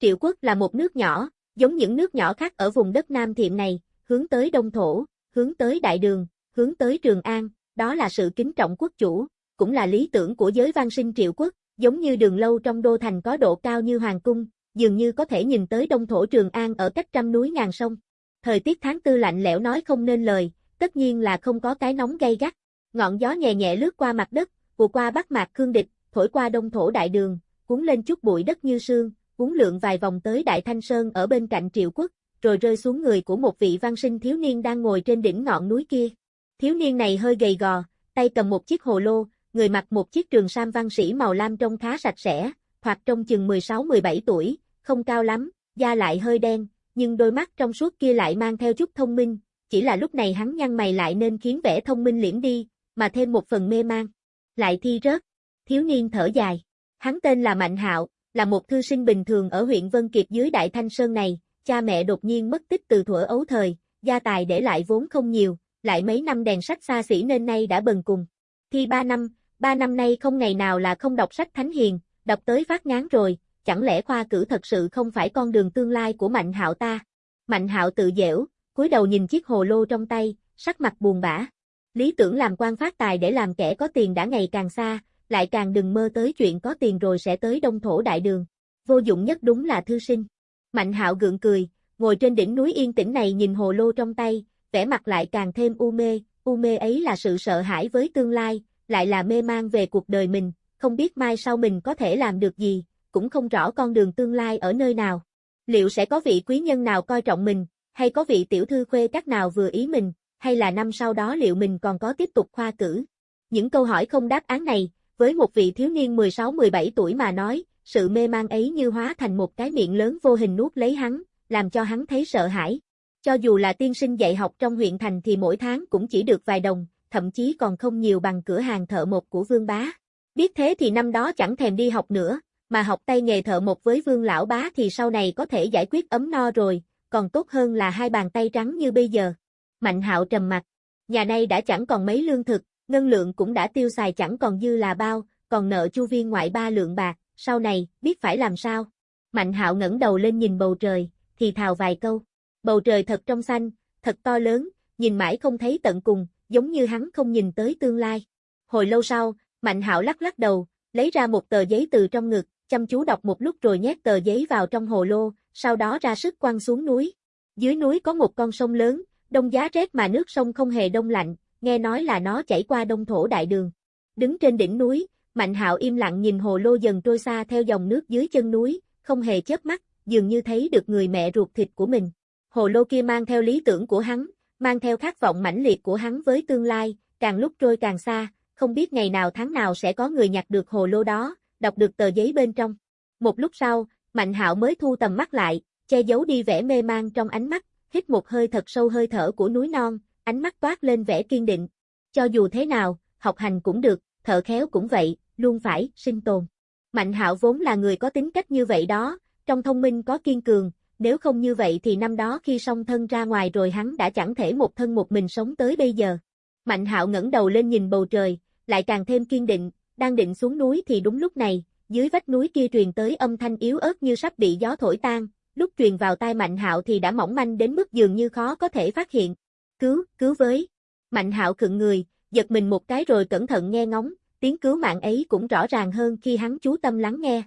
Triệu quốc là một nước nhỏ, giống những nước nhỏ khác ở vùng đất Nam Thiệm này, hướng tới Đông Thổ, hướng tới Đại Đường, hướng tới Trường An, đó là sự kính trọng quốc chủ, cũng là lý tưởng của giới văn sinh triệu quốc, giống như đường lâu trong đô thành có độ cao như hoàng cung, dường như có thể nhìn tới đông thổ Trường An ở cách trăm núi ngàn sông. Thời tiết tháng tư lạnh lẽo nói không nên lời, tất nhiên là không có cái nóng gay gắt. Ngọn gió nhẹ nhẹ lướt qua mặt đất, vù qua bắc mạc cương địch, thổi qua đông thổ đại đường, cuốn lên chút bụi đất như sương, cuốn lượng vài vòng tới Đại Thanh Sơn ở bên cạnh triệu quốc, rồi rơi xuống người của một vị văn sinh thiếu niên đang ngồi trên đỉnh ngọn núi kia. Thiếu niên này hơi gầy gò, tay cầm một chiếc hồ lô, người mặc một chiếc trường sam văn sĩ màu lam trông khá sạch sẽ, hoặc trong chừng 16-17 tuổi, không cao lắm, da lại hơi đen, nhưng đôi mắt trong suốt kia lại mang theo chút thông minh, chỉ là lúc này hắn nhăn mày lại nên khiến vẻ thông minh liễm đi, mà thêm một phần mê mang. Lại thi rớt. Thiếu niên thở dài. Hắn tên là Mạnh Hạo, là một thư sinh bình thường ở huyện Vân Kiệt dưới Đại Thanh Sơn này, cha mẹ đột nhiên mất tích từ thuở ấu thời, gia tài để lại vốn không nhiều, lại mấy năm đèn sách xa xỉ nên nay đã bần cùng. Thi ba năm, ba năm nay không ngày nào là không đọc sách thánh hiền, đọc tới phát ngán rồi, chẳng lẽ khoa cử thật sự không phải con đường tương lai của Mạnh Hạo ta? Mạnh Hạo tự dễu, cúi đầu nhìn chiếc hồ lô trong tay, sắc mặt buồn bã. Lý tưởng làm quan phát tài để làm kẻ có tiền đã ngày càng xa, lại càng đừng mơ tới chuyện có tiền rồi sẽ tới đông thổ đại đường. Vô dụng nhất đúng là thư sinh. Mạnh Hạo gượng cười, ngồi trên đỉnh núi yên tĩnh này nhìn hồ lô trong tay, vẻ mặt lại càng thêm u mê, u mê ấy là sự sợ hãi với tương lai, lại là mê mang về cuộc đời mình, không biết mai sau mình có thể làm được gì, cũng không rõ con đường tương lai ở nơi nào. Liệu sẽ có vị quý nhân nào coi trọng mình, hay có vị tiểu thư khuê các nào vừa ý mình, hay là năm sau đó liệu mình còn có tiếp tục khoa cử? Những câu hỏi không đáp án này, với một vị thiếu niên 16-17 tuổi mà nói, sự mê mang ấy như hóa thành một cái miệng lớn vô hình nuốt lấy hắn, làm cho hắn thấy sợ hãi. Cho dù là tiên sinh dạy học trong huyện thành thì mỗi tháng cũng chỉ được vài đồng, thậm chí còn không nhiều bằng cửa hàng thợ một của Vương Bá. Biết thế thì năm đó chẳng thèm đi học nữa, mà học tay nghề thợ một với Vương Lão Bá thì sau này có thể giải quyết ấm no rồi, còn tốt hơn là hai bàn tay trắng như bây giờ. Mạnh hạo trầm mặt. Nhà này đã chẳng còn mấy lương thực, ngân lượng cũng đã tiêu xài chẳng còn dư là bao, còn nợ chu viên ngoại ba lượng bạc, sau này, biết phải làm sao. Mạnh hạo ngẩng đầu lên nhìn bầu trời, thì thào vài câu. Bầu trời thật trong xanh, thật to lớn, nhìn mãi không thấy tận cùng, giống như hắn không nhìn tới tương lai. Hồi lâu sau, Mạnh hạo lắc lắc đầu, lấy ra một tờ giấy từ trong ngực, chăm chú đọc một lúc rồi nhét tờ giấy vào trong hồ lô, sau đó ra sức quăng xuống núi. Dưới núi có một con sông lớn, đông giá rét mà nước sông không hề đông lạnh, nghe nói là nó chảy qua đông thổ đại đường. Đứng trên đỉnh núi, Mạnh hạo im lặng nhìn hồ lô dần trôi xa theo dòng nước dưới chân núi, không hề chớp mắt, dường như thấy được người mẹ ruột thịt của mình. Hồ lô kia mang theo lý tưởng của hắn, mang theo khát vọng mãnh liệt của hắn với tương lai, càng lúc trôi càng xa, không biết ngày nào tháng nào sẽ có người nhặt được hồ lô đó, đọc được tờ giấy bên trong. Một lúc sau, Mạnh Hạo mới thu tầm mắt lại, che giấu đi vẻ mê mang trong ánh mắt, hít một hơi thật sâu hơi thở của núi non, ánh mắt toát lên vẻ kiên định. Cho dù thế nào, học hành cũng được, thợ khéo cũng vậy, luôn phải sinh tồn. Mạnh Hạo vốn là người có tính cách như vậy đó, trong thông minh có kiên cường, nếu không như vậy thì năm đó khi song thân ra ngoài rồi hắn đã chẳng thể một thân một mình sống tới bây giờ. Mạnh Hạo ngẩng đầu lên nhìn bầu trời, lại càng thêm kiên định, đang định xuống núi thì đúng lúc này, dưới vách núi kia truyền tới âm thanh yếu ớt như sắp bị gió thổi tan, lúc truyền vào tai Mạnh Hạo thì đã mỏng manh đến mức dường như khó có thể phát hiện. Cứu, cứu với. Mạnh Hạo khựng người, giật mình một cái rồi cẩn thận nghe ngóng, tiếng cứu mạng ấy cũng rõ ràng hơn khi hắn chú tâm lắng nghe.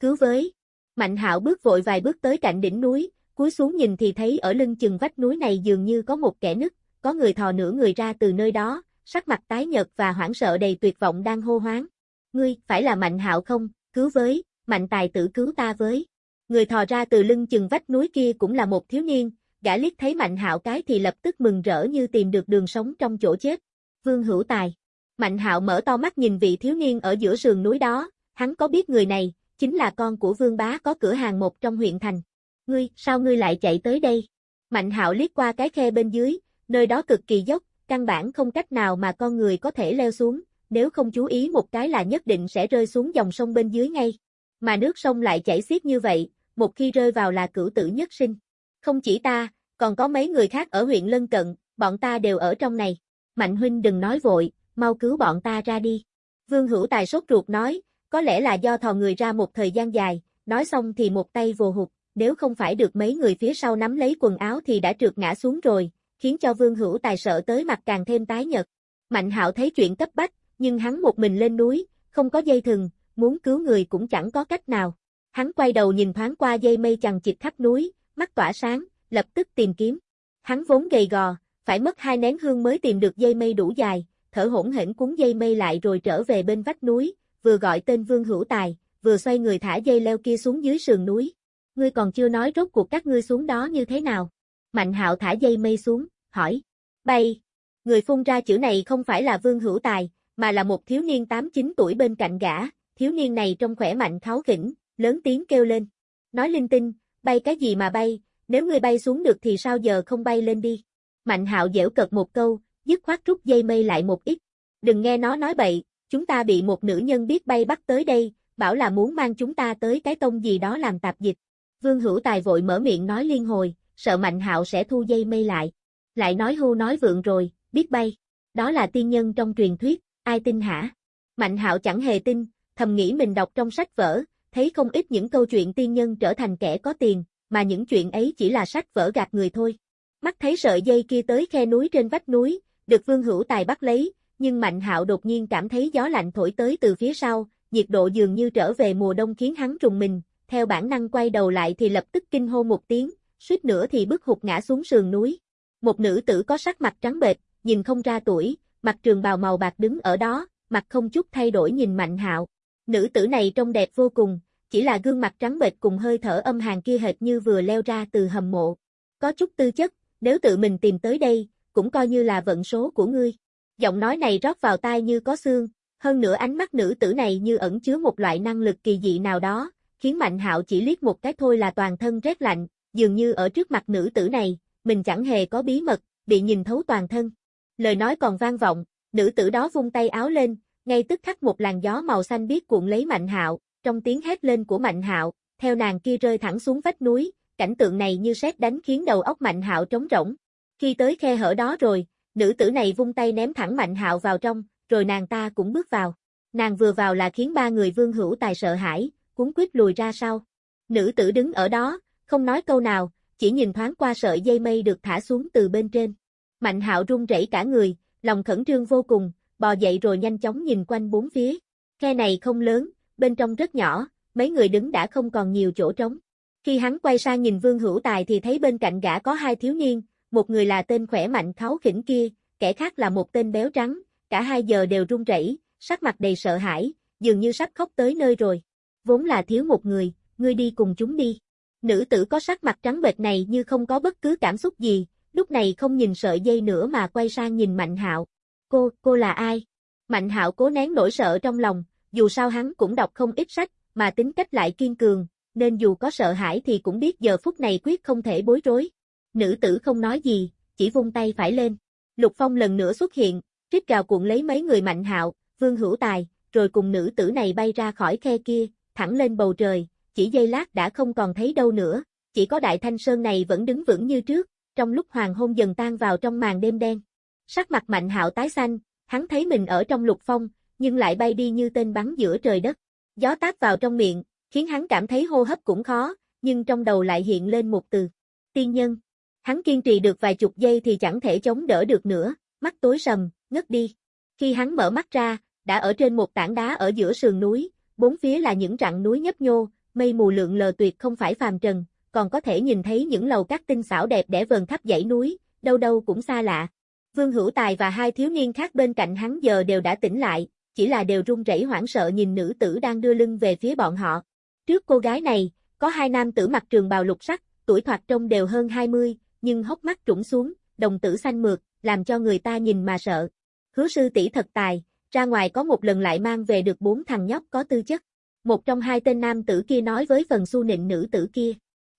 Cứu với. Mạnh Hạo bước vội vài bước tới cạnh đỉnh núi, cúi xuống nhìn thì thấy ở lưng chừng vách núi này dường như có một kẻ nứt, có người thò nửa người ra từ nơi đó, sắc mặt tái nhợt và hoảng sợ đầy tuyệt vọng đang hô hoáng. Ngươi, phải là Mạnh Hạo không, cứu với, Mạnh Tài tử cứu ta với. Người thò ra từ lưng chừng vách núi kia cũng là một thiếu niên, gã liếc thấy Mạnh Hạo cái thì lập tức mừng rỡ như tìm được đường sống trong chỗ chết. Vương Hữu Tài. Mạnh Hạo mở to mắt nhìn vị thiếu niên ở giữa sườn núi đó, hắn có biết người này, chính là con của Vương Bá có cửa hàng một trong huyện thành. Ngươi, sao ngươi lại chạy tới đây? Mạnh Hạo liếc qua cái khe bên dưới, nơi đó cực kỳ dốc, căn bản không cách nào mà con người có thể leo xuống, nếu không chú ý một cái là nhất định sẽ rơi xuống dòng sông bên dưới ngay. Mà nước sông lại chảy xiết như vậy, một khi rơi vào là cửu tử nhất sinh. Không chỉ ta, còn có mấy người khác ở huyện lân cận, bọn ta đều ở trong này. Mạnh huynh đừng nói vội, mau cứu bọn ta ra đi. Vương Hữu Tài sốt ruột nói, có lẽ là do thò người ra một thời gian dài, nói xong thì một tay vồ hụt, nếu không phải được mấy người phía sau nắm lấy quần áo thì đã trượt ngã xuống rồi, khiến cho Vương Hữu Tài sợ tới mặt càng thêm tái nhật. Mạnh Hạo thấy chuyện cấp bách, nhưng hắn một mình lên núi, không có dây thừng, muốn cứu người cũng chẳng có cách nào. Hắn quay đầu nhìn thoáng qua dây mây chằng chịt khắp núi, mắt tỏa sáng, lập tức tìm kiếm. Hắn vốn gầy gò, phải mất hai nén hương mới tìm được dây mây đủ dài, thở hỗn hển cuốn dây mây lại rồi trở về bên vách núi, vừa gọi tên Vương Hữu Tài, vừa xoay người thả dây leo kia xuống dưới sườn núi. Ngươi còn chưa nói rốt cuộc các ngươi xuống đó như thế nào? Mạnh Hạo thả dây mây xuống, hỏi. Bay. Người phun ra chữ này không phải là Vương Hữu Tài, mà là một thiếu niên 8-9 tuổi bên cạnh gã, thiếu niên này trông khỏe mạnh kháo khỉnh, lớn tiếng kêu lên. Nói linh tinh, bay cái gì mà bay, nếu ngươi bay xuống được thì sao giờ không bay lên đi. Mạnh hạo dễu cợt một câu, dứt khoát rút dây mây lại một ít. Đừng nghe nó nói bậy, chúng ta bị một nữ nhân biết bay bắt tới đây, bảo là muốn mang chúng ta tới cái tông gì đó làm tạp dịch. Vương Hữu Tài vội mở miệng nói liên hồi, sợ Mạnh Hạo sẽ thu dây mây lại. Lại nói hưu nói vượng rồi, biết bay. Đó là tiên nhân trong truyền thuyết, ai tin hả? Mạnh Hạo chẳng hề tin, thầm nghĩ mình đọc trong sách vở, thấy không ít những câu chuyện tiên nhân trở thành kẻ có tiền, mà những chuyện ấy chỉ là sách vở gạt người thôi. Mắt thấy sợi dây kia tới khe núi trên vách núi, được Vương Hữu Tài bắt lấy, nhưng Mạnh Hạo đột nhiên cảm thấy gió lạnh thổi tới từ phía sau, nhiệt độ dường như trở về mùa đông khiến hắn rùng mình, theo bản năng quay đầu lại thì lập tức kinh hô một tiếng, suýt nữa thì bước hụt ngã xuống sườn núi. Một nữ tử có sắc mặt trắng bệch, nhìn không ra tuổi, mặt trường bào màu bạc đứng ở đó, mặt không chút thay đổi nhìn Mạnh Hạo. Nữ tử này trông đẹp vô cùng, chỉ là gương mặt trắng bệch cùng hơi thở âm hàn kia hệt như vừa leo ra từ hầm mộ. Có chút tư chất, nếu tự mình tìm tới đây, cũng coi như là vận số của ngươi. Giọng nói này rót vào tai như có xương, hơn nữa ánh mắt nữ tử này như ẩn chứa một loại năng lực kỳ dị nào đó, khiến Mạnh Hạo chỉ liếc một cái thôi là toàn thân rét lạnh, dường như ở trước mặt nữ tử này, mình chẳng hề có bí mật, bị nhìn thấu toàn thân. Lời nói còn vang vọng, nữ tử đó vung tay áo lên, ngay tức khắc một làn gió màu xanh biếc cuộn lấy Mạnh Hạo, trong tiếng hét lên của Mạnh Hạo, theo nàng kia rơi thẳng xuống vách núi, cảnh tượng này như sét đánh khiến đầu óc Mạnh Hạo trống rỗng. Khi tới khe hở đó rồi, nữ tử này vung tay ném thẳng Mạnh Hạo vào trong, rồi nàng ta cũng bước vào. Nàng vừa vào là khiến ba người Vương Hữu Tài sợ hãi, cuống quýt lùi ra sau. Nữ tử đứng ở đó, không nói câu nào, chỉ nhìn thoáng qua sợi dây mây được thả xuống từ bên trên. Mạnh Hạo run rẩy cả người, lòng khẩn trương vô cùng, bò dậy rồi nhanh chóng nhìn quanh bốn phía. Khe này không lớn, bên trong rất nhỏ, mấy người đứng đã không còn nhiều chỗ trống. Khi hắn quay sang nhìn Vương Hữu Tài thì thấy bên cạnh gã có hai thiếu niên, một người là tên khỏe mạnh kháo khỉnh kia, kẻ khác là một tên béo trắng, cả hai giờ đều run rẩy, sắc mặt đầy sợ hãi, dường như sắp khóc tới nơi rồi. Vốn là thiếu một người, ngươi đi cùng chúng đi. Nữ tử có sắc mặt trắng bệch này như không có bất cứ cảm xúc gì, lúc này không nhìn sợi dây nữa mà quay sang nhìn Mạnh Hạo. Cô, cô là ai? Mạnh Hạo cố nén nỗi sợ trong lòng, dù sao hắn cũng đọc không ít sách, mà tính cách lại kiên cường, nên dù có sợ hãi thì cũng biết giờ phút này quyết không thể bối rối. Nữ tử không nói gì, chỉ vung tay phải lên. Lục Phong lần nữa xuất hiện, rít gào cuộn lấy mấy người mạnh hạo, vương hữu tài, rồi cùng nữ tử này bay ra khỏi khe kia, thẳng lên bầu trời, chỉ giây lát đã không còn thấy đâu nữa, chỉ có đại thanh sơn này vẫn đứng vững như trước, trong lúc hoàng hôn dần tan vào trong màn đêm đen. Sắc mặt mạnh hạo tái xanh, hắn thấy mình ở trong lục phong, nhưng lại bay đi như tên bắn giữa trời đất. Gió táp vào trong miệng, khiến hắn cảm thấy hô hấp cũng khó, nhưng trong đầu lại hiện lên một từ. Tiên nhân. Hắn kiên trì được vài chục giây thì chẳng thể chống đỡ được nữa, mắt tối sầm, ngất đi. Khi hắn mở mắt ra, đã ở trên một tảng đá ở giữa sườn núi, bốn phía là những rặng núi nhấp nhô, mây mù lượng lờ tuyệt không phải phàm trần, còn có thể nhìn thấy những lầu các tinh xảo đẹp đẽ vờn khắp dãy núi, đâu đâu cũng xa lạ. Vương Hữu Tài và hai thiếu niên khác bên cạnh hắn giờ đều đã tỉnh lại, chỉ là đều run rẩy hoảng sợ nhìn nữ tử đang đưa lưng về phía bọn họ. Trước cô gái này, có hai nam tử mặc trường bào lục sắc, tuổi thoạt trông đều hơn 20, nhưng hốc mắt trũng xuống, đồng tử xanh mượt, làm cho người ta nhìn mà sợ. Hứa sư tỷ thật tài, ra ngoài có một lần lại mang về được bốn thằng nhóc có tư chất. Một trong hai tên nam tử kia nói với phần su nịnh nữ tử kia.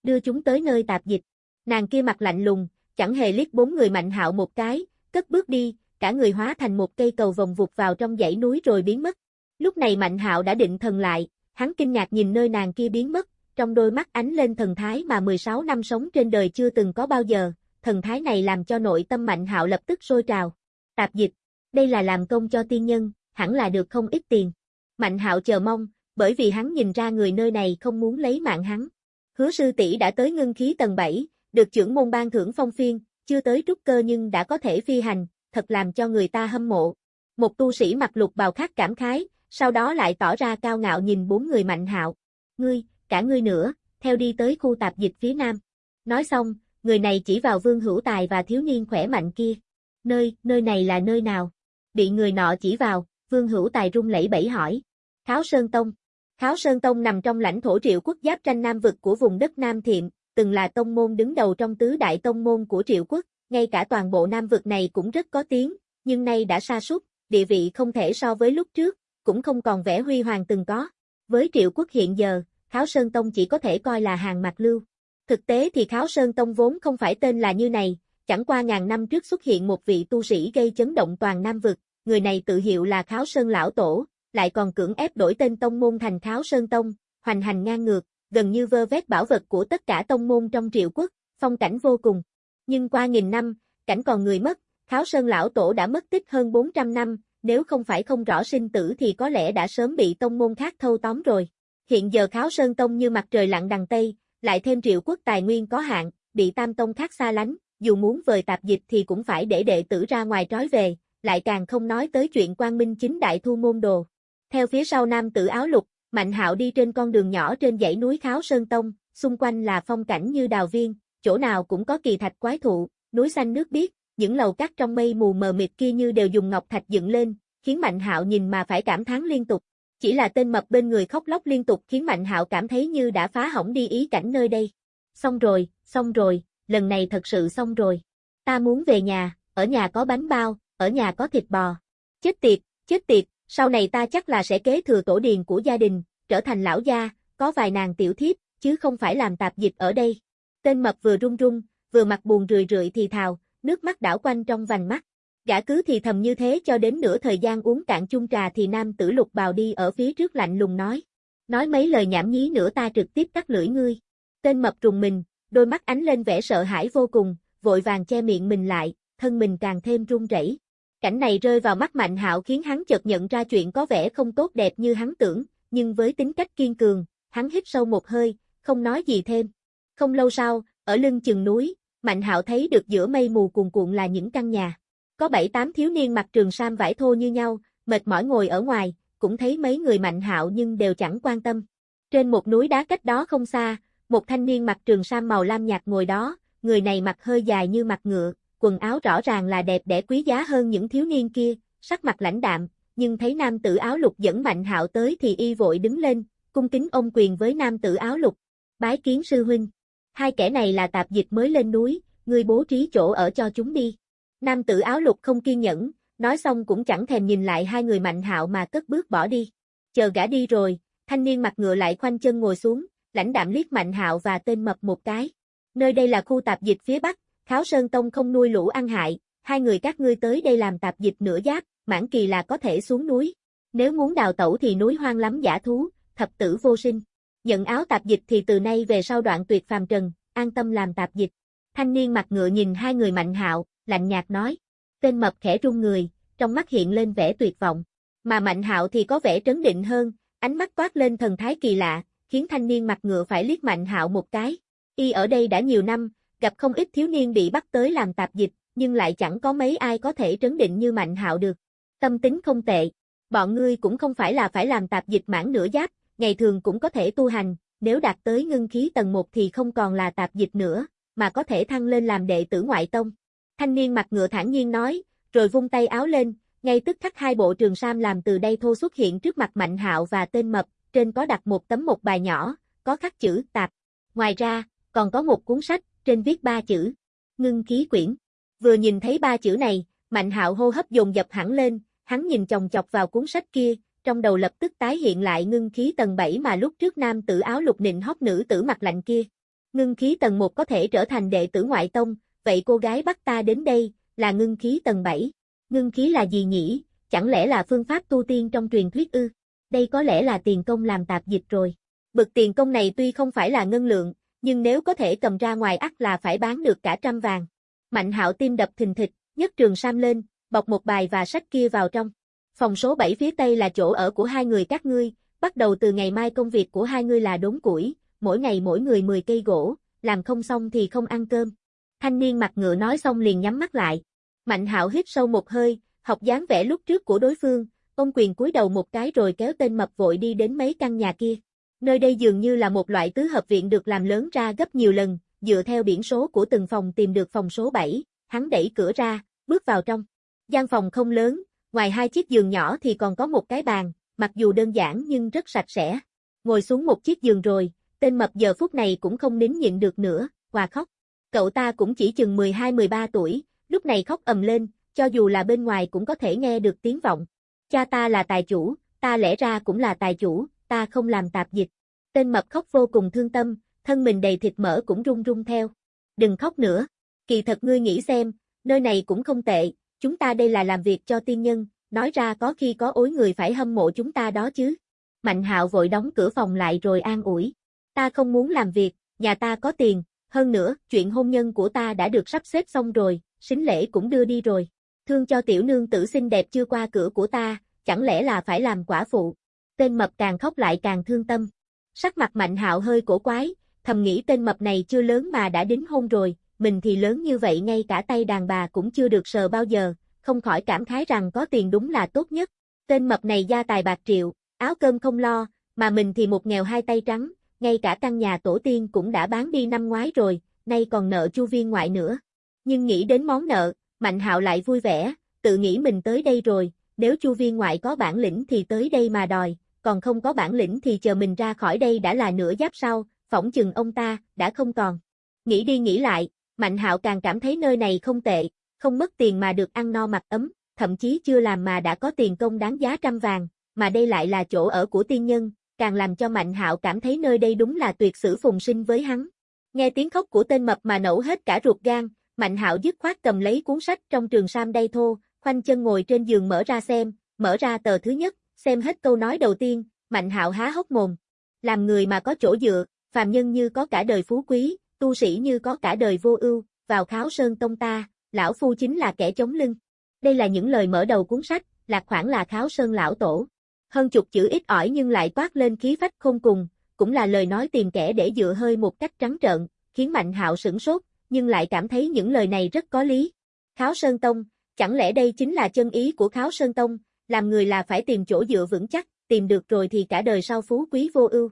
Đưa chúng tới nơi tạp dịch. Nàng kia mặt lạnh lùng, chẳng hề liếc bốn người mạnh hạo một cái, cất bước đi, cả người hóa thành một cây cầu vòng vụt vào trong dãy núi rồi biến mất. Lúc này Mạnh Hạo đã định thần lại, hắn kinh ngạc nhìn nơi nàng kia biến mất, trong đôi mắt ánh lên thần thái mà 16 năm sống trên đời chưa từng có bao giờ, thần thái này làm cho nội tâm Mạnh Hạo lập tức sôi trào. Tạp dịch, đây là làm công cho tiên nhân, hẳn là được không ít tiền. Mạnh Hạo chờ mong, bởi vì hắn nhìn ra người nơi này không muốn lấy mạng hắn. Hứa sư tỷ đã tới ngưng khí tầng 7, được trưởng môn ban thưởng phong phiên, chưa tới trúc cơ nhưng đã có thể phi hành, thật làm cho người ta hâm mộ. Một tu sĩ mặc lục bào khác cảm khái, sau đó lại tỏ ra cao ngạo nhìn bốn người mạnh hạo. Ngươi, cả ngươi nữa, theo đi tới khu tạp dịch phía nam. Nói xong, người này chỉ vào vương hữu tài và thiếu niên khỏe mạnh kia. Nơi, nơi này là nơi nào? Bị người nọ chỉ vào, vương hữu tài rung lẫy bẩy hỏi. Kháo Sơn Tông. Kháo Sơn Tông nằm trong lãnh thổ triệu quốc giáp tranh nam vực của vùng đất Nam Thiện, từng là tông môn đứng đầu trong tứ đại tông môn của triệu quốc, ngay cả toàn bộ nam vực này cũng rất có tiếng, nhưng nay đã sa sút, địa vị không thể so với lúc trước, cũng không còn vẻ huy hoàng từng có. Với triệu quốc hiện giờ, Kháo Sơn Tông chỉ có thể coi là hàng mặt lưu. Thực tế thì Kháo Sơn Tông vốn không phải tên là như này, chẳng qua ngàn năm trước xuất hiện một vị tu sĩ gây chấn động toàn Nam vực, người này tự hiệu là Kháo Sơn Lão Tổ, lại còn cưỡng ép đổi tên tông môn thành Kháo Sơn Tông, hoành hành ngang ngược, gần như vơ vét bảo vật của tất cả tông môn trong triệu quốc, phong cảnh vô cùng. Nhưng qua nghìn năm, cảnh còn người mất, Kháo Sơn Lão Tổ đã mất tích hơn 400 năm, nếu không phải không rõ sinh tử thì có lẽ đã sớm bị tông môn khác thâu tóm rồi. Hiện giờ Kháo Sơn Tông như mặt trời lặn đằng Tây, lại thêm triệu quốc tài nguyên có hạn, bị tam tông khác xa lánh, dù muốn vời tạp dịch thì cũng phải để đệ tử ra ngoài trói về, lại càng không nói tới chuyện quan minh chính đại thu môn đồ. Theo phía sau nam tử áo lục, Mạnh Hạo đi trên con đường nhỏ trên dãy núi Kháo Sơn Tông, xung quanh là phong cảnh như đào viên, chỗ nào cũng có kỳ thạch quái thụ, núi xanh nước biếc, những lầu cát trong mây mù mờ mịt kia như đều dùng ngọc thạch dựng lên, khiến Mạnh Hạo nhìn mà phải cảm thán liên tục. Chỉ là tên mập bên người khóc lóc liên tục khiến Mạnh Hạo cảm thấy như đã phá hỏng đi ý cảnh nơi đây. Xong rồi, xong rồi, lần này thật sự xong rồi. Ta muốn về nhà, ở nhà có bánh bao, ở nhà có thịt bò. Chết tiệt, chết tiệt, sau này ta chắc là sẽ kế thừa tổ điền của gia đình, trở thành lão gia, có vài nàng tiểu thiếp, chứ không phải làm tạp dịch ở đây. Tên mập vừa run run, vừa mặt buồn rười rượi thì thào, nước mắt đảo quanh trong vành mắt. Gã cứ thì thầm như thế cho đến nửa thời gian uống cạn chung trà thì nam tử lục bào đi ở phía trước lạnh lùng nói. Nói mấy lời nhảm nhí nữa ta trực tiếp cắt lưỡi ngươi. Tên mập trùng mình, đôi mắt ánh lên vẻ sợ hãi vô cùng, vội vàng che miệng mình lại, thân mình càng thêm run rẩy. Cảnh này rơi vào mắt Mạnh Hạo khiến hắn chợt nhận ra chuyện có vẻ không tốt đẹp như hắn tưởng, nhưng với tính cách kiên cường, hắn hít sâu một hơi, không nói gì thêm. Không lâu sau, ở lưng chừng núi, Mạnh Hạo thấy được giữa mây mù cuồn cuộn là những căn nhà. Có bảy tám thiếu niên mặc trường sam vải thô như nhau, mệt mỏi ngồi ở ngoài, cũng thấy mấy người Mạnh Hạo nhưng đều chẳng quan tâm. Trên một núi đá cách đó không xa, một thanh niên mặc trường sam màu lam nhạt ngồi đó, người này mặc hơi dài như mặt ngựa, quần áo rõ ràng là đẹp đẽ quý giá hơn những thiếu niên kia, sắc mặt lãnh đạm, nhưng thấy nam tử áo lục dẫn Mạnh Hạo tới thì y vội đứng lên, cung kính ôm quyền với nam tử áo lục. Bái kiến sư huynh. Hai kẻ này là tạp dịch mới lên núi, ngươi bố trí chỗ ở cho chúng đi. Nam tử áo lục không kiên nhẫn, nói xong cũng chẳng thèm nhìn lại hai người Mạnh Hạo mà cất bước bỏ đi. Chờ gã đi rồi, thanh niên mặt ngựa lại khoanh chân ngồi xuống, lãnh đạm liếc Mạnh Hạo và tên mập một cái. Nơi đây là khu tạp dịch phía Bắc, Kháo Sơn Tông không nuôi lũ ăn hại, hai người các ngươi tới đây làm tạp dịch nửa giáp, mãn kỳ là có thể xuống núi. Nếu muốn đào tẩu thì núi hoang lắm giả thú, thập tử vô sinh. Nhận áo tạp dịch thì từ nay về sau đoạn tuyệt phàm trần, an tâm làm tạp dịch. Thanh niên mặt ngựa nhìn hai người mạnh hạo, lạnh nhạt nói. Tên mập khẽ run người, trong mắt hiện lên vẻ tuyệt vọng. Mà mạnh hạo thì có vẻ trấn định hơn, ánh mắt toát lên thần thái kỳ lạ, khiến thanh niên mặt ngựa phải liếc mạnh hạo một cái. Y ở đây đã nhiều năm, gặp không ít thiếu niên bị bắt tới làm tạp dịch, nhưng lại chẳng có mấy ai có thể trấn định như Mạnh Hạo được. Tâm tính không tệ. Bọn ngươi cũng không phải là phải làm tạp dịch mãn nửa giáp, ngày thường cũng có thể tu hành, nếu đạt tới ngưng khí tầng 1 thì không còn là tạp dịch nữa, mà có thể thăng lên làm đệ tử ngoại tông. Thanh niên mặt ngựa thản nhiên nói, rồi vung tay áo lên, ngay tức khắc hai bộ trường sam làm từ đây thô xuất hiện trước mặt Mạnh Hạo và tên mập, trên có đặt một tấm một bài nhỏ, có khắc chữ tạp. Ngoài ra, còn có một cuốn sách, trên viết ba chữ, ngưng khí quyển. Vừa nhìn thấy ba chữ này, Mạnh hạo hô hấp dồn dập hẳn lên, hắn nhìn chồng chọc vào cuốn sách kia, trong đầu lập tức tái hiện lại ngưng khí tầng 7 mà lúc trước nam tử áo lục nịnh hót nữ tử mặt lạnh kia. Ngưng khí tầng 1 có thể trở thành đệ tử ngoại tông, vậy cô gái bắt ta đến đây, là ngưng khí tầng 7. Ngưng khí là gì nhỉ, chẳng lẽ là phương pháp tu tiên trong truyền thuyết ư? Đây có lẽ là tiền công làm tạp dịch rồi. Bực tiền công này tuy không phải là ngân lượng, nhưng nếu có thể cầm ra ngoài ắt là phải bán được cả trăm vàng. Mạnh hạo tim đập thình thịch, nhấc trường sam lên, bọc một bài và sách kia vào trong. Phòng số 7 phía tây là chỗ ở của hai người các ngươi, bắt đầu từ ngày mai công việc của hai ngươi là đốn củi, mỗi ngày mỗi người 10 cây gỗ, làm không xong thì không ăn cơm. Thanh niên mặt ngựa nói xong liền nhắm mắt lại. Mạnh hạo hít sâu một hơi, học dáng vẻ lúc trước của đối phương, ông quyền cúi đầu một cái rồi kéo tên mập vội đi đến mấy căn nhà kia. Nơi đây dường như là một loại tứ hợp viện được làm lớn ra gấp nhiều lần, dựa theo biển số của từng phòng tìm được phòng số 7, hắn đẩy cửa ra, bước vào trong. Gian phòng không lớn, ngoài hai chiếc giường nhỏ thì còn có một cái bàn, mặc dù đơn giản nhưng rất sạch sẽ. Ngồi xuống một chiếc giường rồi, tên mập giờ phút này cũng không nín nhịn được nữa, hòa khóc. Cậu ta cũng chỉ chừng 12-13 tuổi, lúc này khóc ầm lên, cho dù là bên ngoài cũng có thể nghe được tiếng vọng. Cha ta là tài chủ, ta lẽ ra cũng là tài chủ, ta không làm tạp dịch. Tên mập khóc vô cùng thương tâm, thân mình đầy thịt mỡ cũng run run theo. Đừng khóc nữa. Kỳ thật ngươi nghĩ xem, nơi này cũng không tệ, chúng ta đây là làm việc cho tiên nhân, nói ra có khi có ối người phải hâm mộ chúng ta đó chứ. Mạnh hạo vội đóng cửa phòng lại rồi an ủi. Ta không muốn làm việc, nhà ta có tiền, hơn nữa, chuyện hôn nhân của ta đã được sắp xếp xong rồi, xính lễ cũng đưa đi rồi. Thương cho tiểu nương tử xinh đẹp chưa qua cửa của ta, chẳng lẽ là phải làm quả phụ. Tên mập càng khóc lại càng thương tâm. Sắc mặt mạnh hạo hơi cổ quái, thầm nghĩ tên mập này chưa lớn mà đã đính hôn rồi, mình thì lớn như vậy ngay cả tay đàn bà cũng chưa được sờ bao giờ, không khỏi cảm khái rằng có tiền đúng là tốt nhất. Tên mập này gia tài bạc triệu, áo cơm không lo, mà mình thì một nghèo hai tay trắng, ngay cả căn nhà tổ tiên cũng đã bán đi năm ngoái rồi, nay còn nợ chu viên ngoại nữa. Nhưng nghĩ đến món nợ, Mạnh Hạo lại vui vẻ, tự nghĩ mình tới đây rồi, nếu chu viên ngoại có bản lĩnh thì tới đây mà đòi, còn không có bản lĩnh thì chờ mình ra khỏi đây đã là nửa giáp sau, phỏng chừng ông ta, đã không còn. Nghĩ đi nghĩ lại, Mạnh Hạo càng cảm thấy nơi này không tệ, không mất tiền mà được ăn no mặc ấm, thậm chí chưa làm mà đã có tiền công đáng giá trăm vàng, mà đây lại là chỗ ở của tiên nhân, càng làm cho Mạnh Hạo cảm thấy nơi đây đúng là tuyệt sử phùng sinh với hắn. Nghe tiếng khóc của tên mập mà nổ hết cả ruột gan, Mạnh Hạo dứt khoát cầm lấy cuốn sách trong trường sam đây thô, khoanh chân ngồi trên giường mở ra xem, mở ra tờ thứ nhất, xem hết câu nói đầu tiên, Mạnh Hạo há hốc mồm. Làm người mà có chỗ dựa, phàm nhân như có cả đời phú quý, tu sĩ như có cả đời vô ưu, vào kháo sơn tông ta, lão phu chính là kẻ chống lưng. Đây là những lời mở đầu cuốn sách, lạc khoảng là kháo sơn lão tổ. Hơn chục chữ ít ỏi nhưng lại toát lên khí phách không cùng, cũng là lời nói tìm kẻ để dựa hơi một cách trắng trợn, khiến Mạnh Hạo sửng sốt, nhưng lại cảm thấy những lời này rất có lý. Kháo Sơn Tông, chẳng lẽ đây chính là chân ý của Kháo Sơn Tông, làm người là phải tìm chỗ dựa vững chắc, tìm được rồi thì cả đời sau phú quý vô ưu.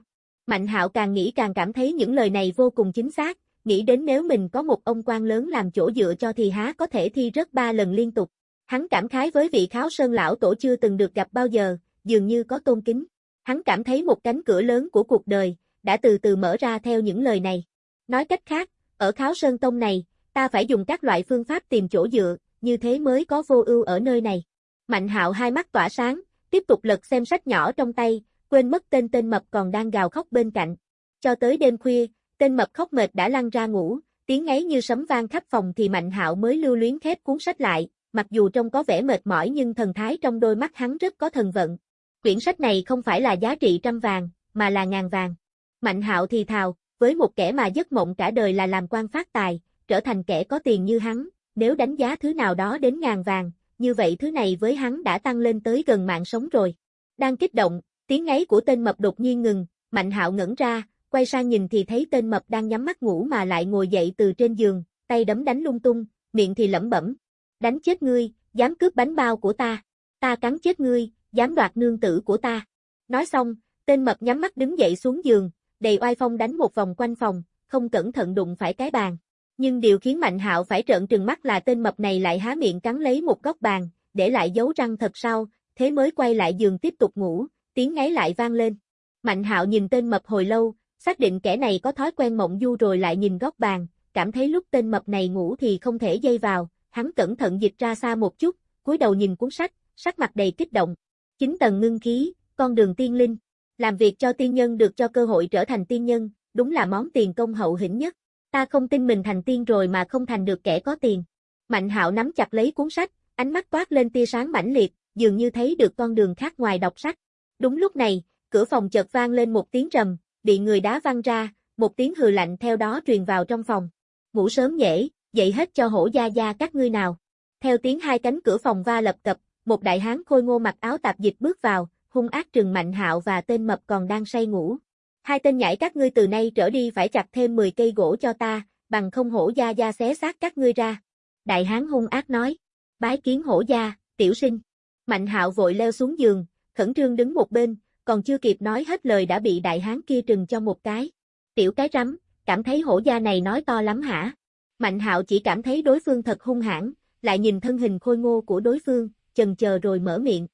Mạnh Hạo càng nghĩ càng cảm thấy những lời này vô cùng chính xác, nghĩ đến nếu mình có một ông quan lớn làm chỗ dựa cho thì há có thể thi rớt ba lần liên tục. Hắn cảm khái với vị kháo sơn lão tổ chưa từng được gặp bao giờ, dường như có tôn kính. Hắn cảm thấy một cánh cửa lớn của cuộc đời, đã từ từ mở ra theo những lời này. Nói cách khác, ở kháo sơn tông này, ta phải dùng các loại phương pháp tìm chỗ dựa, như thế mới có vô ưu ở nơi này. Mạnh hạo hai mắt tỏa sáng, tiếp tục lật xem sách nhỏ trong tay, quên mất tên tên mập còn đang gào khóc bên cạnh. Cho tới đêm khuya, tên mập khóc mệt đã lăn ra ngủ, tiếng ấy như sấm vang khắp phòng thì Mạnh Hạo mới lưu luyến khép cuốn sách lại, mặc dù trông có vẻ mệt mỏi nhưng thần thái trong đôi mắt hắn rất có thần vận. Quyển sách này không phải là giá trị trăm vàng, mà là ngàn vàng. Mạnh Hạo thì thào, với một kẻ mà giấc mộng cả đời là làm quan phát tài, trở thành kẻ có tiền như hắn, nếu đánh giá thứ nào đó đến ngàn vàng, như vậy thứ này với hắn đã tăng lên tới gần mạng sống rồi. Đang kích động, tiếng ấy của tên mập đột nhiên ngừng, Mạnh Hạo ngẩn ra, quay sang nhìn thì thấy tên mập đang nhắm mắt ngủ mà lại ngồi dậy từ trên giường, tay đấm đánh lung tung, miệng thì lẩm bẩm. Đánh chết ngươi, dám cướp bánh bao của ta. Ta cắn chết ngươi, dám đoạt nương tử của ta. Nói xong, tên mập nhắm mắt đứng dậy xuống giường, đầy oai phong đánh một vòng quanh phòng, không cẩn thận đụng phải cái bàn. Nhưng điều khiến Mạnh Hạo phải trợn trừng mắt là tên mập này lại há miệng cắn lấy một góc bàn, để lại dấu răng thật sau, thế mới quay lại giường tiếp tục ngủ, tiếng ngáy lại vang lên. Mạnh Hạo nhìn tên mập hồi lâu, xác định kẻ này có thói quen mộng du rồi lại nhìn góc bàn, cảm thấy lúc tên mập này ngủ thì không thể dây vào, hắn cẩn thận dịch ra xa một chút, cúi đầu nhìn cuốn sách, sắc mặt đầy kích động. Chính tầng ngưng khí, con đường tiên linh, làm việc cho tiên nhân được cho cơ hội trở thành tiên nhân, đúng là món tiền công hậu hĩnh nhất. Ta không tin mình thành tiên rồi mà không thành được kẻ có tiền. Mạnh hạo nắm chặt lấy cuốn sách, ánh mắt toát lên tia sáng mãnh liệt, dường như thấy được con đường khác ngoài đọc sách. Đúng lúc này, cửa phòng chợt vang lên một tiếng rầm, bị người đá văng ra, một tiếng hừ lạnh theo đó truyền vào trong phòng. Ngủ sớm dễ dậy hết cho hổ gia gia các ngươi nào. Theo tiếng hai cánh cửa phòng va lập cập, một đại hán khôi ngô mặc áo tạp dịch bước vào, hung ác trừng Mạnh Hạo và tên mập còn đang say ngủ. Hai tên nhảy các ngươi từ nay trở đi phải chặt thêm 10 cây gỗ cho ta, bằng không hổ gia gia xé xác các ngươi ra. Đại hán hung ác nói. Bái kiến hổ gia, tiểu sinh. Mạnh hạo vội leo xuống giường, khẩn trương đứng một bên, còn chưa kịp nói hết lời đã bị đại hán kia trừng cho một cái. Tiểu cái rắm, cảm thấy hổ gia này nói to lắm hả? Mạnh hạo chỉ cảm thấy đối phương thật hung hãn, lại nhìn thân hình khôi ngô của đối phương, chần chờ rồi mở miệng.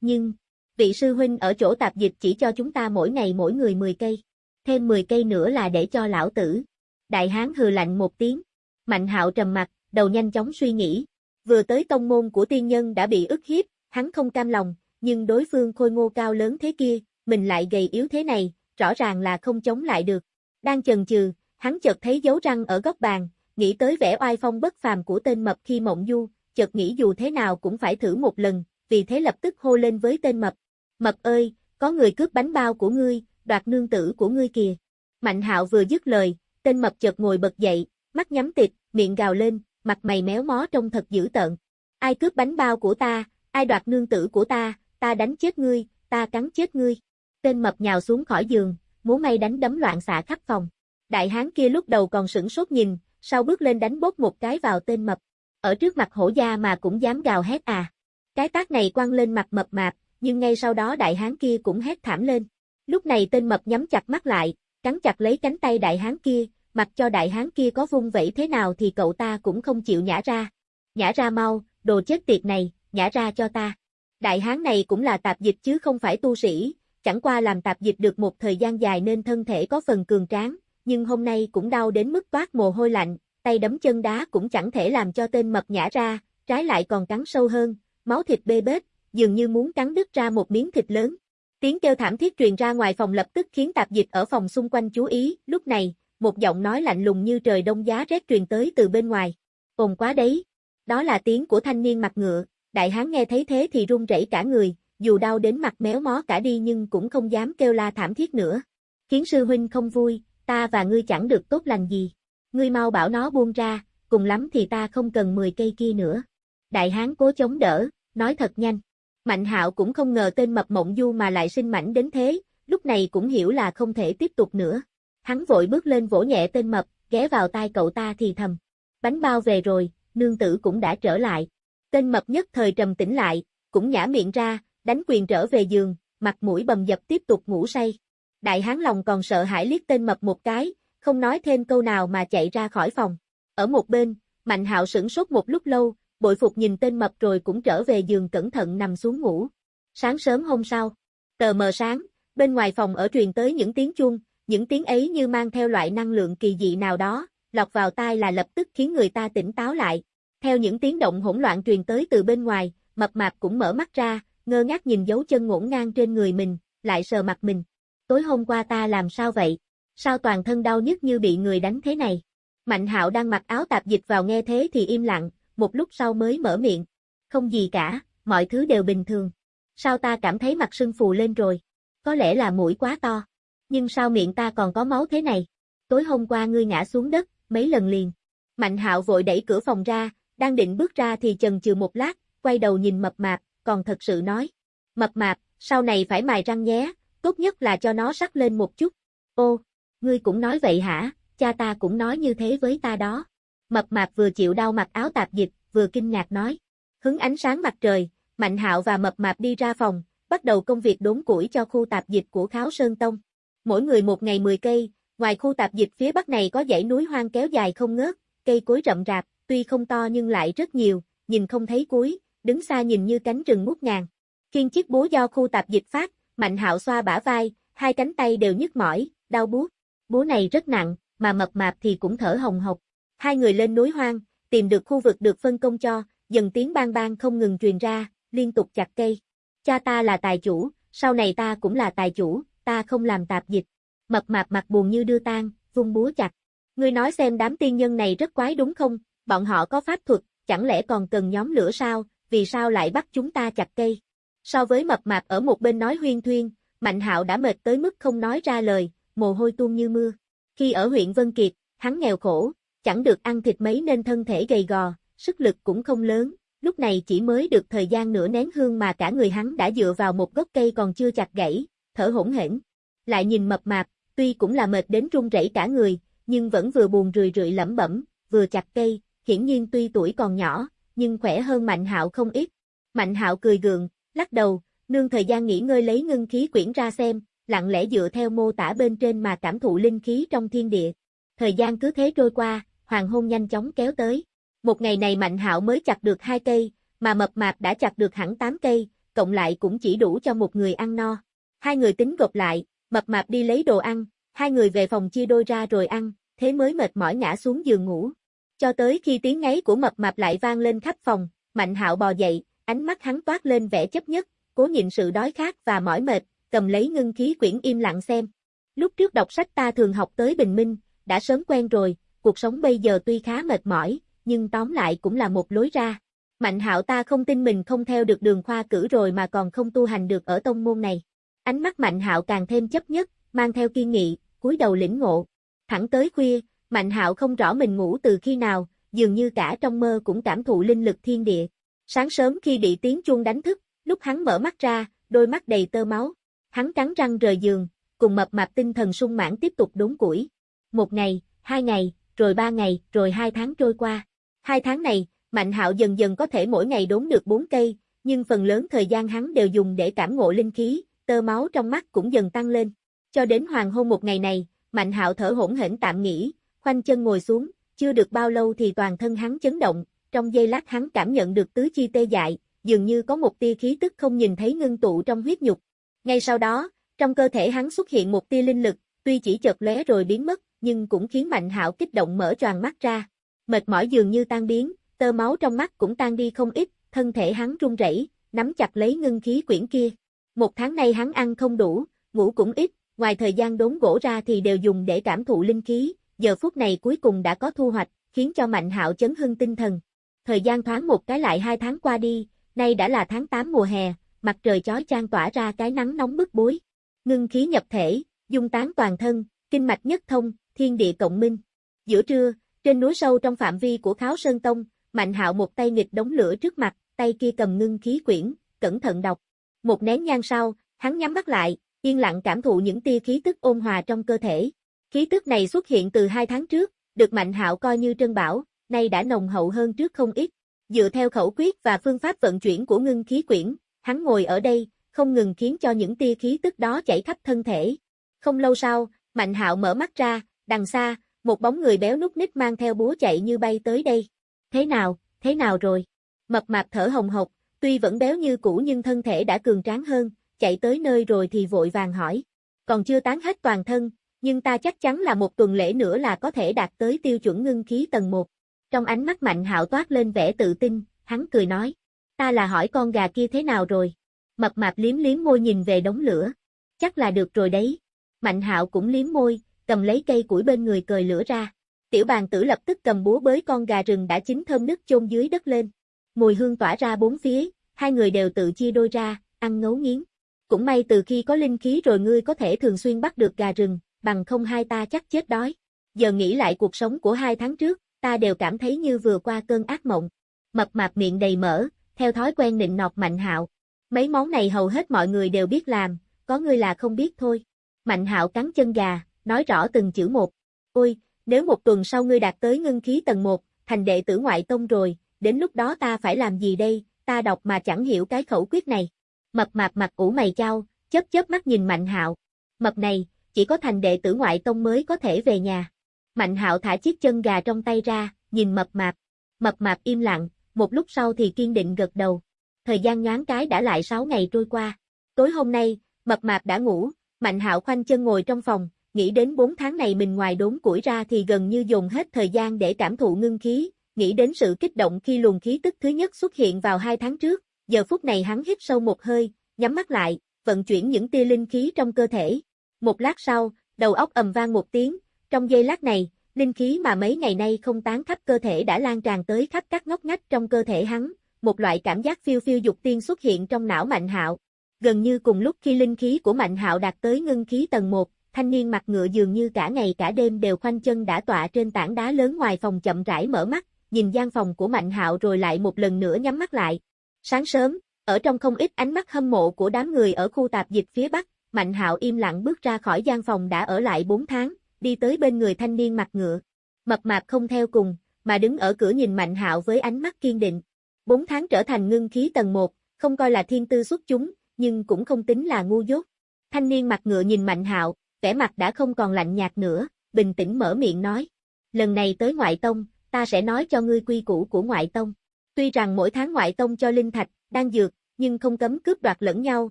Nhưng, vị sư huynh ở chỗ tạp dịch chỉ cho chúng ta mỗi ngày mỗi người 10 cây. Thêm 10 cây nữa là để cho lão tử. Đại hán hừ lạnh một tiếng. Mạnh hạo trầm mặt, đầu nhanh chóng suy nghĩ. Vừa tới tông môn của tiên nhân đã bị ức hiếp, hắn không cam lòng, nhưng đối phương khôi ngô cao lớn thế kia, mình lại gầy yếu thế này, rõ ràng là không chống lại được. Đang chần chừ, hắn chợt thấy dấu răng ở góc bàn, nghĩ tới vẻ oai phong bất phàm của tên mập khi mộng du, chợt nghĩ dù thế nào cũng phải thử một lần, vì thế lập tức hô lên với tên mập. Mập ơi, có người cướp bánh bao của ngươi, đoạt nương tử của ngươi kìa. Mạnh hạo vừa dứt lời, tên mập chợt ngồi bật dậy, mắt nhắm tịt, miệng gào lên, mặt mày méo mó trông thật dữ tợn. Ai cướp bánh bao của ta, ai đoạt nương tử của ta, ta đánh chết ngươi, ta cắn chết ngươi. Tên mập nhào xuống khỏi giường, múa may đánh đấm loạn xạ khắp phòng. Đại hán kia lúc đầu còn sửng sốt nhìn, sau bước lên đánh bốt một cái vào tên mập. Ở trước mặt hổ gia mà cũng dám gào hét à. Cái tác này quăng lên mặt mập mạp, nhưng ngay sau đó đại hán kia cũng hét thảm lên. Lúc này tên mập nhắm chặt mắt lại, cắn chặt lấy cánh tay đại hán kia, mặc cho đại hán kia có vung vẩy thế nào thì cậu ta cũng không chịu nhả ra. Nhả ra mau, đồ chết tiệt này, nhả ra cho ta. Đại hán này cũng là tạp dịch chứ không phải tu sĩ, chẳng qua làm tạp dịch được một thời gian dài nên thân thể có phần cường tráng, nhưng hôm nay cũng đau đến mức toát mồ hôi lạnh, tay đấm chân đá cũng chẳng thể làm cho tên mập nhả ra, trái lại còn cắn sâu hơn, máu thịt bê bết, dường như muốn cắn đứt ra một miếng thịt lớn. Tiếng kêu thảm thiết truyền ra ngoài phòng lập tức khiến tạp dịch ở phòng xung quanh chú ý, lúc này, một giọng nói lạnh lùng như trời đông giá rét truyền tới từ bên ngoài. Ồn quá đấy. Đó là tiếng của thanh niên mặt ngựa, đại hán nghe thấy thế thì run rẩy cả người, dù đau đến mặt méo mó cả đi nhưng cũng không dám kêu la thảm thiết nữa. Khiến sư huynh không vui, ta và ngươi chẳng được tốt lành gì. Ngươi mau bảo nó buông ra, cùng lắm thì ta không cần 10 cây kia nữa. Đại hán cố chống đỡ, nói thật nhanh. Mạnh hạo cũng không ngờ tên mập mộng du mà lại sinh mảnh đến thế, lúc này cũng hiểu là không thể tiếp tục nữa. Hắn vội bước lên vỗ nhẹ tên mập, ghé vào tai cậu ta thì thầm. Bánh bao về rồi, nương tử cũng đã trở lại. Tên mập nhất thời trầm tĩnh lại, cũng nhả miệng ra, đánh quyền trở về giường, mặt mũi bầm dập tiếp tục ngủ say. Đại hán lòng còn sợ hãi liếc tên mập một cái, không nói thêm câu nào mà chạy ra khỏi phòng. Ở một bên, Mạnh hạo sửng sốt một lúc lâu, bội phục nhìn tên mập rồi cũng trở về giường cẩn thận nằm xuống ngủ. Sáng sớm hôm sau, tờ mờ sáng, bên ngoài phòng ở truyền tới những tiếng chuông, những tiếng ấy như mang theo loại năng lượng kỳ dị nào đó, lọt vào tai là lập tức khiến người ta tỉnh táo lại. Theo những tiếng động hỗn loạn truyền tới từ bên ngoài, mập mạp cũng mở mắt ra, ngơ ngác nhìn dấu chân ngổn ngang trên người mình, lại sờ mặt mình. Tối hôm qua ta làm sao vậy? Sao toàn thân đau nhức như bị người đánh thế này? Mạnh hạo đang mặc áo tạp dịch vào nghe thế thì im lặng, một lúc sau mới mở miệng. Không gì cả, mọi thứ đều bình thường. Sao ta cảm thấy mặt sưng phù lên rồi? Có lẽ là mũi quá to. Nhưng sao miệng ta còn có máu thế này? Tối hôm qua ngươi ngã xuống đất, mấy lần liền. Mạnh hạo vội đẩy cửa phòng ra, đang định bước ra thì chần chừ một lát, quay đầu nhìn mập mạp, còn thật sự nói. Mập mạp, sau này phải mài răng nhé, tốt nhất là cho nó sắc lên một chút. Ô, ngươi cũng nói vậy hả, cha ta cũng nói như thế với ta đó. Mập mạp vừa chịu đau mặc áo tạp dịch, vừa kinh ngạc nói. Hứng ánh sáng mặt trời, Mạnh hạo và mập mạp đi ra phòng, bắt đầu công việc đốn củi cho khu tạp dịch của Kháo Sơn Tông. Mỗi người một ngày 10 cây, ngoài khu tạp dịch phía bắc này có dãy núi hoang kéo dài không ngớt, cây cối rậm rạp, tuy không to nhưng lại rất nhiều, nhìn không thấy cuối, đứng xa nhìn như cánh rừng ngút ngàn. Khiên chiếc búa do khu tạp dịch phát, Mạnh hạo xoa bả vai, hai cánh tay đều nhức mỏi, đau buốt. Búa này rất nặng, mà mập mạp thì cũng thở hồng hộc. Hai người lên núi hoang, tìm được khu vực được phân công cho, dần tiếng bang bang không ngừng truyền ra, liên tục chặt cây. Cha ta là tài chủ, sau này ta cũng là tài chủ, ta không làm tạp dịch. Mập mạp mặt buồn như đưa tang, vung búa chặt. Ngươi nói xem đám tiên nhân này rất quái đúng không, bọn họ có pháp thuật, chẳng lẽ còn cần nhóm lửa sao, vì sao lại bắt chúng ta chặt cây. So với mập mạp ở một bên nói huyên thuyên, Mạnh hạo đã mệt tới mức không nói ra lời, mồ hôi tuôn như mưa. Khi ở huyện Vân Kiệt, hắn nghèo khổ, chẳng được ăn thịt mấy nên thân thể gầy gò, sức lực cũng không lớn, lúc này chỉ mới được thời gian nửa nén hương mà cả người hắn đã dựa vào một gốc cây còn chưa chặt gãy, thở hổn hển. Lại nhìn mập mạp, tuy cũng là mệt đến run rẩy cả người, nhưng vẫn vừa buồn rười rượi lẩm bẩm, vừa chặt cây, hiển nhiên tuy tuổi còn nhỏ, nhưng khỏe hơn Mạnh Hạo không ít. Mạnh Hạo cười gượng, lắc đầu, nương thời gian nghỉ ngơi lấy ngưng khí quyển ra xem, lặng lẽ dựa theo mô tả bên trên mà cảm thụ linh khí trong thiên địa. Thời gian cứ thế trôi qua, hoàng hôn nhanh chóng kéo tới. Một ngày này Mạnh Hạo mới chặt được hai cây, mà mập mạp đã chặt được hẳn 8 cây, cộng lại cũng chỉ đủ cho một người ăn no. Hai người tính gộp lại, mập mạp đi lấy đồ ăn, hai người về phòng chia đôi ra rồi ăn, thế mới mệt mỏi ngã xuống giường ngủ. Cho tới khi tiếng ngáy của mập mạp lại vang lên khắp phòng, Mạnh Hạo bò dậy, ánh mắt hắn toát lên vẻ chấp nhất, cố nhịn sự đói khát và mỏi mệt, cầm lấy ngưng khí quyển im lặng xem. Lúc trước đọc sách ta thường học tới bình minh, đã sớm quen rồi, cuộc sống bây giờ tuy khá mệt mỏi, nhưng tóm lại cũng là một lối ra. Mạnh hạo ta không tin mình không theo được đường khoa cử rồi mà còn không tu hành được ở tông môn này. Ánh mắt mạnh hạo càng thêm chấp nhất, mang theo kiên nghị, cúi đầu lĩnh ngộ. Thẳng tới khuya, mạnh hạo không rõ mình ngủ từ khi nào, dường như cả trong mơ cũng cảm thụ linh lực thiên địa. Sáng sớm khi bị tiếng chuông đánh thức, lúc hắn mở mắt ra, đôi mắt đầy tơ máu. Hắn cắn răng rời giường, cùng mập mạp tinh thần sung mãn tiếp tục đốn củi. Một ngày, hai ngày, rồi ba ngày, rồi hai tháng trôi qua. Hai tháng này, Mạnh Hạo dần dần có thể mỗi ngày đốn được bốn cây, nhưng phần lớn thời gian hắn đều dùng để cảm ngộ linh khí, tơ máu trong mắt cũng dần tăng lên. Cho đến hoàng hôn một ngày này, Mạnh Hạo thở hổn hển tạm nghỉ, khoanh chân ngồi xuống, chưa được bao lâu thì toàn thân hắn chấn động, trong giây lát hắn cảm nhận được tứ chi tê dại, dường như có một tia khí tức không nhìn thấy ngưng tụ trong huyết nhục. Ngay sau đó, trong cơ thể hắn xuất hiện một tia linh lực, tuy chỉ chợt lóe rồi biến mất, nhưng cũng khiến Mạnh Hạo kích động mở tròn mắt ra. Mệt mỏi dường như tan biến, tơ máu trong mắt cũng tan đi không ít, thân thể hắn run rẩy, nắm chặt lấy ngưng khí quyển kia. Một tháng nay hắn ăn không đủ, ngủ cũng ít, ngoài thời gian đốn gỗ ra thì đều dùng để cảm thụ linh khí, giờ phút này cuối cùng đã có thu hoạch, khiến cho Mạnh Hạo chấn hưng tinh thần. Thời gian thoáng một cái lại hai tháng qua đi, nay đã là tháng 8 mùa hè, mặt trời chói chang tỏa ra cái nắng nóng bức bối. Ngưng khí nhập thể, dung tán toàn thân, kinh mạch nhất thông, thiên địa cộng minh. Giữa trưa, trên núi sâu trong phạm vi của Kháo Sơn Tông, Mạnh Hạo một tay nghịch đống lửa trước mặt, tay kia cầm ngưng khí quyển, cẩn thận đọc. Một nén nhang sau, hắn nhắm mắt lại, yên lặng cảm thụ những tia khí tức ôn hòa trong cơ thể. Khí tức này xuất hiện từ hai tháng trước, được Mạnh Hạo coi như trân bảo, nay đã nồng hậu hơn trước không ít. Dựa theo khẩu quyết và phương pháp vận chuyển của ngưng khí quyển, hắn ngồi ở đây, không ngừng khiến cho những tia khí tức đó chảy khắp thân thể. Không lâu sau, Mạnh Hạo mở mắt ra, đằng xa, một bóng người béo nút nít mang theo búa chạy như bay tới đây. Thế nào, thế nào rồi? Mập mạp thở hồng hộc, tuy vẫn béo như cũ nhưng thân thể đã cường tráng hơn, chạy tới nơi rồi thì vội vàng hỏi. Còn chưa tán hết toàn thân, nhưng ta chắc chắn là một tuần lễ nữa là có thể đạt tới tiêu chuẩn ngưng khí tầng 1. Trong ánh mắt mạnh hạo toát lên vẻ tự tin, hắn cười nói. Ta là hỏi con gà kia thế nào rồi? Mập mạp liếm liếm môi nhìn về đống lửa. Chắc là được rồi đấy. Mạnh hạo cũng liếm môi, cầm lấy cây củi bên người cời lửa ra. Tiểu bàn tử lập tức cầm búa bới con gà rừng đã chín thơm nức chôn dưới đất lên. Mùi hương tỏa ra bốn phía, hai người đều tự chia đôi ra, ăn ngấu nghiến. Cũng may từ khi có linh khí rồi ngươi có thể thường xuyên bắt được gà rừng, bằng không hai ta chắc chết đói. Giờ nghĩ lại cuộc sống của hai tháng trước, ta đều cảm thấy như vừa qua cơn ác mộng. Mập mạp miệng đầy mỡ, theo thói quen nịnh nọt Mạnh Hạo. Mấy món này hầu hết mọi người đều biết làm, có người là không biết thôi. Mạnh Hạo cắn chân gà, nói rõ từng chữ một. Ôi, nếu một tuần sau ngươi đạt tới ngưng khí tầng 1, thành đệ tử ngoại tông rồi, đến lúc đó ta phải làm gì đây, ta đọc mà chẳng hiểu cái khẩu quyết này. Mập mạp mặt ủ mày chao, chớp chớp mắt nhìn Mạnh Hạo. Mập này, chỉ có thành đệ tử ngoại tông mới có thể về nhà. Mạnh Hạo thả chiếc chân gà trong tay ra, nhìn mập mạp. Mập mạp im lặng, một lúc sau thì kiên định gật đầu. Thời gian nhoáng cái đã lại 6 ngày trôi qua. Tối hôm nay, mập mạp đã ngủ, Mạnh Hạo khoanh chân ngồi trong phòng, nghĩ đến 4 tháng này mình ngoài đốn củi ra thì gần như dùng hết thời gian để cảm thụ ngưng khí, nghĩ đến sự kích động khi luồng khí tức thứ nhất xuất hiện vào hai tháng trước, giờ phút này hắn hít sâu một hơi, nhắm mắt lại, vận chuyển những tia linh khí trong cơ thể. Một lát sau, đầu óc ầm vang một tiếng, trong giây lát này, linh khí mà mấy ngày nay không tán khắp cơ thể đã lan tràn tới khắp các ngóc ngách trong cơ thể hắn, một loại cảm giác phiêu phiêu dục tiên xuất hiện trong não Mạnh Hạo. Gần như cùng lúc khi linh khí của Mạnh Hạo đạt tới ngưng khí tầng 1, thanh niên mặt ngựa dường như cả ngày cả đêm đều khoanh chân đã tọa trên tảng đá lớn ngoài phòng chậm rãi mở mắt, nhìn gian phòng của Mạnh Hạo rồi lại một lần nữa nhắm mắt lại. Sáng sớm, ở trong không ít ánh mắt hâm mộ của đám người ở khu tạp dịch phía Bắc, Mạnh Hạo im lặng bước ra khỏi gian phòng đã ở lại 4 tháng, đi tới bên người thanh niên mặt ngựa. Mập mạp không theo cùng, mà đứng ở cửa nhìn Mạnh Hạo với ánh mắt kiên định. 4 tháng trở thành ngưng khí tầng 1, không coi là thiên tư xuất chúng, nhưng cũng không tính là ngu dốt. Thanh niên mặt ngựa nhìn Mạnh Hạo, vẻ mặt đã không còn lạnh nhạt nữa, bình tĩnh mở miệng nói. Lần này tới ngoại tông, ta sẽ nói cho ngươi quy củ của ngoại tông. Tuy rằng mỗi tháng ngoại tông cho linh thạch, đan dược, nhưng không cấm cướp đoạt lẫn nhau,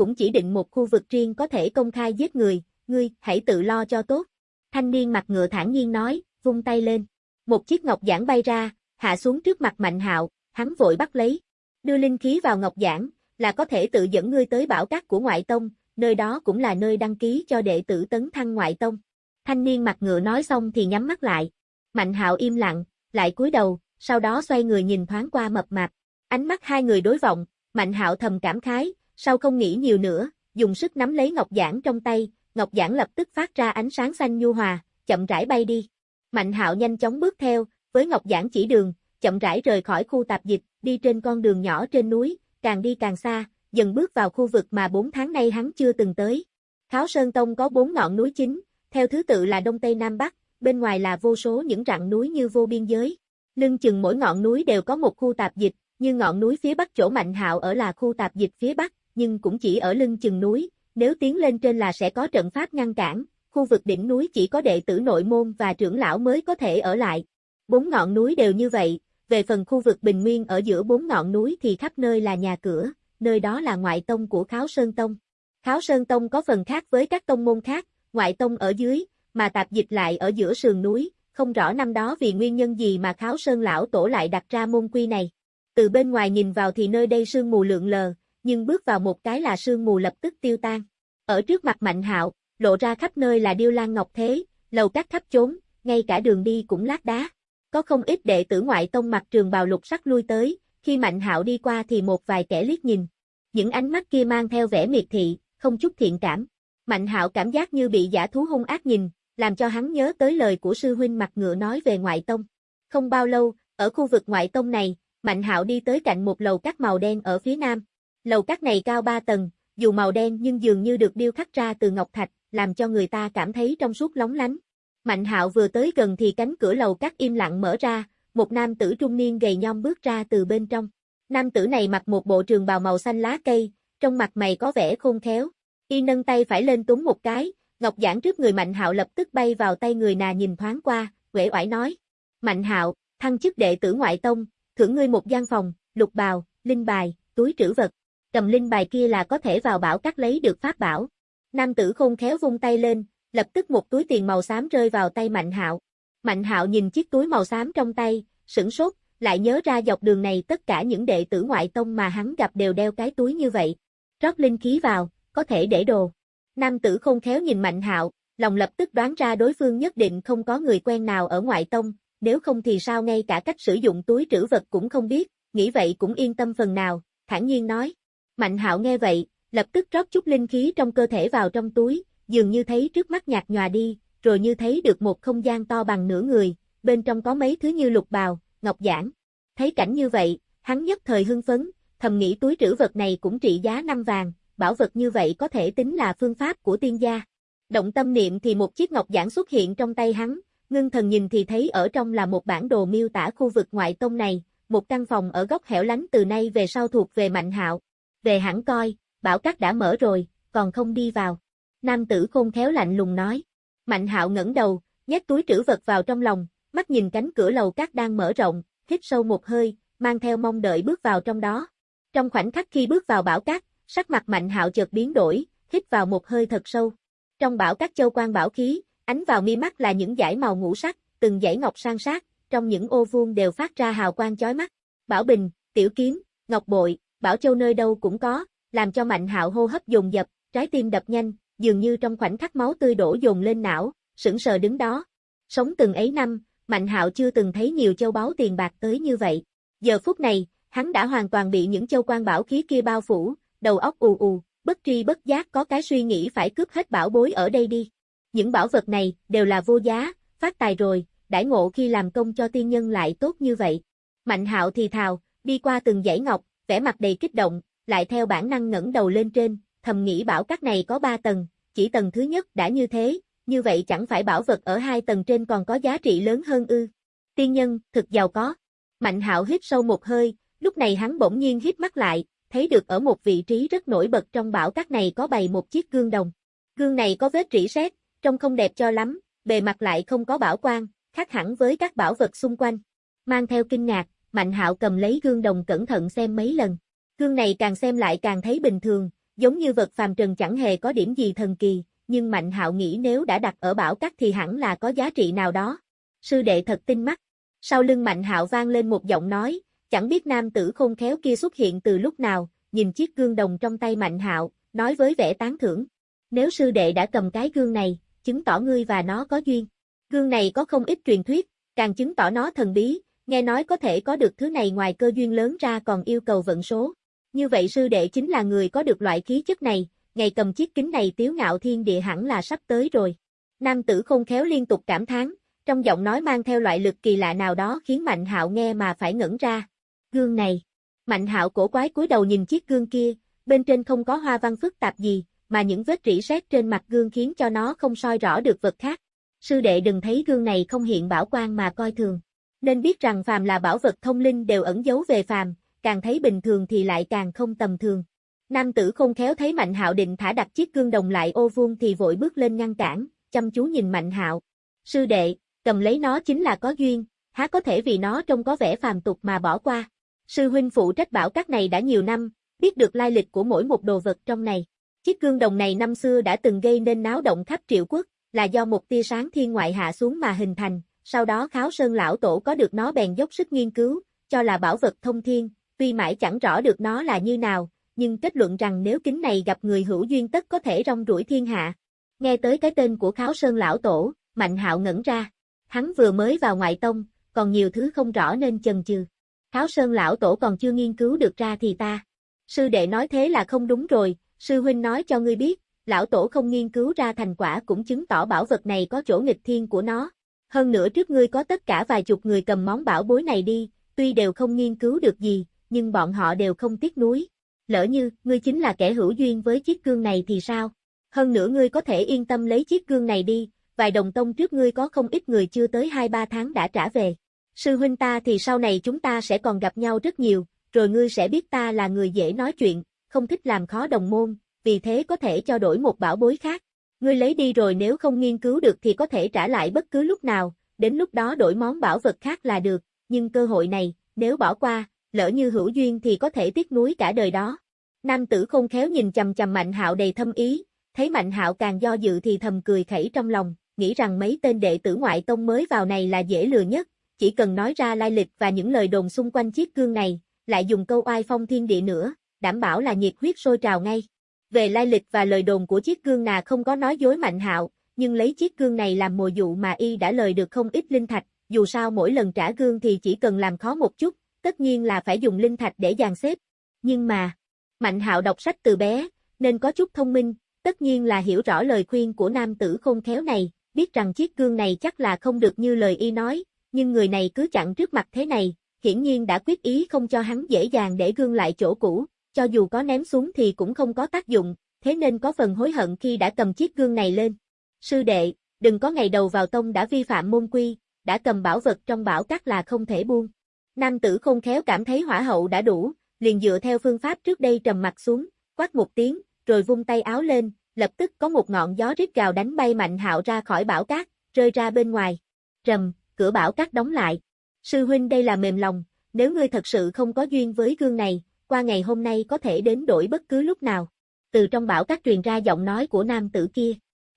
cũng chỉ định một khu vực riêng có thể công khai giết người, ngươi hãy tự lo cho tốt. Thanh niên mặt ngựa thản nhiên nói, vung tay lên. Một chiếc ngọc giản bay ra, hạ xuống trước mặt Mạnh Hạo, hắn vội bắt lấy. Đưa linh khí vào ngọc giản, là có thể tự dẫn ngươi tới bảo cát của ngoại tông, nơi đó cũng là nơi đăng ký cho đệ tử tấn thăng ngoại tông. Thanh niên mặt ngựa nói xong thì nhắm mắt lại. Mạnh hạo im lặng, lại cúi đầu, sau đó xoay người nhìn thoáng qua mập mạp. Ánh mắt hai người đối vọng, Mạnh hạo thầm cảm khái, sau không nghĩ nhiều nữa, dùng sức nắm lấy ngọc giản trong tay, ngọc giản lập tức phát ra ánh sáng xanh nhu hòa, chậm rãi bay đi. Mạnh hạo nhanh chóng bước theo, với ngọc giản chỉ đường, chậm rãi rời khỏi khu tạp dịch, đi trên con đường nhỏ trên núi, càng đi càng xa, dần bước vào khu vực mà 4 tháng nay hắn chưa từng tới. Kháo Sơn Tông có 4 ngọn núi chính, theo thứ tự là Đông Tây Nam Bắc, bên ngoài là vô số những rặng núi như vô biên giới. Lưng chừng mỗi ngọn núi đều có một khu tạp dịch, như ngọn núi phía Bắc chỗ Mạnh Hạo ở là khu tạp dịch phía Bắc, nhưng cũng chỉ ở lưng chừng núi, nếu tiến lên trên là sẽ có trận pháp ngăn cản, khu vực đỉnh núi chỉ có đệ tử nội môn và trưởng lão mới có thể ở lại. Bốn ngọn núi đều như vậy, về phần khu vực bình nguyên ở giữa bốn ngọn núi thì khắp nơi là nhà cửa, nơi đó là ngoại tông của Kháo Sơn Tông. Kháo Sơn Tông có phần khác với các tông môn khác, ngoại tông ở dưới, mà tạp dịch lại ở giữa sườn núi, không rõ năm đó vì nguyên nhân gì mà Kháo Sơn Lão Tổ lại đặt ra môn quy này. Từ bên ngoài nhìn vào thì nơi đây sương mù lượng lờ, nhưng bước vào một cái là sương mù lập tức tiêu tan. Ở trước mặt Mạnh Hạo, lộ ra khắp nơi là điêu lan ngọc thế, lầu các khắp chốn, ngay cả đường đi cũng lát đá. Có không ít đệ tử ngoại tông mặc trường bào lục sắc lui tới, khi Mạnh Hạo đi qua thì một vài kẻ liếc nhìn. Những ánh mắt kia mang theo vẻ miệt thị, không chút thiện cảm. Mạnh Hạo cảm giác như bị giả thú hung ác nhìn, làm cho hắn nhớ tới lời của sư huynh mặt ngựa nói về ngoại tông. Không bao lâu, ở khu vực ngoại tông này, Mạnh Hạo đi tới cạnh một lầu các màu đen ở phía nam. Lầu cát này cao 3 tầng, dù màu đen nhưng dường như được điêu khắc ra từ ngọc thạch, làm cho người ta cảm thấy trong suốt lóng lánh. Mạnh Hạo vừa tới gần thì cánh cửa lầu cát im lặng mở ra, một nam tử trung niên gầy nhom bước ra từ bên trong. Nam tử này mặc một bộ trường bào màu xanh lá cây, trong mặt mày có vẻ khôn khéo. Y nâng tay phải lên túng một cái, ngọc giản trước người Mạnh Hạo lập tức bay vào tay người nà nhìn thoáng qua, uể oải nói: "Mạnh Hạo, thăng chức đệ tử ngoại tông, thưởng ngươi một gian phòng, lục bào, linh bài, túi trữ vật. Cầm linh bài kia là có thể vào bảo cắt lấy được pháp bảo." Nam tử khôn khéo vung tay lên, lập tức một túi tiền màu xám rơi vào tay Mạnh Hạo. Mạnh Hạo nhìn chiếc túi màu xám trong tay, sửng sốt, lại nhớ ra dọc đường này tất cả những đệ tử ngoại tông mà hắn gặp đều đeo cái túi như vậy. Rót linh khí vào, có thể để đồ. Nam tử khôn khéo nhìn Mạnh Hạo, lòng lập tức đoán ra đối phương nhất định không có người quen nào ở ngoại tông, nếu không thì sao ngay cả cách sử dụng túi trữ vật cũng không biết, nghĩ vậy cũng yên tâm phần nào, thản nhiên nói. Mạnh Hạo nghe vậy, lập tức rót chút linh khí trong cơ thể vào trong túi, dường như thấy trước mắt nhạt nhòa đi, rồi như thấy được một không gian to bằng nửa người, bên trong có mấy thứ như lục bào, ngọc giản. Thấy cảnh như vậy, hắn nhất thời hưng phấn, thầm nghĩ túi trữ vật này cũng trị giá năm vàng, bảo vật như vậy có thể tính là phương pháp của tiên gia. Động tâm niệm thì một chiếc ngọc giản xuất hiện trong tay hắn, ngưng thần nhìn thì thấy ở trong là một bản đồ miêu tả khu vực ngoại tông này, một căn phòng ở góc hẻo lánh từ nay về sau thuộc về Mạnh Hạo. Về hẳn coi, bảo các đã mở rồi, còn không đi vào. Nam tử khôn khéo lạnh lùng nói. Mạnh hạo ngẩng đầu, nhét túi trữ vật vào trong lòng, mắt nhìn cánh cửa lầu cát đang mở rộng, hít sâu một hơi, mang theo mong đợi bước vào trong đó. Trong khoảnh khắc khi bước vào bảo cát, sắc mặt mạnh hạo chợt biến đổi, hít vào một hơi thật sâu. Trong bảo cát châu quan bảo khí, ánh vào mi mắt là những dải màu ngũ sắc, từng dải ngọc sang sát, trong những ô vuông đều phát ra hào quang chói mắt. Bảo bình, tiểu kiếm, ngọc bội, bảo châu nơi đâu cũng có, làm cho mạnh hạo hô hấp dồn dập, trái tim đập nhanh, dường như trong khoảnh khắc máu tươi đổ dồn lên não, sững sờ đứng đó. Sống từng ấy năm, Mạnh Hạo chưa từng thấy nhiều châu báu tiền bạc tới như vậy. Giờ phút này, hắn đã hoàn toàn bị những châu quan bảo khí kia bao phủ, đầu óc ù ù, bất tri bất giác có cái suy nghĩ phải cướp hết bảo bối ở đây đi. Những bảo vật này đều là vô giá, phát tài rồi, đãi ngộ khi làm công cho tiên nhân lại tốt như vậy. Mạnh hạo thì thào, đi qua từng dãy ngọc, vẻ mặt đầy kích động, lại theo bản năng ngẩng đầu lên trên, thầm nghĩ bảo các này có ba tầng, chỉ tầng thứ nhất đã như thế, như vậy chẳng phải bảo vật ở hai tầng trên còn có giá trị lớn hơn ư. Tiên nhân, thực giàu có. Mạnh hạo hít sâu một hơi, lúc này hắn bỗng nhiên hít mắt lại, thấy được ở một vị trí rất nổi bật trong bảo các này có bày một chiếc gương đồng. Gương này có vết rỉ sét, trông không đẹp cho lắm, bề mặt lại không có bảo quang, khác hẳn với các bảo vật xung quanh. Mang theo kinh ngạc, Mạnh Hạo cầm lấy gương đồng cẩn thận xem mấy lần. Gương này càng xem lại càng thấy bình thường, giống như vật phàm trần chẳng hề có điểm gì thần kỳ, nhưng Mạnh Hạo nghĩ nếu đã đặt ở bảo các thì hẳn là có giá trị nào đó. Sư đệ thật tinh mắt. Sau lưng Mạnh Hạo vang lên một giọng nói, chẳng biết nam tử khôn khéo kia xuất hiện từ lúc nào, nhìn chiếc gương đồng trong tay Mạnh Hạo, nói với vẻ tán thưởng. Nếu sư đệ đã cầm cái gương này, chứng tỏ ngươi và nó có duyên. Gương này có không ít truyền thuyết, càng chứng tỏ nó thần bí, nghe nói có thể có được thứ này ngoài cơ duyên lớn ra còn yêu cầu vận số. Như vậy sư đệ chính là người có được loại khí chất này, ngày cầm chiếc kính này tiếu ngạo thiên địa hẳn là sắp tới rồi. Nam tử không khéo liên tục cảm thán, trong giọng nói mang theo loại lực kỳ lạ nào đó khiến Mạnh Hạo nghe mà phải ngẩn ra. Gương này. Mạnh Hạo cổ quái cúi đầu nhìn chiếc gương kia, bên trên không có hoa văn phức tạp gì, mà những vết rỉ sét trên mặt gương khiến cho nó không soi rõ được vật khác. Sư đệ đừng thấy gương này không hiện bảo quan mà coi thường. Nên biết rằng phàm là bảo vật thông linh đều ẩn giấu về phàm, càng thấy bình thường thì lại càng không tầm thường. Nam tử không khéo thấy Mạnh Hạo định thả đặt chiếc gương đồng lại ô vuông thì vội bước lên ngăn cản, chăm chú nhìn Mạnh Hạo. Sư đệ, cầm lấy nó chính là có duyên, há có thể vì nó trông có vẻ phàm tục mà bỏ qua. Sư huynh phụ trách bảo các này đã nhiều năm, biết được lai lịch của mỗi một đồ vật trong này. Chiếc gương đồng này năm xưa đã từng gây nên náo động khắp triệu quốc, là do một tia sáng thiên ngoại hạ xuống mà hình thành, sau đó Kháo Sơn lão tổ có được nó bèn dốc sức nghiên cứu, cho là bảo vật thông thiên, tuy mãi chẳng rõ được nó là như nào, nhưng kết luận rằng nếu kính này gặp người hữu duyên tất có thể rong ruổi thiên hạ. Nghe tới cái tên của Kháo Sơn lão tổ, Mạnh Hạo ngẩn ra. Hắn vừa mới vào ngoại tông, còn nhiều thứ không rõ nên chần chừ. Kháo Sơn lão tổ còn chưa nghiên cứu được ra thì ta. Sư đệ nói thế là không đúng rồi, sư huynh nói cho ngươi biết, lão tổ không nghiên cứu ra thành quả cũng chứng tỏ bảo vật này có chỗ nghịch thiên của nó. Hơn nữa trước ngươi có tất cả vài chục người cầm món bảo bối này đi, tuy đều không nghiên cứu được gì, nhưng bọn họ đều không tiếc nuối. Lỡ như, ngươi chính là kẻ hữu duyên với chiếc gương này thì sao? Hơn nữa ngươi có thể yên tâm lấy chiếc gương này đi, vài đồng tông trước ngươi có không ít người chưa tới 2-3 tháng đã trả về. Sư huynh ta thì sau này chúng ta sẽ còn gặp nhau rất nhiều, rồi ngươi sẽ biết ta là người dễ nói chuyện, không thích làm khó đồng môn, vì thế có thể cho đổi một bảo bối khác. Ngươi lấy đi rồi nếu không nghiên cứu được thì có thể trả lại bất cứ lúc nào, đến lúc đó đổi món bảo vật khác là được, nhưng cơ hội này, nếu bỏ qua, lỡ như hữu duyên thì có thể tiếc nuối cả đời đó. Nam tử không khéo nhìn chầm chầm Mạnh Hạo đầy thâm ý, thấy Mạnh Hạo càng do dự thì thầm cười khẩy trong lòng, nghĩ rằng mấy tên đệ tử ngoại tông mới vào này là dễ lừa nhất, chỉ cần nói ra lai lịch và những lời đồn xung quanh chiếc gương này, lại dùng câu oai phong thiên địa nữa, đảm bảo là nhiệt huyết sôi trào ngay. Về lai lịch và lời đồn của chiếc gương nà không có nói dối Mạnh Hạo, nhưng lấy chiếc gương này làm mồi dụ mà y đã lời được không ít linh thạch, dù sao mỗi lần trả gương thì chỉ cần làm khó một chút, tất nhiên là phải dùng linh thạch để dàn xếp. Nhưng mà, Mạnh Hạo đọc sách từ bé, nên có chút thông minh, tất nhiên là hiểu rõ lời khuyên của nam tử khôn khéo này, biết rằng chiếc gương này chắc là không được như lời y nói, nhưng người này cứ chặn trước mặt thế này, hiển nhiên đã quyết ý không cho hắn dễ dàng để gương lại chỗ cũ, cho dù có ném xuống thì cũng không có tác dụng, thế nên có phần hối hận khi đã cầm chiếc gương này lên. Sư đệ, đừng có ngày đầu vào tông đã vi phạm môn quy, đã cầm bảo vật trong bảo các là không thể buông. Nam tử không khéo cảm thấy hỏa hậu đã đủ, liền dựa theo phương pháp trước đây trầm mặt xuống, quát một tiếng, rồi vung tay áo lên, lập tức có một ngọn gió rít gào đánh bay mạnh hạo ra khỏi bảo cát, rơi ra bên ngoài. trầm cửa bảo cát đóng lại. Sư huynh đây là mềm lòng, nếu ngươi thật sự không có duyên với gương này, qua ngày hôm nay có thể đến đổi bất cứ lúc nào. Từ trong bảo cát truyền ra giọng nói của nam tử kia.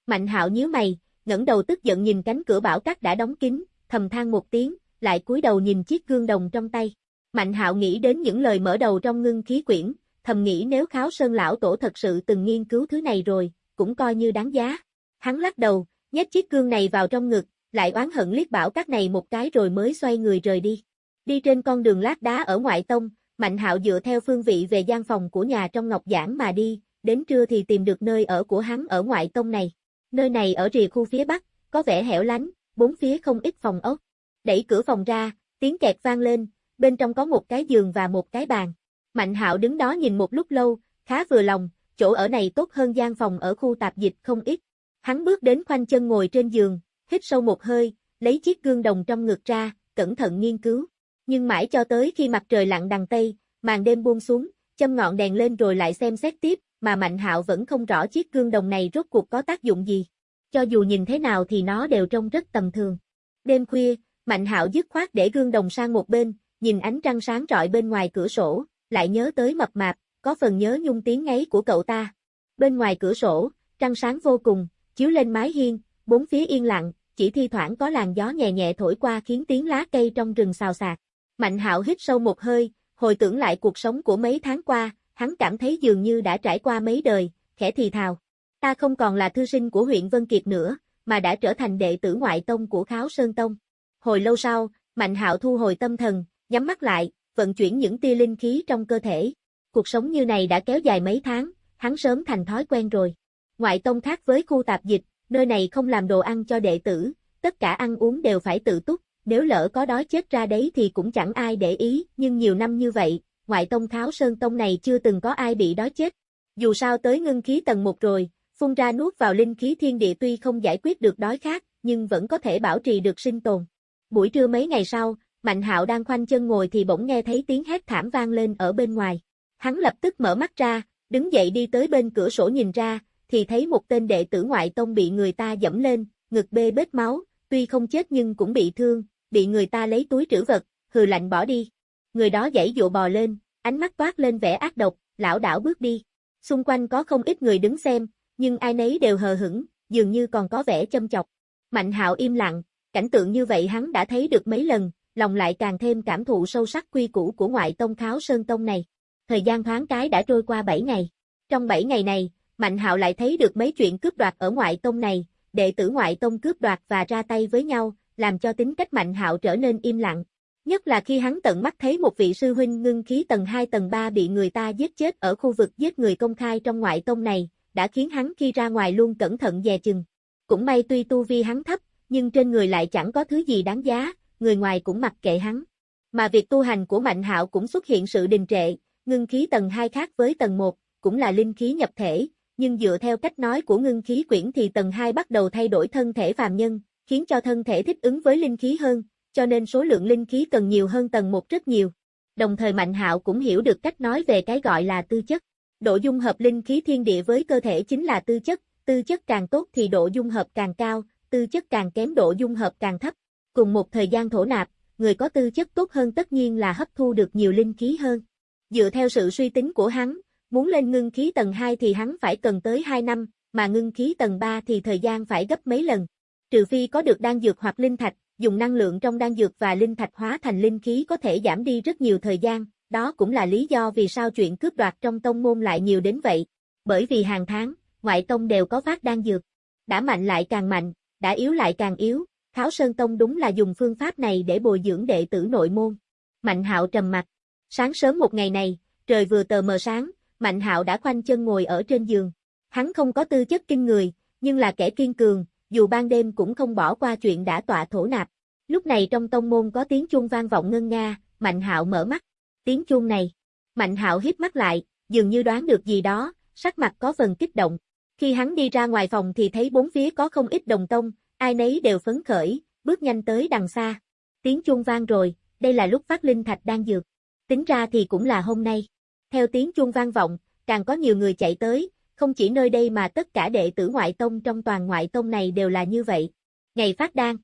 Mạnh hạo nhíu mày, ngẩng đầu tức giận nhìn cánh cửa bảo cát đã đóng kín, thầm than một tiếng, lại cúi đầu nhìn chiếc gương đồng trong tay. Mạnh hạo nghĩ đến những lời mở đầu trong ngưng khí quyển, thầm nghĩ nếu kháo sơn lão tổ thật sự từng nghiên cứu thứ này rồi, cũng coi như đáng giá. Hắn lắc đầu, nhét chiếc gương này vào trong ngực, lại oán hận liếc bảo các này một cái rồi mới xoay người rời đi. Đi trên con đường lát đá ở ngoại tông, Mạnh hạo dựa theo phương vị về gian phòng của nhà trong ngọc giảng mà đi, đến trưa thì tìm được nơi ở của hắn ở ngoại tông này. Nơi này ở rìa khu phía bắc, có vẻ hẻo lánh, bốn phía không ít phòng ốc. Đẩy cửa phòng ra, tiếng kẹt vang lên, bên trong có một cái giường và một cái bàn. Mạnh hạo đứng đó nhìn một lúc lâu, khá vừa lòng, chỗ ở này tốt hơn gian phòng ở khu tạp dịch không ít. Hắn bước đến khoanh chân ngồi trên giường, hít sâu một hơi, lấy chiếc gương đồng trong ngực ra, cẩn thận nghiên cứu. Nhưng mãi cho tới khi mặt trời lặn đằng Tây, màn đêm buông xuống, châm ngọn đèn lên rồi lại xem xét tiếp, mà Mạnh Hạo vẫn không rõ chiếc gương đồng này rốt cuộc có tác dụng gì. Cho dù nhìn thế nào thì nó đều trông rất tầm thường. Đêm khuya, Mạnh Hạo dứt khoát để gương đồng sang một bên, nhìn ánh trăng sáng rọi bên ngoài cửa sổ, lại nhớ tới mập mạp, có phần nhớ nhung tiếng ngáy của cậu ta. Bên ngoài cửa sổ, trăng sáng vô cùng, chiếu lên mái hiên, bốn phía yên lặng, chỉ thi thoảng có làn gió nhẹ nhẹ thổi qua khiến tiếng lá cây trong rừng xào xạc. Mạnh hạo hít sâu một hơi, hồi tưởng lại cuộc sống của mấy tháng qua, hắn cảm thấy dường như đã trải qua mấy đời, khẽ thì thào. Ta không còn là thư sinh của huyện Vân Kiệt nữa, mà đã trở thành đệ tử ngoại tông của Kháo Sơn Tông. Hồi lâu sau, Mạnh hạo thu hồi tâm thần, nhắm mắt lại, vận chuyển những tia linh khí trong cơ thể. Cuộc sống như này đã kéo dài mấy tháng, hắn sớm thành thói quen rồi. Ngoại tông khác với khu tạp dịch, nơi này không làm đồ ăn cho đệ tử, tất cả ăn uống đều phải tự túc, nếu lỡ có đói chết ra đấy thì cũng chẳng ai để ý, nhưng nhiều năm như vậy, ngoại tông tháo sơn tông này chưa từng có ai bị đói chết. Dù sao tới ngưng khí tầng 1 rồi, phun ra nuốt vào linh khí thiên địa tuy không giải quyết được đói khát, nhưng vẫn có thể bảo trì được sinh tồn. Buổi trưa mấy ngày sau, Mạnh Hạo đang khoanh chân ngồi thì bỗng nghe thấy tiếng hét thảm vang lên ở bên ngoài. Hắn lập tức mở mắt ra, đứng dậy đi tới bên cửa sổ nhìn ra, thì thấy một tên đệ tử ngoại tông bị người ta dẫm lên, ngực bê bết máu, tuy không chết nhưng cũng bị thương, bị người ta lấy túi trữ vật, hừ lạnh bỏ đi. Người đó dãy dụ bò lên, ánh mắt toát lên vẻ ác độc, lão đảo bước đi. Xung quanh có không ít người đứng xem, nhưng ai nấy đều hờ hững, dường như còn có vẻ châm chọc. Mạnh hạo im lặng, cảnh tượng như vậy hắn đã thấy được mấy lần, lòng lại càng thêm cảm thụ sâu sắc quy củ của ngoại tông kháo sơn tông này. Thời gian thoáng cái đã trôi qua 7 ngày. Trong 7 ngày này, Mạnh Hạo lại thấy được mấy chuyện cướp đoạt ở ngoại tông này, đệ tử ngoại tông cướp đoạt và ra tay với nhau, làm cho tính cách Mạnh Hạo trở nên im lặng. Nhất là khi hắn tận mắt thấy một vị sư huynh ngưng khí tầng 2 tầng 3 bị người ta giết chết ở khu vực giết người công khai trong ngoại tông này, đã khiến hắn khi ra ngoài luôn cẩn thận dè chừng. Cũng may tuy tu vi hắn thấp, nhưng trên người lại chẳng có thứ gì đáng giá, người ngoài cũng mặc kệ hắn. Mà việc tu hành của Mạnh Hạo cũng xuất hiện sự đình trệ, ngưng khí tầng 2 khác với tầng 1, cũng là linh khí nhập thể, nhưng dựa theo cách nói của ngưng khí quyển thì tầng 2 bắt đầu thay đổi thân thể phàm nhân, khiến cho thân thể thích ứng với linh khí hơn, cho nên số lượng linh khí cần nhiều hơn tầng 1 rất nhiều. Đồng thời Mạnh Hạo cũng hiểu được cách nói về cái gọi là tư chất. Độ dung hợp linh khí thiên địa với cơ thể chính là tư chất, tư chất càng tốt thì độ dung hợp càng cao, tư chất càng kém độ dung hợp càng thấp. Cùng một thời gian thổ nạp, người có tư chất tốt hơn tất nhiên là hấp thu được nhiều linh khí hơn. Dựa theo sự suy tính của hắn, muốn lên ngưng khí tầng 2 thì hắn phải cần tới 2 năm, mà ngưng khí tầng 3 thì thời gian phải gấp mấy lần. Trừ phi có được đan dược hoặc linh thạch, dùng năng lượng trong đan dược và linh thạch hóa thành linh khí có thể giảm đi rất nhiều thời gian, đó cũng là lý do vì sao chuyện cướp đoạt trong tông môn lại nhiều đến vậy. Bởi vì hàng tháng, ngoại tông đều có phát đan dược. Đã mạnh lại càng mạnh, đã yếu lại càng yếu, Kháo Sơn Tông đúng là dùng phương pháp này để bồi dưỡng đệ tử nội môn. Mạnh hạo trầm mặt. Sáng sớm một ngày này, trời vừa tờ mờ sáng, Mạnh hạo đã khoanh chân ngồi ở trên giường. Hắn không có tư chất kinh người, nhưng là kẻ kiên cường, dù ban đêm cũng không bỏ qua chuyện đã tọa thổ nạp. Lúc này trong tông môn có tiếng chuông vang vọng ngân nga, Mạnh hạo mở mắt. Tiếng chuông này. Mạnh hạo híp mắt lại, dường như đoán được gì đó, sắc mặt có phần kích động. Khi hắn đi ra ngoài phòng thì thấy bốn phía có không ít đồng tông, ai nấy đều phấn khởi, bước nhanh tới đằng xa. Tiếng chuông vang rồi, đây là lúc phát linh thạch đang dược. Tính ra thì cũng là hôm nay. Theo tiếng chuông vang vọng, càng có nhiều người chạy tới, không chỉ nơi đây mà tất cả đệ tử ngoại tông trong toàn ngoại tông này đều là như vậy. Ngày phát đan,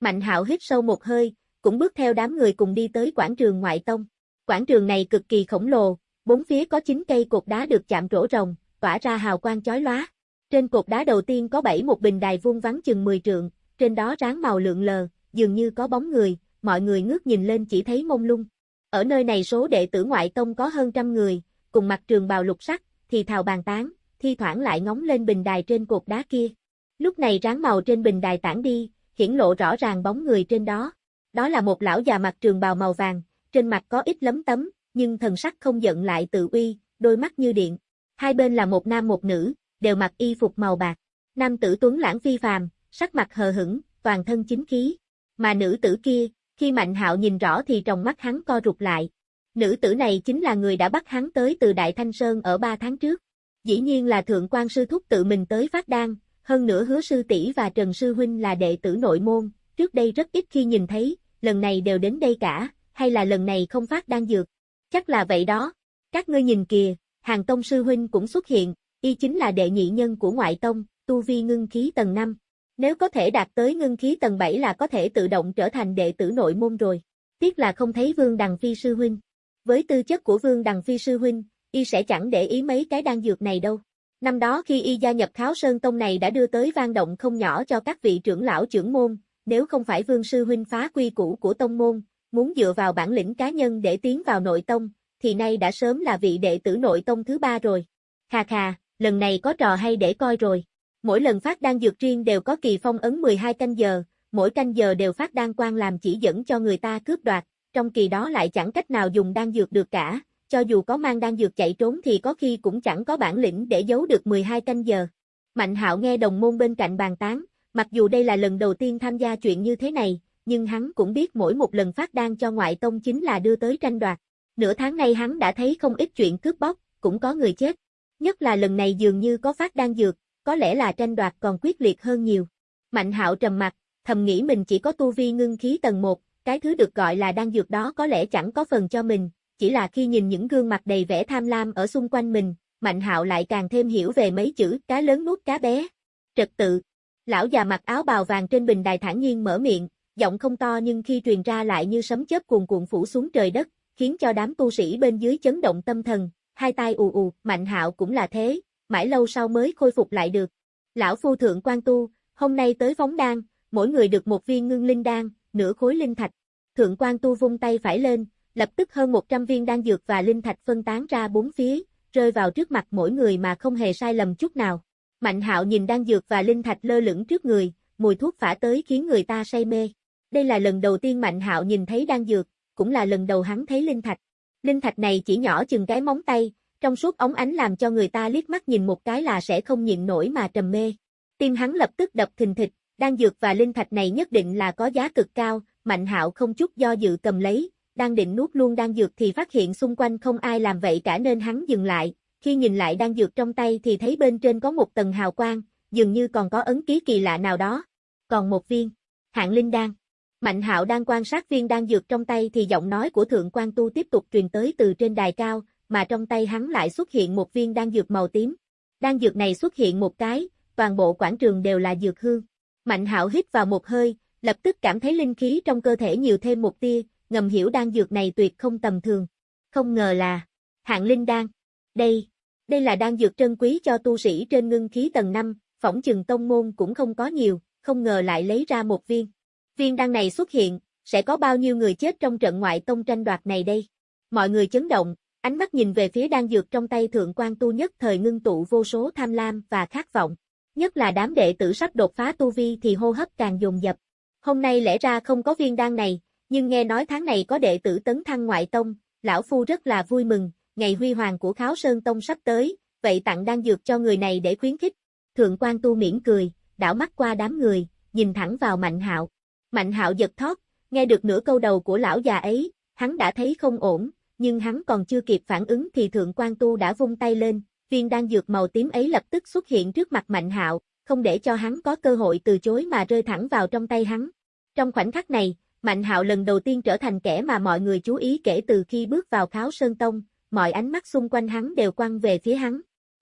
Mạnh hạo hít sâu một hơi, cũng bước theo đám người cùng đi tới quảng trường ngoại tông. Quảng trường này cực kỳ khổng lồ, bốn phía có 9 cây cột đá được chạm trổ rồng, tỏa ra hào quang chói lóa. Trên cột đá đầu tiên có bảy một bình đài vuông vắng chừng 10 trượng, trên đó ráng màu lượng lờ, dường như có bóng người, mọi người ngước nhìn lên chỉ thấy mông lung. Ở nơi này số đệ tử ngoại tông có hơn trăm người, cùng mặc trường bào lục sắc, thì thào bàn tán, thi thoảng lại ngóng lên bình đài trên cột đá kia. Lúc này ráng màu trên bình đài tản đi, hiển lộ rõ ràng bóng người trên đó. Đó là một lão già mặc trường bào màu vàng, trên mặt có ít lấm tấm, nhưng thần sắc không giận lại tự uy, đôi mắt như điện. Hai bên là một nam một nữ, đều mặc y phục màu bạc. Nam tử tuấn lãng phi phàm, sắc mặt hờ hững, toàn thân chính khí. Mà nữ tử kia, khi Mạnh Hạo nhìn rõ thì trong mắt hắn co rụt lại. Nữ tử này chính là người đã bắt hắn tới từ Đại Thanh Sơn ở ba tháng trước. Dĩ nhiên là thượng quan sư thúc tự mình tới phát đan, hơn nữa hứa sư tỷ và Trần Sư Huynh là đệ tử nội môn, trước đây rất ít khi nhìn thấy, lần này đều đến đây cả, hay là lần này không phát đan dược. Chắc là vậy đó. Các ngươi nhìn kìa, hàng tông sư huynh cũng xuất hiện, y chính là đệ nhị nhân của ngoại tông, tu vi ngưng khí tầng 5. Nếu có thể đạt tới ngưng khí tầng 7 là có thể tự động trở thành đệ tử nội môn rồi. Tiếc là không thấy Vương Đằng Phi sư huynh. Với tư chất của Vương Đằng Phi sư huynh, y sẽ chẳng để ý mấy cái đan dược này đâu. Năm đó khi y gia nhập Kháo Sơn Tông này đã đưa tới vang động không nhỏ cho các vị trưởng lão trưởng môn, nếu không phải Vương sư huynh phá quy củ của tông môn, muốn dựa vào bản lĩnh cá nhân để tiến vào nội tông, thì nay đã sớm là vị đệ tử nội tông thứ ba rồi. Khà khà, lần này có trò hay để coi rồi. Mỗi lần phát đan dược riêng đều có kỳ phong ấn 12 canh giờ, mỗi canh giờ đều phát đan quan làm chỉ dẫn cho người ta cướp đoạt, trong kỳ đó lại chẳng cách nào dùng đan dược được cả, cho dù có mang đan dược chạy trốn thì có khi cũng chẳng có bản lĩnh để giấu được 12 canh giờ. Mạnh hạo nghe đồng môn bên cạnh bàn tán, mặc dù đây là lần đầu tiên tham gia chuyện như thế này, nhưng hắn cũng biết mỗi một lần phát đan cho ngoại tông chính là đưa tới tranh đoạt. Nửa tháng nay hắn đã thấy không ít chuyện cướp bóc, cũng có người chết. Nhất là lần này dường như có phát đan dược, có lẽ là tranh đoạt còn quyết liệt hơn nhiều. Mạnh hạo trầm mặt, thầm nghĩ mình chỉ có tu vi ngưng khí tầng 1, cái thứ được gọi là đan dược đó có lẽ chẳng có phần cho mình, chỉ là khi nhìn những gương mặt đầy vẻ tham lam ở xung quanh mình, Mạnh hạo lại càng thêm hiểu về mấy chữ cá lớn nuốt cá bé. Trật tự. Lão già mặc áo bào vàng trên bình đài thản nhiên mở miệng, giọng không to nhưng khi truyền ra lại như sấm chớp cuồn cuộn phủ xuống trời đất, khiến cho đám tu sĩ bên dưới chấn động tâm thần, hai tay ù ù, Mạnh Hạo cũng là thế, mãi lâu sau mới khôi phục lại được. Lão phu thượng quan tu, hôm nay tới phóng đan, mỗi người được một viên ngưng linh đan, nửa khối linh thạch. Thượng quan tu vung tay phải lên, lập tức hơn 100 viên đan dược và linh thạch phân tán ra bốn phía, rơi vào trước mặt mỗi người mà không hề sai lầm chút nào. Mạnh hạo nhìn đan dược và linh thạch lơ lửng trước người, mùi thuốc phả tới khiến người ta say mê. Đây là lần đầu tiên Mạnh hạo nhìn thấy đan dược, cũng là lần đầu hắn thấy linh thạch. Linh thạch này chỉ nhỏ chừng cái móng tay, trong suốt ống ánh làm cho người ta liếc mắt nhìn một cái là sẽ không nhịn nổi mà trầm mê. Tim hắn lập tức đập thình thịch, đan dược và linh thạch này nhất định là có giá cực cao, Mạnh Hạo không chút do dự cầm lấy, đang định nuốt luôn đan dược thì phát hiện xung quanh không ai làm vậy cả nên hắn dừng lại, khi nhìn lại đan dược trong tay thì thấy bên trên có một tầng hào quang, dường như còn có ấn ký kỳ lạ nào đó. Còn một viên, hạng linh đan. Mạnh hạo đang quan sát viên đan dược trong tay thì giọng nói của thượng quan tu tiếp tục truyền tới từ trên đài cao, mà trong tay hắn lại xuất hiện một viên đan dược màu tím. Đan dược này xuất hiện một cái, toàn bộ quảng trường đều là dược hương. Mạnh hạo hít vào một hơi, lập tức cảm thấy linh khí trong cơ thể nhiều thêm một tia, ngầm hiểu đan dược này tuyệt không tầm thường. Không ngờ là hạng linh đan. Đây, đây là đan dược trân quý cho tu sĩ trên ngưng khí tầng 5, phỏng chừng tông môn cũng không có nhiều, không ngờ lại lấy ra một viên. Viên đan này xuất hiện, sẽ có bao nhiêu người chết trong trận ngoại tông tranh đoạt này đây? Mọi người chấn động, ánh mắt nhìn về phía đan dược trong tay thượng quan tu nhất thời ngưng tụ vô số tham lam và khát vọng. Nhất là đám đệ tử sắp đột phá tu vi thì hô hấp càng dồn dập. Hôm nay lẽ ra không có viên đan này, nhưng nghe nói tháng này có đệ tử tấn thăng ngoại tông, lão phu rất là vui mừng, ngày huy hoàng của Kháo Sơn Tông sắp tới, vậy tặng đan dược cho người này để khuyến khích. Thượng quan tu miễn cười, đảo mắt qua đám người, nhìn thẳng vào Mạnh Hạo. Mạnh Hạo giật thót, nghe được nửa câu đầu của lão già ấy, hắn đã thấy không ổn, nhưng hắn còn chưa kịp phản ứng thì Thượng quan tu đã vung tay lên, viên đan dược màu tím ấy lập tức xuất hiện trước mặt Mạnh Hạo, không để cho hắn có cơ hội từ chối mà rơi thẳng vào trong tay hắn. Trong khoảnh khắc này, Mạnh Hạo lần đầu tiên trở thành kẻ mà mọi người chú ý kể từ khi bước vào Kháo Sơn Tông, mọi ánh mắt xung quanh hắn đều quăng về phía hắn.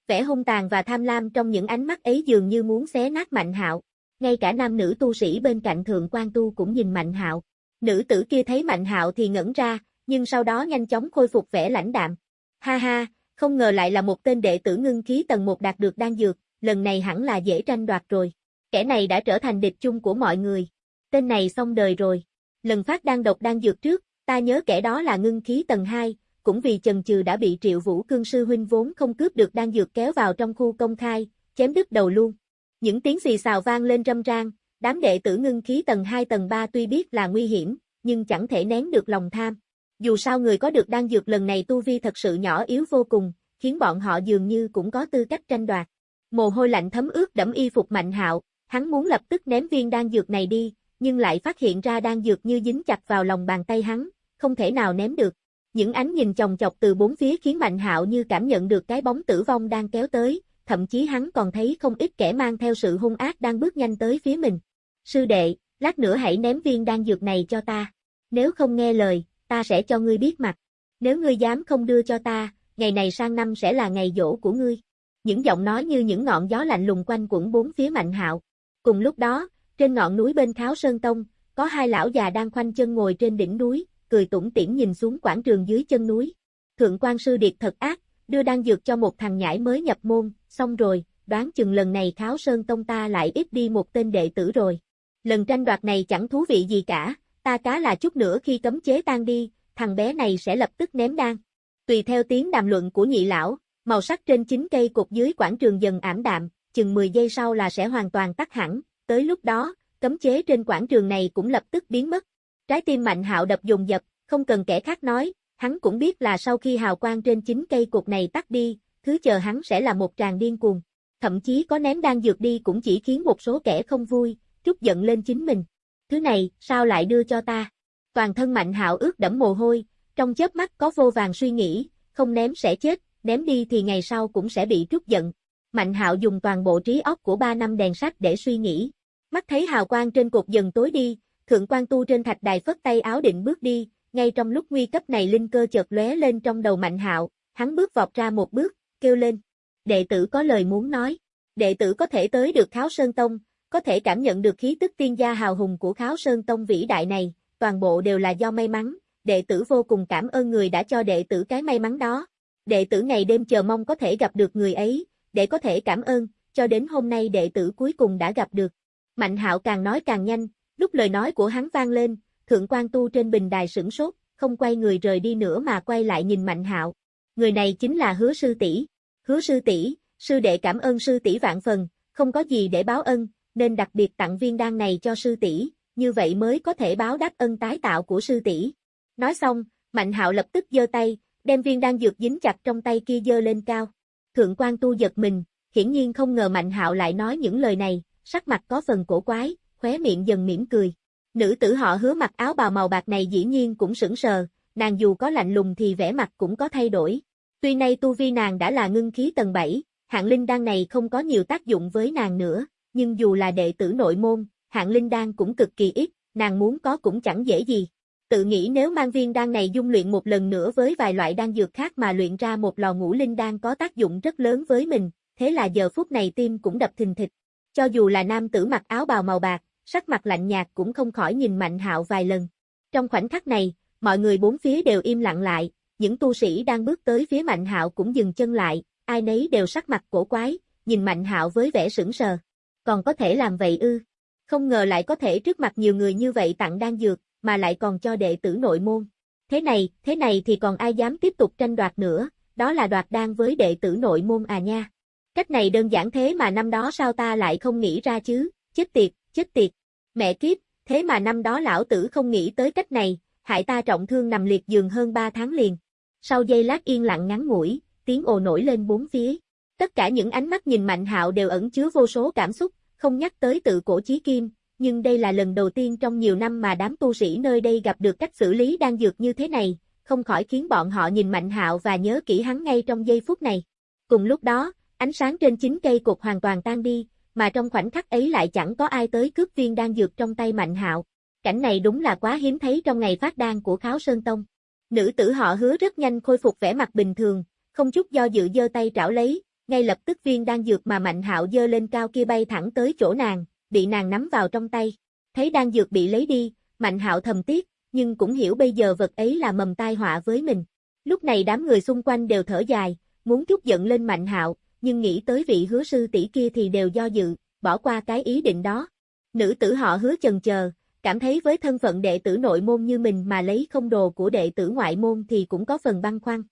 Vẻ hung tàn và tham lam trong những ánh mắt ấy dường như muốn xé nát Mạnh Hạo. Ngay cả nam nữ tu sĩ bên cạnh Thượng quan Tu cũng nhìn Mạnh Hạo. Nữ tử kia thấy Mạnh Hạo thì ngẩn ra, nhưng sau đó nhanh chóng khôi phục vẻ lãnh đạm. Ha ha, không ngờ lại là một tên đệ tử ngưng khí tầng 1 đạt được đan dược, lần này hẳn là dễ tranh đoạt rồi. Kẻ này đã trở thành địch chung của mọi người. Tên này xong đời rồi. Lần phát đang độc đang dược trước, ta nhớ kẻ đó là ngưng khí tầng 2, cũng vì chần chừ đã bị triệu vũ cương sư huynh vốn không cướp được đang dược kéo vào trong khu công khai, chém đứt đầu luôn. Những tiếng xì xào vang lên râm ran, đám đệ tử ngưng khí tầng 2 tầng 3 tuy biết là nguy hiểm, nhưng chẳng thể nén được lòng tham. Dù sao người có được đang dược lần này tu vi thật sự nhỏ yếu vô cùng, khiến bọn họ dường như cũng có tư cách tranh đoạt. Mồ hôi lạnh thấm ướt đẫm y phục mạnh hạo, Hắn muốn lập tức ném viên đan dược này đi, nhưng lại phát hiện ra đan dược như dính chặt vào lòng bàn tay hắn, không thể nào ném được. Những ánh nhìn chồng chọc từ bốn phía khiến Mạnh Hạo như cảm nhận được cái bóng tử vong đang kéo tới, thậm chí hắn còn thấy không ít kẻ mang theo sự hung ác đang bước nhanh tới phía mình. Sư đệ, lát nữa hãy ném viên đan dược này cho ta. Nếu không nghe lời, ta sẽ cho ngươi biết mặt. Nếu ngươi dám không đưa cho ta, ngày này sang năm sẽ là ngày dỗ của ngươi. Những giọng nói như những ngọn gió lạnh lùng quanh quẩn bốn phía Mạnh Hạo. Cùng lúc đó, trên ngọn núi bên Kháo Sơn Tông, có hai lão già đang khoanh chân ngồi trên đỉnh núi, cười tủm tỉm nhìn xuống quảng trường dưới chân núi. Thượng quan sư điệt thật ác, đưa đan dược cho một thằng nhãi mới nhập môn, xong rồi, đoán chừng lần này Kháo Sơn Tông ta lại ít đi một tên đệ tử rồi. Lần tranh đoạt này chẳng thú vị gì cả, ta cá là chút nữa khi cấm chế tan đi, thằng bé này sẽ lập tức ném đan. Tùy theo tiếng đàm luận của nhị lão, màu sắc trên chính cây cột dưới quảng trường dần ảm đạm, chừng 10 giây sau là sẽ hoàn toàn tắt hẳn, tới lúc đó, cấm chế trên quảng trường này cũng lập tức biến mất. Trái tim Mạnh Hạo đập dồn dập, không cần kẻ khác nói, hắn cũng biết là sau khi hào quang trên chính cây cột này tắt đi, thứ chờ hắn sẽ là một tràng điên cuồng. Thậm chí có ném đan dược đi cũng chỉ khiến một số kẻ không vui, trút giận lên chính mình. Thứ này, sao lại đưa cho ta? Toàn thân Mạnh Hạo ướt đẫm mồ hôi, trong chớp mắt có vô vàng suy nghĩ, không ném sẽ chết, ném đi thì ngày sau cũng sẽ bị trút giận. Mạnh Hạo dùng toàn bộ trí óc của ba năm đèn sách để suy nghĩ. Mắt thấy hào quang trên cột dần tối đi, thượng quan tu trên thạch đài phất tay áo định bước đi, ngay trong lúc nguy cấp này linh cơ chợt lóe lên trong đầu Mạnh Hạo, hắn bước vọt ra một bước, kêu lên. Đệ tử có lời muốn nói. Đệ tử có thể tới được Kháo Sơn Tông, có thể cảm nhận được khí tức tiên gia hào hùng của Kháo Sơn Tông vĩ đại này, toàn bộ đều là do may mắn, đệ tử vô cùng cảm ơn người đã cho đệ tử cái may mắn đó. Đệ tử ngày đêm chờ mong có thể gặp được người ấy, để có thể cảm ơn, cho đến hôm nay đệ tử cuối cùng đã gặp được. Mạnh hạo càng nói càng nhanh, lúc lời nói của hắn vang lên, thượng quan tu trên bình đài sửng sốt, không quay người rời đi nữa mà quay lại nhìn mạnh hạo. Người này chính là hứa sư tỷ Hứa sư tỷ sư đệ cảm ơn sư tỷ vạn phần, không có gì để báo ân, nên đặc biệt tặng viên đan này cho sư tỷ, như vậy mới có thể báo đáp ân tái tạo của sư tỷ. Nói xong, Mạnh Hạo lập tức giơ tay, đem viên đan dược dính chặt trong tay kia giơ lên cao. Thượng quan tu giật mình, hiển nhiên không ngờ Mạnh Hạo lại nói những lời này, sắc mặt có phần cổ quái, khóe miệng dần mỉm cười. Nữ tử họ hứa mặc áo bào màu bạc này dĩ nhiên cũng sững sờ, nàng dù có lạnh lùng thì vẻ mặt cũng có thay đổi. Tuy nay tu vi nàng đã là ngưng khí tầng 7, hạng linh đan này không có nhiều tác dụng với nàng nữa, nhưng dù là đệ tử nội môn, hạng linh đan cũng cực kỳ ít, nàng muốn có cũng chẳng dễ gì. Tự nghĩ nếu mang viên đan này dung luyện một lần nữa với vài loại đan dược khác mà luyện ra một lò ngũ linh đan có tác dụng rất lớn với mình, thế là giờ phút này tim cũng đập thình thịch. Cho dù là nam tử mặc áo bào màu bạc, sắc mặt lạnh nhạt cũng không khỏi nhìn Mạnh Hạo vài lần. Trong khoảnh khắc này, mọi người bốn phía đều im lặng lại, những tu sĩ đang bước tới phía Mạnh Hạo cũng dừng chân lại, ai nấy đều sắc mặt cổ quái, nhìn Mạnh Hạo với vẻ sững sờ. Còn có thể làm vậy ư? Không ngờ lại có thể trước mặt nhiều người như vậy tặng đan dược, mà lại còn cho đệ tử nội môn. Thế này, thế này thì còn ai dám tiếp tục tranh đoạt nữa, đó là đoạt đan với đệ tử nội môn à nha. Cách này đơn giản thế mà năm đó sao ta lại không nghĩ ra chứ, chết tiệt, chết tiệt. Mẹ kiếp, thế mà năm đó lão tử không nghĩ tới cách này, hại ta trọng thương nằm liệt giường hơn 3 tháng liền. Sau giây lát yên lặng ngắn ngủi, tiếng ồ nổi lên bốn phía. Tất cả những ánh mắt nhìn Mạnh Hạo đều ẩn chứa vô số cảm xúc, không nhắc tới tự cổ chí kim, nhưng đây là lần đầu tiên trong nhiều năm mà đám tu sĩ nơi đây gặp được cách xử lý đang dược như thế này, không khỏi khiến bọn họ nhìn Mạnh Hạo và nhớ kỹ hắn ngay trong giây phút này. Cùng lúc đó, ánh sáng trên chính cây cột hoàn toàn tan đi, mà trong khoảnh khắc ấy lại chẳng có ai tới cướp viên đan dược trong tay Mạnh Hạo. Cảnh này đúng là quá hiếm thấy trong ngày phát đan của Kháo Sơn Tông. Nữ tử họ hứa rất nhanh khôi phục vẻ mặt bình thường, không chút do dự giơ tay trảo lấy, ngay lập tức viên đan dược mà Mạnh Hạo giơ lên cao kia bay thẳng tới chỗ nàng, bị nàng nắm vào trong tay. Thấy đan dược bị lấy đi, Mạnh Hạo thầm tiếc, nhưng cũng hiểu bây giờ vật ấy là mầm tai họa với mình. Lúc này đám người xung quanh đều thở dài, muốn chút giận lên Mạnh Hạo, nhưng nghĩ tới vị hứa sư tỷ kia thì đều do dự, bỏ qua cái ý định đó. Nữ tử họ hứa chần chờ, cảm thấy với thân phận đệ tử nội môn như mình mà lấy không đồ của đệ tử ngoại môn thì cũng có phần băn khoăn.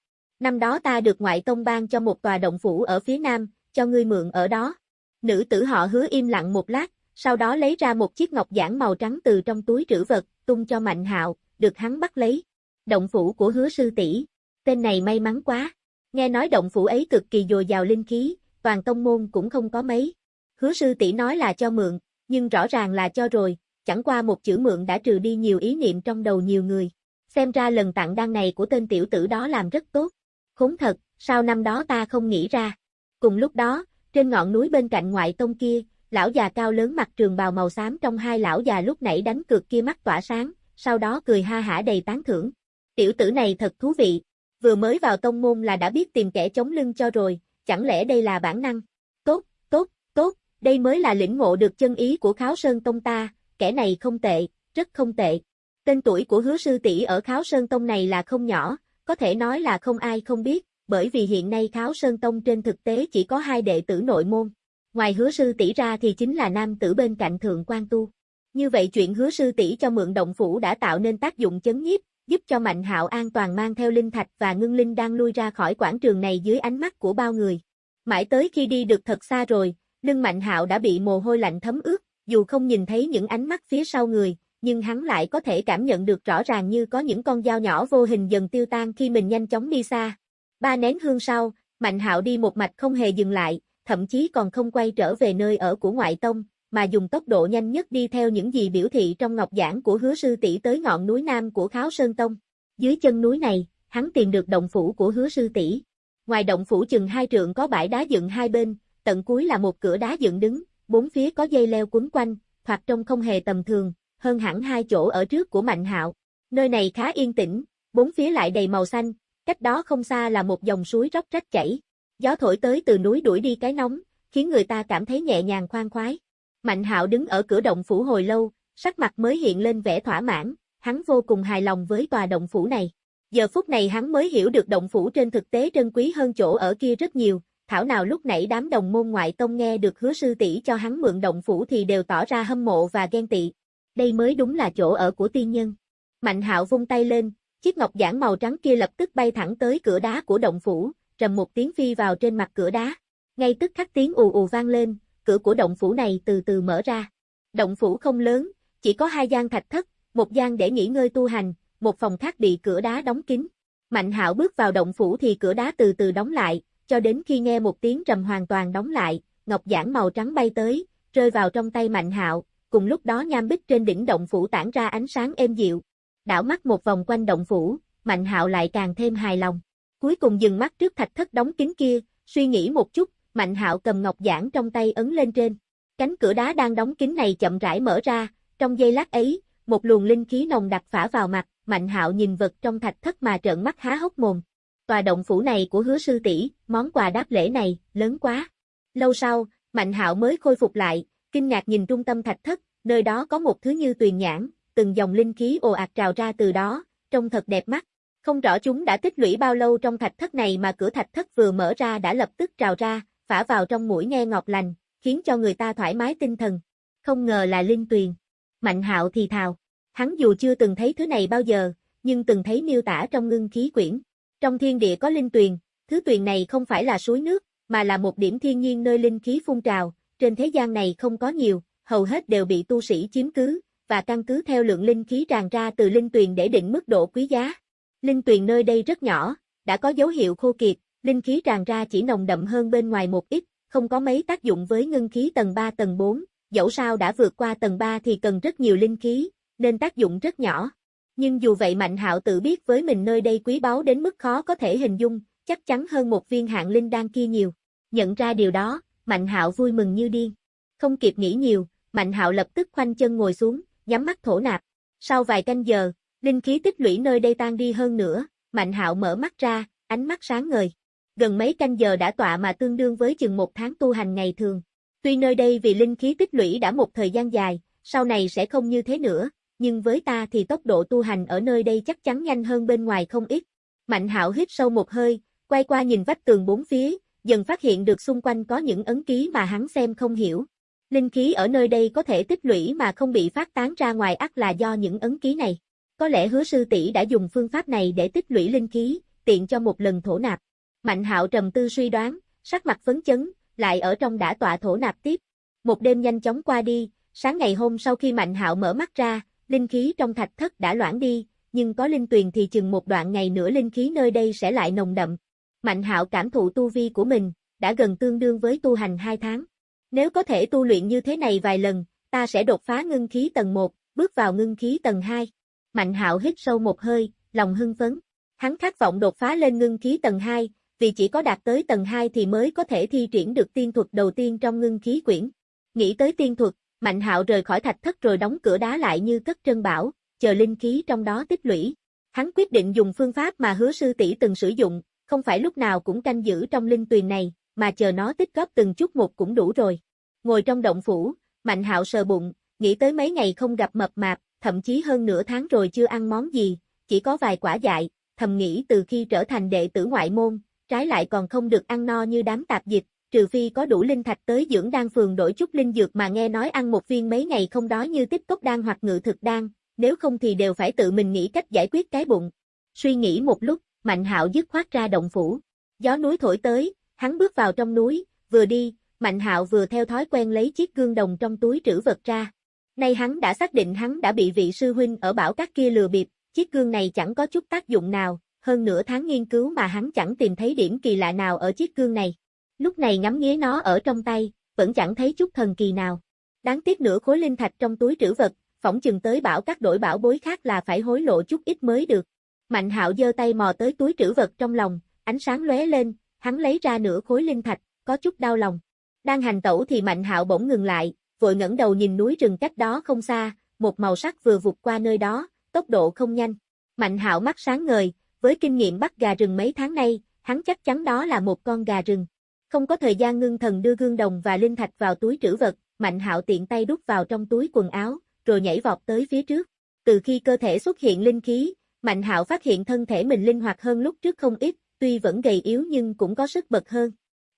Năm đó ta được ngoại tông ban cho một tòa động phủ ở phía nam, cho ngươi mượn ở đó. Nữ tử họ hứa im lặng một lát, sau đó lấy ra một chiếc ngọc giản màu trắng từ trong túi trữ vật, tung cho Mạnh Hạo, được hắn bắt lấy. Động phủ của hứa sư tỷ tên này may mắn quá. Nghe nói động phủ ấy cực kỳ dồi dào linh khí, toàn tông môn cũng không có mấy. Hứa sư tỷ nói là cho mượn, nhưng rõ ràng là cho rồi, chẳng qua một chữ mượn đã trừ đi nhiều ý niệm trong đầu nhiều người. Xem ra lần tặng đăng này của tên tiểu tử đó làm rất tốt. Khốn thật, sao năm đó ta không nghĩ ra. Cùng lúc đó, trên ngọn núi bên cạnh ngoại tông kia, lão già cao lớn mặc trường bào màu xám trong hai lão già lúc nãy đánh cược kia mắt tỏa sáng, sau đó cười ha hả đầy tán thưởng. Tiểu tử này thật thú vị, vừa mới vào tông môn là đã biết tìm kẻ chống lưng cho rồi, chẳng lẽ đây là bản năng? Tốt, tốt, tốt, đây mới là lĩnh ngộ được chân ý của Kháo Sơn Tông ta, kẻ này không tệ, rất không tệ. Tên tuổi của hứa sư tỷ ở Kháo Sơn Tông này là không nhỏ, có thể nói là không ai không biết, bởi vì hiện nay Kháo Sơn Tông trên thực tế chỉ có hai đệ tử nội môn. Ngoài hứa sư tỷ ra thì chính là nam tử bên cạnh thượng quan tu. Như vậy chuyện hứa sư tỷ cho mượn động phủ đã tạo nên tác dụng chấn nhiếp, giúp cho Mạnh Hạo an toàn mang theo linh thạch và ngưng linh đang lui ra khỏi quảng trường này dưới ánh mắt của bao người. Mãi tới khi đi được thật xa rồi, lưng Mạnh Hạo đã bị mồ hôi lạnh thấm ướt, dù không nhìn thấy những ánh mắt phía sau người, nhưng hắn lại có thể cảm nhận được rõ ràng như có những con dao nhỏ vô hình dần tiêu tan khi mình nhanh chóng đi xa. Ba nén hương sau, Mạnh Hạo đi một mạch không hề dừng lại, thậm chí còn không quay trở về nơi ở của ngoại tông, mà dùng tốc độ nhanh nhất đi theo những gì biểu thị trong ngọc giảng của hứa sư tỷ tới ngọn núi nam của Kháo Sơn Tông. Dưới chân núi này, hắn tìm được động phủ của hứa sư tỷ. Ngoài động phủ chừng hai trượng có bãi đá dựng hai bên, tận cuối là một cửa đá dựng đứng, bốn phía có dây leo quấn quanh, hoặc trông không hề tầm thường, hơn hẳn hai chỗ ở trước của Mạnh Hạo. Nơi này khá yên tĩnh, bốn phía lại đầy màu xanh, cách đó không xa là một dòng suối róc rách chảy. Gió thổi tới từ núi đuổi đi cái nóng, khiến người ta cảm thấy nhẹ nhàng khoan khoái. Mạnh Hạo đứng ở cửa động phủ hồi lâu, sắc mặt mới hiện lên vẻ thỏa mãn, hắn vô cùng hài lòng với tòa động phủ này. Giờ phút này hắn mới hiểu được động phủ trên thực tế trân quý hơn chỗ ở kia rất nhiều, thảo nào lúc nãy đám đồng môn ngoại tông nghe được hứa sư tỷ cho hắn mượn động phủ thì đều tỏ ra hâm mộ và ghen tị. Đây mới đúng là chỗ ở của tiên nhân. Mạnh hạo vung tay lên, chiếc ngọc giản màu trắng kia lập tức bay thẳng tới cửa đá của động phủ, rầm một tiếng phi vào trên mặt cửa đá. Ngay tức khắc tiếng ù ù vang lên, cửa của động phủ này từ từ mở ra. Động phủ không lớn, chỉ có hai gian thạch thất, một gian để nghỉ ngơi tu hành, một phòng khác bị cửa đá đóng kín. Mạnh hạo bước vào động phủ thì cửa đá từ từ đóng lại, cho đến khi nghe một tiếng trầm hoàn toàn đóng lại, ngọc giản màu trắng bay tới, rơi vào trong tay Mạnh Hạo, cùng lúc đó nham bích trên đỉnh động phủ tản ra ánh sáng êm dịu. Đảo mắt một vòng quanh động phủ, Mạnh Hạo lại càng thêm hài lòng. Cuối cùng dừng mắt trước thạch thất đóng kín kia, suy nghĩ một chút, Mạnh Hạo cầm ngọc giản trong tay ấn lên trên. Cánh cửa đá đang đóng kín này chậm rãi mở ra, trong giây lát ấy, một luồng linh khí nồng đặc phả vào mặt, Mạnh Hạo nhìn vật trong thạch thất mà trợn mắt há hốc mồm. Tòa động phủ này của hứa sư tỷ, món quà đáp lễ này, lớn quá. Lâu sau, Mạnh Hạo mới khôi phục lại, kinh ngạc nhìn trung tâm thạch thất, nơi đó có một thứ như tuyền nhãn, từng dòng linh khí ồ ạt trào ra từ đó, trông thật đẹp mắt. Không rõ chúng đã tích lũy bao lâu trong thạch thất này mà cửa thạch thất vừa mở ra đã lập tức trào ra, phả vào trong mũi nghe ngọt lành, khiến cho người ta thoải mái tinh thần. Không ngờ là linh tuyền. Mạnh hạo thì thào. Hắn dù chưa từng thấy thứ này bao giờ, nhưng từng thấy miêu tả trong ngưng khí quyển. Trong thiên địa có linh tuyền, thứ tuyền này không phải là suối nước, mà là một điểm thiên nhiên nơi linh khí phun trào, trên thế gian này không có nhiều, hầu hết đều bị tu sĩ chiếm cứ, và căn cứ theo lượng linh khí tràn ra từ linh tuyền để định mức độ quý giá. Linh tuyền nơi đây rất nhỏ, đã có dấu hiệu khô kiệt, linh khí tràn ra chỉ nồng đậm hơn bên ngoài một ít, không có mấy tác dụng với ngưng khí tầng 3 tầng 4, dẫu sao đã vượt qua tầng 3 thì cần rất nhiều linh khí, nên tác dụng rất nhỏ. Nhưng dù vậy Mạnh Hạo tự biết với mình nơi đây quý báu đến mức khó có thể hình dung, chắc chắn hơn một viên hạng linh đan kia nhiều. Nhận ra điều đó, Mạnh Hạo vui mừng như điên. Không kịp nghĩ nhiều, Mạnh Hạo lập tức khoanh chân ngồi xuống, nhắm mắt thổ nạp. Sau vài canh giờ, linh khí tích lũy nơi đây tan đi hơn nữa, Mạnh Hạo mở mắt ra, ánh mắt sáng ngời. Gần mấy canh giờ đã tọa mà tương đương với chừng một tháng tu hành ngày thường. Tuy nơi đây vì linh khí tích lũy đã một thời gian dài, sau này sẽ không như thế nữa, nhưng với ta thì tốc độ tu hành ở nơi đây chắc chắn nhanh hơn bên ngoài không ít. Mạnh hạo hít sâu một hơi, quay qua nhìn vách tường bốn phía, dần phát hiện được xung quanh có những ấn ký mà hắn xem không hiểu. Linh khí ở nơi đây có thể tích lũy mà không bị phát tán ra ngoài ắt là do những ấn ký này. Có lẽ hứa sư tỷ đã dùng phương pháp này để tích lũy linh khí, tiện cho một lần thổ nạp. Mạnh hạo trầm tư suy đoán, sắc mặt phấn chấn, lại ở trong đã tọa thổ nạp tiếp. Một đêm nhanh chóng qua đi, sáng ngày hôm sau khi Mạnh hạo mở mắt ra, linh khí trong thạch thất đã loãng đi, nhưng có linh tuyền thì chừng một đoạn ngày nữa linh khí nơi đây sẽ lại nồng đậm. Mạnh hạo cảm thụ tu vi của mình, đã gần tương đương với tu hành hai tháng. Nếu có thể tu luyện như thế này vài lần, ta sẽ đột phá ngưng khí tầng 1, bước vào ngưng khí tầng 2. Mạnh hạo hít sâu một hơi, lòng hưng phấn. Hắn khát vọng đột phá lên ngưng khí tầng 2, vì chỉ có đạt tới tầng 2 thì mới có thể thi triển được tiên thuật đầu tiên trong ngưng khí quyển. Nghĩ tới tiên thuật, Mạnh hạo rời khỏi thạch thất rồi đóng cửa đá lại như cất trân bảo, chờ linh khí trong đó tích lũy. Hắn quyết định dùng phương pháp mà hứa sư tỷ từng sử dụng, không phải lúc nào cũng canh giữ trong linh tuyền này, mà chờ nó tích góp từng chút một cũng đủ rồi. Ngồi trong động phủ, Mạnh hạo sờ bụng, nghĩ tới mấy ngày không gặp mập mạp, thậm chí hơn nửa tháng rồi chưa ăn món gì, chỉ có vài quả dại, thầm nghĩ từ khi trở thành đệ tử ngoại môn, trái lại còn không được ăn no như đám tạp dịch, trừ phi có đủ linh thạch tới dưỡng đan phường đổi chút linh dược mà nghe nói ăn một viên mấy ngày không đói như tích cốc đan hoặc ngự thực đan, nếu không thì đều phải tự mình nghĩ cách giải quyết cái bụng. Suy nghĩ một lúc, Mạnh Hạo dứt khoát ra động phủ. Gió núi thổi tới, hắn bước vào trong núi, vừa đi, Mạnh Hạo vừa theo thói quen lấy chiếc gương đồng trong túi trữ vật ra. Nay hắn đã xác định hắn đã bị vị sư huynh ở bảo các kia lừa bịp, chiếc gương này chẳng có chút tác dụng nào, hơn nửa tháng nghiên cứu mà hắn chẳng tìm thấy điểm kỳ lạ nào ở chiếc gương này. Lúc này ngắm nghía nó ở trong tay, vẫn chẳng thấy chút thần kỳ nào. Đáng tiếc nửa khối linh thạch trong túi trữ vật, phỏng chừng tới bảo các đổi bảo bối khác là phải hối lộ chút ít mới được. Mạnh hạo giơ tay mò tới túi trữ vật trong lòng, ánh sáng lóe lên, hắn lấy ra nửa khối linh thạch, có chút đau lòng. Đang hành tẩu thì Mạnh hạo bỗng ngừng lại, vội ngẩng đầu nhìn núi rừng cách đó không xa, một màu sắc vừa vụt qua nơi đó, tốc độ không nhanh. Mạnh hạo mắt sáng ngời, với kinh nghiệm bắt gà rừng mấy tháng nay, hắn chắc chắn đó là một con gà rừng. Không có thời gian ngưng thần đưa gương đồng và linh thạch vào túi trữ vật, Mạnh Hạo tiện tay đút vào trong túi quần áo, rồi nhảy vọt tới phía trước. Từ khi cơ thể xuất hiện linh khí, Mạnh Hạo phát hiện thân thể mình linh hoạt hơn lúc trước không ít, tuy vẫn gầy yếu nhưng cũng có sức bật hơn.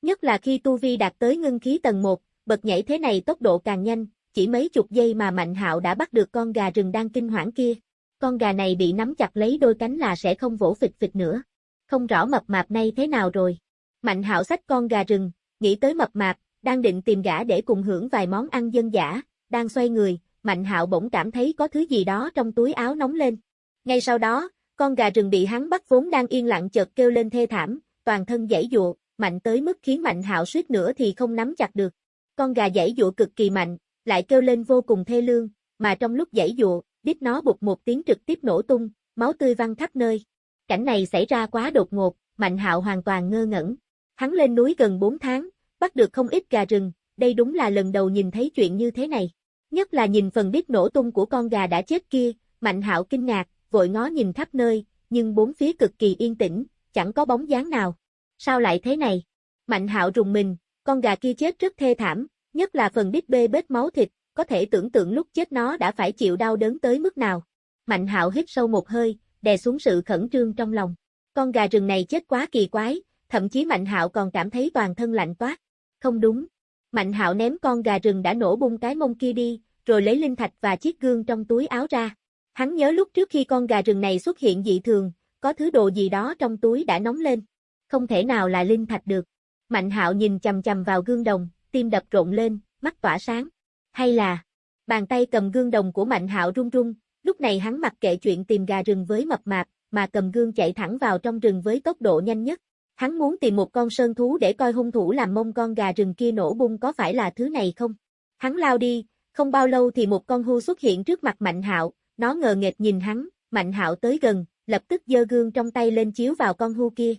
Nhất là khi tu vi đạt tới ngưng khí tầng 1, bật nhảy thế này tốc độ càng nhanh, chỉ mấy chục giây mà Mạnh Hạo đã bắt được con gà rừng đang kinh hoảng kia. Con gà này bị nắm chặt lấy đôi cánh là sẽ không vỗ phịch phịch nữa. Không rõ mập mạp nay thế nào rồi. Mạnh hạo sách con gà rừng, nghĩ tới mập mạp, đang định tìm gã để cùng hưởng vài món ăn dân dã, đang xoay người, Mạnh hạo bỗng cảm thấy có thứ gì đó trong túi áo nóng lên. Ngay sau đó, con gà rừng bị hắn bắt vốn đang yên lặng chợt kêu lên thê thảm, toàn thân giãy dụa, mạnh tới mức khiến Mạnh hạo suýt nữa thì không nắm chặt được. Con gà giãy dụa cực kỳ mạnh, lại kêu lên vô cùng thê lương, mà trong lúc giãy dụa, đít nó bụt một tiếng trực tiếp nổ tung, máu tươi văng khắp nơi. Cảnh này xảy ra quá đột ngột, Mạnh hạo hoàn toàn ngơ ngẩn. Hắn lên núi gần 4 tháng, bắt được không ít gà rừng, đây đúng là lần đầu nhìn thấy chuyện như thế này. Nhất là nhìn phần đít nổ tung của con gà đã chết kia, Mạnh Hạo kinh ngạc, vội ngó nhìn khắp nơi, nhưng bốn phía cực kỳ yên tĩnh, chẳng có bóng dáng nào. Sao lại thế này? Mạnh Hạo rùng mình, con gà kia chết rất thê thảm, nhất là phần đít bê bết máu thịt, có thể tưởng tượng lúc chết nó đã phải chịu đau đớn tới mức nào. Mạnh Hạo hít sâu một hơi, đè xuống sự khẩn trương trong lòng. Con gà rừng này chết quá kỳ quái, thậm chí Mạnh Hạo còn cảm thấy toàn thân lạnh toát. Không đúng. Mạnh Hạo ném con gà rừng đã nổ bung cái mông kia đi, rồi lấy linh thạch và chiếc gương trong túi áo ra. Hắn nhớ lúc trước khi con gà rừng này xuất hiện dị thường, có thứ đồ gì đó trong túi đã nóng lên. Không thể nào là linh thạch được. Mạnh Hạo nhìn chầm chầm vào gương đồng, tim đập rộn lên, mắt tỏa sáng. Hay là bàn tay cầm gương đồng của Mạnh Hạo run run, lúc này hắn mặc kệ chuyện tìm gà rừng với mập mạp, mà cầm gương chạy thẳng vào trong rừng với tốc độ nhanh nhất. Hắn muốn tìm một con sơn thú để coi hung thủ làm mông con gà rừng kia nổ bung có phải là thứ này không. Hắn lao đi, không bao lâu thì một con hưu xuất hiện trước mặt Mạnh Hạo, nó ngờ nghệch nhìn hắn, Mạnh Hạo tới gần, lập tức giơ gương trong tay lên chiếu vào con hưu kia.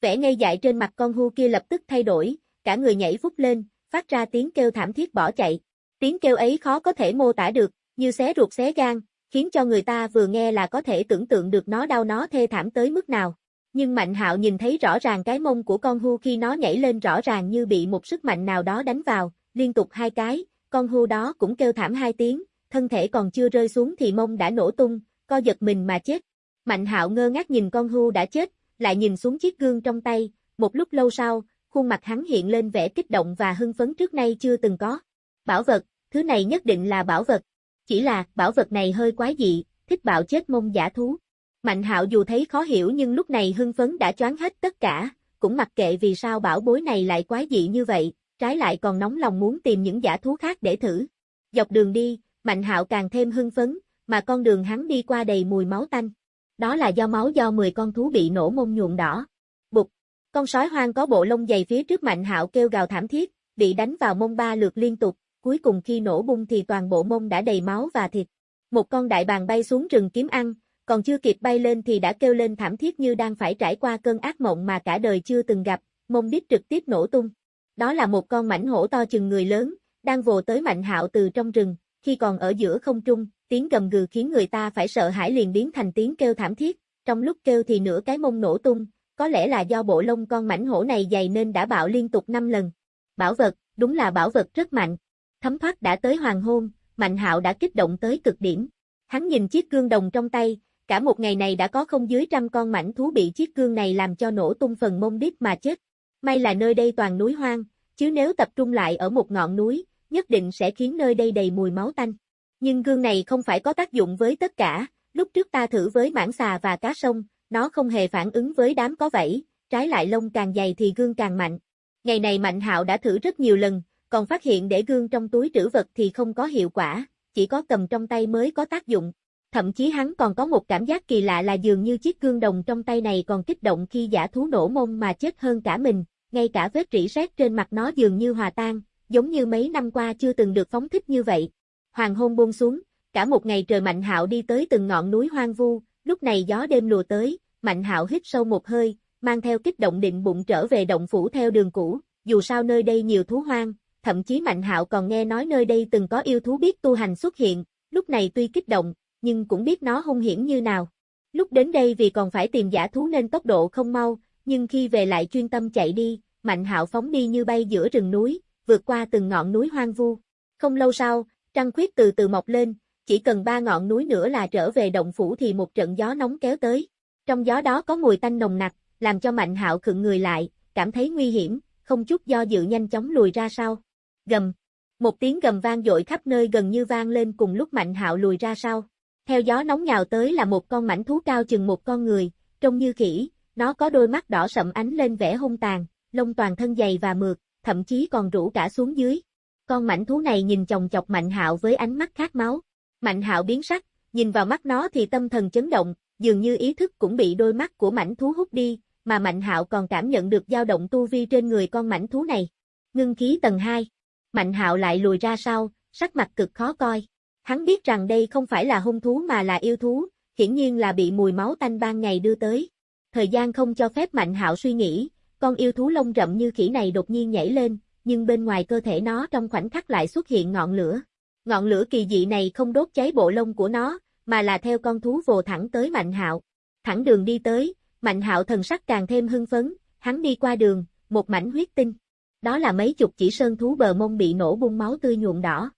Vẻ ngây dại trên mặt con hưu kia lập tức thay đổi, cả người nhảy phúc lên, phát ra tiếng kêu thảm thiết bỏ chạy. Tiếng kêu ấy khó có thể mô tả được, như xé ruột xé gan, khiến cho người ta vừa nghe là có thể tưởng tượng được nó đau nó thê thảm tới mức nào. Nhưng Mạnh Hạo nhìn thấy rõ ràng cái mông của con hưu khi nó nhảy lên rõ ràng như bị một sức mạnh nào đó đánh vào, liên tục hai cái, con hưu đó cũng kêu thảm hai tiếng, thân thể còn chưa rơi xuống thì mông đã nổ tung, co giật mình mà chết. Mạnh Hạo ngơ ngác nhìn con hưu đã chết, lại nhìn xuống chiếc gương trong tay, một lúc lâu sau, khuôn mặt hắn hiện lên vẻ kích động và hưng phấn trước nay chưa từng có. Bảo vật, thứ này nhất định là bảo vật. Chỉ là, bảo vật này hơi quá dị, thích bạo chết mông giả thú. Mạnh hạo dù thấy khó hiểu nhưng lúc này hưng phấn đã choáng hết tất cả, cũng mặc kệ vì sao bảo bối này lại quá dị như vậy, trái lại còn nóng lòng muốn tìm những giả thú khác để thử. Dọc đường đi, Mạnh hạo càng thêm hưng phấn, mà con đường hắn đi qua đầy mùi máu tanh. Đó là do máu do 10 con thú bị nổ mông nhuộm đỏ. Bụt! Con sói hoang có bộ lông dày phía trước Mạnh hạo kêu gào thảm thiết, bị đánh vào mông ba lượt liên tục, cuối cùng khi nổ bung thì toàn bộ mông đã đầy máu và thịt. Một con đại bàng bay xuống rừng kiếm ăn, còn chưa kịp bay lên thì đã kêu lên thảm thiết như đang phải trải qua cơn ác mộng mà cả đời chưa từng gặp, mông đít trực tiếp nổ tung. Đó là một con mảnh hổ to chừng người lớn, đang vồ tới Mạnh Hạo từ trong rừng, khi còn ở giữa không trung, tiếng gầm gừ khiến người ta phải sợ hãi liền biến thành tiếng kêu thảm thiết, trong lúc kêu thì nửa cái mông nổ tung, có lẽ là do bộ lông con mảnh hổ này dày nên đã bạo liên tục 5 lần. Bảo vật, đúng là bảo vật rất mạnh. Thấm thoát đã tới hoàng hôn, Mạnh Hạo đã kích động tới cực điểm. Hắn nhìn chiếc gương đồng trong tay, cả một ngày này đã có không dưới trăm con mảnh thú bị chiếc gương này làm cho nổ tung phần mông đít mà chết. May là nơi đây toàn núi hoang, chứ nếu tập trung lại ở một ngọn núi, nhất định sẽ khiến nơi đây đầy mùi máu tanh. Nhưng gương này không phải có tác dụng với tất cả, lúc trước ta thử với mãng xà và cá sông, nó không hề phản ứng với đám có vảy, trái lại lông càng dày thì gương càng mạnh. Ngày này Mạnh Hạo đã thử rất nhiều lần, còn phát hiện để gương trong túi trữ vật thì không có hiệu quả, chỉ có cầm trong tay mới có tác dụng. Thậm chí hắn còn có một cảm giác kỳ lạ là dường như chiếc gương đồng trong tay này còn kích động khi giả thú nổ mông mà chết hơn cả mình, ngay cả vết rỉ sét trên mặt nó dường như hòa tan, giống như mấy năm qua chưa từng được phóng thích như vậy. Hoàng hôn buông xuống, cả một ngày trời Mạnh Hạo đi tới từng ngọn núi hoang vu, lúc này gió đêm lùa tới, Mạnh Hạo hít sâu một hơi, mang theo kích động định bụng trở về động phủ theo đường cũ, dù sao nơi đây nhiều thú hoang, thậm chí Mạnh Hạo còn nghe nói nơi đây từng có yêu thú biết tu hành xuất hiện, lúc này tuy kích động, nhưng cũng biết nó hung hiểm như nào. Lúc đến đây vì còn phải tìm giả thú nên tốc độ không mau, nhưng khi về lại chuyên tâm chạy đi, Mạnh Hạo phóng đi như bay giữa rừng núi, vượt qua từng ngọn núi hoang vu. Không lâu sau, trăng khuyết từ từ mọc lên, chỉ cần ba ngọn núi nữa là trở về động phủ thì một trận gió nóng kéo tới. Trong gió đó có mùi tanh nồng nặc, làm cho Mạnh Hạo khựng người lại, cảm thấy nguy hiểm, không chút do dự nhanh chóng lùi ra sau. Gầm. Một tiếng gầm vang dội khắp nơi gần như vang lên cùng lúc Mạnh Hạo lùi ra sau. Theo gió nóng nhào tới là một con mảnh thú cao chừng một con người, trông như khỉ, nó có đôi mắt đỏ sậm ánh lên vẻ hung tàn, lông toàn thân dày và mượt, thậm chí còn rũ cả xuống dưới. Con mảnh thú này nhìn chồng chọc Mạnh Hạo với ánh mắt khát máu. Mạnh Hạo biến sắc, nhìn vào mắt nó thì tâm thần chấn động, dường như ý thức cũng bị đôi mắt của mảnh thú hút đi, mà Mạnh Hạo còn cảm nhận được dao động tu vi trên người con mảnh thú này. Ngưng khí tầng 2. Mạnh Hạo lại lùi ra sau, sắc mặt cực khó coi. Hắn biết rằng đây không phải là hung thú mà là yêu thú, hiển nhiên là bị mùi máu tanh ban ngày đưa tới. Thời gian không cho phép Mạnh Hạo suy nghĩ, con yêu thú lông rậm như khỉ này đột nhiên nhảy lên, nhưng bên ngoài cơ thể nó trong khoảnh khắc lại xuất hiện ngọn lửa. Ngọn lửa kỳ dị này không đốt cháy bộ lông của nó, mà là theo con thú vồ thẳng tới Mạnh Hạo. Thẳng đường đi tới, Mạnh Hạo thần sắc càng thêm hưng phấn, hắn đi qua đường, một mảnh huyết tinh. Đó là mấy chục chỉ sơn thú bờ mông bị nổ bung máu tươi nhuộm đỏ.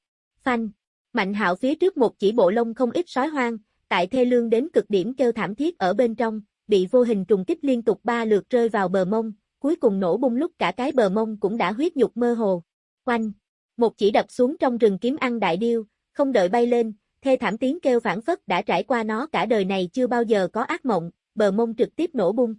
Phanh. Mạnh Hạo phía trước một chỉ bộ lông không ít sói hoang, tại thê lương đến cực điểm kêu thảm thiết ở bên trong, bị vô hình trùng kích liên tục ba lượt rơi vào bờ mông, cuối cùng nổ bung lúc cả cái bờ mông cũng đã huyết nhục mơ hồ. Quanh. Một chỉ đập xuống trong rừng kiếm ăn đại điêu, không đợi bay lên, thê thảm tiếng kêu phản phất đã trải qua nó cả đời này chưa bao giờ có ác mộng, bờ mông trực tiếp nổ bung.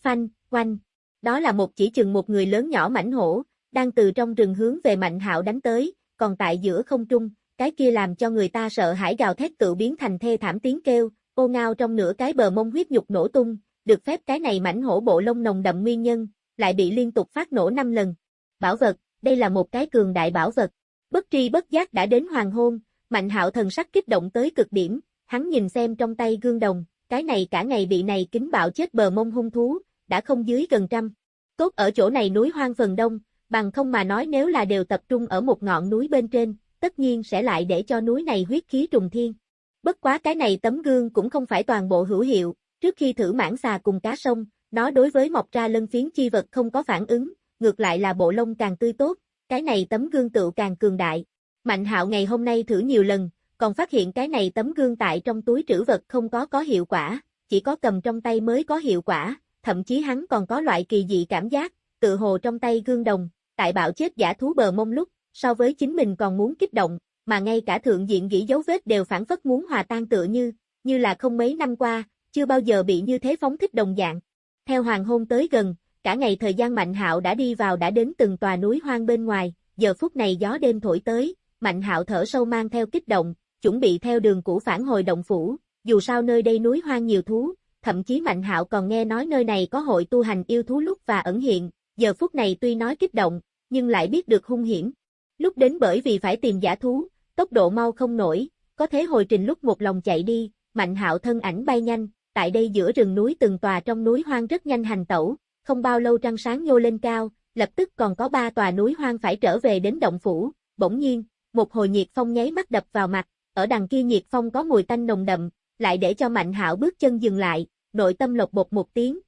Phanh, quanh. Đó là một chỉ chừng một người lớn nhỏ mảnh hổ, đang từ trong rừng hướng về Mạnh Hạo đánh tới, còn tại giữa không trung, cái kia làm cho người ta sợ hãi gào thét tự biến thành thê thảm tiếng kêu, ô ngao trong nửa cái bờ mông huyết nhục nổ tung, được phép cái này mảnh hổ bộ lông nồng đậm nguyên nhân, lại bị liên tục phát nổ 5 lần. Bảo vật, đây là một cái cường đại bảo vật. Bất tri bất giác đã đến hoàng hôn, Mạnh Hạo thần sắc kích động tới cực điểm, hắn nhìn xem trong tay gương đồng, cái này cả ngày bị này kính bạo chết bờ mông hung thú, đã không dưới gần trăm. Tốt ở chỗ này núi hoang phần đông, bằng không mà nói nếu là đều tập trung ở một ngọn núi bên trên, tất nhiên sẽ lại để cho núi này huyết khí trùng thiên. Bất quá cái này tấm gương cũng không phải toàn bộ hữu hiệu, trước khi thử mãn xà cùng cá sông, nó đối với mọc ra lân phiến chi vật không có phản ứng, ngược lại là bộ lông càng tươi tốt, cái này tấm gương tựu càng cường đại. Mạnh hạo ngày hôm nay thử nhiều lần, còn phát hiện cái này tấm gương tại trong túi trữ vật không có có hiệu quả, chỉ có cầm trong tay mới có hiệu quả, thậm chí hắn còn có loại kỳ dị cảm giác, tự hồ trong tay gương đồng, tại bạo chết giả thú bờ mông lúc, so với chính mình còn muốn kích động, mà ngay cả thượng diện gỉ dấu vết đều phản phất muốn hòa tan tựa như, như là không mấy năm qua, chưa bao giờ bị như thế phóng thích đồng dạng. Theo hoàng hôn tới gần, cả ngày thời gian Mạnh Hạo đã đi vào đã đến từng tòa núi hoang bên ngoài, giờ phút này gió đêm thổi tới, Mạnh Hạo thở sâu mang theo kích động, chuẩn bị theo đường cũ phản hồi động phủ, dù sao nơi đây núi hoang nhiều thú, thậm chí Mạnh Hạo còn nghe nói nơi này có hội tu hành yêu thú lúc và ẩn hiện, giờ phút này tuy nói kích động, nhưng lại biết được hung hiểm. Lúc đến bởi vì phải tìm giả thú, tốc độ mau không nổi, có thế hồi trình lúc một lòng chạy đi, Mạnh Hạo thân ảnh bay nhanh, tại đây giữa rừng núi từng tòa trong núi hoang rất nhanh hành tẩu, không bao lâu trăng sáng nhô lên cao, lập tức còn có ba tòa núi hoang phải trở về đến động phủ, bỗng nhiên, một hồi nhiệt phong nháy mắt đập vào mặt, ở đằng kia nhiệt phong có mùi tanh nồng đậm, lại để cho Mạnh Hạo bước chân dừng lại, nội tâm lộc bột một tiếng,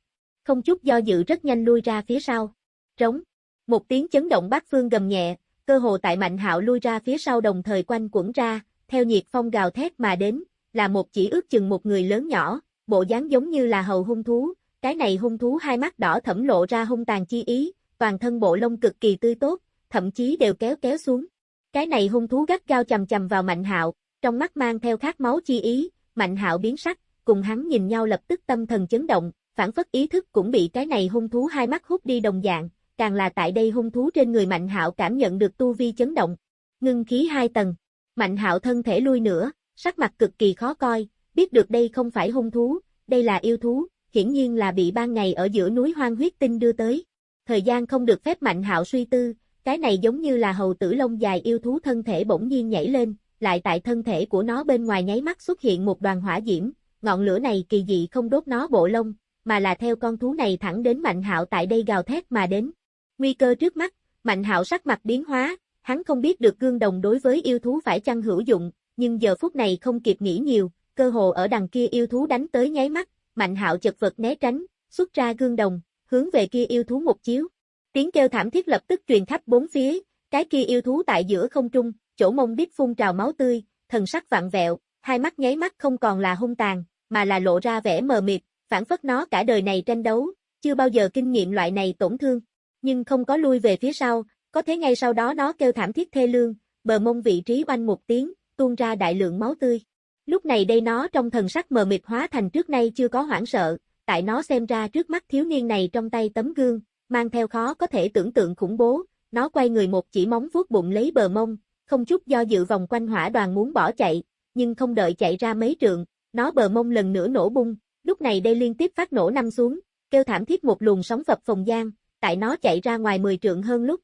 không chút do dự rất nhanh lui ra phía sau. Trống, một tiếng chấn động bát phương gầm nhẹ, cơ hồ tại Mạnh Hạo lui ra phía sau đồng thời quanh quẩn ra, theo nhiệt phong gào thét mà đến, là một chỉ ước chừng một người lớn nhỏ, bộ dáng giống như là hầu hung thú, cái này hung thú hai mắt đỏ thẫm lộ ra hung tàn chi ý, toàn thân bộ lông cực kỳ tươi tốt, thậm chí đều kéo kéo xuống. Cái này hung thú gắt gao chầm chầm vào Mạnh Hạo, trong mắt mang theo khát máu chi ý, Mạnh Hạo biến sắc, cùng hắn nhìn nhau lập tức tâm thần chấn động, phản phất ý thức cũng bị cái này hung thú hai mắt hút đi đồng dạng, càng là tại đây hung thú trên người Mạnh Hạo cảm nhận được tu vi chấn động. Ngưng khí hai tầng, Mạnh Hạo thân thể lui nữa, sắc mặt cực kỳ khó coi, biết được đây không phải hung thú, đây là yêu thú, hiển nhiên là bị ban ngày ở giữa núi hoang huyết tinh đưa tới. Thời gian không được phép Mạnh Hạo suy tư, cái này giống như là hầu tử lông dài yêu thú thân thể bỗng nhiên nhảy lên, lại tại thân thể của nó bên ngoài nháy mắt xuất hiện một đoàn hỏa diễm, ngọn lửa này kỳ dị không đốt nó bộ lông, mà là theo con thú này thẳng đến Mạnh Hạo tại đây gào thét mà đến. Nguy cơ trước mắt, Mạnh Hạo sắc mặt biến hóa, hắn không biết được gương đồng đối với yêu thú phải chăng hữu dụng, nhưng giờ phút này không kịp nghĩ nhiều, cơ hồ ở đằng kia yêu thú đánh tới nháy mắt, Mạnh Hạo chật vật né tránh, xuất ra gương đồng, hướng về kia yêu thú một chiếu. Tiếng kêu thảm thiết lập tức truyền khắp bốn phía, cái kia yêu thú tại giữa không trung, chỗ mông đít phun trào máu tươi, thần sắc vặn vẹo, hai mắt nháy mắt không còn là hung tàn, mà là lộ ra vẻ mờ mịt, phản phất nó cả đời này tranh đấu, chưa bao giờ kinh nghiệm loại này tổn thương, nhưng không có lui về phía sau, có thế ngay sau đó nó kêu thảm thiết thê lương, bờ mông vị trí oanh một tiếng, tuôn ra đại lượng máu tươi. Lúc này đây nó trong thần sắc mờ mịt hóa thành trước nay chưa có hoảng sợ, tại nó xem ra trước mắt thiếu niên này trong tay tấm gương, mang theo khó có thể tưởng tượng khủng bố, nó quay người một chỉ móng vuốt bụng lấy bờ mông, không chút do dự vòng quanh hỏa đoàn muốn bỏ chạy, nhưng không đợi chạy ra mấy trượng, nó bờ mông lần nữa nổ bung, lúc này đây liên tiếp phát nổ năm xuống, kêu thảm thiết một luồng sóng phập phòng gian, tại nó chạy ra ngoài 10 trượng hơn lúc.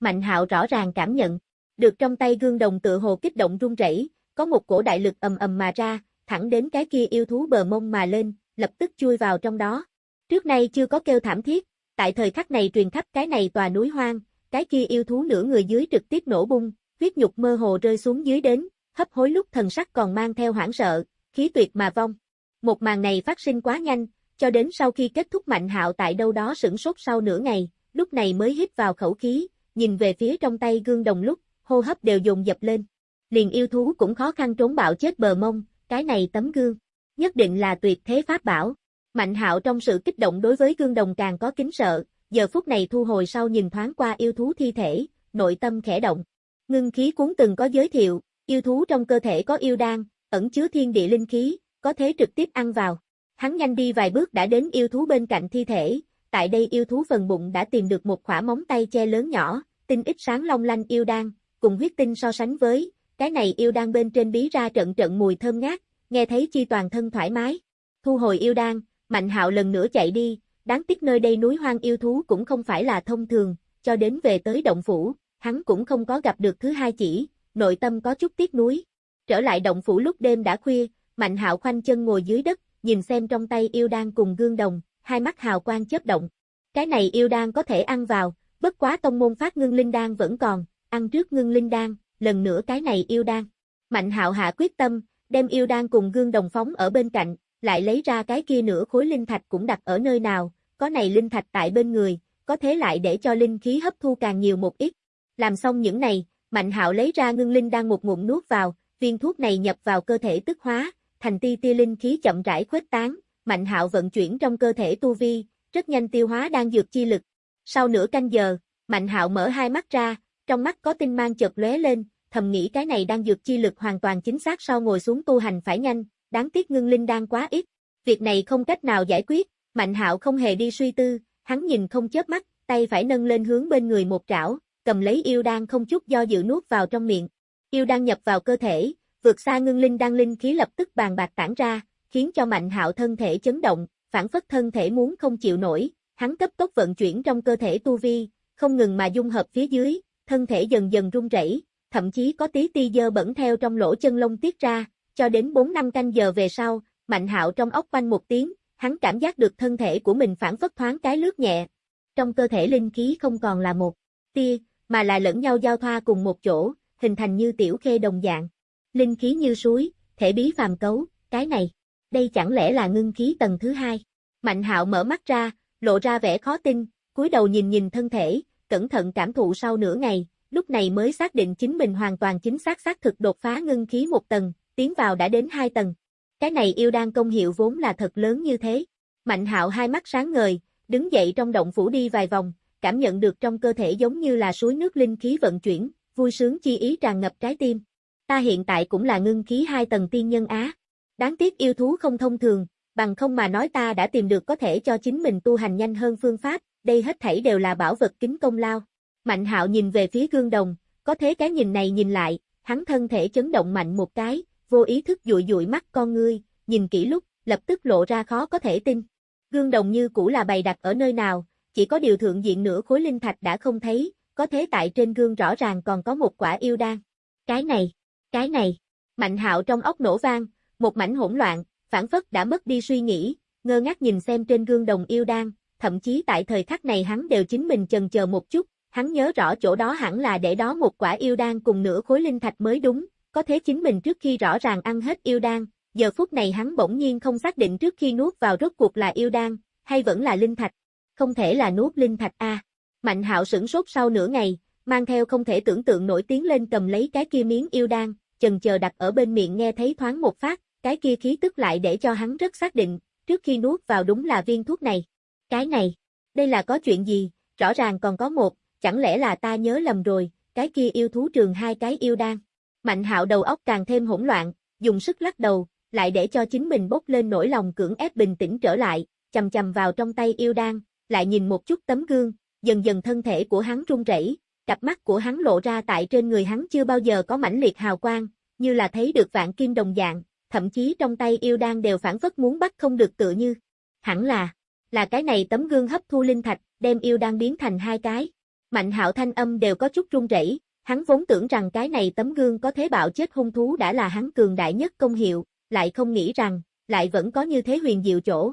Mạnh hạo rõ ràng cảm nhận, được trong tay gương đồng tự hồ kích động rung rẩy, có một cổ đại lực ầm ầm mà ra, thẳng đến cái kia yêu thú bờ mông mà lên, lập tức chui vào trong đó. Trước nay chưa có kêu thảm thiết, tại thời khắc này truyền khắp cái này tòa núi hoang, cái kia yêu thú nửa người dưới trực tiếp nổ bung, huyết nhục mơ hồ rơi xuống dưới đến, hấp hối lúc thần sắc còn mang theo hoảng sợ, khí tuyệt mà vong. Một màn này phát sinh quá nhanh, cho đến sau khi kết thúc Mạnh Hạo tại đâu đó sửng sốt sau nửa ngày, lúc này mới hít vào khẩu khí, nhìn về phía trong tay gương đồng lúc, hô hấp đều dồn dập lên. Liền yêu thú cũng khó khăn trốn bạo chết bờ mông, cái này tấm gương, nhất định là tuyệt thế pháp bảo. Mạnh Hạo trong sự kích động đối với gương đồng càng có kính sợ, giờ phút này thu hồi sau nhìn thoáng qua yêu thú thi thể, nội tâm khẽ động. Ngưng khí cuốn từng có giới thiệu, yêu thú trong cơ thể có yêu đan, ẩn chứa thiên địa linh khí, có thể trực tiếp ăn vào. Hắn nhanh đi vài bước đã đến yêu thú bên cạnh thi thể, tại đây yêu thú phần bụng đã tìm được một khỏa móng tay che lớn nhỏ, tinh ít sáng long lanh yêu đan, cùng huyết tinh so sánh với, cái này yêu đan bên trên bí ra trận trận mùi thơm ngát, nghe thấy chi toàn thân thoải mái. Thu hồi yêu đan, Mạnh Hạo lần nữa chạy đi, đáng tiếc nơi đây núi hoang yêu thú cũng không phải là thông thường, cho đến về tới động phủ, hắn cũng không có gặp được thứ hai chỉ, nội tâm có chút tiếc nuối. Trở lại động phủ lúc đêm đã khuya, Mạnh Hạo khoanh chân ngồi dưới đất, nhìn xem trong tay yêu đan cùng gương đồng, hai mắt hào quang chớp động. Cái này yêu đan có thể ăn vào, bất quá tông môn phát ngưng linh đan vẫn còn, ăn trước ngưng linh đan, lần nữa cái này yêu đan. Mạnh Hạo hạ quyết tâm, đem yêu đan cùng gương đồng phóng ở bên cạnh, lại lấy ra cái kia nửa khối linh thạch cũng đặt ở nơi nào, có này linh thạch tại bên người, có thế lại để cho linh khí hấp thu càng nhiều một ít. Làm xong những này, Mạnh Hạo lấy ra ngưng linh đan một ngụm nuốt vào, viên thuốc này nhập vào cơ thể tức hóa, thành ti tia linh khí chậm rãi khuếch tán, Mạnh Hạo vận chuyển trong cơ thể tu vi, rất nhanh tiêu hóa đang dược chi lực. Sau nửa canh giờ, Mạnh Hạo mở hai mắt ra, trong mắt có tinh mang chợt lóe lên, thầm nghĩ cái này đang dược chi lực hoàn toàn chính xác sau ngồi xuống tu hành phải nhanh, đáng tiếc ngưng linh đang quá ít. Việc này không cách nào giải quyết, Mạnh Hạo không hề đi suy tư, hắn nhìn không chớp mắt, tay phải nâng lên hướng bên người một trảo, cầm lấy yêu đan không chút do dự nuốt vào trong miệng. Yêu đan nhập vào cơ thể, vượt xa ngưng linh đan linh khí lập tức bàn bạc tản ra, khiến cho Mạnh Hạo thân thể chấn động, phản phất thân thể muốn không chịu nổi, hắn cấp tốc vận chuyển trong cơ thể tu vi, không ngừng mà dung hợp phía dưới, thân thể dần dần rung rẩy, thậm chí có tí ti dơ bẩn theo trong lỗ chân lông tiết ra, cho đến 4 năm canh giờ về sau, Mạnh Hạo trong ốc quanh một tiếng, hắn cảm giác được thân thể của mình phản phất thoáng cái lướt nhẹ. Trong cơ thể linh khí không còn là một tia, mà là lẫn nhau giao thoa cùng một chỗ, hình thành như tiểu khê đồng dạng. Linh khí như suối, thể bí phàm cấu, cái này, đây chẳng lẽ là ngưng khí tầng thứ hai. Mạnh hạo mở mắt ra, lộ ra vẻ khó tin, cúi đầu nhìn nhìn thân thể, cẩn thận cảm thụ sau nửa ngày, lúc này mới xác định chính mình hoàn toàn chính xác xác thực đột phá ngưng khí một tầng, tiến vào đã đến hai tầng. Cái này yêu đan công hiệu vốn là thật lớn như thế. Mạnh hạo hai mắt sáng ngời, đứng dậy trong động phủ đi vài vòng, cảm nhận được trong cơ thể giống như là suối nước linh khí vận chuyển, vui sướng chi ý tràn ngập trái tim. Ta hiện tại cũng là ngưng khí hai tầng tiên nhân á. Đáng tiếc yêu thú không thông thường, bằng không mà nói ta đã tìm được có thể cho chính mình tu hành nhanh hơn phương pháp, đây hết thảy đều là bảo vật kính công lao. Mạnh hạo nhìn về phía gương đồng, có thế cái nhìn này nhìn lại, hắn thân thể chấn động mạnh một cái, vô ý thức dụi dụi mắt con ngươi, nhìn kỹ lúc, lập tức lộ ra khó có thể tin. Gương đồng như cũ là bày đặt ở nơi nào, chỉ có điều thượng diện nửa khối linh thạch đã không thấy, có thế tại trên gương rõ ràng còn có một quả yêu đan. Cái này, cái này, mạnh hạo trong ốc nổ vang, một mảnh hỗn loạn, phản phất đã mất đi suy nghĩ, ngơ ngác nhìn xem trên gương đồng yêu đan, thậm chí tại thời khắc này hắn đều chính mình chần chờ một chút, hắn nhớ rõ chỗ đó hẳn là để đó một quả yêu đan cùng nửa khối linh thạch mới đúng, có thế chính mình trước khi rõ ràng ăn hết yêu đan, giờ phút này hắn bỗng nhiên không xác định trước khi nuốt vào rốt cuộc là yêu đan, hay vẫn là linh thạch. Không thể là nuốt linh thạch a. Mạnh hạo sửng sốt sau nửa ngày, mang theo không thể tưởng tượng nổi tiếng lên cầm lấy cái kia miếng yêu đan, chần chờ đặt ở bên miệng nghe thấy thoáng một phát, cái kia khí tức lại để cho hắn rất xác định, trước khi nuốt vào đúng là viên thuốc này. Cái này, đây là có chuyện gì, rõ ràng còn có một, chẳng lẽ là ta nhớ lầm rồi, cái kia yêu thú trường hai cái yêu đan. Mạnh hạo đầu óc càng thêm hỗn loạn, dùng sức lắc đầu, lại để cho chính mình bốc lên nỗi lòng cưỡng ép bình tĩnh trở lại, chầm chầm vào trong tay yêu đan, lại nhìn một chút tấm gương, dần dần thân thể của hắn run rẩy, cặp mắt của hắn lộ ra tại trên người hắn chưa bao giờ có mãnh liệt hào quang, như là thấy được vạn kim đồng dạng, thậm chí trong tay yêu đan đều phản phất muốn bắt không được tự như. Hẳn là, là cái này tấm gương hấp thu linh thạch, đem yêu đan biến thành hai cái. Mạnh hạo thanh âm đều có chút run rẩy, hắn vốn tưởng rằng cái này tấm gương có thế bạo chết hung thú đã là hắn cường đại nhất công hiệu, lại không nghĩ rằng, lại vẫn có như thế huyền diệu chỗ.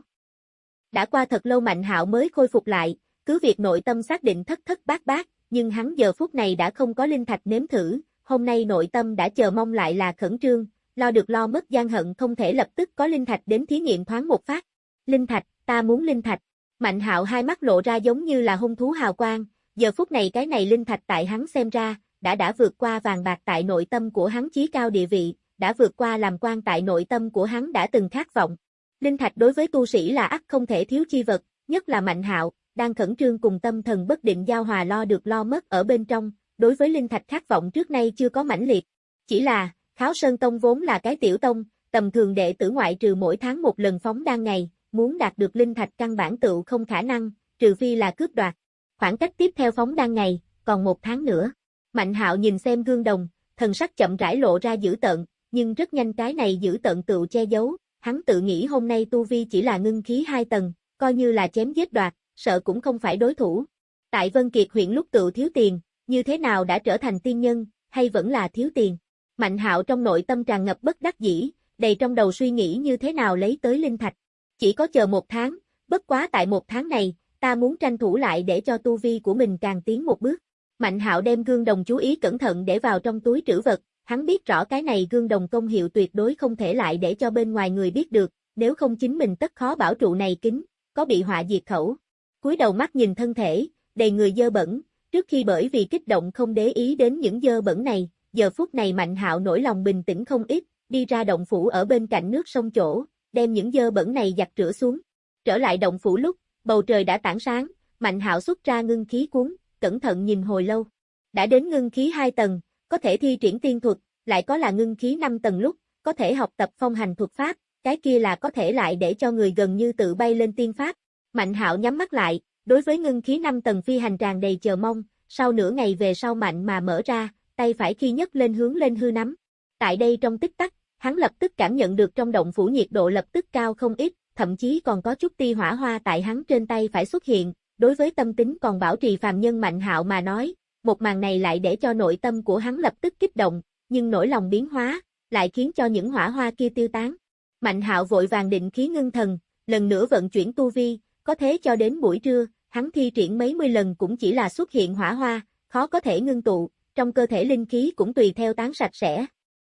Đã qua thật lâu Mạnh Hạo mới khôi phục lại, cứ việc nội tâm xác định thất thất bát bát, nhưng hắn giờ phút này đã không có linh thạch nếm thử, hôm nay nội tâm đã chờ mong lại là khẩn trương, lo được lo mất gian hận không thể lập tức có linh thạch đến thí nghiệm thoáng một phát. Linh thạch, ta muốn linh thạch. Mạnh Hạo hai mắt lộ ra giống như là hung thú hào quang, giờ phút này cái này linh thạch tại hắn xem ra, đã đã vượt qua vàng bạc tại nội tâm của hắn chí cao địa vị, đã vượt qua làm quan tại nội tâm của hắn đã từng khát vọng. Linh thạch đối với tu sĩ là ắt không thể thiếu chi vật, nhất là mạnh hạo, đang khẩn trương cùng tâm thần bất định giao hòa lo được lo mất ở bên trong, đối với linh thạch khát vọng trước nay chưa có mãnh liệt. Chỉ là, Kháo Sơn Tông vốn là cái tiểu tông, tầm thường đệ tử ngoại trừ mỗi tháng một lần phóng đan ngày, muốn đạt được linh thạch căn bản tựu không khả năng, trừ phi là cướp đoạt. Khoảng cách tiếp theo phóng đan ngày, còn một tháng nữa. Mạnh hạo nhìn xem gương đồng, thần sắc chậm rãi lộ ra dữ tợn, nhưng rất nhanh cái này dữ tận tựu che giấu, hắn tự nghĩ hôm nay tu vi chỉ là ngưng khí hai tầng, coi như là chém giết đoạt, sợ cũng không phải đối thủ. Tại Vân Kiệt huyện lúc tự thiếu tiền, như thế nào đã trở thành tiên nhân, hay vẫn là thiếu tiền. Mạnh hạo trong nội tâm tràn ngập bất đắc dĩ, đầy trong đầu suy nghĩ như thế nào lấy tới linh thạch. Chỉ có chờ một tháng, bất quá tại một tháng này, ta muốn tranh thủ lại để cho tu vi của mình càng tiến một bước. Mạnh hạo đem gương đồng chú ý cẩn thận để vào trong túi trữ vật, Hắn biết rõ cái này gương đồng công hiệu tuyệt đối không thể lại để cho bên ngoài người biết được, nếu không chính mình tất khó bảo trụ này kính, có bị họa diệt khẩu cúi đầu mắt nhìn thân thể, đầy người dơ bẩn, trước khi bởi vì kích động không để ý đến những dơ bẩn này, giờ phút này Mạnh Hạo nổi lòng bình tĩnh không ít, đi ra động phủ ở bên cạnh nước sông chỗ, đem những dơ bẩn này giặt rửa xuống. Trở lại động phủ lúc, bầu trời đã tảng sáng, Mạnh Hạo xuất ra ngưng khí cuốn, cẩn thận nhìn hồi lâu. Đã đến ngưng khí hai tầng, có thể thi triển tiên thuật, lại có là ngưng khí 5 tầng lúc, có thể học tập phong hành thuật pháp, cái kia là có thể lại để cho người gần như tự bay lên tiên pháp. Mạnh hạo nhắm mắt lại, đối với ngưng khí 5 tầng phi hành tràn đầy chờ mong, sau nửa ngày về sau mạnh mà mở ra, tay phải khi nhấc lên hướng lên hư nắm. Tại đây trong tích tắc, hắn lập tức cảm nhận được trong động phủ nhiệt độ lập tức cao không ít, thậm chí còn có chút ti hỏa hoa tại hắn trên tay phải xuất hiện, đối với tâm tính còn bảo trì phàm nhân mạnh hạo mà nói, một màn này lại để cho nội tâm của hắn lập tức kích động, nhưng nỗi lòng biến hóa, lại khiến cho những hỏa hoa kia tiêu tán. Mạnh hạo vội vàng định khí ngưng thần, lần nữa vận chuyển tu vi, có thế cho đến buổi trưa, hắn thi triển mấy mươi lần cũng chỉ là xuất hiện hỏa hoa, khó có thể ngưng tụ, trong cơ thể linh khí cũng tùy theo tán sạch sẽ.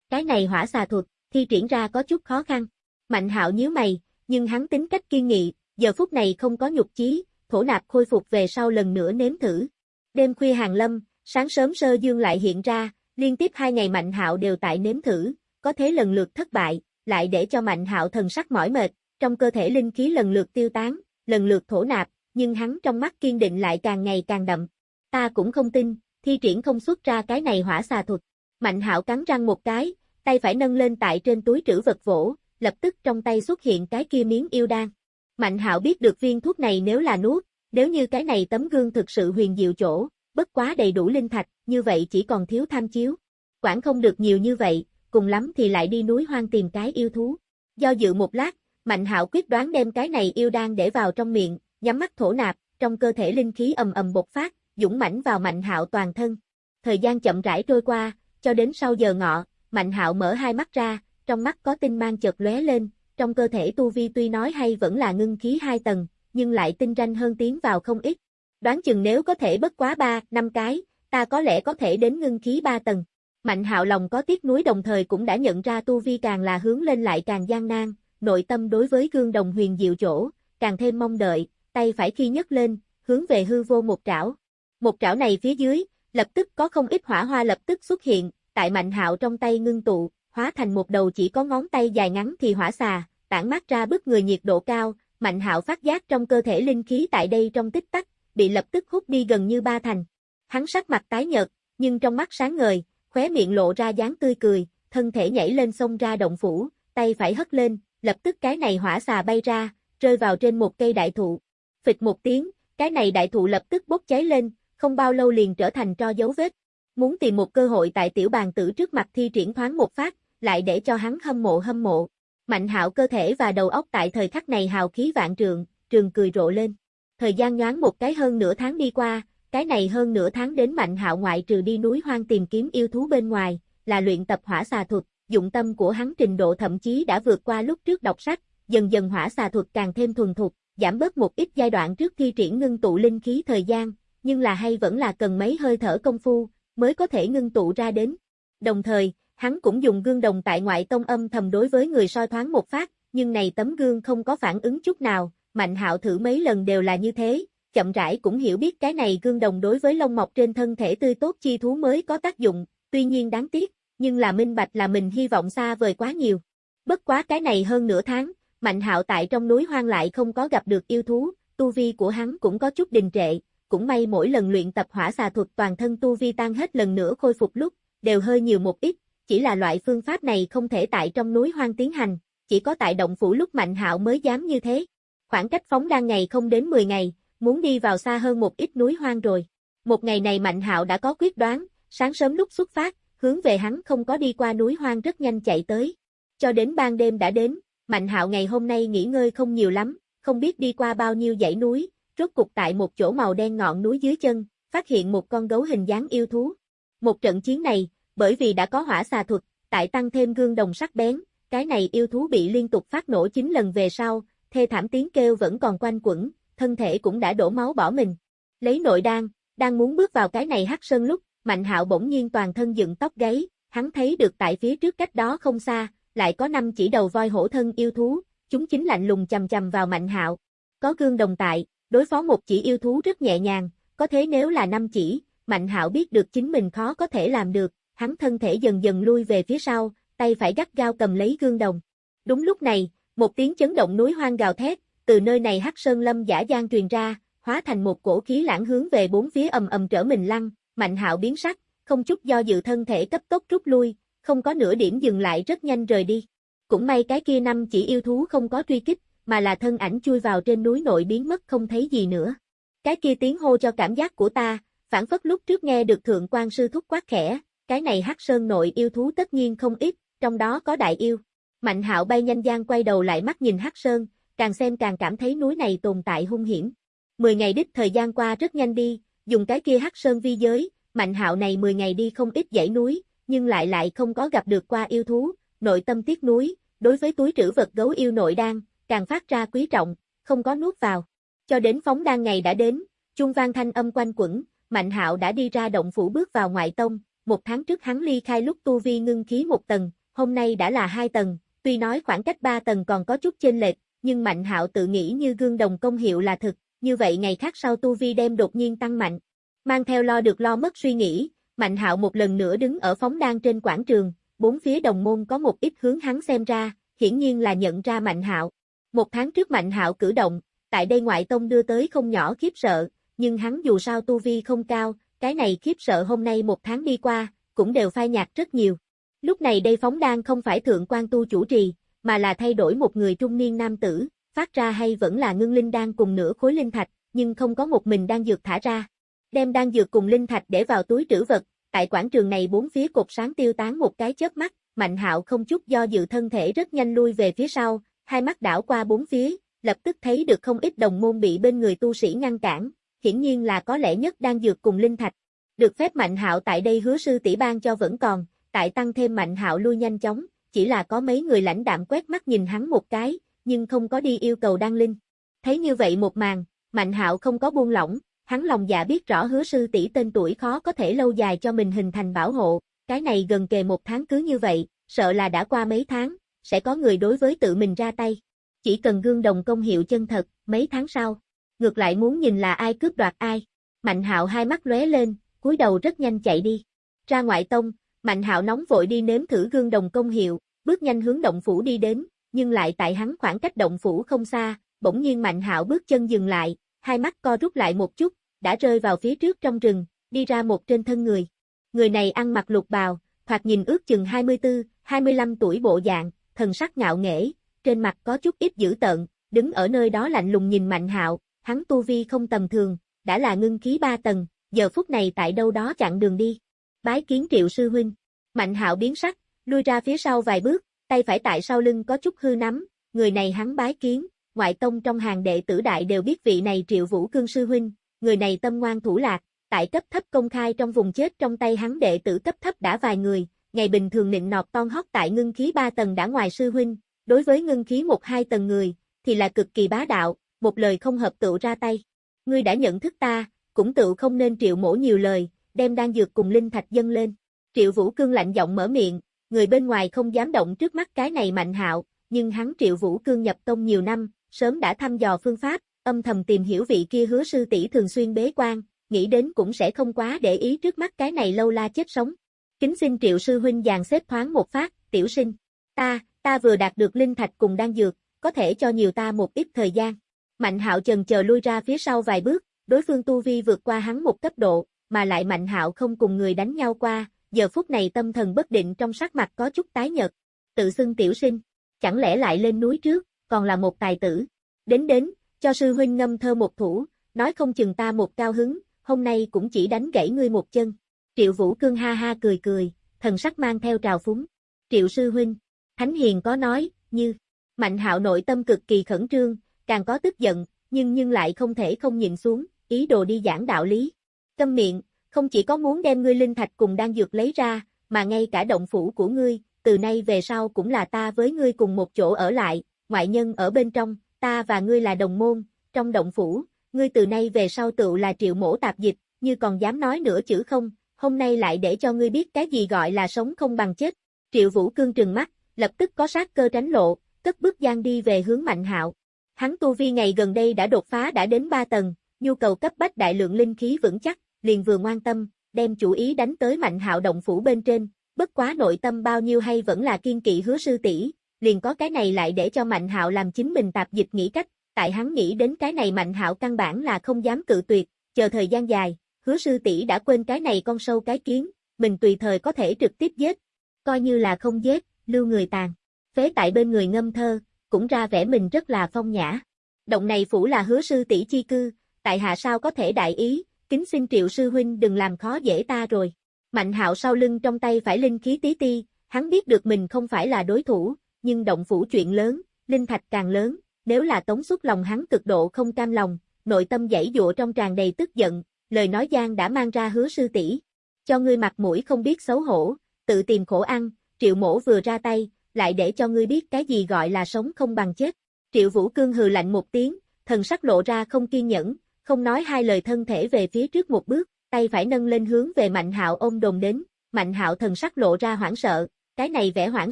Cái này hỏa xà thuật, thi triển ra có chút khó khăn. Mạnh hạo nhíu mày, nhưng hắn tính cách kiên nghị, giờ phút này không có nhục chí, thổ nạp khôi phục về sau lần nữa nếm thử. Đêm khuya hàng lâm, sáng sớm sơ dương lại hiện ra, liên tiếp hai ngày Mạnh Hạo đều tại nếm thử, có thế lần lượt thất bại, lại để cho Mạnh Hạo thần sắc mỏi mệt, trong cơ thể linh khí lần lượt tiêu tán, lần lượt thổ nạp, nhưng hắn trong mắt kiên định lại càng ngày càng đậm. Ta cũng không tin, thi triển không xuất ra cái này hỏa xà thuật. Mạnh Hạo cắn răng một cái, tay phải nâng lên tại trên túi trữ vật vỗ, lập tức trong tay xuất hiện cái kia miếng yêu đan. Mạnh Hạo biết được viên thuốc này nếu là nuốt, nếu như cái này tấm gương thực sự huyền diệu chỗ, bất quá đầy đủ linh thạch, như vậy chỉ còn thiếu tham chiếu. Quản không được nhiều như vậy, cùng lắm thì lại đi núi hoang tìm cái yêu thú. Do dự một lát, Mạnh Hạo quyết đoán đem cái này yêu đan để vào trong miệng, nhắm mắt thổ nạp, trong cơ thể linh khí ầm ầm bộc phát, dũng mãnh vào Mạnh Hạo toàn thân. Thời gian chậm rãi trôi qua, cho đến sau giờ ngọ, Mạnh Hạo mở hai mắt ra, trong mắt có tinh mang chợt lóe lên, trong cơ thể tu vi tuy nói hay vẫn là ngưng khí hai tầng, nhưng lại tinh ranh hơn tiến vào không ít. Đoán chừng nếu có thể bất quá ba, năm cái, ta có lẽ có thể đến ngưng khí ba tầng. Mạnh hạo lòng có tiếc nuối đồng thời cũng đã nhận ra tu vi càng là hướng lên lại càng gian nan, nội tâm đối với gương đồng huyền diệu chỗ, càng thêm mong đợi, tay phải khi nhấc lên, hướng về hư vô một trảo. Một trảo này phía dưới, lập tức có không ít hỏa hoa lập tức xuất hiện, tại mạnh hạo trong tay ngưng tụ, hóa thành một đầu chỉ có ngón tay dài ngắn thì hỏa xà, tản mát ra bức người nhiệt độ cao, mạnh hạo phát giác trong cơ thể linh khí tại đây trong tích tắc, bị lập tức hút đi gần như ba thành. Hắn sắc mặt tái nhợt, nhưng trong mắt sáng ngời, khóe miệng lộ ra dáng tươi cười, thân thể nhảy lên xông ra động phủ, tay phải hất lên, lập tức cái này hỏa xà bay ra, rơi vào trên một cây đại thụ. Phịch một tiếng, cái này đại thụ lập tức bốc cháy lên, không bao lâu liền trở thành tro dấu vết. Muốn tìm một cơ hội tại tiểu bàn tử trước mặt thi triển thoáng một phát, lại để cho hắn hâm mộ hâm mộ. Mạnh hạo cơ thể và đầu óc tại thời khắc này hào khí vạn trường, trường cười rộ lên. Thời gian nhoáng một cái hơn nửa tháng đi qua, cái này hơn nửa tháng đến Mạnh Hạo ngoại trừ đi núi hoang tìm kiếm yêu thú bên ngoài, là luyện tập hỏa xà thuật, dụng tâm của hắn trình độ thậm chí đã vượt qua lúc trước đọc sách, dần dần hỏa xà thuật càng thêm thuần thục, giảm bớt một ít giai đoạn trước khi triển ngưng tụ linh khí thời gian, nhưng là hay vẫn là cần mấy hơi thở công phu, mới có thể ngưng tụ ra đến. Đồng thời, hắn cũng dùng gương đồng tại ngoại tông âm thầm đối với người soi thoáng một phát, nhưng này tấm gương không có phản ứng chút nào, Mạnh hạo thử mấy lần đều là như thế, chậm rãi cũng hiểu biết cái này gương đồng đối với lông mọc trên thân thể tươi tốt chi thú mới có tác dụng, tuy nhiên đáng tiếc, nhưng là minh bạch là mình hy vọng xa vời quá nhiều. Bất quá cái này hơn nửa tháng, Mạnh hạo tại trong núi hoang lại không có gặp được yêu thú, tu vi của hắn cũng có chút đình trệ, cũng may mỗi lần luyện tập hỏa xà thuật toàn thân tu vi tan hết lần nữa khôi phục lúc, đều hơi nhiều một ít, chỉ là loại phương pháp này không thể tại trong núi hoang tiến hành, chỉ có tại động phủ lúc Mạnh hạo mới dám như thế. Khoảng cách phóng đang ngày không đến 10 ngày, muốn đi vào xa hơn một ít núi hoang rồi. Một ngày này Mạnh Hạo đã có quyết đoán, sáng sớm lúc xuất phát, hướng về hắn không có đi qua núi hoang rất nhanh chạy tới. Cho đến ban đêm đã đến, Mạnh Hạo ngày hôm nay nghỉ ngơi không nhiều lắm, không biết đi qua bao nhiêu dãy núi, rốt cục tại một chỗ màu đen ngọn núi dưới chân, phát hiện một con gấu hình dáng yêu thú. Một trận chiến này, bởi vì đã có hỏa xà thuật, tại tăng thêm gương đồng sắc bén, cái này yêu thú bị liên tục phát nổ 9 lần về sau, thê thảm tiếng kêu vẫn còn quanh quẩn, thân thể cũng đã đổ máu bỏ mình. Lấy nội đan, đang muốn bước vào cái này hắc sơn lúc, Mạnh Hạo bỗng nhiên toàn thân dựng tóc gáy, hắn thấy được tại phía trước cách đó không xa, lại có năm chỉ đầu voi hổ thân yêu thú, chúng chính lạnh lùng chầm chầm vào Mạnh Hạo. Có gương đồng tại, đối phó một chỉ yêu thú rất nhẹ nhàng, có thế nếu là năm chỉ, Mạnh Hạo biết được chính mình khó có thể làm được, hắn thân thể dần dần lui về phía sau, tay phải gắt gao cầm lấy gương đồng. Đúng lúc này, một tiếng chấn động núi hoang gào thét, từ nơi này hắc sơn lâm giả giang truyền ra, hóa thành một cổ khí lãng hướng về bốn phía ầm ầm trở mình lăn, mạnh hạo biến sắc, không chút do dự thân thể cấp tốc rút lui, không có nửa điểm dừng lại rất nhanh rời đi. Cũng may cái kia năm chỉ yêu thú không có truy kích, mà là thân ảnh chui vào trên núi nội biến mất không thấy gì nữa. Cái kia tiếng hô cho cảm giác của ta, phản phất lúc trước nghe được thượng quan sư thúc quát khẽ, cái này hắc sơn nội yêu thú tất nhiên không ít, trong đó có đại yêu. Mạnh hạo bay nhanh giang quay đầu lại mắt nhìn Hắc Sơn, càng xem càng cảm thấy núi này tồn tại hung hiểm. Mười ngày đích thời gian qua rất nhanh đi, dùng cái kia Hắc Sơn vi giới, Mạnh Hạo này 10 ngày đi không ít dãy núi, nhưng lại lại không có gặp được qua yêu thú, nội tâm tiếc núi, đối với túi trữ vật gấu yêu nội đan, càng phát ra quý trọng, không có nuốt vào. Cho đến phóng đan ngày đã đến, chuông vang thanh âm quanh quẩn, Mạnh Hạo đã đi ra động phủ bước vào ngoại tông, một tháng trước hắn ly khai lúc tu vi ngưng khí một tầng, hôm nay đã là hai tầng, tuy nói khoảng cách ba tầng còn có chút chênh lệch, nhưng Mạnh Hạo tự nghĩ như gương đồng công hiệu là thực, như vậy ngày khác sau tu vi đem đột nhiên tăng mạnh. Mang theo lo được lo mất suy nghĩ, Mạnh Hạo một lần nữa đứng ở phóng đan trên quảng trường, bốn phía đồng môn có một ít hướng hắn xem ra, hiển nhiên là nhận ra Mạnh Hạo. Một tháng trước Mạnh Hạo cử động, tại đây ngoại tông đưa tới không nhỏ khiếp sợ, nhưng hắn dù sao tu vi không cao, cái này khiếp sợ hôm nay một tháng đi qua, cũng đều phai nhạt rất nhiều. Lúc này đây phóng đan không phải thượng quan tu chủ trì, mà là thay đổi một người trung niên nam tử, phát ra hay vẫn là ngưng linh đan cùng nửa khối linh thạch, nhưng không có một mình đang dược thả ra. Đem đan dược cùng linh thạch để vào túi trữ vật, tại quảng trường này bốn phía cột sáng tiêu tán một cái chớp mắt, Mạnh Hạo không chút do dự thân thể rất nhanh lui về phía sau, hai mắt đảo qua bốn phía, lập tức thấy được không ít đồng môn bị bên người tu sĩ ngăn cản, hiển nhiên là có lẽ nhất đang dược cùng linh thạch. Được phép Mạnh Hạo tại đây hứa sư tỷ ban cho vẫn còn, tại tăng thêm Mạnh Hạo lui nhanh chóng, chỉ là có mấy người lãnh đạm quét mắt nhìn hắn một cái, nhưng không có đi yêu cầu đăng linh. Thấy như vậy một màn, Mạnh Hạo không có buông lỏng, hắn lòng dạ biết rõ hứa sư tỷ tên tuổi khó có thể lâu dài cho mình hình thành bảo hộ, cái này gần kề một tháng cứ như vậy, sợ là đã qua mấy tháng, sẽ có người đối với tự mình ra tay. Chỉ cần gương đồng công hiệu chân thật, mấy tháng sau, ngược lại muốn nhìn là ai cướp đoạt ai. Mạnh hạo hai mắt lóe lên, cúi đầu rất nhanh chạy đi. Ra ngoại tông, Mạnh hạo nóng vội đi nếm thử gương đồng công hiệu, bước nhanh hướng động phủ đi đến, nhưng lại tại hắn khoảng cách động phủ không xa, bỗng nhiên Mạnh hạo bước chân dừng lại, hai mắt co rút lại một chút, đã rơi vào phía trước trong rừng, đi ra một trên thân người. Người này ăn mặc lục bào, thoạt nhìn ước chừng 24, 25 tuổi bộ dạng, thần sắc ngạo nghễ, trên mặt có chút ít dữ tợn, đứng ở nơi đó lạnh lùng nhìn Mạnh Hạo, hắn tu vi không tầm thường, đã là ngưng khí ba tầng, giờ phút này tại đâu đó chặn đường đi. Bái kiến Triệu sư huynh. Mạnh Hạo biến sắc, lui ra phía sau vài bước, tay phải tại sau lưng có chút hư nắm, người này hắn bái kiến, ngoại tông trong hàng đệ tử đại đều biết vị này Triệu Vũ Cương sư huynh, người này tâm ngoan thủ lạc, tại cấp thấp công khai trong vùng chết trong tay hắn đệ tử cấp thấp đã vài người, ngày bình thường nịnh nọt ton hót tại ngưng khí ba tầng đã ngoài sư huynh, đối với ngưng khí một hai tầng người, thì là cực kỳ bá đạo, một lời không hợp tựu ra tay. Ngươi đã nhận thức ta, cũng tự không nên triệu mổ nhiều lời, đem đan dược cùng linh thạch dâng lên. Triệu Vũ Cương lạnh giọng mở miệng, người bên ngoài không dám động trước mắt cái này mạnh hạo, nhưng hắn Triệu Vũ Cương nhập tông nhiều năm, sớm đã thăm dò phương pháp, âm thầm tìm hiểu vị kia hứa sư tỷ thường xuyên bế quan, nghĩ đến cũng sẽ không quá để ý trước mắt cái này lâu la chết sống. Kính xin triệu sư huynh dàn xếp thoáng một phát, tiểu sinh. Ta, ta vừa đạt được linh thạch cùng đan dược, có thể cho nhiều ta một ít thời gian. Mạnh hạo chần chờ lui ra phía sau vài bước, đối phương tu vi vượt qua hắn một cấp độ, mà lại mạnh hạo không cùng người đánh nhau qua, giờ phút này tâm thần bất định trong sắc mặt có chút tái nhợt. Tự xưng tiểu sinh, chẳng lẽ lại lên núi trước, còn là một tài tử. Đến đến, cho sư huynh ngâm thơ một thủ, nói không chừng ta một cao hứng, hôm nay cũng chỉ đánh gãy ngươi một chân. Triệu Vũ Cương ha ha cười cười, thần sắc mang theo trào phúng. Triệu sư huynh, Thánh Hiền có nói, như, Mạnh hạo nội tâm cực kỳ khẩn trương, càng có tức giận, nhưng nhưng lại không thể không nhìn xuống, ý đồ đi giảng đạo lý. Câm miệng, không chỉ có muốn đem ngươi linh thạch cùng đang dược lấy ra, mà ngay cả động phủ của ngươi, từ nay về sau cũng là ta với ngươi cùng một chỗ ở lại, ngoại nhân ở bên trong, ta và ngươi là đồng môn, trong động phủ, ngươi từ nay về sau tự là triệu mổ tạp dịch, như còn dám nói nửa chữ không, hôm nay lại để cho ngươi biết cái gì gọi là sống không bằng chết. Triệu Vũ Cương trừng mắt, lập tức có sát cơ tránh lộ, cất bước gian đi về hướng Mạnh Hạo. Hắn tu vi ngày gần đây đã đột phá đã đến 3 tầng, nhu cầu cấp bách đại lượng linh khí vững chắc, liền vừa ngoan tâm, đem chủ ý đánh tới Mạnh Hạo động phủ bên trên, bất quá nội tâm bao nhiêu hay vẫn là kiên kỵ hứa sư tỷ, liền có cái này lại để cho Mạnh Hạo làm chính mình tạp dịch nghĩ cách, tại hắn nghĩ đến cái này Mạnh Hạo căn bản là không dám cự tuyệt, chờ thời gian dài, hứa sư tỷ đã quên cái này con sâu cái kiến, mình tùy thời có thể trực tiếp giết, coi như là không giết, lưu người tàn. Phế tại bên người ngâm thơ, cũng ra vẻ mình rất là phong nhã. Động này phủ là hứa sư tỷ chi cư, tại hạ sao có thể đại ý, kính xin triệu sư huynh đừng làm khó dễ ta rồi. Mạnh hạo sau lưng trong tay phải linh khí tí ti, hắn biết được mình không phải là đối thủ, nhưng động phủ chuyện lớn, linh thạch càng lớn, nếu là tống xuất lòng hắn cực độ không cam lòng, nội tâm dãy dụa trong tràn đầy tức giận, lời nói gian đã mang ra hứa sư tỷ. cho ngươi mặt mũi không biết xấu hổ, tự tìm khổ ăn, triệu mổ vừa ra tay, lại để cho ngươi biết cái gì gọi là sống không bằng chết. Triệu Vũ Cương hừ lạnh một tiếng, thần sắc lộ ra không kiên nhẫn, không nói hai lời thân thể về phía trước một bước, tay phải nâng lên hướng về Mạnh Hạo ôm đồn đến, Mạnh Hạo thần sắc lộ ra hoảng sợ, cái này vẻ hoảng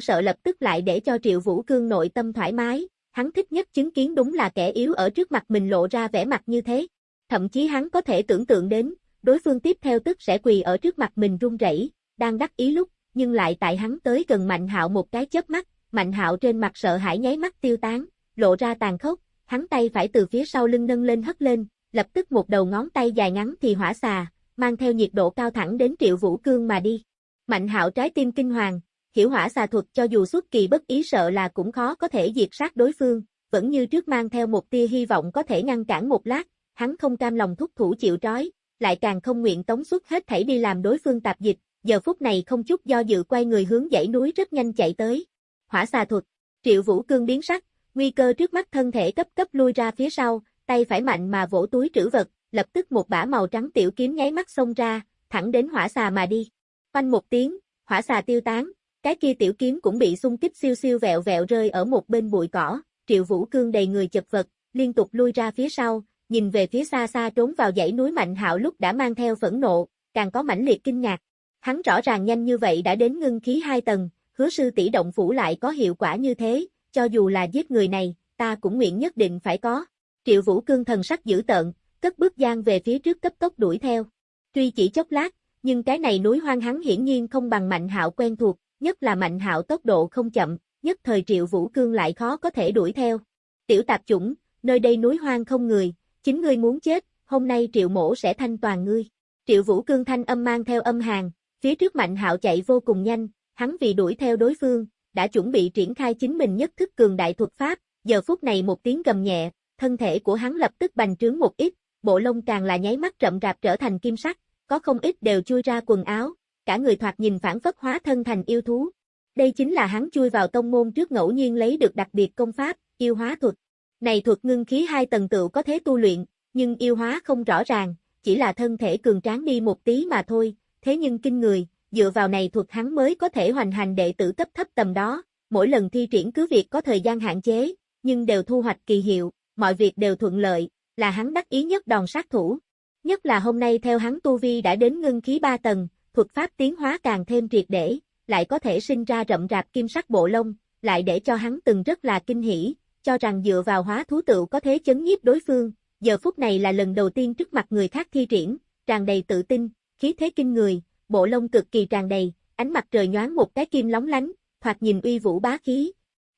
sợ lập tức lại để cho Triệu Vũ Cương nội tâm thoải mái, hắn thích nhất chứng kiến đúng là kẻ yếu ở trước mặt mình lộ ra vẻ mặt như thế. Thậm chí hắn có thể tưởng tượng đến, đối phương tiếp theo tức sẽ quỳ ở trước mặt mình run rẩy, đang đắc ý lúc, nhưng lại tại hắn tới gần Mạnh Hạo một cái chớp mắt, Mạnh Hạo trên mặt sợ hãi nháy mắt tiêu tán, lộ ra tàn khốc, hắn tay phải từ phía sau lưng nâng lên hất lên, lập tức một đầu ngón tay dài ngắn thì hỏa xà, mang theo nhiệt độ cao thẳng đến Triệu Vũ Cương mà đi. Mạnh Hạo trái tim kinh hoàng, hiểu hỏa xà thuật cho dù xuất kỳ bất ý sợ là cũng khó có thể diệt sát đối phương, vẫn như trước mang theo một tia hy vọng có thể ngăn cản một lát, hắn không cam lòng thúc thủ chịu trói, lại càng không nguyện tống xuất hết thảy đi làm đối phương tạp dịch, giờ phút này không chút do dự quay người hướng dãy núi rất nhanh chạy tới. Hỏa xà thuật, Triệu Vũ Cương biến sắc, nguy cơ trước mắt thân thể cấp cấp lui ra phía sau, tay phải mạnh mà vỗ túi trữ vật, lập tức một bả màu trắng tiểu kiếm nháy mắt xông ra, thẳng đến hỏa xà mà đi. Quanh một tiếng, hỏa xà tiêu tán, cái kia tiểu kiếm cũng bị xung kích siêu siêu vẹo vẹo rơi ở một bên bụi cỏ, Triệu Vũ Cương đầy người chật vật, liên tục lui ra phía sau, nhìn về phía xa xa trốn vào dãy núi Mạnh Hạo lúc đã mang theo phẫn nộ, càng có mãnh liệt kinh ngạc. Hắn rõ ràng nhanh như vậy đã đến ngưng khí hai tầng, hứa sư tỷ động phủ lại có hiệu quả như thế, cho dù là giết người này, ta cũng nguyện nhất định phải có. Triệu Vũ Cương thần sắc dữ tợn, cất bước gian về phía trước cấp tốc đuổi theo. Tuy chỉ chốc lát, nhưng cái này núi hoang hắn hiển nhiên không bằng Mạnh Hạo quen thuộc, nhất là Mạnh Hạo tốc độ không chậm, nhất thời Triệu Vũ Cương lại khó có thể đuổi theo. Tiểu tạp chủng, nơi đây núi hoang không người, chính ngươi muốn chết, hôm nay Triệu Mỗ sẽ thanh toàn ngươi. Triệu Vũ Cương thanh âm mang theo âm hàng, phía trước Mạnh Hạo chạy vô cùng nhanh, hắn vì đuổi theo đối phương, đã chuẩn bị triển khai chính mình nhất thức cường đại thuật pháp, giờ phút này một tiếng gầm nhẹ, thân thể của hắn lập tức bành trướng một ít, bộ lông càng là nháy mắt rậm rạp trở thành kim sắc, có không ít đều chui ra quần áo, cả người thoạt nhìn phản phất hóa thân thành yêu thú. Đây chính là hắn chui vào tông môn trước ngẫu nhiên lấy được đặc biệt công pháp, yêu hóa thuật. Này thuật ngưng khí hai tầng tự có thế tu luyện, nhưng yêu hóa không rõ ràng, chỉ là thân thể cường tráng đi một tí mà thôi, thế nhưng kinh người, dựa vào này thuật hắn mới có thể hoành hành đệ tử cấp thấp tầm đó, mỗi lần thi triển cứ việc có thời gian hạn chế, nhưng đều thu hoạch kỳ hiệu, mọi việc đều thuận lợi, là hắn đắc ý nhất đòn sát thủ. Nhất là hôm nay theo hắn tu vi đã đến ngưng khí ba tầng, thuật pháp tiến hóa càng thêm triệt để, lại có thể sinh ra rậm rạp kim sắc bộ lông, lại để cho hắn từng rất là kinh hỉ, cho rằng dựa vào hóa thú tựu có thể chấn nhiếp đối phương, giờ phút này là lần đầu tiên trước mặt người khác thi triển, tràn đầy tự tin, khí thế kinh người, bộ lông cực kỳ tràn đầy, ánh mặt trời nhoáng một cái kim lóng lánh, thoạt nhìn uy vũ bá khí,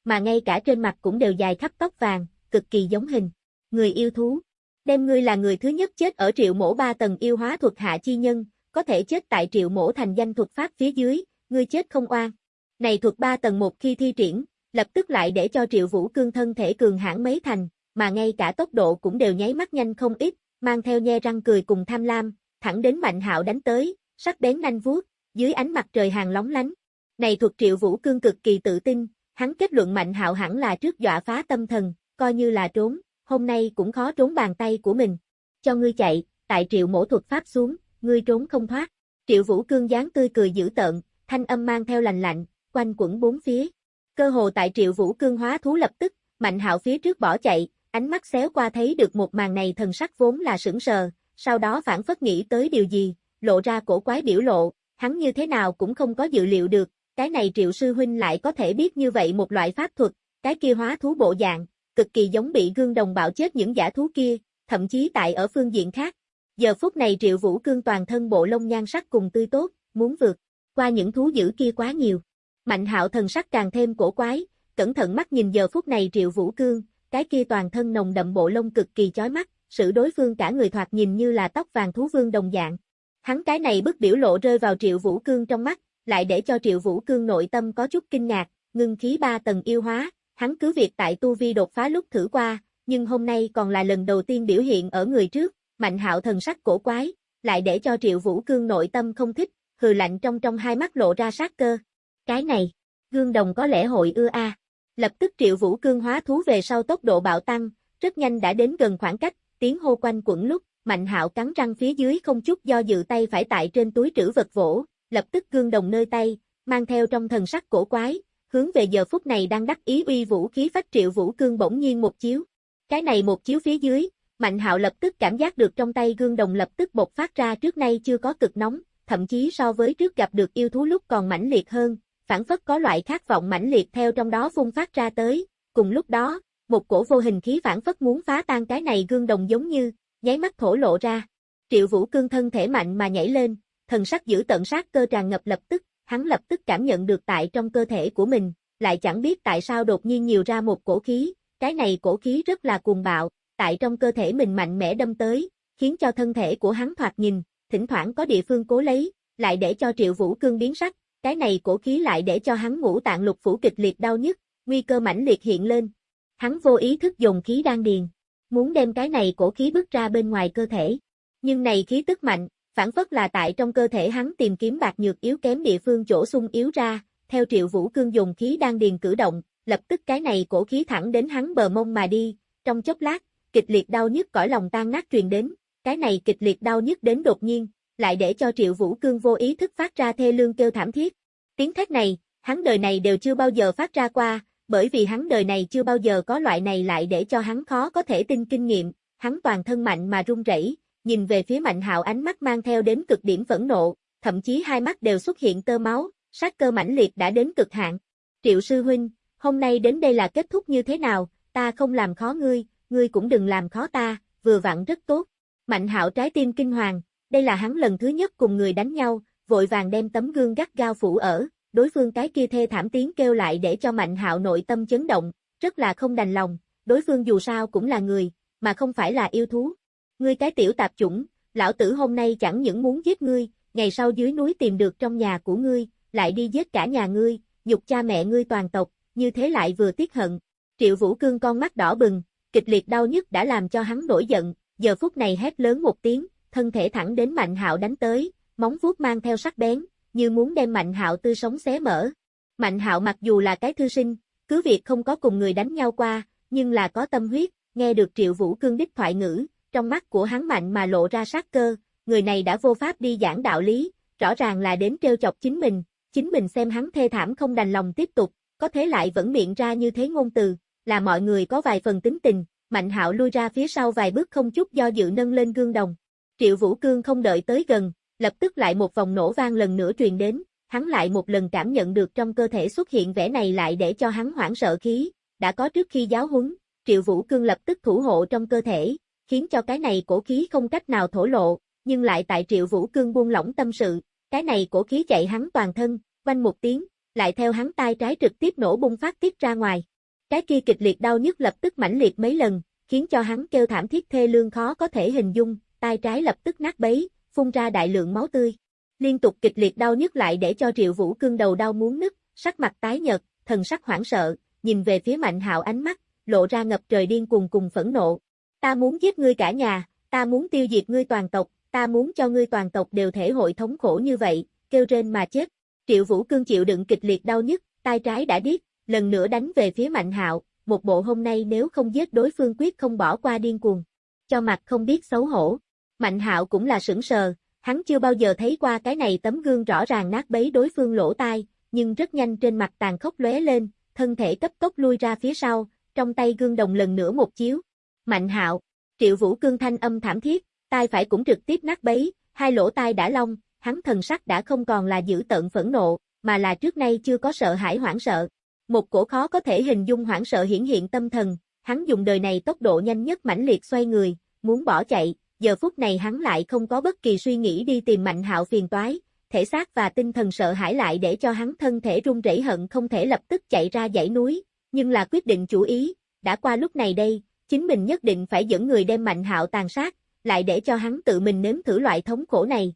mà ngay cả trên mặt cũng đều dài khắp tóc vàng, cực kỳ giống hình. Người yêu thú. Đem ngươi là người thứ nhất chết ở triệu mổ ba tầng yêu hóa thuật hạ chi nhân, có thể chết tại triệu mổ thành danh thuật pháp phía dưới, ngươi chết không oan. Này thuật ba tầng một khi thi triển, lập tức lại để cho triệu vũ cương thân thể cường hãn mấy thành, mà ngay cả tốc độ cũng đều nháy mắt nhanh không ít, mang theo nhe răng cười cùng tham lam, thẳng đến mạnh hạo đánh tới, sắc bén nanh vuốt, dưới ánh mặt trời hàng lóng lánh. Này thuật triệu vũ cương cực kỳ tự tin, hắn kết luận mạnh hạo hẳn là trước dọa phá tâm thần, coi như là trốn, hôm nay cũng khó trốn bàn tay của mình. Cho ngươi chạy, tại triệu mổ thuật pháp xuống, ngươi trốn không thoát. Triệu vũ cương dáng tươi cười dữ tợn, thanh âm mang theo lành lạnh, quanh quẩn bốn phía. Cơ hồ tại triệu vũ cương hóa thú lập tức, mạnh hạo phía trước bỏ chạy, ánh mắt xéo qua thấy được một màn này thần sắc vốn là sững sờ, sau đó phản phất nghĩ tới điều gì, lộ ra cổ quái biểu lộ, hắn như thế nào cũng không có dự liệu được, cái này triệu sư huynh lại có thể biết như vậy một loại pháp thuật, cái kia hóa thú bộ dạng, cực kỳ giống bị gương đồng bạo chết những giả thú kia, thậm chí tại ở phương diện khác. Giờ phút này triệu vũ cương toàn thân bộ lông nhan sắc cùng tươi tốt, muốn vượt qua những thú dữ kia quá nhiều. Mạnh hạo thần sắc càng thêm cổ quái, cẩn thận mắt nhìn giờ phút này triệu vũ cương, cái kia toàn thân nồng đậm bộ lông cực kỳ chói mắt, sự đối phương cả người thoạt nhìn như là tóc vàng thú vương đồng dạng. Hắn cái này bức biểu lộ rơi vào triệu vũ cương trong mắt, lại để cho triệu vũ cương nội tâm có chút kinh ngạc, ngưng khí ba tầng yêu hóa, hắn cứ việc tại tu vi đột phá lúc thử qua, nhưng hôm nay còn là lần đầu tiên biểu hiện ở người trước, mạnh hạo thần sắc cổ quái, lại để cho triệu vũ cương nội tâm không thích, hừ lạnh trong trong hai mắt lộ ra sát cơ. Cái này, gương đồng có lẽ hội ưa a. Lập tức triệu vũ cương hóa thú về sau tốc độ bạo tăng, rất nhanh đã đến gần khoảng cách, tiếng hô quanh quẩn lúc, Mạnh Hạo cắn răng phía dưới không chút do dự tay phải tại trên túi trữ vật vỗ, lập tức gương đồng nơi tay, mang theo trong thần sắc cổ quái, hướng về giờ phút này đang đắc ý uy vũ khí phách triệu vũ cương bỗng nhiên một chiếu. Cái này một chiếu phía dưới, Mạnh Hạo lập tức cảm giác được trong tay gương đồng lập tức bộc phát ra trước nay chưa có cực nóng, thậm chí so với trước gặp được yêu thú lúc còn mãnh liệt hơn, phản phất có loại khát vọng mãnh liệt theo trong đó phun phát ra tới. Cùng lúc đó, một cổ vô hình khí phản phất muốn phá tan cái này gương đồng giống như, nháy mắt thổ lộ ra. Triệu Vũ Cương thân thể mạnh mà nhảy lên, thần sắc giữ tận sát cơ tràn ngập lập tức, hắn lập tức cảm nhận được tại trong cơ thể của mình, lại chẳng biết tại sao đột nhiên nhiều ra một cổ khí, cái này cổ khí rất là cuồng bạo, tại trong cơ thể mình mạnh mẽ đâm tới, khiến cho thân thể của hắn thoạt nhìn, thỉnh thoảng có địa phương cố lấy, lại để cho Triệu Vũ Cương biến sắc, cái này cổ khí lại để cho hắn ngũ tạng lục phủ kịch liệt đau nhức, nguy cơ mãnh liệt hiện lên. Hắn vô ý thức dùng khí đan điền, muốn đem cái này cổ khí bước ra bên ngoài cơ thể. Nhưng này khí tức mạnh, phản phất là tại trong cơ thể hắn tìm kiếm bạc nhược yếu kém địa phương chỗ sung yếu ra, theo Triệu Vũ Cương dùng khí đang điền cử động, lập tức cái này cổ khí thẳng đến hắn bờ mông mà đi, trong chốc lát, kịch liệt đau nhức cõi lòng tan nát truyền đến, cái này kịch liệt đau nhức đến đột nhiên, lại để cho Triệu Vũ Cương vô ý thức phát ra thê lương kêu thảm thiết. Tiếng thét này, hắn đời này đều chưa bao giờ phát ra qua, bởi vì hắn đời này chưa bao giờ có loại này lại để cho hắn khó có thể tin kinh nghiệm, hắn toàn thân mạnh mà run rẩy, nhìn về phía Mạnh Hạo ánh mắt mang theo đến cực điểm phẫn nộ, thậm chí hai mắt đều xuất hiện tơ máu, sát cơ mãnh liệt đã đến cực hạn. Triệu sư huynh, hôm nay đến đây là kết thúc như thế nào, ta không làm khó ngươi, ngươi cũng đừng làm khó ta, vừa vặn rất tốt. Mạnh Hạo trái tim kinh hoàng, đây là hắn lần thứ nhất cùng người đánh nhau, vội vàng đem tấm gương gắt gao phủ ở, đối phương cái kia thê thảm tiếng kêu lại để cho Mạnh Hạo nội tâm chấn động, rất là không đành lòng, đối phương dù sao cũng là người, mà không phải là yêu thú. Ngươi cái tiểu tạp chủng, lão tử hôm nay chẳng những muốn giết ngươi, ngày sau dưới núi tìm được trong nhà của ngươi, lại đi giết cả nhà ngươi, nhục cha mẹ ngươi toàn tộc, như thế lại vừa tiếc hận. Triệu Vũ Cương con mắt đỏ bừng, kịch liệt đau nhức đã làm cho hắn nổi giận, giờ phút này hét lớn một tiếng, thân thể thẳng đến Mạnh Hạo đánh tới, móng vuốt mang theo sắc bén, như muốn đem Mạnh Hạo tư sống xé mở. Mạnh Hạo mặc dù là cái thư sinh, cứ việc không có cùng người đánh nhau qua, nhưng là có tâm huyết, nghe được Triệu Vũ Cương đích thoại ngữ, trong mắt của hắn mạnh mà lộ ra sát cơ, người này đã vô pháp đi giảng đạo lý, rõ ràng là đến trêu chọc chính mình, chính mình xem hắn thê thảm không đành lòng tiếp tục, có thế lại vẫn miệng ra như thế ngôn từ, là mọi người có vài phần tính tình, Mạnh Hạo lui ra phía sau vài bước không chút do dự nâng lên gương đồng. Triệu Vũ Cương không đợi tới gần, lập tức lại một vòng nổ vang lần nữa truyền đến, hắn lại một lần cảm nhận được trong cơ thể xuất hiện vẻ này lại để cho hắn hoảng sợ khí, đã có trước khi giáo huấn, Triệu Vũ Cương lập tức thủ hộ trong cơ thể, khiến cho cái này cổ khí không cách nào thổ lộ, nhưng lại tại Triệu Vũ Cương buông lỏng tâm sự, cái này cổ khí chạy hắn toàn thân, quanh một tiếng, lại theo hắn tay trái trực tiếp nổ bung phát tiết ra ngoài. Cái kia kịch liệt đau nhức lập tức mãnh liệt mấy lần, khiến cho hắn kêu thảm thiết thê lương khó có thể hình dung, tay trái lập tức nát bấy, phun ra đại lượng máu tươi. Liên tục kịch liệt đau nhức lại để cho Triệu Vũ Cương đầu đau muốn nứt, sắc mặt tái nhợt, thần sắc hoảng sợ, nhìn về phía Mạnh Hạo ánh mắt, lộ ra ngập trời điên cuồng cùng phẫn nộ. Ta muốn giết ngươi cả nhà, ta muốn tiêu diệt ngươi toàn tộc, ta muốn cho ngươi toàn tộc đều thể hội thống khổ như vậy, kêu rên mà chết. Triệu Vũ Cương chịu đựng kịch liệt đau nhức, tay trái đã điếc, lần nữa đánh về phía Mạnh Hạo, một bộ hôm nay nếu không giết đối phương quyết không bỏ qua điên cuồng. Cho mặt không biết xấu hổ. Mạnh Hạo cũng là sững sờ, hắn chưa bao giờ thấy qua cái này tấm gương rõ ràng nát bấy đối phương lỗ tai, nhưng rất nhanh trên mặt tàn khốc lóe lên, thân thể cấp tốc lui ra phía sau, trong tay gương đồng lần nữa một chiếu. Mạnh Hạo, Triệu Vũ Cương thanh âm thảm thiết, tai phải cũng trực tiếp nát bấy, hai lỗ tai đã long, hắn thần sắc đã không còn là dữ tợn phẫn nộ, mà là trước nay chưa có sợ hãi hoảng sợ. Một cổ khó có thể hình dung hoảng sợ hiển hiện tâm thần, hắn dùng đời này tốc độ nhanh nhất mãnh liệt xoay người, muốn bỏ chạy, giờ phút này hắn lại không có bất kỳ suy nghĩ đi tìm Mạnh Hạo phiền toái, thể xác và tinh thần sợ hãi lại để cho hắn thân thể run rẩy hận không thể lập tức chạy ra dãy núi, nhưng là quyết định chủ ý, đã qua lúc này đây, chính mình nhất định phải dẫn người đem Mạnh Hạo tàn sát, lại để cho hắn tự mình nếm thử loại thống khổ này.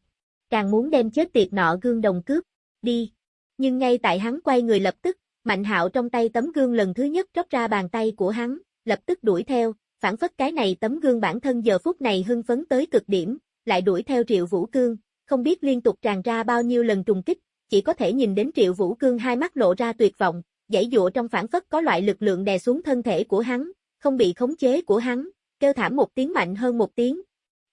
Càng muốn đem chết tiệt nọ gương đồng cướp, đi. Nhưng ngay tại hắn quay người lập tức, Mạnh Hạo trong tay tấm gương lần thứ nhất trót ra bàn tay của hắn, lập tức đuổi theo, phản phất cái này tấm gương bản thân giờ phút này hưng phấn tới cực điểm, lại đuổi theo Triệu Vũ Cương, không biết liên tục tràn ra bao nhiêu lần trùng kích, chỉ có thể nhìn đến Triệu Vũ Cương hai mắt lộ ra tuyệt vọng, dãy dụa trong phản phất có loại lực lượng đè xuống thân thể của hắn, không bị khống chế của hắn, kêu thảm một tiếng mạnh hơn một tiếng.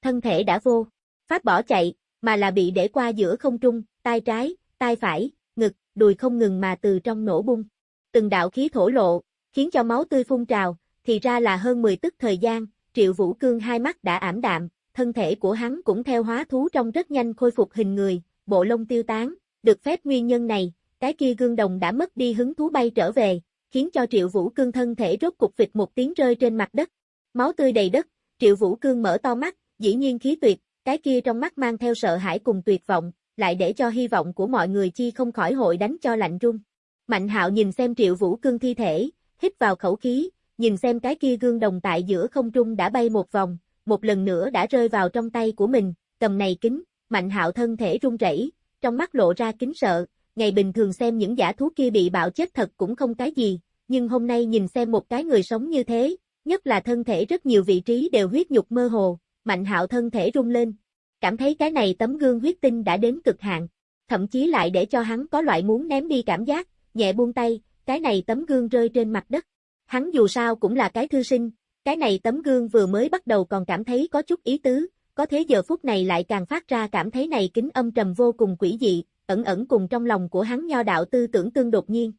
thân thể đã vô. phát bỏ chạy, mà là bị để qua giữa không trung, tay trái, tay phải, ngực, đùi không ngừng mà từ trong nổ bung. Từng đạo khí thổ lộ, khiến cho máu tươi phun trào, thì ra là hơn 10 tức thời gian, Triệu Vũ Cương hai mắt đã ảm đạm, thân thể của hắn cũng theo hóa thú trong rất nhanh khôi phục hình người, bộ lông tiêu tán, được phép nguyên nhân này, cái kia gương đồng đã mất đi hứng thú bay trở về, khiến cho Triệu Vũ Cương thân thể rốt cục vịt một tiếng rơi trên mặt đất. Máu tươi đầy đất, Triệu Vũ Cương mở to mắt, dĩ nhiên khí tuyệt, cái kia trong mắt mang theo sợ hãi cùng tuyệt vọng, lại để cho hy vọng của mọi người chi không khỏi hội đánh cho lạnh run. Mạnh hạo nhìn xem Triệu Vũ Cương thi thể, hít vào khẩu khí, nhìn xem cái kia gương đồng tại giữa không trung đã bay một vòng, một lần nữa đã rơi vào trong tay của mình, cầm này kính, mạnh hạo thân thể run rẩy, trong mắt lộ ra kính sợ, ngày bình thường xem những giả thú kia bị bạo chết thật cũng không cái gì, nhưng hôm nay nhìn xem một cái người sống như thế, nhất là thân thể rất nhiều vị trí đều huyết nhục mơ hồ, mạnh hạo thân thể rung lên, cảm thấy cái này tấm gương huyết tinh đã đến cực hạn, thậm chí lại để cho hắn có loại muốn ném đi cảm giác, nhẹ buông tay, cái này tấm gương rơi trên mặt đất. Hắn dù sao cũng là cái thư sinh, cái này tấm gương vừa mới bắt đầu còn cảm thấy có chút ý tứ, có thế giờ phút này lại càng phát ra cảm thấy này kính âm trầm vô cùng quỷ dị, ẩn ẩn cùng trong lòng của hắn nho đạo tư tưởng tương đột nhiên.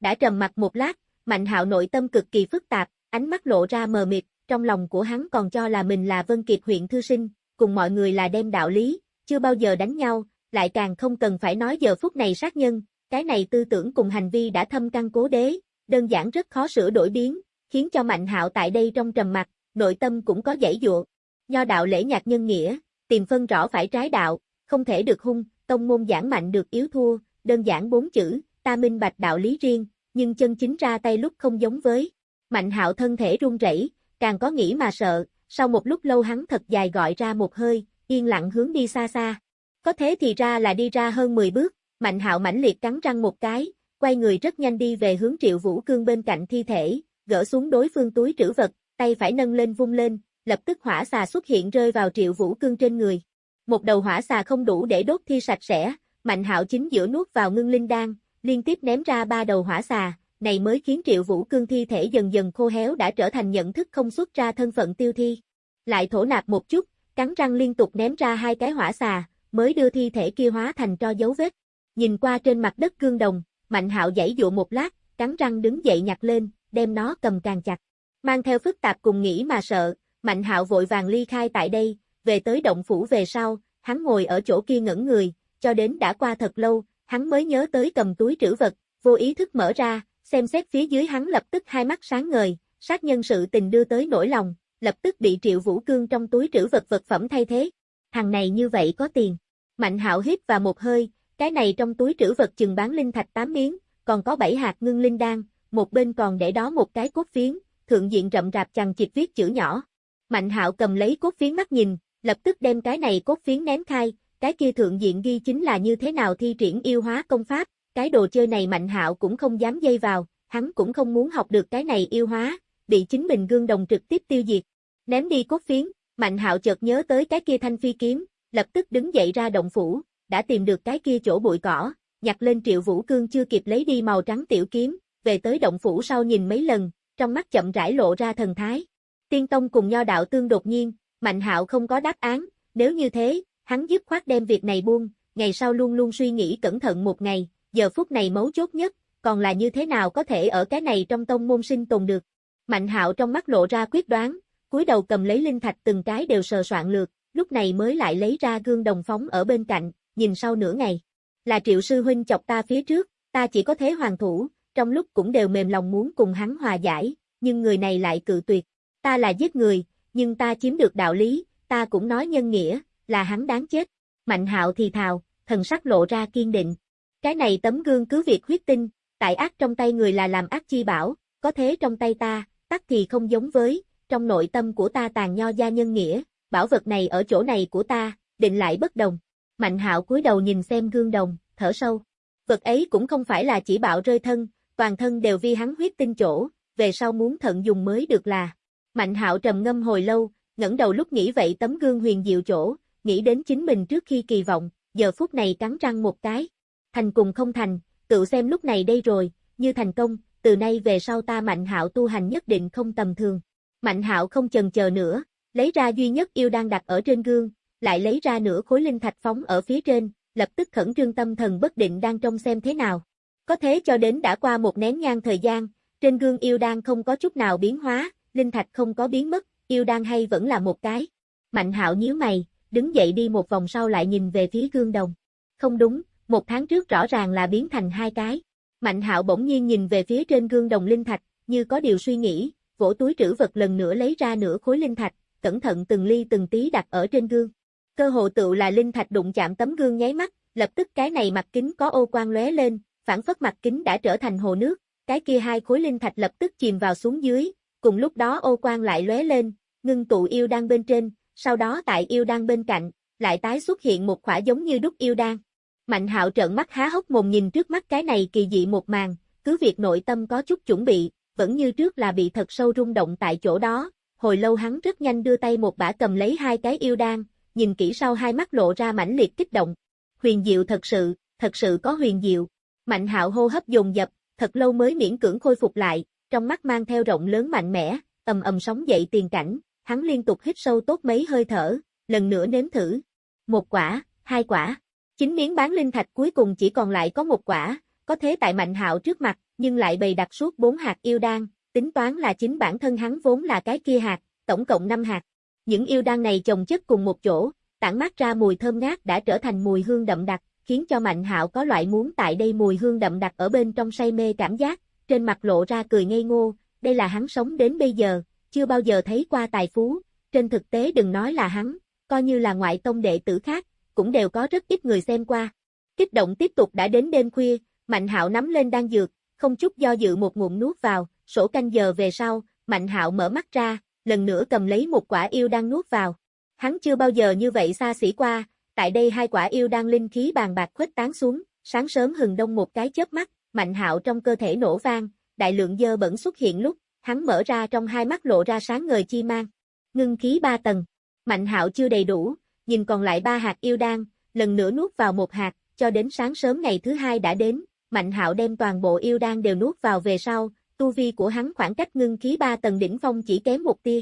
Đã trầm mặt một lát, Mạnh Hạo nội tâm cực kỳ phức tạp, ánh mắt lộ ra mờ mịt, trong lòng của hắn còn cho là mình là Vân Kiệt huyện thư sinh, cùng mọi người là đem đạo lý, chưa bao giờ đánh nhau, lại càng không cần phải nói giờ phút này sát nhân, cái này tư tưởng cùng hành vi đã thâm căn cố đế, đơn giản rất khó sửa đổi biến, khiến cho Mạnh Hạo tại đây trong trầm mặt, nội tâm cũng có dãy dụa. Nho đạo lễ nhạc nhân nghĩa, tìm phân rõ phải trái đạo, không thể được hung, tông môn giảng mạnh được yếu thua, đơn giản bốn chữ, ta minh bạch đạo lý riêng, nhưng chân chính ra tay lúc không giống với. Mạnh hạo thân thể run rẩy, càng có nghĩ mà sợ, sau một lúc lâu hắn thật dài gọi ra một hơi, yên lặng hướng đi xa xa. Có thế thì ra là đi ra hơn 10 bước, mạnh hạo mãnh liệt cắn răng một cái, quay người rất nhanh đi về hướng triệu vũ cương bên cạnh thi thể, gỡ xuống đối phương túi trữ vật, tay phải nâng lên vung lên, lập tức hỏa xà xuất hiện rơi vào triệu vũ cương trên người. Một đầu hỏa xà không đủ để đốt thi sạch sẽ, mạnh hạo chính giữa nuốt vào ngưng linh đan, liên tiếp ném ra ba đầu hỏa xà, này mới khiến triệu vũ cương thi thể dần dần khô héo đã trở thành nhận thức không xuất ra thân phận tiêu thi. Lại thổ nạp một chút, cắn răng liên tục ném ra hai cái hỏa xà, mới đưa thi thể kia hóa thành cho dấu vết. Nhìn qua trên mặt đất cương đồng, mạnh hạo giãy dụ một lát, cắn răng đứng dậy nhặt lên, đem nó cầm càng chặt. Mang theo phức tạp cùng nghĩ mà sợ, mạnh hạo vội vàng ly khai tại đây, về tới động phủ về sau, hắn ngồi ở chỗ kia ngẩn người, cho đến đã qua thật lâu, hắn mới nhớ tới cầm túi trữ vật, vô ý thức mở ra, xem xét phía dưới hắn lập tức hai mắt sáng ngời, sát nhân sự tình đưa tới nỗi lòng, lập tức bị triệu vũ cương trong túi trữ vật vật phẩm thay thế. Thằng này như vậy có tiền. Mạnh hạo hít và một hơi, cái này trong túi trữ vật chừng bán linh thạch 8 miếng, còn có 7 hạt ngưng linh đan, một bên còn để đó một cái cốt phiến, thượng diện rậm rạp chằng chịt viết chữ nhỏ. Mạnh hạo cầm lấy cốt phiến mắt nhìn, lập tức đem cái này cốt phiến ném khai, cái kia thượng diện ghi chính là như thế nào thi triển yêu hóa công pháp, cái đồ chơi này Mạnh Hạo cũng không dám dây vào, hắn cũng không muốn học được cái này yêu hóa, bị chính mình gương đồng trực tiếp tiêu diệt. Ném đi cốt phiến, Mạnh Hạo chợt nhớ tới cái kia thanh phi kiếm, lập tức đứng dậy ra động phủ, đã tìm được cái kia chỗ bụi cỏ, nhặt lên Triệu Vũ Cương chưa kịp lấy đi màu trắng tiểu kiếm, về tới động phủ sau nhìn mấy lần, trong mắt chậm rãi lộ ra thần thái. Tiên Tông cùng Nho đạo tương đột nhiên, Mạnh Hạo không có đáp án, nếu như thế, hắn dứt khoát đem việc này buông, ngày sau luôn luôn suy nghĩ cẩn thận một ngày, giờ phút này mấu chốt nhất, còn là như thế nào có thể ở cái này trong tông môn sinh tồn được. Mạnh Hạo trong mắt lộ ra quyết đoán, cúi đầu cầm lấy linh thạch từng cái đều sờ soạn lượt, lúc này mới lại lấy ra gương đồng phóng ở bên cạnh, nhìn sau nửa ngày. Là triệu sư huynh chọc ta phía trước, ta chỉ có thế hoàng thủ, trong lúc cũng đều mềm lòng muốn cùng hắn hòa giải, nhưng người này lại cự tuyệt. Ta là giết người, nhưng ta chiếm được đạo lý, ta cũng nói nhân nghĩa, là hắn đáng chết. Mạnh hạo thì thào, thần sắc lộ ra kiên định. Cái này tấm gương cứ việc huyết tinh, tại ác trong tay người là làm ác chi bảo, có thế trong tay ta, tắc thì không giống với, trong nội tâm của ta tàn nho gia nhân nghĩa, bảo vật này ở chỗ này của ta, định lại bất đồng. Mạnh hạo cúi đầu nhìn xem gương đồng, thở sâu. Vật ấy cũng không phải là chỉ bảo rơi thân, toàn thân đều vi hắn huyết tinh chỗ, về sau muốn thận dùng mới được là. Mạnh hạo trầm ngâm hồi lâu, ngẩng đầu lúc nghĩ vậy tấm gương huyền diệu chỗ, nghĩ đến chính mình trước khi kỳ vọng, giờ phút này cắn răng một cái. Thành cùng không thành, tự xem lúc này đây rồi, như thành công, từ nay về sau ta Mạnh Hạo tu hành nhất định không tầm thường. Mạnh Hạo không chần chờ nữa, lấy ra duy nhất yêu đang đặt ở trên gương, lại lấy ra nửa khối linh thạch phóng ở phía trên, lập tức khẩn trương tâm thần bất định đang trông xem thế nào. Có thế cho đến đã qua một nén nhang thời gian, trên gương yêu đang không có chút nào biến hóa, linh thạch không có biến mất, yêu đan hay vẫn là một cái. Mạnh hạo nhíu mày, đứng dậy đi một vòng sau lại nhìn về phía gương đồng. Không đúng, một tháng trước rõ ràng là biến thành hai cái. Mạnh hạo bỗng nhiên nhìn về phía trên gương đồng linh thạch, như có điều suy nghĩ, vỗ túi trữ vật lần nữa lấy ra nửa khối linh thạch, cẩn thận từng ly từng tí đặt ở trên gương. Cơ hồ tựu là linh thạch đụng chạm tấm gương nháy mắt, lập tức cái này mặt kính có ô quang lóe lên, phản phất mặt kính đã trở thành hồ nước, cái kia hai khối linh thạch lập tức chìm vào xuống dưới, cùng lúc đó ô quang lại lóe lên, ngưng tụ yêu đan bên trên, sau đó tại yêu đan bên cạnh, lại tái xuất hiện một khỏa giống như đúc yêu đan. Mạnh hạo trợn mắt há hốc mồm nhìn trước mắt cái này kỳ dị một màn, cứ việc nội tâm có chút chuẩn bị, vẫn như trước là bị thật sâu rung động tại chỗ đó, hồi lâu hắn rất nhanh đưa tay một bả cầm lấy hai cái yêu đan, nhìn kỹ sau hai mắt lộ ra mãnh liệt kích động. Huyền diệu thật sự, thật sự có huyền diệu. Mạnh hạo hô hấp dồn dập, thật lâu mới miễn cưỡng khôi phục lại, trong mắt mang theo rộng lớn mạnh mẽ, ầm ầm sóng dậy tiền cảnh, hắn liên tục hít sâu tốt mấy hơi thở, lần nữa nếm thử. Một quả, hai quả. Chính miếng bán linh thạch cuối cùng chỉ còn lại có một quả, có thế tại Mạnh Hạo trước mặt, nhưng lại bày đặt suốt bốn hạt yêu đan, tính toán là chính bản thân hắn vốn là cái kia hạt, tổng cộng 5 hạt. Những yêu đan này chồng chất cùng một chỗ, tản mát ra mùi thơm ngát đã trở thành mùi hương đậm đặc, khiến cho Mạnh Hạo có loại muốn tại đây mùi hương đậm đặc ở bên trong say mê cảm giác, trên mặt lộ ra cười ngây ngô, đây là hắn sống đến bây giờ, chưa bao giờ thấy qua tài phú, trên thực tế đừng nói là hắn, coi như là ngoại tông đệ tử khác, cũng đều có rất ít người xem qua. Kích động tiếp tục đã đến đêm khuya, Mạnh Hạo nắm lên đan dược, không chút do dự một ngụm nuốt vào, sổ canh giờ về sau, Mạnh Hạo mở mắt ra, lần nữa cầm lấy một quả yêu đang nuốt vào. Hắn chưa bao giờ như vậy xa xỉ qua, tại đây hai quả yêu đang linh khí bàn bạc khuếch tán xuống, sáng sớm hừng đông một cái chớp mắt, Mạnh Hạo trong cơ thể nổ vang, đại lượng dơ bẩn xuất hiện lúc, hắn mở ra trong hai mắt lộ ra sáng ngời chi mang. Ngưng khí ba tầng. Mạnh Hạo chưa đầy đủ, nhìn còn lại ba hạt yêu đan, lần nữa nuốt vào một hạt, cho đến sáng sớm ngày thứ hai đã đến, Mạnh Hạo đem toàn bộ yêu đan đều nuốt vào về sau, tu vi của hắn khoảng cách ngưng khí ba tầng đỉnh phong chỉ kém một tia.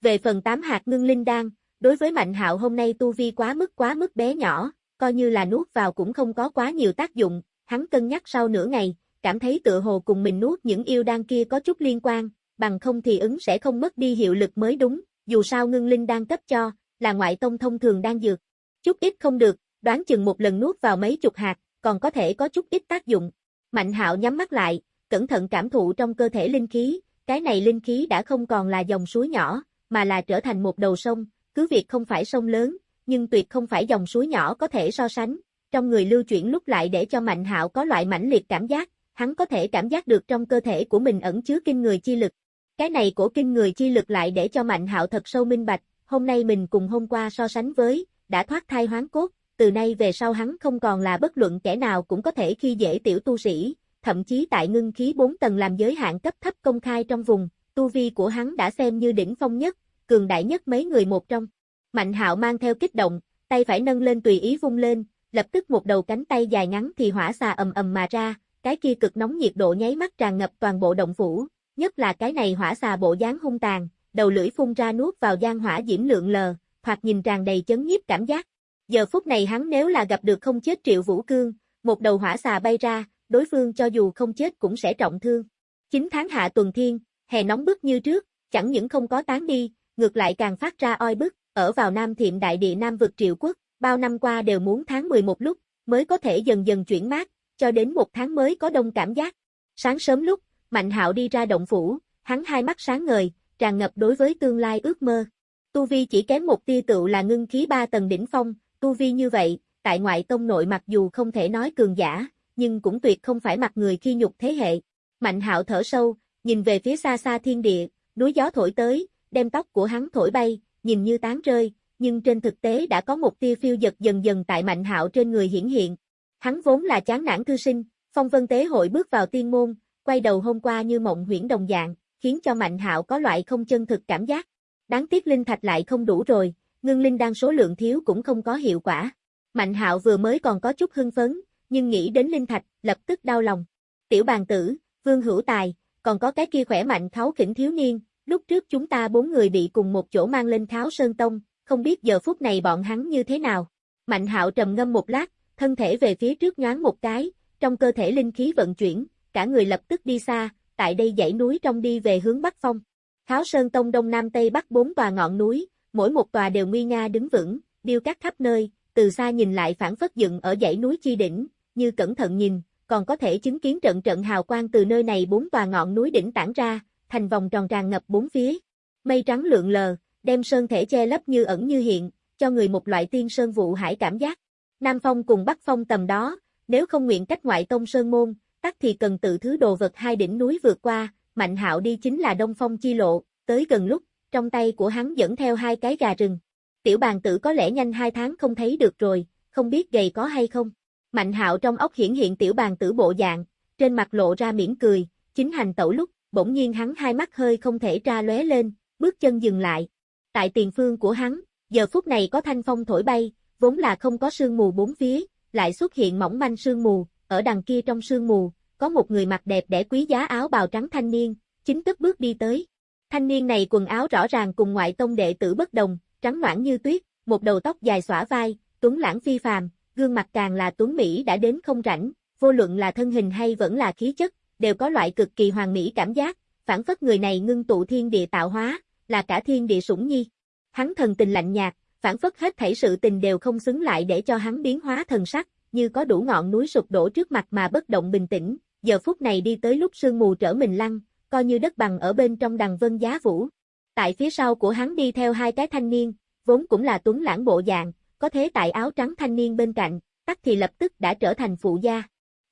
Về phần tám hạt ngưng linh đan, đối với Mạnh Hạo hôm nay tu vi quá mức quá mức bé nhỏ, coi như là nuốt vào cũng không có quá nhiều tác dụng, hắn cân nhắc sau nửa ngày, cảm thấy tựa hồ cùng mình nuốt những yêu đan kia có chút liên quan, bằng không thì ứng sẽ không mất đi hiệu lực mới đúng, dù sao ngưng linh đang cấp cho, là ngoại tông thông thường đang dược. Chút ít không được, đoán chừng một lần nuốt vào mấy chục hạt, còn có thể có chút ít tác dụng. Mạnh hạo nhắm mắt lại, cẩn thận cảm thụ trong cơ thể linh khí, cái này linh khí đã không còn là dòng suối nhỏ, mà là trở thành một đầu sông, cứ việc không phải sông lớn, nhưng tuyệt không phải dòng suối nhỏ có thể so sánh. Trong người lưu chuyển lúc lại để cho Mạnh Hạo có loại mãnh liệt cảm giác, hắn có thể cảm giác được trong cơ thể của mình ẩn chứa kinh người chi lực. Cái này của kinh người chi lực lại để cho Mạnh Hạo thật sâu minh bạch, hôm nay mình cùng hôm qua so sánh với, đã thoát thai hoán cốt, từ nay về sau hắn không còn là bất luận kẻ nào cũng có thể khi dễ tiểu tu sĩ, thậm chí tại ngưng khí 4 tầng làm giới hạn cấp thấp công khai trong vùng, tu vi của hắn đã xem như đỉnh phong nhất, cường đại nhất mấy người một trong. Mạnh hạo mang theo kích động, tay phải nâng lên tùy ý vung lên, lập tức một đầu cánh tay dài ngắn thì hỏa xà ầm ầm mà ra, cái kia cực nóng nhiệt độ nháy mắt tràn ngập toàn bộ động phủ, nhất là cái này hỏa xà bộ dáng hung tàn, đầu lưỡi phun ra nuốt vào gian hỏa diễm lượng lờ, hoặc nhìn tràn đầy chấn nhiếp cảm giác. Giờ phút này hắn nếu là gặp được không chết triệu vũ cương, một đầu hỏa xà bay ra, đối phương cho dù không chết cũng sẽ trọng thương. 9 tháng hạ tuần thiên, hè nóng bức như trước, chẳng những không có tán đi, ngược lại càng phát ra oi bức, ở vào Nam Thiệm Đại Địa Nam vực triệu quốc, bao năm qua đều muốn tháng 11 lúc, mới có thể dần dần chuyển mát, cho đến một tháng mới có đông cảm giác. Sáng sớm lúc, Mạnh Hạo đi ra động phủ, hắn hai mắt sáng ngời, tràn ngập đối với tương lai ước mơ. Tu vi chỉ kém một tia tựu là ngưng khí ba tầng đỉnh phong, tu vi như vậy, tại ngoại tông nội mặc dù không thể nói cường giả, nhưng cũng tuyệt không phải mặt người khi nhục thế hệ. Mạnh hạo thở sâu, nhìn về phía xa xa thiên địa, núi gió thổi tới, đem tóc của hắn thổi bay, nhìn như tán rơi, nhưng trên thực tế đã có một tia phiêu giật dần dần tại mạnh hạo trên người hiển hiện. Hắn vốn là chán nản thư sinh, phong vân tế hội bước vào tiên môn, quay đầu hôm qua như mộng huyễn đồng dạng, khiến cho mạnh hạo có loại không chân thực cảm giác. Đáng tiếc linh thạch lại không đủ rồi, ngưng linh đang số lượng thiếu cũng không có hiệu quả. Mạnh hạo vừa mới còn có chút hưng phấn, nhưng nghĩ đến linh thạch, lập tức đau lòng. Tiểu bàn tử, vương hữu tài, còn có cái kia khỏe mạnh tháo khỉnh thiếu niên, lúc trước chúng ta bốn người bị cùng một chỗ mang lên Kháo Sơn Tông, không biết giờ phút này bọn hắn như thế nào. Mạnh hạo trầm ngâm một lát, thân thể về phía trước nhoáng một cái, trong cơ thể linh khí vận chuyển, cả người lập tức đi xa, tại đây dãy núi trong đi về hướng Bắc Phong. Kháo Sơn Tông Đông Nam Tây Bắc bốn tòa ngọn núi, mỗi một tòa đều nguy nga đứng vững, điêu cắt khắp nơi, từ xa nhìn lại phản phất dựng ở dãy núi chi đỉnh, như cẩn thận nhìn, còn có thể chứng kiến trận trận hào quang từ nơi này bốn tòa ngọn núi đỉnh tản ra, thành vòng tròn tràn ngập bốn phía. Mây trắng lượn lờ, đem sơn thể che lấp như ẩn như hiện, cho người một loại tiên sơn vụ hải cảm giác. Nam Phong cùng Bắc Phong tầm đó, nếu không nguyện cách ngoại tông sơn môn, tắc thì cần tự thứ đồ vật hai đỉnh núi vượt qua, Mạnh Hạo đi chính là Đông Phong chi lộ, tới gần lúc, trong tay của hắn dẫn theo hai cái gà rừng. Tiểu bàn tử có lẽ nhanh hai tháng không thấy được rồi, không biết gầy có hay không. Mạnh Hạo trong ốc hiển hiện tiểu bàn tử bộ dạng, trên mặt lộ ra mỉm cười, chính hành tẩu lúc, bỗng nhiên hắn hai mắt hơi không thể tra lóe lên, bước chân dừng lại. Tại tiền phương của hắn, giờ phút này có thanh phong thổi bay, vốn là không có sương mù bốn phía, lại xuất hiện mỏng manh sương mù, ở đằng kia trong sương mù, có một người mặc đẹp đẽ quý giá áo bào trắng thanh niên, chính tức bước đi tới. Thanh niên này quần áo rõ ràng cùng ngoại tông đệ tử bất đồng, trắng noãn như tuyết, một đầu tóc dài xõa vai, tuấn lãng phi phàm, gương mặt càng là tuấn mỹ đã đến không rảnh, vô luận là thân hình hay vẫn là khí chất, đều có loại cực kỳ hoàn mỹ cảm giác, phản phất người này ngưng tụ thiên địa tạo hóa, là cả thiên địa sủng nhi. Hắn thần tình lạnh nhạt, phản phất hết thảy sự tình đều không xứng lại để cho hắn biến hóa thần sắc, như có đủ ngọn núi sụp đổ trước mặt mà bất động bình tĩnh, giờ phút này đi tới lúc sương mù trở mình lăn coi như đất bằng ở bên trong đằng vân giá vũ. Tại phía sau của hắn đi theo hai cái thanh niên, vốn cũng là tuấn lãng bộ dạng, có thế tại áo trắng thanh niên bên cạnh, tắc thì lập tức đã trở thành phụ gia.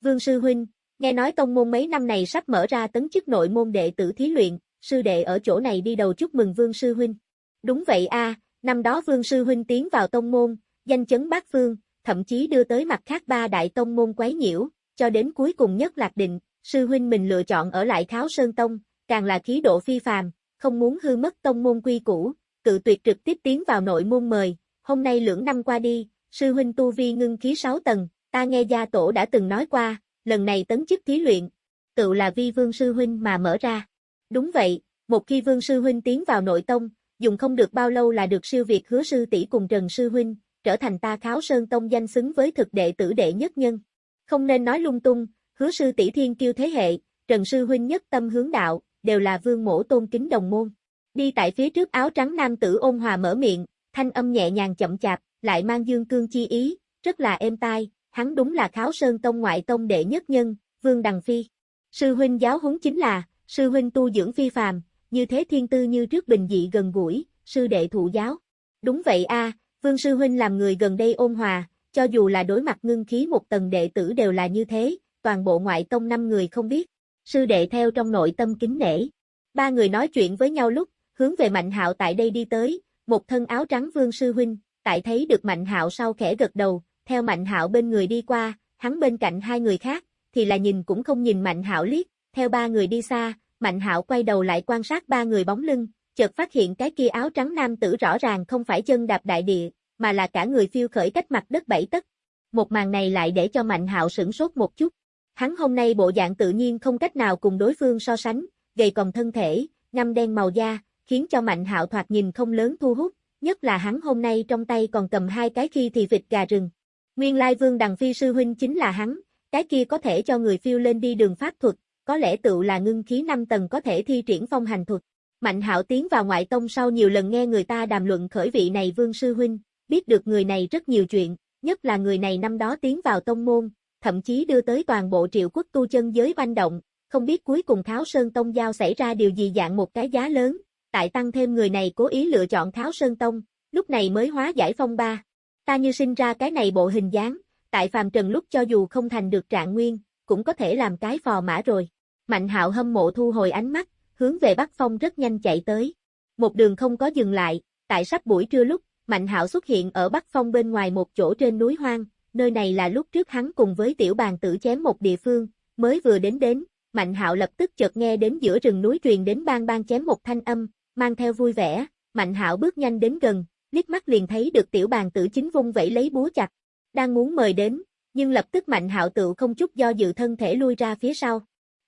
Vương Sư Huynh, nghe nói tông môn mấy năm này sắp mở ra tấn chức nội môn đệ tử thí luyện, sư đệ ở chỗ này đi đầu chúc mừng Vương Sư Huynh. Đúng vậy a, năm đó Vương Sư Huynh tiến vào tông môn, danh chấn bát phương, thậm chí đưa tới mặt khác ba đại tông môn quấy nhiễu, cho đến cuối cùng nhất lạc định, sư huynh mình lựa chọn ở lại Kháo Sơn Tông, càng là khí độ phi phàm, không muốn hư mất tông môn quy củ, cự tuyệt trực tiếp tiến vào nội môn mời, hôm nay lưỡng năm qua đi, sư huynh tu vi ngưng khí 6 tầng, ta nghe gia tổ đã từng nói qua, lần này tấn chức thí luyện, tự là vi vương sư huynh mà mở ra. Đúng vậy, một khi vương sư huynh tiến vào nội tông, dùng không được bao lâu là được siêu việt hứa sư tỷ cùng Trần sư huynh, trở thành ta kháo sơn tông danh xứng với thực đệ tử đệ nhất nhân. Không nên nói lung tung, hứa sư tỷ thiên kiêu thế hệ, Trần sư huynh nhất tâm hướng đạo, đều là vương mổ tôn kính đồng môn. Đi tại phía trước áo trắng nam tử ôn hòa mở miệng, thanh âm nhẹ nhàng chậm chạp, lại mang dương cương chi ý, rất là êm tai, hắn đúng là kháo sơn tông ngoại tông đệ nhất nhân, vương đằng phi. Sư huynh giáo huấn chính là, sư huynh tu dưỡng phi phàm, như thế thiên tư như trước bình dị gần gũi, sư đệ thụ giáo. Đúng vậy a, Vương Sư Huynh làm người gần đây ôn hòa, cho dù là đối mặt ngưng khí một tầng đệ tử đều là như thế, toàn bộ ngoại tông năm người không biết. Sư đệ theo trong nội tâm kính nể. Ba người nói chuyện với nhau lúc, hướng về Mạnh Hạo tại đây đi tới, một thân áo trắng Vương Sư Huynh, tại thấy được Mạnh Hạo sau khẽ gật đầu, theo Mạnh Hạo bên người đi qua, hắn bên cạnh hai người khác, thì là nhìn cũng không nhìn Mạnh Hạo liếc, theo ba người đi xa, Mạnh Hạo quay đầu lại quan sát ba người bóng lưng, chợt phát hiện cái kia áo trắng nam tử rõ ràng không phải chân đạp đại địa, mà là cả người phiêu khởi cách mặt đất bảy tấc. Một màn này lại để cho Mạnh Hạo sửng sốt một chút. Hắn hôm nay bộ dạng tự nhiên không cách nào cùng đối phương so sánh, gầy còng thân thể, ngăm đen màu da, khiến cho Mạnh Hạo thoạt nhìn không lớn thu hút, nhất là hắn hôm nay trong tay còn cầm hai cái khi thì vịt gà rừng. Nguyên lai vương đằng phi sư huynh chính là hắn, cái kia có thể cho người phiêu lên đi đường pháp thuật, có lẽ tự là ngưng khí năm tầng có thể thi triển phong hành thuật. Mạnh hạo tiến vào ngoại tông sau nhiều lần nghe người ta đàm luận khởi vị này vương sư huynh, biết được người này rất nhiều chuyện, nhất là người này năm đó tiến vào tông môn, thậm chí đưa tới toàn bộ triệu quốc tu chân giới banh động, không biết cuối cùng Kháo Sơn Tông giao xảy ra điều gì dạng một cái giá lớn, tại tăng thêm người này cố ý lựa chọn Kháo Sơn Tông, lúc này mới hóa giải phong ba. Ta như sinh ra cái này bộ hình dáng, tại phàm trần lúc cho dù không thành được trạng nguyên, cũng có thể làm cái phò mã rồi. Mạnh hạo hâm mộ thu hồi ánh mắt, hướng về Bắc Phong rất nhanh chạy tới. Một đường không có dừng lại, tại sắp buổi trưa lúc, Mạnh hạo xuất hiện ở Bắc Phong bên ngoài một chỗ trên núi hoang, nơi này là lúc trước hắn cùng với tiểu bàn tử chém một địa phương, mới vừa đến đến, Mạnh hạo lập tức chợt nghe đến giữa rừng núi truyền đến bang bang chém một thanh âm, mang theo vui vẻ, Mạnh hạo bước nhanh đến gần, liếc mắt liền thấy được tiểu bàn tử chính vung vẫy lấy búa chặt, đang muốn mời đến, nhưng lập tức Mạnh hạo tự không chút do dự thân thể lui ra phía sau.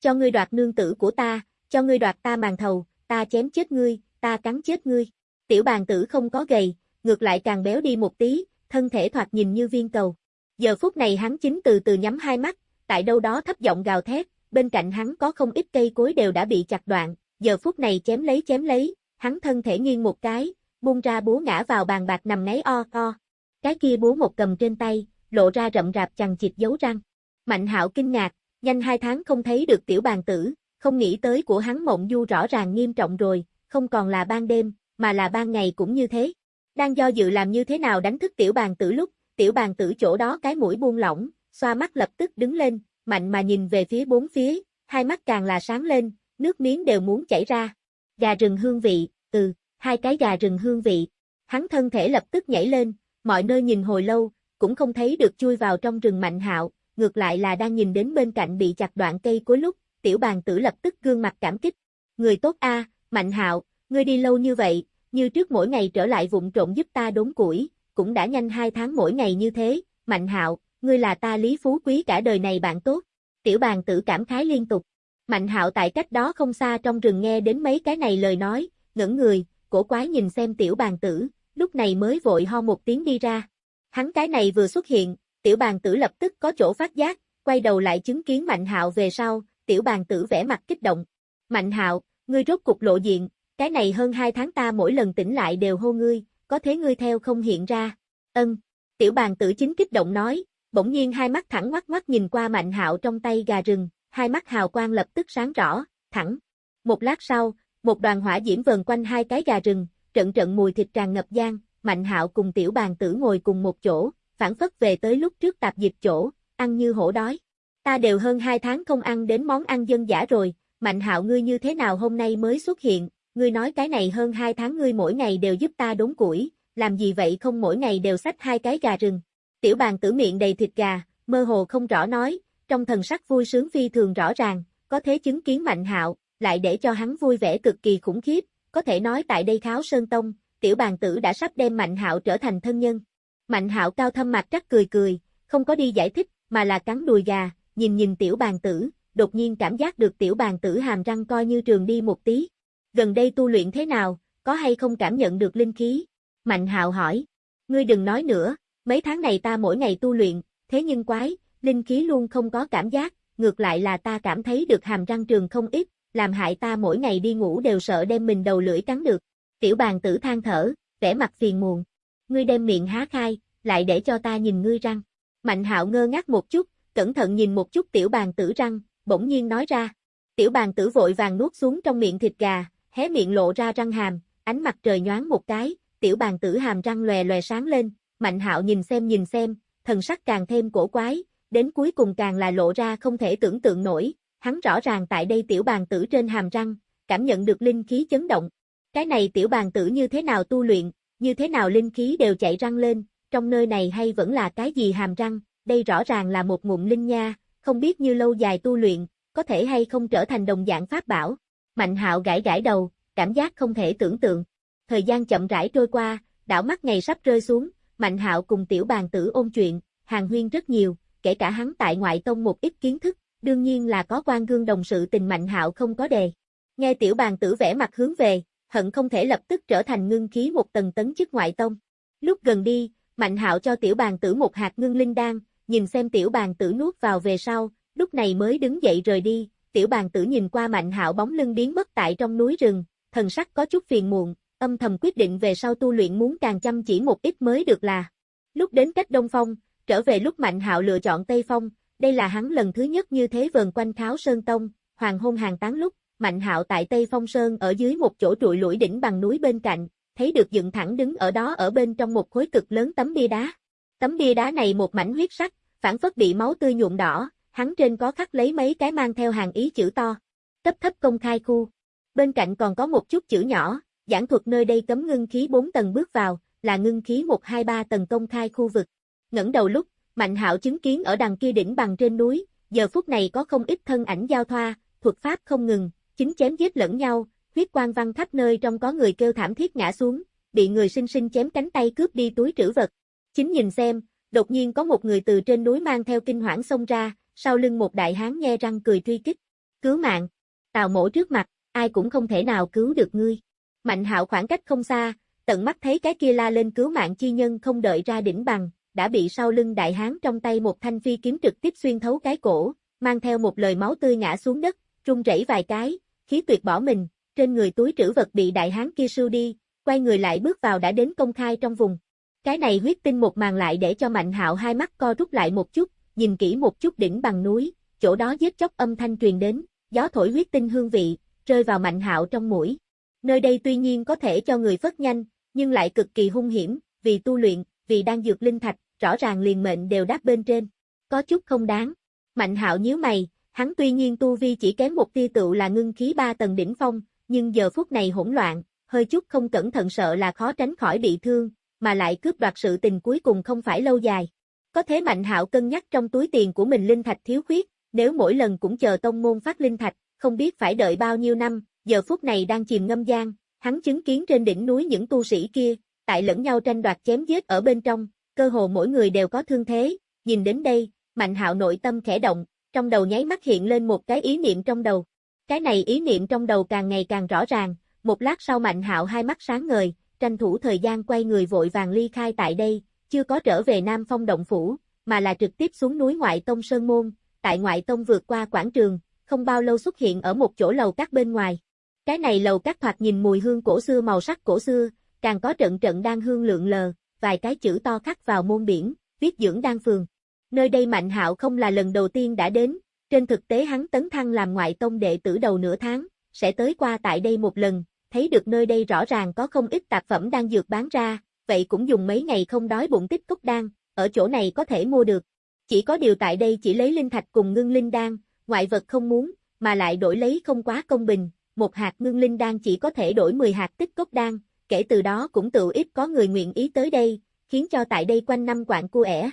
Cho ngươi đoạt nương tử của ta, cho ngươi đoạt ta màn thầu, ta chém chết ngươi, ta cắn chết ngươi. Tiểu bàn tử không có gầy, ngược lại càng béo đi một tí, thân thể thoạt nhìn như viên cầu. Giờ phút này hắn chính từ từ nhắm hai mắt, tại đâu đó thấp giọng gào thét, bên cạnh hắn có không ít cây cối đều đã bị chặt đoạn, giờ phút này chém lấy chém lấy, hắn thân thể nghiêng một cái, bung ra búa ngã vào bàn bạc nằm ngáy o o. Cái kia búa một cầm trên tay, lộ ra rậm rạp chằng chịt dấu răng. Mạnh hạo kinh ngạc, nhanh hai tháng không thấy được tiểu bàn tử, không nghĩ tới của hắn mộng du rõ ràng nghiêm trọng rồi, không còn là ban đêm, mà là ban ngày cũng như thế. Đang do dự làm như thế nào đánh thức tiểu bàn tử lúc, tiểu bàn tử chỗ đó cái mũi buông lỏng, xoa mắt lập tức đứng lên, mạnh mà nhìn về phía bốn phía, hai mắt càng là sáng lên, nước miếng đều muốn chảy ra. Gà rừng hương vị, từ, hai cái gà rừng hương vị. Hắn thân thể lập tức nhảy lên, mọi nơi nhìn hồi lâu, cũng không thấy được chui vào trong rừng mạnh hạo, ngược lại là đang nhìn đến bên cạnh bị chặt đoạn cây cuối lúc, tiểu bàn tử lập tức gương mặt cảm kích. Người tốt a, mạnh hạo, ngươi đi lâu như vậy, như trước mỗi ngày trở lại vụng trộn giúp ta đốn củi, cũng đã nhanh hai tháng mỗi ngày như thế, mạnh hạo, ngươi là ta lý phú quý cả đời này bạn tốt. Tiểu bàn tử cảm khái liên tục. Mạnh hạo tại cách đó không xa trong rừng nghe đến mấy cái này lời nói, ngẩn người, cổ quái nhìn xem tiểu bàn tử, lúc này mới vội ho một tiếng đi ra. Hắn cái này vừa xuất hiện, tiểu bàn tử lập tức có chỗ phát giác, quay đầu lại chứng kiến Mạnh hạo về sau, tiểu bàn tử vẻ mặt kích động. Mạnh hạo, ngươi rốt cục lộ diện, cái này hơn hai tháng ta mỗi lần tỉnh lại đều hô ngươi, có thế ngươi theo không hiện ra. Ân, tiểu bàn tử chính kích động nói, bỗng nhiên hai mắt thẳng ngoắc ngoắc nhìn qua Mạnh hạo trong tay gà rừng, hai mắt hào quang lập tức sáng rõ, thẳng. Một lát sau, một đoàn hỏa diễm vờn quanh hai cái gà rừng, trận trận mùi thịt tràn ngập gian, Mạnh Hạo cùng tiểu bàn tử ngồi cùng một chỗ, phản phất về tới lúc trước tạp dịp chỗ, ăn như hổ đói. Ta đều hơn hai tháng không ăn đến món ăn dân giả rồi, Mạnh Hạo ngươi như thế nào hôm nay mới xuất hiện, ngươi nói cái này hơn hai tháng ngươi mỗi ngày đều giúp ta đốn củi, làm gì vậy không mỗi ngày đều xách hai cái gà rừng. Tiểu bàn tử miệng đầy thịt gà, mơ hồ không rõ nói, trong thần sắc vui sướng phi thường rõ ràng, có thế chứng kiến Mạnh Hạo, lại để cho hắn vui vẻ cực kỳ khủng khiếp, có thể nói tại đây Kháo Sơn Tông, tiểu bàn tử đã sắp đem Mạnh Hạo trở thành thân nhân. Mạnh Hạo cao thâm mặt trắc cười cười, không có đi giải thích, mà là cắn đùi gà, nhìn nhìn tiểu bàn tử, đột nhiên cảm giác được tiểu bàn tử hàm răng coi như trường đi một tí. Gần đây tu luyện thế nào, có hay không cảm nhận được linh khí? Mạnh Hạo hỏi. Ngươi đừng nói nữa, mấy tháng này ta mỗi ngày tu luyện, thế nhưng quái, linh khí luôn không có cảm giác, ngược lại là ta cảm thấy được hàm răng trường không ít, làm hại ta mỗi ngày đi ngủ đều sợ đem mình đầu lưỡi cắn được. Tiểu bàn tử than thở, vẻ mặt phiền muộn. Ngươi đem miệng há khai, lại để cho ta nhìn ngươi răng. Mạnh hạo ngơ ngác một chút, cẩn thận nhìn một chút tiểu bàn tử răng, bỗng nhiên nói ra. Tiểu bàn tử vội vàng nuốt xuống trong miệng thịt gà, hé miệng lộ ra răng hàm, ánh mặt trời nhoáng một cái, tiểu bàn tử hàm răng lòe lòe sáng lên, mạnh hạo nhìn xem nhìn xem, thần sắc càng thêm cổ quái, đến cuối cùng càng là lộ ra không thể tưởng tượng nổi, hắn rõ ràng tại đây tiểu bàn tử trên hàm răng, cảm nhận được linh khí chấn động. Cái này tiểu bàn tử như thế nào tu luyện, như thế nào linh khí đều chạy răng lên, trong nơi này hay vẫn là cái gì hàm răng, đây rõ ràng là một ngụm linh nha, không biết như lâu dài tu luyện, có thể hay không trở thành đồng dạng pháp bảo. Mạnh hạo gãi gãi đầu, cảm giác không thể tưởng tượng. Thời gian chậm rãi trôi qua, đảo mắt ngày sắp rơi xuống, Mạnh hạo cùng tiểu bàn tử ôn chuyện, hàng huyên rất nhiều, kể cả hắn tại ngoại tông một ít kiến thức, đương nhiên là có quan gương đồng sự tình mạnh hạo không có đề. Nghe tiểu bàn tử vẽ mặt hướng về, hận không thể lập tức trở thành ngưng khí một tầng tấn chức ngoại tông. Lúc gần đi, mạnh hạo cho tiểu bàn tử một hạt ngưng linh đan, nhìn xem tiểu bàn tử nuốt vào về sau, lúc này mới đứng dậy rời đi, tiểu bàn tử nhìn qua mạnh hạo bóng lưng biến mất tại trong núi rừng, thần sắc có chút phiền muộn, âm thầm quyết định về sau tu luyện muốn càng chăm chỉ một ít mới được là. Lúc đến cách Đông Phong, trở về lúc Mạnh Hạo lựa chọn Tây Phong, đây là hắn lần thứ nhất như thế vần quanh Kháo Sơn Tông, hoàng hôn hàng tán lúc, Mạnh Hạo tại Tây Phong Sơn ở dưới một chỗ trụi lũi đỉnh bằng núi bên cạnh, thấy được dựng thẳng đứng ở đó ở bên trong một khối cực lớn tấm bia đá. Tấm bia đá này một mảnh huyết sắc, phản phất bị máu tươi nhuộm đỏ, hắn trên có khắc lấy mấy cái mang theo hàng ý chữ to. Cấp thấp công khai khu. Bên cạnh còn có một chút chữ nhỏ, giảng thuật nơi đây cấm ngưng khí 4 tầng bước vào, là ngưng khí 123 tầng công khai khu vực. Ngẩng đầu lúc, Mạnh hạo chứng kiến ở đằng kia đỉnh bằng trên núi, giờ phút này có không ít thân ảnh giao thoa, thuật pháp không ngừng, chính chém giết lẫn nhau, huyết quang văng khắp nơi trong có người kêu thảm thiết ngã xuống, bị người sinh sinh chém cánh tay cướp đi túi trữ vật. Chính nhìn xem, đột nhiên có một người từ trên núi mang theo kinh hoảng xông ra, sau lưng một đại hán nghe răng cười truy kích. Cứu mạng! Tào mổ trước mặt, ai cũng không thể nào cứu được ngươi. Mạnh hạo khoảng cách không xa, tận mắt thấy cái kia la lên cứu mạng chi nhân không đợi ra đỉnh bằng, đã bị sau lưng đại hán trong tay một thanh phi kiếm trực tiếp xuyên thấu cái cổ, mang theo một lời máu tươi ngã xuống đất, trung rẩy vài cái, khí tuyệt bỏ mình, trên người túi trữ vật bị đại hán kia sưu đi, quay người lại bước vào đã đến công khai trong vùng. Cái này huyết tinh một màn lại để cho Mạnh Hạo hai mắt co rút lại một chút, nhìn kỹ một chút đỉnh bằng núi, chỗ đó giết chóc âm thanh truyền đến, gió thổi huyết tinh hương vị, rơi vào Mạnh Hạo trong mũi. Nơi đây tuy nhiên có thể cho người phất nhanh, nhưng lại cực kỳ hung hiểm, vì tu luyện, vì đang dược linh thạch, rõ ràng liền mệnh đều đáp bên trên. Có chút không đáng. Mạnh hạo nhíu mày, hắn tuy nhiên tu vi chỉ kém một tia tựu là ngưng khí ba tầng đỉnh phong, nhưng giờ phút này hỗn loạn, hơi chút không cẩn thận sợ là khó tránh khỏi bị thương, mà lại cướp đoạt sự tình cuối cùng không phải lâu dài. Có thế Mạnh Hạo cân nhắc trong túi tiền của mình linh thạch thiếu khuyết, nếu mỗi lần cũng chờ tông môn phát linh thạch, không biết phải đợi bao nhiêu năm, giờ phút này đang chìm ngâm gian, hắn chứng kiến trên đỉnh núi những tu sĩ kia, tại lẫn nhau tranh đoạt chém giết ở bên trong, cơ hồ mỗi người đều có thương thế, nhìn đến đây, Mạnh Hạo nội tâm khẽ động, trong đầu nháy mắt hiện lên một cái ý niệm trong đầu. Cái này ý niệm trong đầu càng ngày càng rõ ràng, một lát sau Mạnh Hạo hai mắt sáng ngời, tranh thủ thời gian quay người vội vàng ly khai tại đây, chưa có trở về Nam Phong động phủ, mà là trực tiếp xuống núi ngoại tông sơn môn, tại ngoại tông vượt qua quảng trường, không bao lâu xuất hiện ở một chỗ lầu các bên ngoài. Cái này lầu các thoạt nhìn mùi hương cổ xưa màu sắc cổ xưa, càng có trận trận đang hương lượng lờ, vài cái chữ to khắc vào môn biển, viết dưỡng đan phường. Nơi đây Mạnh Hạo không là lần đầu tiên đã đến, trên thực tế hắn tấn thăng làm ngoại tông đệ tử đầu nửa tháng, sẽ tới qua tại đây một lần, thấy được nơi đây rõ ràng có không ít tạp phẩm đang dược bán ra, vậy cũng dùng mấy ngày không đói bụng tích cốc đan, ở chỗ này có thể mua được. Chỉ có điều tại đây chỉ lấy linh thạch cùng ngưng linh đan, ngoại vật không muốn, mà lại đổi lấy không quá công bình, một hạt ngưng linh đan chỉ có thể đổi 10 hạt tích cốc đan, kể từ đó cũng tự ít có người nguyện ý tới đây, khiến cho tại đây quanh năm quạng cu ẻ.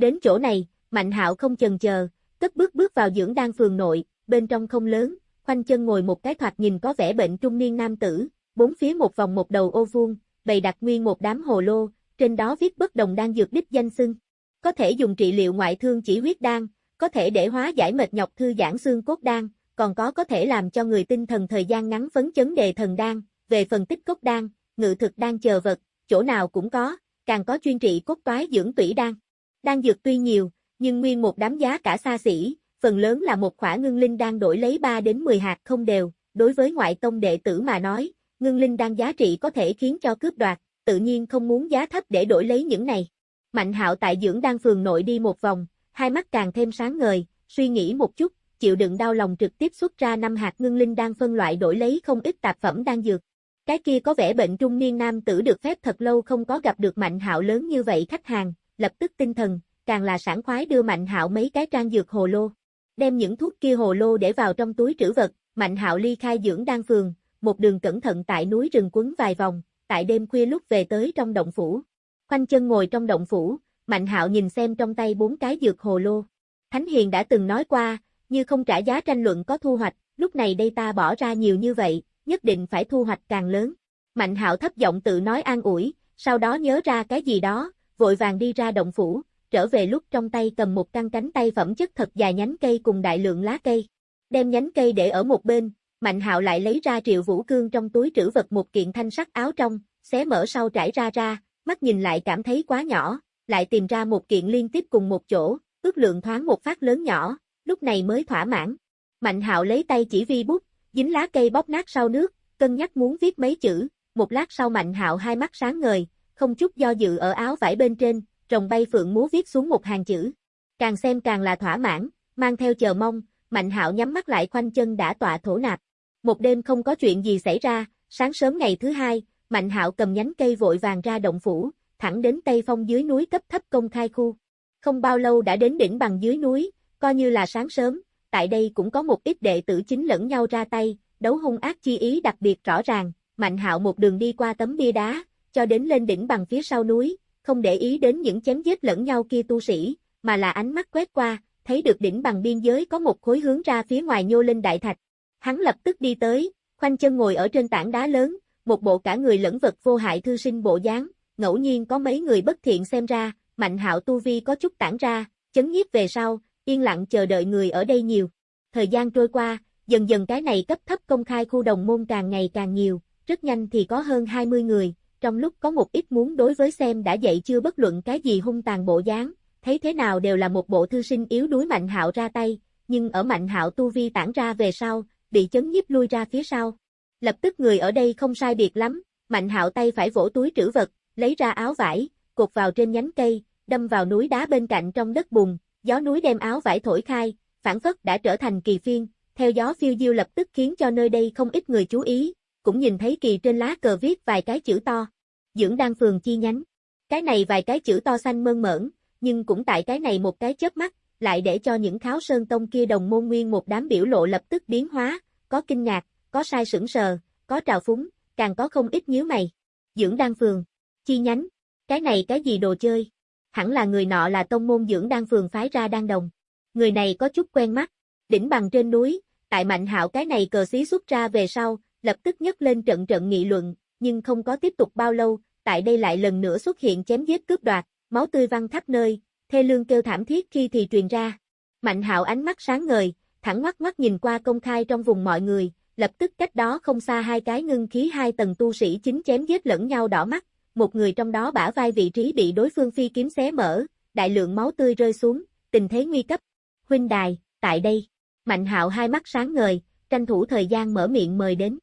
Đến chỗ này, Mạnh Hạo không chần chờ, cất bước bước vào dưỡng đan phường nội, bên trong không lớn, khoanh chân ngồi một cái thoạt nhìn có vẻ bệnh trung niên nam tử, bốn phía một vòng một đầu ô vuông, bày đặt nguyên một đám hồ lô, trên đó viết bất đồng đan dược đích danh xưng. Có thể dùng trị liệu ngoại thương chỉ huyết đan, có thể để hóa giải mệt nhọc thư giãn xương cốt đan, còn có có thể làm cho người tinh thần thời gian ngắn phấn chấn đề thần đan, về phần tích cốt đan, ngự thực đan chờ vật, chỗ nào cũng có, càng có chuyên trị cốt toái dưỡng tủy đan. Đan dược tuy nhiều, nhưng nguyên một đám giá cả xa xỉ, phần lớn là một khỏa ngưng linh đang đổi lấy 3 đến 10 hạt không đều, đối với ngoại tông đệ tử mà nói, ngưng linh đang giá trị có thể khiến cho cướp đoạt, tự nhiên không muốn giá thấp để đổi lấy những này. Mạnh hạo tại dưỡng đan phường nội đi một vòng, hai mắt càng thêm sáng ngời, suy nghĩ một chút, chịu đựng đau lòng trực tiếp xuất ra năm hạt ngưng linh đang phân loại đổi lấy không ít tạp phẩm đan dược. Cái kia có vẻ bệnh trung niên nam tử được phép thật lâu không có gặp được Mạnh Hạo lớn như vậy khách hàng, lập tức tinh thần, càng là sảng khoái đưa Mạnh Hạo mấy cái trang dược hồ lô. Đem những thuốc kia hồ lô để vào trong túi trữ vật, Mạnh Hạo ly khai dưỡng đan phường, một đường cẩn thận tại núi rừng quấn vài vòng, tại đêm khuya lúc về tới trong động phủ. Khoanh chân ngồi trong động phủ, Mạnh Hạo nhìn xem trong tay bốn cái dược hồ lô. Thánh Hiền đã từng nói qua, như không trả giá tranh luận có thu hoạch, lúc này đây ta bỏ ra nhiều như vậy, nhất định phải thu hoạch càng lớn. Mạnh hạo thấp giọng tự nói an ủi, sau đó nhớ ra cái gì đó, vội vàng đi ra động phủ, trở về lúc trong tay cầm một căn cánh tay phẩm chất thật dài nhánh cây cùng đại lượng lá cây. Đem nhánh cây để ở một bên, Mạnh hạo lại lấy ra triệu vũ cương trong túi trữ vật một kiện thanh sắc áo trong, xé mở sau trải ra ra, mắt nhìn lại cảm thấy quá nhỏ, lại tìm ra một kiện liên tiếp cùng một chỗ, ước lượng thoáng một phát lớn nhỏ, lúc này mới thỏa mãn. Mạnh hạo lấy tay chỉ vi bút, dính lá cây bóp nát sau nước, cân nhắc muốn viết mấy chữ, một lát sau Mạnh Hạo hai mắt sáng ngời, không chút do dự ở áo vải bên trên, rồng bay phượng múa viết xuống một hàng chữ. Càng xem càng là thỏa mãn, mang theo chờ mong, Mạnh Hạo nhắm mắt lại khoanh chân đã tọa thổ nạp. Một đêm không có chuyện gì xảy ra, sáng sớm ngày thứ hai, Mạnh Hạo cầm nhánh cây vội vàng ra động phủ, thẳng đến Tây Phong dưới núi cấp thấp công khai khu. Không bao lâu đã đến đỉnh bằng dưới núi, coi như là sáng sớm, tại đây cũng có một ít đệ tử chính lẫn nhau ra tay, đấu hung ác chi ý đặc biệt rõ ràng, Mạnh Hạo một đường đi qua tấm bia đá, cho đến lên đỉnh bằng phía sau núi, không để ý đến những chém giết lẫn nhau kia tu sĩ, mà là ánh mắt quét qua, thấy được đỉnh bằng biên giới có một khối hướng ra phía ngoài nhô lên đại thạch. Hắn lập tức đi tới, khoanh chân ngồi ở trên tảng đá lớn, một bộ cả người lẫn vật vô hại thư sinh bộ dáng, ngẫu nhiên có mấy người bất thiện xem ra, Mạnh Hạo tu vi có chút tản ra, chấn nhiếp về sau, yên lặng chờ đợi người ở đây nhiều. Thời gian trôi qua, Dần dần cái này cấp thấp công khai khu đồng môn càng ngày càng nhiều, rất nhanh thì có hơn 20 người, trong lúc có một ít muốn đối với xem đã dậy chưa bất luận cái gì hung tàn bộ dáng, thấy thế nào đều là một bộ thư sinh yếu đuối Mạnh Hạo ra tay, nhưng ở Mạnh Hạo tu vi tản ra về sau, bị chấn nhiếp lui ra phía sau. Lập tức người ở đây không sai biệt lắm, Mạnh Hạo tay phải vỗ túi trữ vật, lấy ra áo vải, cột vào trên nhánh cây, đâm vào núi đá bên cạnh trong đất bùn, gió núi đem áo vải thổi khai, phản phất đã trở thành kỳ phiên, theo gió phiêu diêu lập tức khiến cho nơi đây không ít người chú ý, cũng nhìn thấy kỳ trên lá cờ viết vài cái chữ to. Dưỡng đan phường chi nhánh. Cái này vài cái chữ to xanh mơn mởn, nhưng cũng tại cái này một cái chớp mắt, lại để cho những kháo sơn tông kia đồng môn nguyên một đám biểu lộ lập tức biến hóa, có kinh ngạc, có sai sững sờ, có trào phúng, càng có không ít nhíu mày. Dưỡng đan phường, chi nhánh, cái này cái gì đồ chơi? Hẳn là người nọ là tông môn dưỡng đan phường phái ra đan đồng. Người này có chút quen mắt, đỉnh bằng trên núi, tại mạnh hạo cái này cờ xí xuất ra về sau, lập tức nhấc lên trận trận nghị luận, nhưng không có tiếp tục bao lâu, tại đây lại lần nữa xuất hiện chém giết cướp đoạt, máu tươi văng khắp nơi, thê lương kêu thảm thiết khi thì truyền ra. Mạnh hạo ánh mắt sáng ngời, thẳng mắt mắt nhìn qua công khai trong vùng mọi người, lập tức cách đó không xa hai cái ngưng khí hai tầng tu sĩ chính chém giết lẫn nhau đỏ mắt, một người trong đó bả vai vị trí bị đối phương phi kiếm xé mở, đại lượng máu tươi rơi xuống, tình thế nguy cấp. Huynh đài, tại đây. Mạnh hạo hai mắt sáng ngời, tranh thủ thời gian mở miệng mời đến.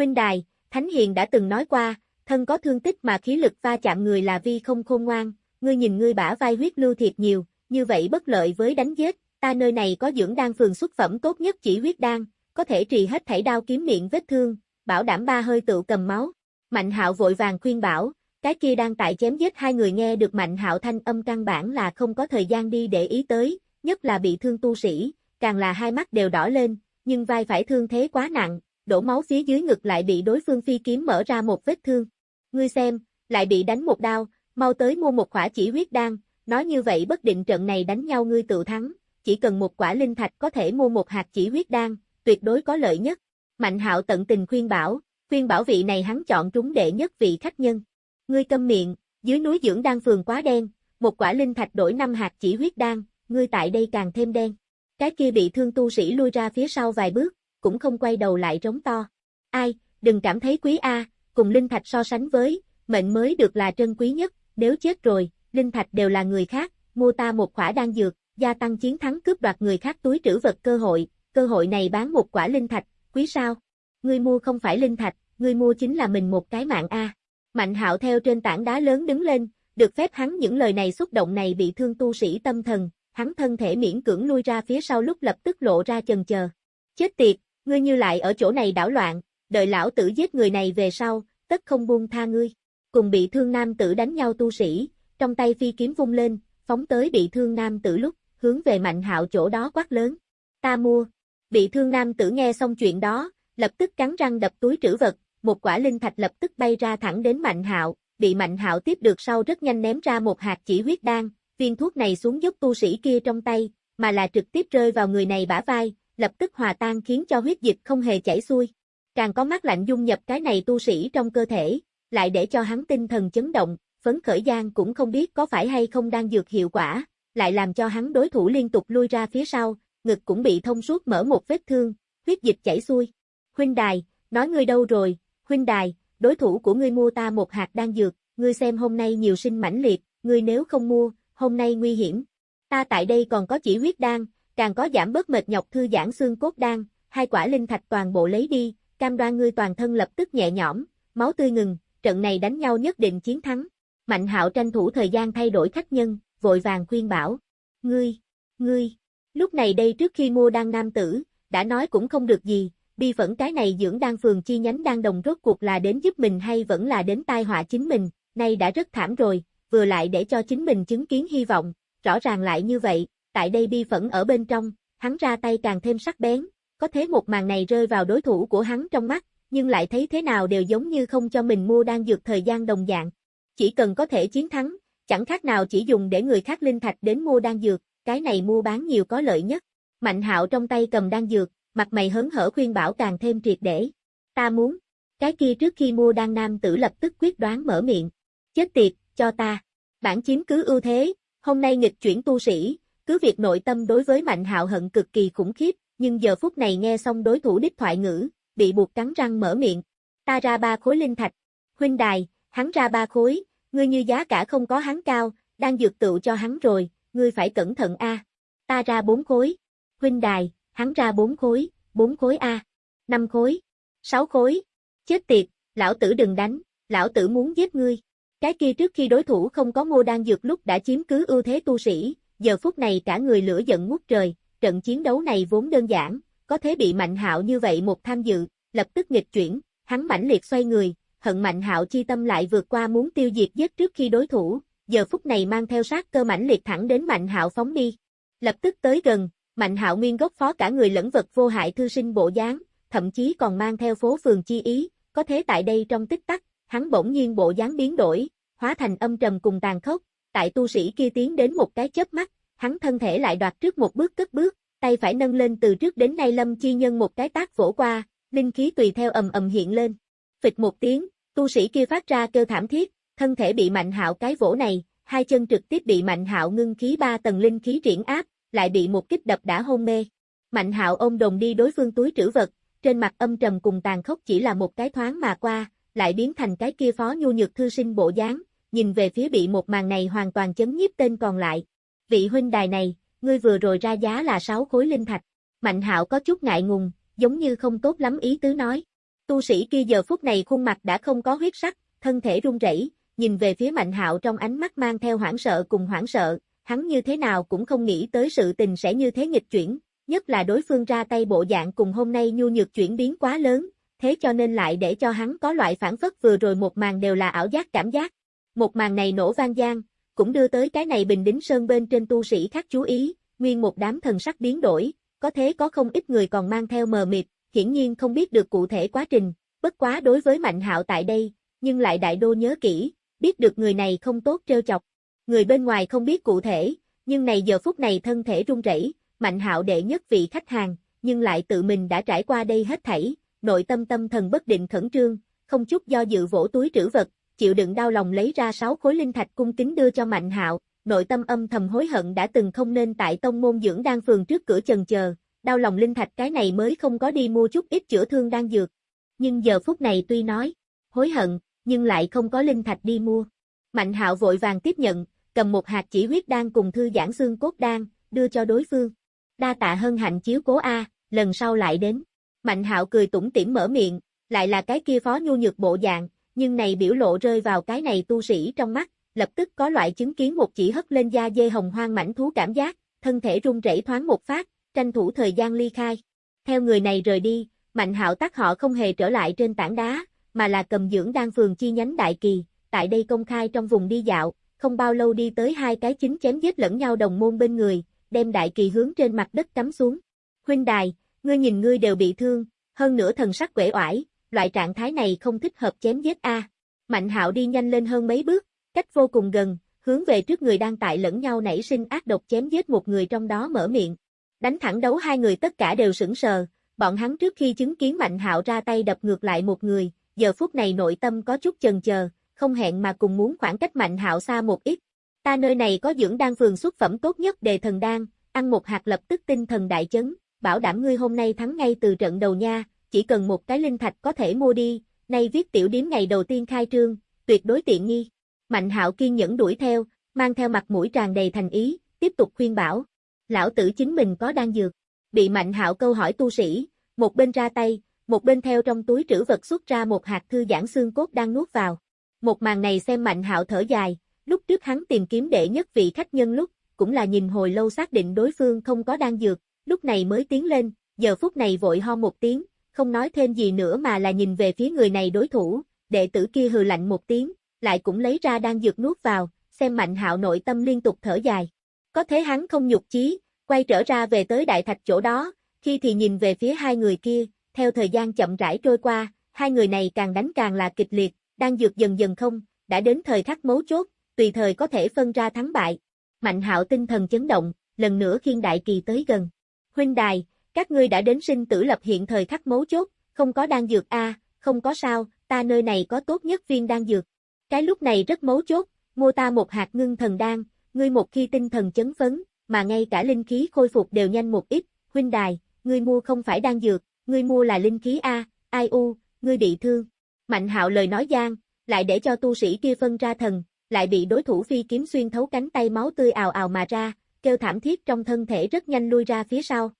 Huynh đài, Thánh Hiền đã từng nói qua, thân có thương tích mà khí lực va chạm người là vi không khôn ngoan, ngươi nhìn ngươi bả vai huyết lưu thiệt nhiều, như vậy bất lợi với đánh giết, ta nơi này có dưỡng đan phường xuất phẩm tốt nhất chỉ huyết đan, có thể trì hết thảy đau kiếm miệng vết thương, bảo đảm ba hơi tự cầm máu. Mạnh hạo vội vàng khuyên bảo, cái kia đang tại chém giết hai người nghe được mạnh hạo thanh âm căn bản là không có thời gian đi để ý tới, nhất là bị thương tu sĩ, càng là hai mắt đều đỏ lên, nhưng vai phải thương thế quá nặng, đổ máu phía dưới ngực lại bị đối phương phi kiếm mở ra một vết thương. Ngươi xem, lại bị đánh một đao, mau tới mua một khỏa chỉ huyết đan, nói như vậy bất định trận này đánh nhau ngươi tự thắng, chỉ cần một quả linh thạch có thể mua một hạt chỉ huyết đan, tuyệt đối có lợi nhất. Mạnh hạo tận tình khuyên bảo, khuyên bảo vị này hắn chọn trúng đệ nhất vị khách nhân. Ngươi câm miệng, dưới núi dưỡng đan phường quá đen, một quả linh thạch đổi năm hạt chỉ huyết đan, ngươi tại đây càng thêm đen. Cái kia bị thương tu sĩ lui ra phía sau vài bước, cũng không quay đầu lại rống to. Ai, đừng cảm thấy quý A, cùng linh thạch so sánh với, mệnh mới được là trân quý nhất, nếu chết rồi, linh thạch đều là người khác, mua ta một quả đan dược, gia tăng chiến thắng cướp đoạt người khác túi trữ vật cơ hội, cơ hội này bán một quả linh thạch, quý sao? Ngươi mua không phải linh thạch, ngươi mua chính là mình một cái mạng A. Mạnh hạo theo trên tảng đá lớn đứng lên, được phép hắn những lời này xúc động này bị thương tu sĩ tâm thần, hắn thân thể miễn cưỡng lui ra phía sau lúc lập tức lộ ra chần chờ. Chết tiệt, ngươi như lại ở chỗ này đảo loạn, đợi lão tử giết người này về sau, tất không buông tha ngươi. Cùng bị thương nam tử đánh nhau tu sĩ, trong tay phi kiếm vung lên, phóng tới bị thương nam tử lúc, hướng về mạnh hạo chỗ đó quát lớn. Ta mua. Bị thương nam tử nghe xong chuyện đó, lập tức cắn răng đập túi trữ vật, một quả linh thạch lập tức bay ra thẳng đến mạnh hạo, bị mạnh hạo tiếp được sau rất nhanh ném ra một hạt chỉ huyết đan, viên thuốc này xuống dốc tu sĩ kia trong tay, mà là trực tiếp rơi vào người này bả vai, lập tức hòa tan khiến cho huyết dịch không hề chảy xuôi. Càng có mắt lạnh dung nhập cái này tu sĩ trong cơ thể, lại để cho hắn tinh thần chấn động, phấn khởi gian cũng không biết có phải hay không đang dược hiệu quả, lại làm cho hắn đối thủ liên tục lui ra phía sau, ngực cũng bị thông suốt mở một vết thương, huyết dịch chảy xuôi. Huynh đài, nói ngươi đâu rồi, huynh đài, đối thủ của ngươi mua ta một hạt đan dược, ngươi xem hôm nay nhiều sinh mãnh liệt, ngươi nếu không mua, hôm nay nguy hiểm. Ta tại đây còn có chỉ huyết đan, càng có giảm bớt mệt nhọc thư giãn xương cốt đan, hai quả linh thạch toàn bộ lấy đi, cam đoan ngươi toàn thân lập tức nhẹ nhõm, máu tươi ngừng, trận này đánh nhau nhất định chiến thắng. Mạnh hạo tranh thủ thời gian thay đổi khách nhân, vội vàng khuyên bảo. Ngươi, ngươi, lúc này đây trước khi mua đan nam tử, đã nói cũng không được gì, bi phẫn cái này dưỡng đan phường chi nhánh đan đồng rốt cuộc là đến giúp mình hay vẫn là đến tai họa chính mình, nay đã rất thảm rồi, vừa lại để cho chính mình chứng kiến hy vọng, rõ ràng lại như vậy, tại đây bi phẫn ở bên trong, hắn ra tay càng thêm sắc bén, có thế một màn này rơi vào đối thủ của hắn trong mắt, nhưng lại thấy thế nào đều giống như không cho mình mua đan dược thời gian đồng dạng. Chỉ cần có thể chiến thắng, chẳng khác nào chỉ dùng để người khác linh thạch đến mua đan dược, cái này mua bán nhiều có lợi nhất. Mạnh hạo trong tay cầm đan dược, mặt mày hớn hở khuyên bảo càng thêm triệt để. Ta muốn, cái kia trước khi mua đan nam tử lập tức quyết đoán mở miệng. Chết tiệt, cho ta. Bản chiếm cứ ưu thế, hôm nay nghịch chuyển tu sĩ, cứ việc nội tâm đối với Mạnh Hạo hận cực kỳ khủng khiếp, nhưng giờ phút này nghe xong đối thủ đích thoại ngữ, bị buộc cắn răng mở miệng. Ta ra ba khối linh thạch. Huynh đài, hắn ra ba khối, ngươi như giá cả không có hắn cao, đang dược tựu cho hắn rồi, ngươi phải cẩn thận a. Ta ra bốn khối. Huynh đài, hắn ra bốn khối, bốn khối a. Năm khối. Sáu khối. Chết tiệt, lão tử đừng đánh, lão tử muốn giết ngươi. Cái kia trước khi đối thủ không có ngô đan dược lúc đã chiếm cứ ưu thế tu sĩ, giờ phút này cả người lửa giận ngút trời, trận chiến đấu này vốn đơn giản, có thế bị Mạnh Hạo như vậy một tham dự, lập tức nghịch chuyển, hắn mãnh liệt xoay người, hận Mạnh Hạo chi tâm lại vượt qua muốn tiêu diệt giết trước khi đối thủ, giờ phút này mang theo sát cơ mãnh liệt thẳng đến Mạnh Hạo phóng đi. Lập tức tới gần, Mạnh Hạo nguyên gốc phó cả người lẫn vật vô hại thư sinh bộ dáng, thậm chí còn mang theo phố phường chi ý, có thế tại đây trong tích tắc, hắn bỗng nhiên bộ dáng biến đổi, hóa thành âm trầm cùng tàn khốc, tại tu sĩ kia tiến đến một cái chớp mắt, hắn thân thể lại đoạt trước một bước cất bước, tay phải nâng lên từ trước đến nay Lâm Chi Nhân một cái tác vỗ qua, linh khí tùy theo ầm ầm hiện lên. Phịch một tiếng, tu sĩ kia phát ra kêu thảm thiết, thân thể bị Mạnh Hạo cái vỗ này, hai chân trực tiếp bị Mạnh Hạo ngưng khí ba tầng linh khí triển áp, lại bị một kích đập đã hôn mê. Mạnh Hạo ôm đồng đi đối phương túi trữ vật, trên mặt âm trầm cùng tàn khốc chỉ là một cái thoáng mà qua, lại biến thành cái kia phó nhu nhược thư sinh bộ dáng, nhìn về phía bị một màn này hoàn toàn chấn nhiếp tên còn lại. Vị huynh đài này, ngươi vừa rồi ra giá là 6 khối linh thạch. Mạnh hạo có chút ngại ngùng, giống như không tốt lắm ý tứ nói. Tu sĩ kia giờ phút này khuôn mặt đã không có huyết sắc, thân thể run rẩy, nhìn về phía Mạnh Hạo trong ánh mắt mang theo hoảng sợ cùng hoảng sợ, hắn như thế nào cũng không nghĩ tới sự tình sẽ như thế nghịch chuyển, nhất là đối phương ra tay bộ dạng cùng hôm nay nhu nhược chuyển biến quá lớn, thế cho nên lại để cho hắn có loại phản phất vừa rồi một màn đều là ảo giác cảm giác. Một màn này nổ vang giang, cũng đưa tới cái này bình đính sơn bên trên tu sĩ khác chú ý, nguyên một đám thần sắc biến đổi, có thế có không ít người còn mang theo mờ mịt, hiển nhiên không biết được cụ thể quá trình, bất quá đối với Mạnh Hạo tại đây, nhưng lại đại đô nhớ kỹ, biết được người này không tốt trêu chọc. Người bên ngoài không biết cụ thể, nhưng này giờ phút này thân thể run rẩy, Mạnh Hạo đệ nhất vị khách hàng, nhưng lại tự mình đã trải qua đây hết thảy, nội tâm tâm thần bất định khẩn trương, không chút do dự vỗ túi trữ vật, chịu đựng đau lòng lấy ra sáu khối linh thạch cung kính đưa cho Mạnh Hạo, nội tâm âm thầm hối hận đã từng không nên tại tông môn dưỡng đan phường trước cửa chần chờ, đau lòng linh thạch cái này mới không có đi mua chút ít chữa thương đan dược. Nhưng giờ phút này tuy nói, hối hận, nhưng lại không có linh thạch đi mua. Mạnh Hạo vội vàng tiếp nhận, cầm một hạt chỉ huyết đan cùng thư giãn xương cốt đan, đưa cho đối phương. Đa tạ hơn hạnh chiếu cố a, lần sau lại đến. Mạnh Hạo cười tủm tỉm mở miệng, lại là cái kia phó nhu nhược bộ dạng, nhưng này biểu lộ rơi vào cái này tu sĩ trong mắt, lập tức có loại chứng kiến một chỉ hất lên da dê hồng hoang mảnh thú cảm giác, thân thể run rẩy thoáng một phát, tranh thủ thời gian ly khai. Theo người này rời đi, Mạnh Hạo tác họ không hề trở lại trên tảng đá, mà là cầm dưỡng đan phường chi nhánh đại kỳ, tại đây công khai trong vùng đi dạo, không bao lâu đi tới hai cái chính chém giết lẫn nhau đồng môn bên người, đem đại kỳ hướng trên mặt đất cắm xuống. Huynh đài, ngươi nhìn ngươi đều bị thương, hơn nữa thần sắc quể oải, loại trạng thái này không thích hợp chém giết a. Mạnh Hạo đi nhanh lên hơn mấy bước, cách vô cùng gần, hướng về trước người đang tại lẫn nhau nảy sinh ác độc chém giết một người trong đó mở miệng. Đánh thẳng đấu hai người tất cả đều sững sờ, bọn hắn trước khi chứng kiến Mạnh Hạo ra tay đập ngược lại một người, giờ phút này nội tâm có chút chần chờ, không hẹn mà cùng muốn khoảng cách Mạnh Hạo xa một ít. Ta nơi này có dưỡng đan phường xuất phẩm tốt nhất đề thần đan, ăn một hạt lập tức tinh thần đại chấn, bảo đảm ngươi hôm nay thắng ngay từ trận đầu nha, chỉ cần một cái linh thạch có thể mua đi, nay viết tiểu điếm ngày đầu tiên khai trương, tuyệt đối tiện nghi. Mạnh hạo kiên nhẫn đuổi theo, mang theo mặt mũi tràn đầy thành ý, tiếp tục khuyên bảo. Lão tử chính mình có đang dược. Bị mạnh hạo câu hỏi tu sĩ, một bên ra tay, một bên theo trong túi trữ vật xuất ra một hạt thư giãn xương cốt đang nuốt vào. Một màn này xem mạnh hạo thở dài, lúc trước hắn tìm kiếm đệ nhất vị khách nhân lúc, cũng là nhìn hồi lâu xác định đối phương không có đang dược, lúc này mới tiến lên, giờ phút này vội ho một tiếng, không nói thêm gì nữa mà là nhìn về phía người này đối thủ, đệ tử kia hừ lạnh một tiếng, lại cũng lấy ra đang dược nuốt vào, xem mạnh hạo nội tâm liên tục thở dài. Có thế hắn không nhục chí, quay trở ra về tới đại thạch chỗ đó, khi thì nhìn về phía hai người kia, theo thời gian chậm rãi trôi qua, hai người này càng đánh càng là kịch liệt, đang dược dần dần không, đã đến thời khắc mấu chốt, tùy thời có thể phân ra thắng bại. Mạnh hạo tinh thần chấn động, lần nữa khiên đại kỳ tới gần. Huynh đài, các ngươi đã đến sinh tử lập hiện thời khắc mấu chốt, không có đan dược a, không có sao, ta nơi này có tốt nhất viên đan dược. Cái lúc này rất mấu chốt, mua ta một hạt ngưng thần đan, ngươi một khi tinh thần chấn phấn, mà ngay cả linh khí khôi phục đều nhanh một ít, huynh đài, ngươi mua không phải đan dược, ngươi mua là linh khí a, ai u, ngươi bị thương. Mạnh hạo lời nói gian, lại để cho tu sĩ kia phân ra thần, lại bị đối thủ phi kiếm xuyên thấu cánh tay máu tươi ào ào mà ra, kêu thảm thiết trong thân thể rất nhanh lui ra phía sau.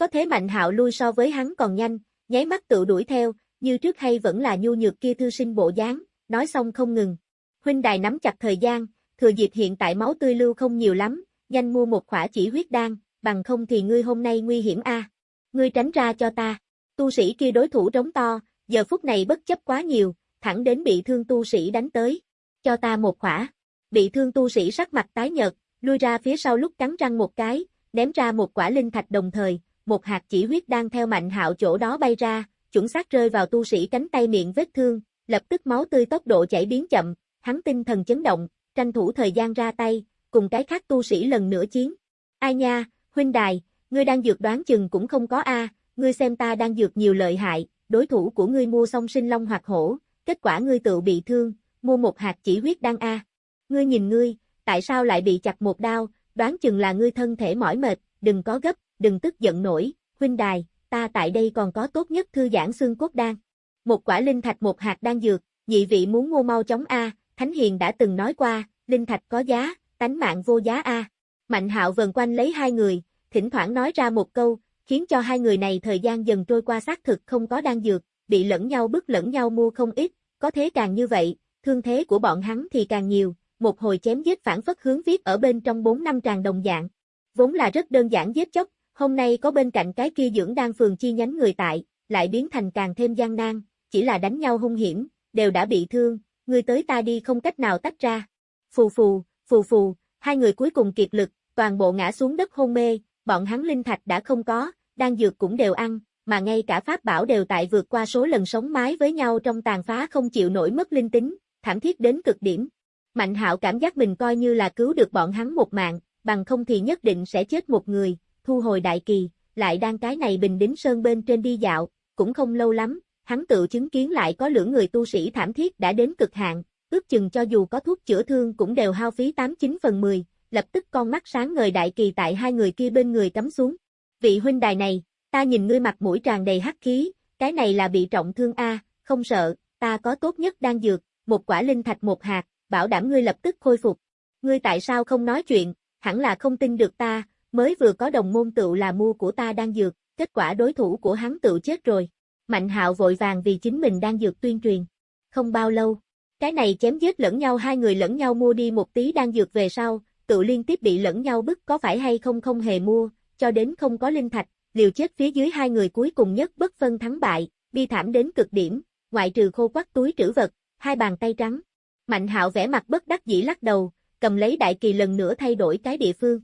Có thế Mạnh Hạo lui so với hắn còn nhanh, nháy mắt tự đuổi theo, như trước hay vẫn là nhu nhược kia thư sinh bộ dáng, nói xong không ngừng. Huynh đài nắm chặt thời gian, thừa dịp hiện tại máu tươi lưu không nhiều lắm, nhanh mua một khỏa chỉ huyết đan, bằng không thì ngươi hôm nay nguy hiểm a. Ngươi tránh ra cho ta. Tu sĩ kia đối thủ trống to, giờ phút này bất chấp quá nhiều, thẳng đến bị thương tu sĩ đánh tới. Cho ta một khỏa. Bị thương tu sĩ sắc mặt tái nhợt, lui ra phía sau lúc cắn răng một cái, ném ra một quả linh thạch đồng thời, một hạt chỉ huyết đang theo mạnh hạo chỗ đó bay ra, chuẩn xác rơi vào tu sĩ cánh tay miệng vết thương, lập tức máu tươi tốc độ chảy biến chậm, hắn tinh thần chấn động, tranh thủ thời gian ra tay, cùng cái khác tu sĩ lần nữa chiến. Ai nha, huynh đài, ngươi đang dược đoán chừng cũng không có a, ngươi xem ta đang dược nhiều lợi hại, đối thủ của ngươi mua song sinh long hoặc hổ, kết quả ngươi tự bị thương, mua một hạt chỉ huyết đang a. Ngươi nhìn ngươi, tại sao lại bị chặt một đao, đoán chừng là ngươi thân thể mỏi mệt, đừng có gấp, đừng tức giận nổi, huynh đài, ta tại đây còn có tốt nhất thư giãn xương cốt đan. Một quả linh thạch một hạt đan dược, nhị vị muốn mua mau chóng a, Thánh Hiền đã từng nói qua, linh thạch có giá, tánh mạng vô giá a. Mạnh Hạo vần quanh lấy hai người, thỉnh thoảng nói ra một câu, khiến cho hai người này thời gian dần trôi qua xác thực không có đan dược, bị lẫn nhau bức lẫn nhau mua không ít, có thế càng như vậy, thương thế của bọn hắn thì càng nhiều, một hồi chém giết phản phất hướng viết ở bên trong 4 năm tràng đồng dạng. Vốn là rất đơn giản giết chóc, hôm nay có bên cạnh cái kia dưỡng đan phường chi nhánh người tại, lại biến thành càng thêm gian nan, chỉ là đánh nhau hung hiểm, đều đã bị thương, người tới ta đi không cách nào tách ra. Phù phù, phù phù, hai người cuối cùng kiệt lực, toàn bộ ngã xuống đất hôn mê, bọn hắn linh thạch đã không có, đan dược cũng đều ăn, mà ngay cả pháp bảo đều tại vượt qua số lần sống mái với nhau trong tàn phá không chịu nổi mất linh tính, thảm thiết đến cực điểm. Mạnh hạo cảm giác mình coi như là cứu được bọn hắn một mạng, bằng không thì nhất định sẽ chết một người, thu hồi đại kỳ, lại đang cái này bình đính sơn bên trên đi dạo, cũng không lâu lắm, hắn tự chứng kiến lại có lưỡng người tu sĩ thảm thiết đã đến cực hạn, ước chừng cho dù có thuốc chữa thương cũng đều hao phí 89 phần 10, lập tức con mắt sáng ngời đại kỳ tại hai người kia bên người cắm xuống. Vị huynh đài này, ta nhìn ngươi mặt mũi tràn đầy hắc khí, cái này là bị trọng thương A, không sợ, ta có tốt nhất đang dược, một quả linh thạch một hạt, bảo đảm ngươi lập tức khôi phục. Ngươi tại sao không nói chuyện, hẳn là không tin được ta, mới vừa có đồng môn tự là mua của ta đang dược, kết quả đối thủ của hắn tự chết rồi. Mạnh hạo vội vàng vì chính mình đang dược tuyên truyền. Không bao lâu, cái này chém giết lẫn nhau hai người lẫn nhau mua đi một tí đang dược về sau, tự liên tiếp bị lẫn nhau bức có phải hay không không hề mua, cho đến không có linh thạch, liều chết phía dưới hai người cuối cùng nhất bất phân thắng bại, bi thảm đến cực điểm, ngoại trừ khô quắc túi trữ vật, hai bàn tay trắng. Mạnh hạo vẽ mặt bất đắc dĩ lắc đầu, cầm lấy đại kỳ lần nữa thay đổi cái địa phương.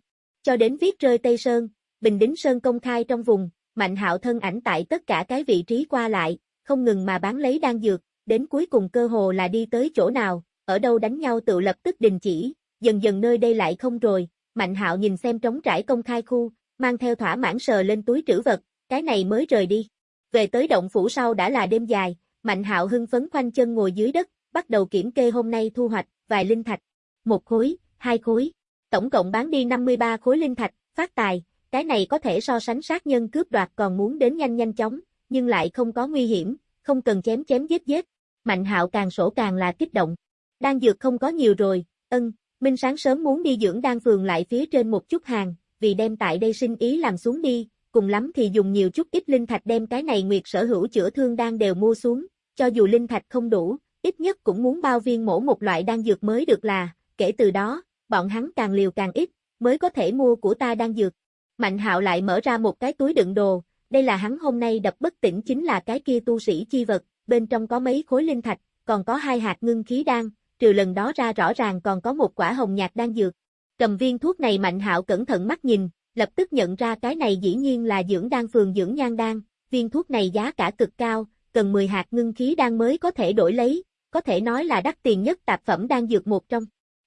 Cho đến viết rơi Tây Sơn, Bình Đính Sơn công khai trong vùng, Mạnh hạo thân ảnh tại tất cả cái vị trí qua lại, không ngừng mà bán lấy đan dược, đến cuối cùng cơ hồ là đi tới chỗ nào, ở đâu đánh nhau tự lập tức đình chỉ, dần dần nơi đây lại không rồi, Mạnh hạo nhìn xem trống trải công khai khu, mang theo thỏa mãn sờ lên túi trữ vật, cái này mới rời đi. Về tới động phủ sau đã là đêm dài, Mạnh hạo hưng phấn khoanh chân ngồi dưới đất, bắt đầu kiểm kê hôm nay thu hoạch, vài linh thạch. Một khối, hai khối. Tổng cộng bán đi 53 khối linh thạch, phát tài, cái này có thể so sánh sát nhân cướp đoạt còn muốn đến nhanh nhanh chóng, nhưng lại không có nguy hiểm, không cần chém chém giết giết. Mạnh hạo càng sổ càng là kích động. Đan dược không có nhiều rồi, ân, Minh sáng sớm muốn đi dưỡng đan phường lại phía trên một chút hàng, vì đem tại đây sinh ý làm xuống đi, cùng lắm thì dùng nhiều chút ít linh thạch đem cái này nguyệt sở hữu chữa thương đan đều mua xuống, cho dù linh thạch không đủ, ít nhất cũng muốn bao viên mổ một loại đan dược mới được là, kể từ đó, bọn hắn càng liều càng ít, mới có thể mua của ta đang dược. Mạnh hạo lại mở ra một cái túi đựng đồ, đây là hắn hôm nay đập bất tỉnh chính là cái kia tu sĩ chi vật, bên trong có mấy khối linh thạch, còn có hai hạt ngưng khí đan, trừ lần đó ra rõ ràng còn có một quả hồng nhạt đan dược. Cầm viên thuốc này Mạnh Hạo cẩn thận mắt nhìn, lập tức nhận ra cái này dĩ nhiên là dưỡng đan phường dưỡng nhan đan, viên thuốc này giá cả cực cao, cần 10 hạt ngưng khí đan mới có thể đổi lấy, có thể nói là đắt tiền nhất tạp phẩm đan dược một trong.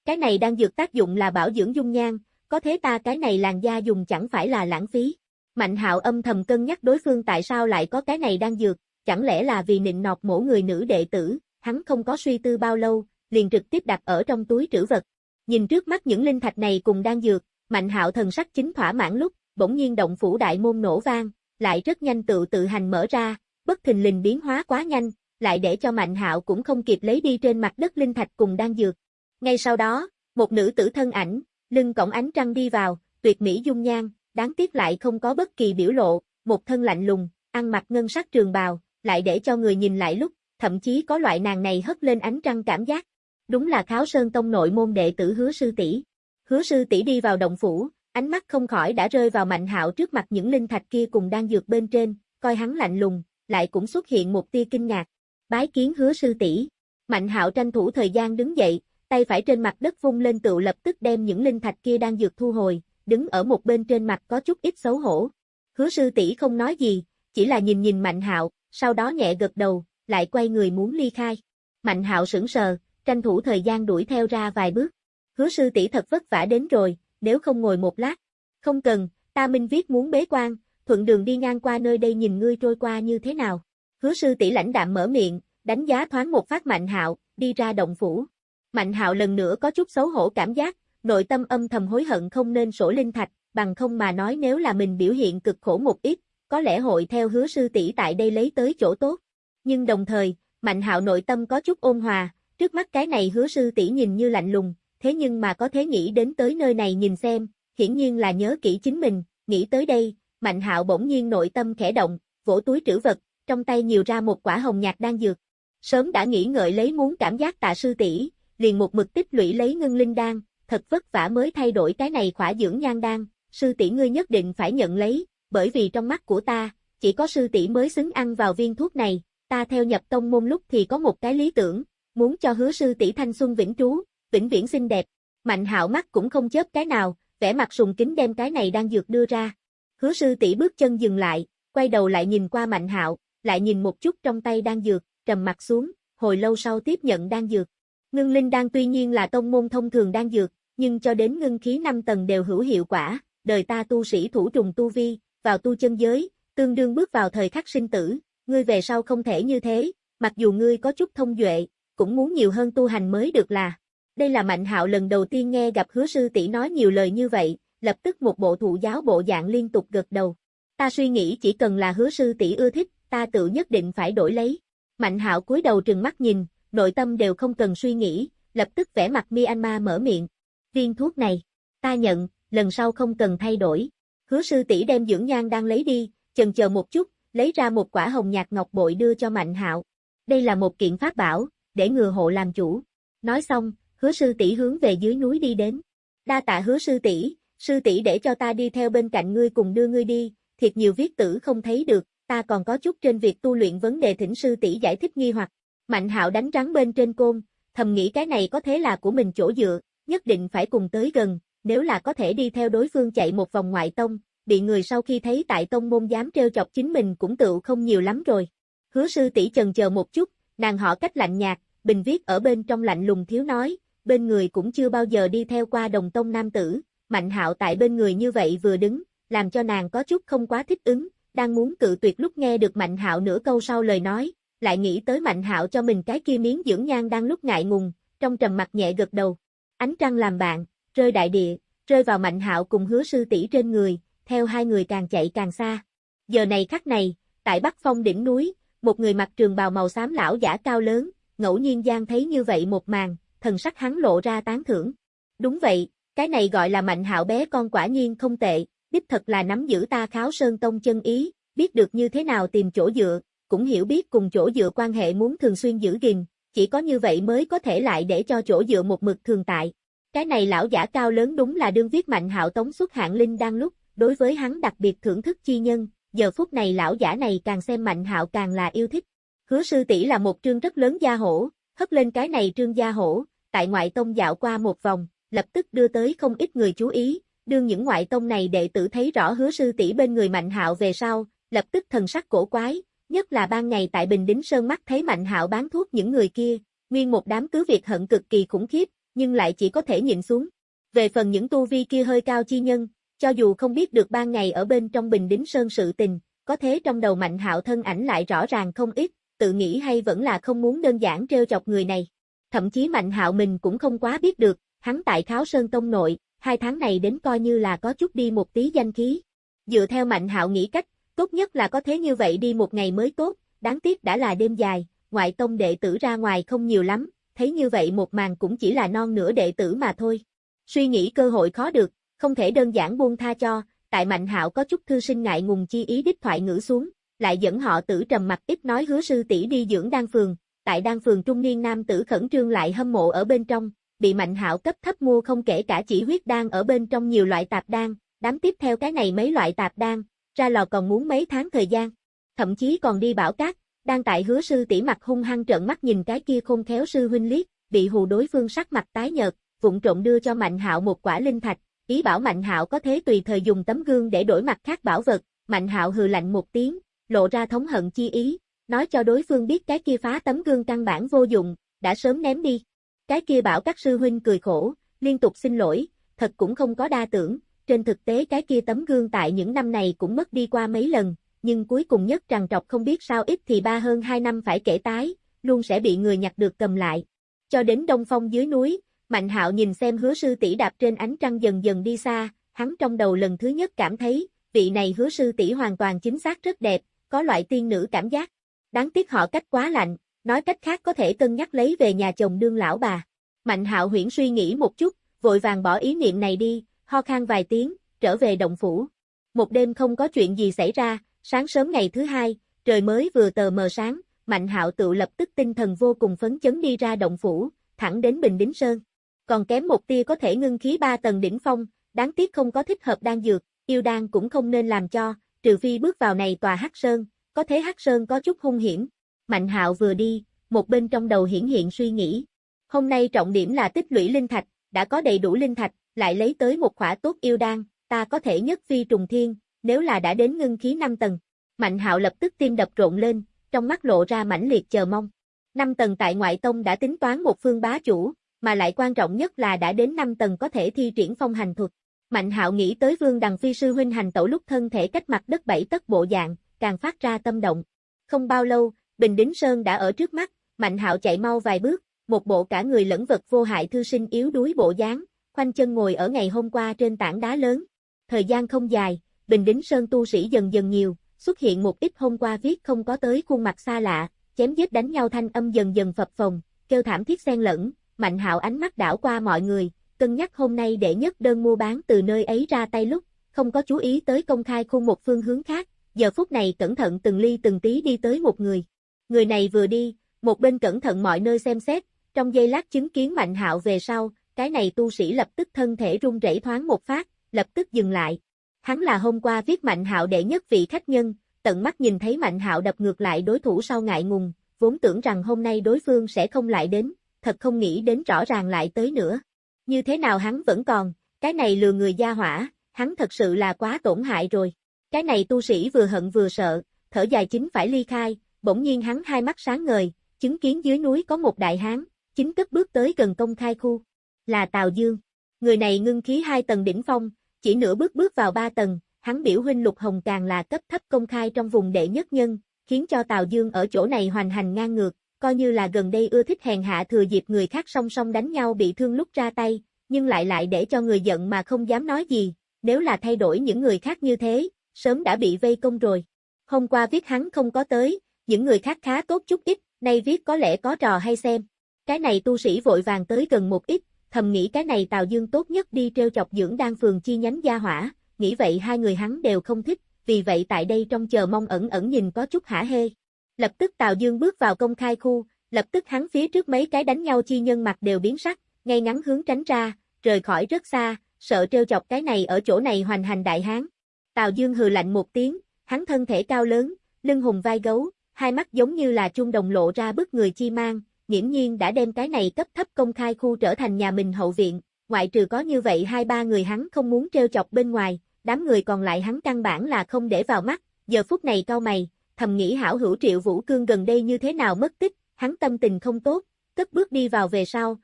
Cái này đang dược tác dụng là bảo dưỡng dung nhan, có thế ta cái này làn da dùng chẳng phải là lãng phí. Mạnh hạo âm thầm cân nhắc đối phương tại sao lại có cái này đang dược, chẳng lẽ là vì nịnh nọt mỗi người nữ đệ tử, hắn không có suy tư bao lâu, liền trực tiếp đặt ở trong túi trữ vật. Nhìn trước mắt những linh thạch này cùng đang dược, mạnh hạo thần sắc chính thỏa mãn lúc, bỗng nhiên động phủ đại môn nổ vang, lại rất nhanh tự tự hành mở ra, bất thình lình biến hóa quá nhanh, lại để cho Mạnh Hạo cũng không kịp lấy đi trên mặt đất linh thạch cùng đang dược. Ngay sau đó, một nữ tử thân ảnh, lưng cổng ánh trăng đi vào, tuyệt mỹ dung nhan, đáng tiếc lại không có bất kỳ biểu lộ, một thân lạnh lùng, ăn mặc ngân sắc trường bào, lại để cho người nhìn lại lúc, thậm chí có loại nàng này hất lên ánh trăng cảm giác. Đúng là Kháo Sơn Tông nội môn đệ tử Hứa sư tỷ. Hứa sư tỷ đi vào động phủ, ánh mắt không khỏi đã rơi vào Mạnh Hạo trước mặt những linh thạch kia cùng đang dược bên trên, coi hắn lạnh lùng, lại cũng xuất hiện một tia kinh ngạc. Bái kiến Hứa sư tỷ. Mạnh Hạo tranh thủ thời gian đứng dậy, tay phải trên mặt đất vung lên tự lập tức đem những linh thạch kia đang dược thu hồi, đứng ở một bên trên mặt có chút ít xấu hổ. Hứa sư tỷ không nói gì, chỉ là nhìn nhìn Mạnh Hạo, sau đó nhẹ gật đầu, lại quay người muốn ly khai. Mạnh Hạo sững sờ, tranh thủ thời gian đuổi theo ra vài bước. Hứa sư tỷ thật vất vả đến rồi, nếu không ngồi một lát. Không cần, ta minh viết muốn bế quan, thuận đường đi ngang qua nơi đây nhìn ngươi trôi qua như thế nào. Hứa sư tỷ lãnh đạm mở miệng, đánh giá thoáng một phát Mạnh Hạo, đi ra động phủ. Mạnh Hạo lần nữa có chút xấu hổ cảm giác, nội tâm âm thầm hối hận không nên sổ linh thạch, bằng không mà nói nếu là mình biểu hiện cực khổ một ít, có lẽ hội theo hứa sư tỷ tại đây lấy tới chỗ tốt. Nhưng đồng thời, Mạnh Hạo nội tâm có chút ôn hòa, trước mắt cái này hứa sư tỷ nhìn như lạnh lùng, thế nhưng mà có thể nghĩ đến tới nơi này nhìn xem, hiển nhiên là nhớ kỹ chính mình, nghĩ tới đây, Mạnh Hạo bỗng nhiên nội tâm khẽ động, vỗ túi trữ vật, trong tay nhiều ra một quả hồng nhạt đang dược. Sớm đã nghĩ ngợi lấy muốn cảm giác tạ sư tỷ, liền một mực tích lũy lấy ngưng linh đan, thật vất vả mới thay đổi cái này khỏa dưỡng nhan đan, sư tỷ ngươi nhất định phải nhận lấy, bởi vì trong mắt của ta, chỉ có sư tỷ mới xứng ăn vào viên thuốc này, ta theo nhập tông môn lúc thì có một cái lý tưởng, muốn cho hứa sư tỷ thanh xuân vĩnh trú, vĩnh viễn xinh đẹp. Mạnh hạo mắt cũng không chớp cái nào, vẻ mặt sùng kính đem cái này đang dược đưa ra. Hứa sư tỷ bước chân dừng lại, quay đầu lại nhìn qua mạnh hạo, lại nhìn một chút trong tay đang dược, trầm mặt xuống, hồi lâu sau tiếp nhận đang dược. Ngưng linh đan tuy nhiên là tông môn thông thường đang dược, nhưng cho đến ngưng khí 5 tầng đều hữu hiệu quả, đời ta tu sĩ thủ trùng tu vi, vào tu chân giới, tương đương bước vào thời khắc sinh tử, ngươi về sau không thể như thế, mặc dù ngươi có chút thông duệ, cũng muốn nhiều hơn tu hành mới được là. Đây là Mạnh Hạo lần đầu tiên nghe gặp hứa sư tỷ nói nhiều lời như vậy, lập tức một bộ thụ giáo bộ dạng liên tục gật đầu. Ta suy nghĩ chỉ cần là hứa sư tỷ ưa thích, ta tự nhất định phải đổi lấy. Mạnh Hạo cúi đầu trừng mắt nhìn, nội tâm đều không cần suy nghĩ, lập tức vẽ mặt Myanmar mở miệng. Viên thuốc này, ta nhận, lần sau không cần thay đổi. Hứa sư tỷ đem dưỡng nhan đang lấy đi, chần chờ một chút, lấy ra một quả hồng nhạt ngọc bội đưa cho Mạnh Hạo. Đây là một kiện pháp bảo, để ngừa hộ làm chủ. Nói xong, hứa sư tỷ hướng về dưới núi đi đến. Đa tạ hứa sư tỷ, sư tỷ để cho ta đi theo bên cạnh ngươi cùng đưa ngươi đi, thiệt nhiều viết tử không thấy được, ta còn có chút trên việc tu luyện vấn đề thỉnh sư tỷ giải thích nghi hoặc. Mạnh hạo đánh rắn bên trên côn, thầm nghĩ cái này có thế là của mình chỗ dựa, nhất định phải cùng tới gần, nếu là có thể đi theo đối phương chạy một vòng ngoại tông, bị người sau khi thấy tại tông môn dám trêu chọc chính mình cũng tựu không nhiều lắm rồi. Hứa sư tỷ chần chờ một chút, nàng họ cách lạnh nhạt, bình viết ở bên trong lạnh lùng thiếu nói, bên người cũng chưa bao giờ đi theo qua đồng tông nam tử, mạnh hạo tại bên người như vậy vừa đứng, làm cho nàng có chút không quá thích ứng, đang muốn cự tuyệt lúc nghe được mạnh hạo nửa câu sau lời nói, lại nghĩ tới mạnh hạo cho mình cái kia miếng dưỡng nhan đang lúc ngại ngùng, trong trầm mặt nhẹ gật đầu. Ánh trăng làm bạn, rơi đại địa, rơi vào mạnh hạo cùng hứa sư tỷ trên người, theo hai người càng chạy càng xa. Giờ này khắc này, tại Bắc Phong đỉnh núi, một người mặc trường bào màu xám lão giả cao lớn, ngẫu nhiên gian thấy như vậy một màn, thần sắc hắn lộ ra tán thưởng. Đúng vậy, cái này gọi là mạnh hạo bé con quả nhiên không tệ, đích thật là nắm giữ ta kháo sơn tông chân ý, biết được như thế nào tìm chỗ dựa, cũng hiểu biết cùng chỗ dựa quan hệ muốn thường xuyên giữ gìn, chỉ có như vậy mới có thể lại để cho chỗ dựa một mực thường tại. Cái này lão giả cao lớn đúng là đương viết mạnh hạo tống xuất hạng linh đang lúc, đối với hắn đặc biệt thưởng thức chi nhân, giờ phút này lão giả này càng xem mạnh hạo càng là yêu thích. Hứa sư tỷ là một trương rất lớn gia hổ, hất lên cái này trương gia hổ, tại ngoại tông dạo qua một vòng, lập tức đưa tới không ít người chú ý, đương những ngoại tông này đệ tử thấy rõ hứa sư tỷ bên người mạnh hạo về sau, lập tức thần sắc cổ quái, nhất là ban ngày tại Bình Đính Sơn mắt thấy mạnh hạo bán thuốc những người kia, nguyên một đám cứ việc hận cực kỳ khủng khiếp, nhưng lại chỉ có thể nhịn xuống. Về phần những tu vi kia hơi cao chi nhân, cho dù không biết được ban ngày ở bên trong Bình Đính Sơn sự tình, có thế trong đầu mạnh hạo thân ảnh lại rõ ràng không ít, tự nghĩ hay vẫn là không muốn đơn giản trêu chọc người này. Thậm chí Mạnh Hạo mình cũng không quá biết được, hắn tại Kháo Sơn Tông nội, hai tháng này đến coi như là có chút đi một tí danh khí. Dựa theo Mạnh Hạo nghĩ cách, Tốt nhất là có thế như vậy đi một ngày mới tốt, đáng tiếc đã là đêm dài, ngoại tông đệ tử ra ngoài không nhiều lắm, thấy như vậy một màn cũng chỉ là non nửa đệ tử mà thôi. Suy nghĩ cơ hội khó được, không thể đơn giản buông tha cho, tại Mạnh Hạo có chút thư sinh ngại ngùng chi ý đích thoại ngữ xuống, lại dẫn họ tử trầm mặt ít nói hứa sư tỷ đi dưỡng đan phường, tại đan phường trung niên nam tử khẩn trương lại hâm mộ ở bên trong, bị Mạnh Hạo cấp thấp mua không kể cả chỉ huyết đan ở bên trong nhiều loại tạp đan, đám tiếp theo cái này mấy loại tạp đan, ra lò còn muốn mấy tháng thời gian, thậm chí còn đi bảo cát, đang tại hứa sư tỷ mặt hung hăng trợn mắt nhìn cái kia khôn khéo sư huynh liếc, bị hù đối phương sắc mặt tái nhợt, vụng trộn đưa cho Mạnh Hạo một quả linh thạch, ý bảo Mạnh Hạo có thể tùy thời dùng tấm gương để đổi mặt khác bảo vật, Mạnh Hạo hừ lạnh một tiếng, lộ ra thống hận chi ý, nói cho đối phương biết cái kia phá tấm gương căn bản vô dụng, đã sớm ném đi. Cái kia bảo các sư huynh cười khổ, liên tục xin lỗi, thật cũng không có đa tưởng, trên thực tế cái kia tấm gương tại những năm này cũng mất đi qua mấy lần, nhưng cuối cùng nhất trằn trọc không biết sao ít thì ba hơn hai năm phải kể tái, luôn sẽ bị người nhặt được cầm lại. Cho đến đông phong dưới núi, Mạnh hạo nhìn xem hứa sư tỷ đạp trên ánh trăng dần dần đi xa, hắn trong đầu lần thứ nhất cảm thấy, vị này hứa sư tỷ hoàn toàn chính xác rất đẹp, có loại tiên nữ cảm giác. Đáng tiếc họ cách quá lạnh, nói cách khác có thể cân nhắc lấy về nhà chồng đương lão bà. Mạnh hạo huyễn suy nghĩ một chút, vội vàng bỏ ý niệm này đi, ho khan vài tiếng, trở về động phủ. Một đêm không có chuyện gì xảy ra, sáng sớm ngày thứ hai, trời mới vừa tờ mờ sáng, Mạnh hạo tự lập tức tinh thần vô cùng phấn chấn đi ra động phủ, thẳng đến Bình Đính Sơn. Còn kém một tia có thể ngưng khí ba tầng đỉnh phong, đáng tiếc không có thích hợp đan dược, yêu đan cũng không nên làm cho, trừ phi bước vào này tòa Hắc Sơn, có thế Hắc Sơn có chút hung hiểm. Mạnh hạo vừa đi, một bên trong đầu hiển hiện suy nghĩ. Hôm nay trọng điểm là tích lũy linh thạch, đã có đầy đủ linh thạch, lại lấy tới một khỏa tốt yêu đan, ta có thể nhất phi trùng thiên, nếu là đã đến ngưng khí 5 tầng. Mạnh hạo lập tức tim đập rộn lên, trong mắt lộ ra mãnh liệt chờ mong. 5 tầng tại ngoại tông đã tính toán một phương bá chủ, mà lại quan trọng nhất là đã đến 5 tầng có thể thi triển phong hành thuật. Mạnh hạo nghĩ tới vương đằng phi sư huynh hành tẩu lúc thân thể cách mặt đất bảy tấc bộ dạng, càng phát ra tâm động. Không bao lâu, Bình Đính Sơn đã ở trước mắt, Mạnh hạo chạy mau vài bước, một bộ cả người lẫn vật vô hại thư sinh yếu đuối bộ dáng, khoanh chân ngồi ở ngày hôm qua trên tảng đá lớn. Thời gian không dài, Bình Đính Sơn tu sĩ dần dần nhiều, xuất hiện một ít hôm qua viết không có tới khuôn mặt xa lạ, chém giết đánh nhau thanh âm dần dần phập phồng, kêu thảm thiết xen lẫn, Mạnh Hạo ánh mắt đảo qua mọi người, cân nhắc hôm nay để nhất đơn mua bán từ nơi ấy ra tay lúc, không có chú ý tới công khai khuôn một phương hướng khác, giờ phút này cẩn thận từng ly từng tí đi tới một người. Người này vừa đi, một bên cẩn thận mọi nơi xem xét, trong giây lát chứng kiến Mạnh Hạo về sau, cái này tu sĩ lập tức thân thể run rẩy thoáng một phát, lập tức dừng lại. Hắn là hôm qua viết Mạnh Hạo đệ nhất vị khách nhân, tận mắt nhìn thấy Mạnh Hạo đập ngược lại đối thủ sau ngại ngùng, vốn tưởng rằng hôm nay đối phương sẽ không lại đến, thật không nghĩ đến rõ ràng lại tới nữa. Như thế nào hắn vẫn còn, cái này lừa người gia hỏa, hắn thật sự là quá tổn hại rồi. Cái này tu sĩ vừa hận vừa sợ, thở dài chính phải ly khai, bỗng nhiên hắn hai mắt sáng ngời, chứng kiến dưới núi có một đại hán, chính cất bước tới gần công khai khu. Là Tào Dương. Người này ngưng khí hai tầng đỉnh phong, chỉ nửa bước bước vào ba tầng, hắn biểu huynh Lục Hồng càng là cấp thấp công khai trong vùng đệ nhất nhân, khiến cho Tào Dương ở chỗ này hoành hành ngang ngược, coi như là gần đây ưa thích hèn hạ thừa dịp người khác song song đánh nhau bị thương lúc ra tay, nhưng lại lại để cho người giận mà không dám nói gì, nếu là thay đổi những người khác như thế, sớm đã bị vây công rồi. Hôm qua viết hắn không có tới, những người khác khá tốt chút ít, nay viết có lẽ có trò hay xem. Cái này tu sĩ vội vàng tới gần một ít, thầm nghĩ cái này Tào Dương tốt nhất đi treo chọc dưỡng đan phường chi nhánh gia hỏa, nghĩ vậy hai người hắn đều không thích, vì vậy tại đây trong chờ mong ẩn ẩn nhìn có chút hả hê. Lập tức Tào Dương bước vào công khai khu, lập tức hắn phía trước mấy cái đánh nhau chi nhân mặt đều biến sắc, ngay ngắn hướng tránh ra, rời khỏi rất xa, sợ trêu chọc cái này ở chỗ này hoành hành đại hán. Tào Dương hừ lạnh một tiếng, hắn thân thể cao lớn, lưng hùng vai gấu, hai mắt giống như là trung đồng lộ ra bức người chi mang, nghiễm nhiên đã đem cái này cấp thấp công khai khu trở thành nhà mình hậu viện, ngoại trừ có như vậy hai ba người hắn không muốn treo chọc bên ngoài, đám người còn lại hắn căn bản là không để vào mắt, giờ phút này cao mày, thầm nghĩ hảo hữu triệu vũ cương gần đây như thế nào mất tích, hắn tâm tình không tốt, cất bước đi vào về sau,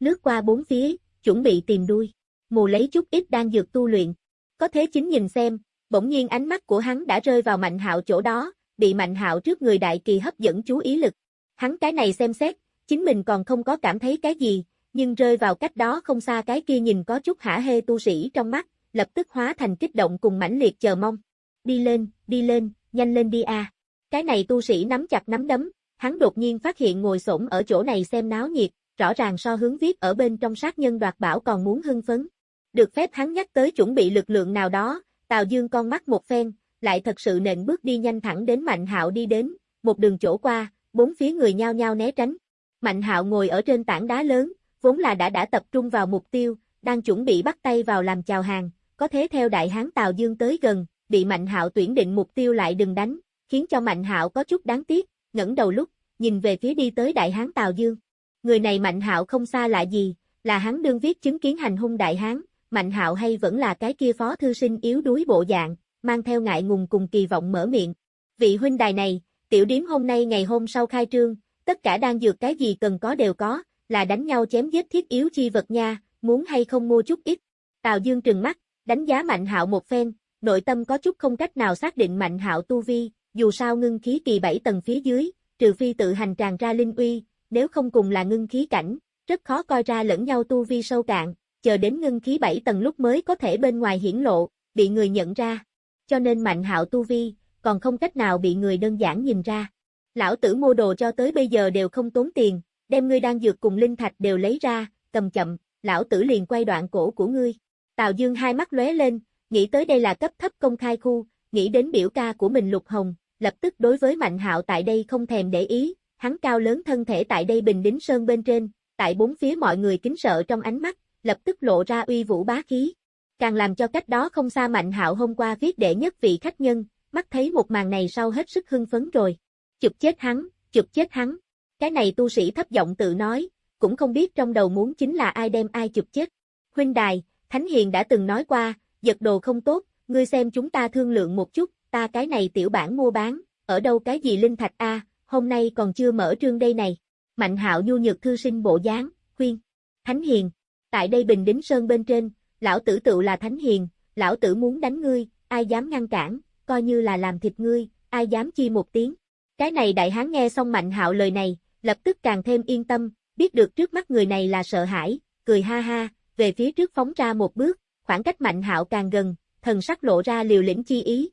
lướt qua bốn phía, chuẩn bị tìm đuôi, mù lấy chút ít đang dược tu luyện, có thế chính nhìn xem, bỗng nhiên ánh mắt của hắn đã rơi vào mạnh hạo chỗ đó, bị mạnh hạo trước người đại kỳ hấp dẫn chú ý lực, hắn cái này xem xét, chính mình còn không có cảm thấy cái gì, nhưng rơi vào cách đó không xa cái kia nhìn có chút hả hê tu sĩ trong mắt, lập tức hóa thành kích động cùng mãnh liệt chờ mong. Đi lên, đi lên, nhanh lên đi a. Cái này tu sĩ nắm chặt nắm đấm, hắn đột nhiên phát hiện ngồi xổm ở chỗ này xem náo nhiệt, rõ ràng so hướng viết ở bên trong sát nhân đoạt bảo còn muốn hưng phấn. Được phép hắn nhắc tới chuẩn bị lực lượng nào đó, Tào Dương con mắt một phen, lại thật sự nện bước đi nhanh thẳng đến Mạnh Hạo đi đến, một đường chỗ qua, bốn phía người nhao nhao né tránh. Mạnh Hạo ngồi ở trên tảng đá lớn, vốn là đã đã tập trung vào mục tiêu, đang chuẩn bị bắt tay vào làm chào hàng, có thế theo đại hán Tào Dương tới gần, bị Mạnh Hạo tuyển định mục tiêu lại đừng đánh, khiến cho Mạnh Hạo có chút đáng tiếc, ngẩng đầu lúc, nhìn về phía đi tới đại hán Tào Dương. Người này Mạnh Hạo không xa lạ gì, là hắn đương viết chứng kiến hành hung đại hán, Mạnh Hạo hay vẫn là cái kia phó thư sinh yếu đuối bộ dạng, mang theo ngại ngùng cùng kỳ vọng mở miệng. Vị huynh đài này, tiểu điếm hôm nay ngày hôm sau khai trương, tất cả đang dược cái gì cần có đều có, là đánh nhau chém giết thiết yếu chi vật nha, muốn hay không mua chút ít. Tào Dương trừng mắt, đánh giá Mạnh Hạo một phen, nội tâm có chút không cách nào xác định Mạnh Hạo tu vi, dù sao ngưng khí kỳ 7 tầng phía dưới, trừ phi tự hành tràn ra linh uy, nếu không cùng là ngưng khí cảnh, rất khó coi ra lẫn nhau tu vi sâu cạn, chờ đến ngưng khí 7 tầng lúc mới có thể bên ngoài hiển lộ, bị người nhận ra. Cho nên Mạnh Hạo tu vi, còn không cách nào bị người đơn giản nhìn ra. Lão tử mua đồ cho tới bây giờ đều không tốn tiền, đem ngươi đang dược cùng linh thạch đều lấy ra, cầm chậm, lão tử liền quay đoạn cổ của ngươi. Tào Dương hai mắt lóe lên, nghĩ tới đây là cấp thấp công khai khu, nghĩ đến biểu ca của mình Lục Hồng, lập tức đối với Mạnh Hạo tại đây không thèm để ý, hắn cao lớn thân thể tại đây bình đính sơn bên trên, tại bốn phía mọi người kính sợ trong ánh mắt, lập tức lộ ra uy vũ bá khí. Càng làm cho cách đó không xa Mạnh Hạo hôm qua viết đệ nhất vị khách nhân, mắt thấy một màn này sau hết sức hưng phấn rồi. Chụp chết hắn, chụp chết hắn. Cái này tu sĩ thấp giọng tự nói, cũng không biết trong đầu muốn chính là ai đem ai chụp chết. Huynh đài, Thánh Hiền đã từng nói qua, giật đồ không tốt, ngươi xem chúng ta thương lượng một chút, ta cái này tiểu bản mua bán, ở đâu cái gì linh thạch a, hôm nay còn chưa mở trương đây này. Mạnh hạo nhu nhược thư sinh bộ dáng, khuyên. Thánh Hiền, tại đây Bình Đính Sơn bên trên, lão tử tự là Thánh Hiền, lão tử muốn đánh ngươi, ai dám ngăn cản, coi như là làm thịt ngươi, ai dám chi một tiếng. Cái này đại hán nghe xong Mạnh hạo lời này, lập tức càng thêm yên tâm, biết được trước mắt người này là sợ hãi, cười ha ha, về phía trước phóng ra một bước, khoảng cách Mạnh hạo càng gần, thần sắc lộ ra liều lĩnh chi ý.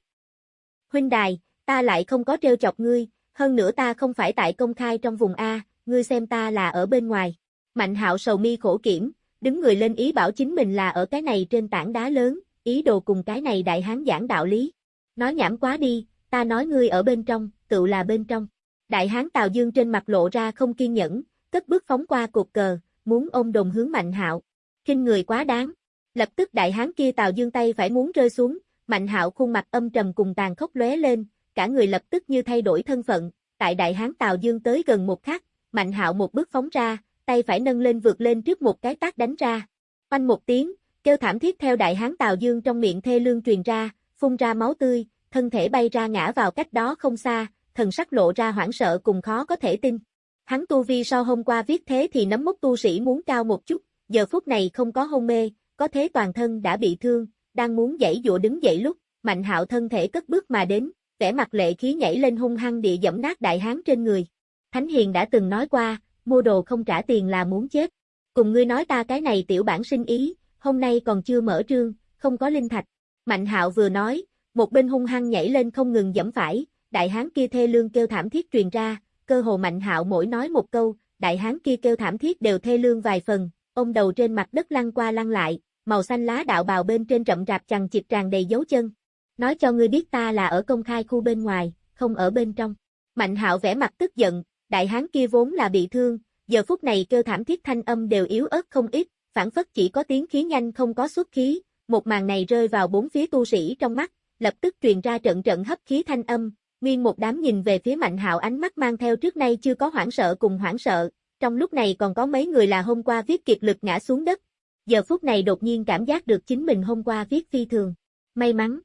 Huynh đài, ta lại không có treo chọc ngươi, hơn nữa ta không phải tại công khai trong vùng A, ngươi xem ta là ở bên ngoài. Mạnh hạo sầu mi khổ kiểm, đứng người lên ý bảo chính mình là ở cái này trên tảng đá lớn, ý đồ cùng cái này đại hán giảng đạo lý. Nói nhảm quá đi, ta nói ngươi ở bên trong, tự là bên trong. Đại hán Tào Dương trên mặt lộ ra không kiên nhẫn, cất bước phóng qua cột cờ, muốn ôm đồng hướng Mạnh Hạo. Kinh người quá đáng. Lập tức đại hán kia Tào Dương tay phải muốn rơi xuống, Mạnh Hạo khuôn mặt âm trầm cùng tàn khốc lóe lên, cả người lập tức như thay đổi thân phận, tại đại hán Tào Dương tới gần một khắc, Mạnh Hạo một bước phóng ra, tay phải nâng lên vượt lên trước một cái tác đánh ra. Oanh một tiếng, kêu thảm thiết theo đại hán Tào Dương trong miệng thê lương truyền ra, phun ra máu tươi, thân thể bay ra ngã vào cách đó không xa, thần sắc lộ ra hoảng sợ cùng khó có thể tin. Hắn tu vi so hôm qua viết thế thì nấm mốc tu sĩ muốn cao một chút, giờ phút này không có hôn mê, có thế toàn thân đã bị thương, đang muốn dãy dụa đứng dậy lúc, Mạnh Hạo thân thể cất bước mà đến, vẻ mặt lệ khí nhảy lên hung hăng địa dẫm nát đại hán trên người. Thánh Hiền đã từng nói qua, mua đồ không trả tiền là muốn chết. Cùng ngươi nói ta cái này tiểu bản sinh ý, hôm nay còn chưa mở trương, không có linh thạch. Mạnh Hạo vừa nói, một bên hung hăng nhảy lên không ngừng dẫm phải, đại hán kia thê lương kêu thảm thiết truyền ra, cơ hồ Mạnh Hạo mỗi nói một câu, đại hán kia kêu thảm thiết đều thê lương vài phần, ông đầu trên mặt đất lăn qua lăn lại, màu xanh lá đạo bào bên trên rậm rạp chằng chịt tràn đầy dấu chân. Nói cho ngươi biết ta là ở công khai khu bên ngoài, không ở bên trong. Mạnh hạo vẻ mặt tức giận, đại hán kia vốn là bị thương, giờ phút này kêu thảm thiết thanh âm đều yếu ớt không ít, phản phất chỉ có tiếng khí nhanh không có xuất khí, một màn này rơi vào bốn phía tu sĩ trong mắt, lập tức truyền ra trận trận hấp khí thanh âm, nguyên một đám nhìn về phía Mạnh Hạo ánh mắt mang theo trước nay chưa có hoảng sợ cùng hoảng sợ, trong lúc này còn có mấy người là hôm qua viết kiệt lực ngã xuống đất, giờ phút này đột nhiên cảm giác được chính mình hôm qua viết phi thường. May mắn,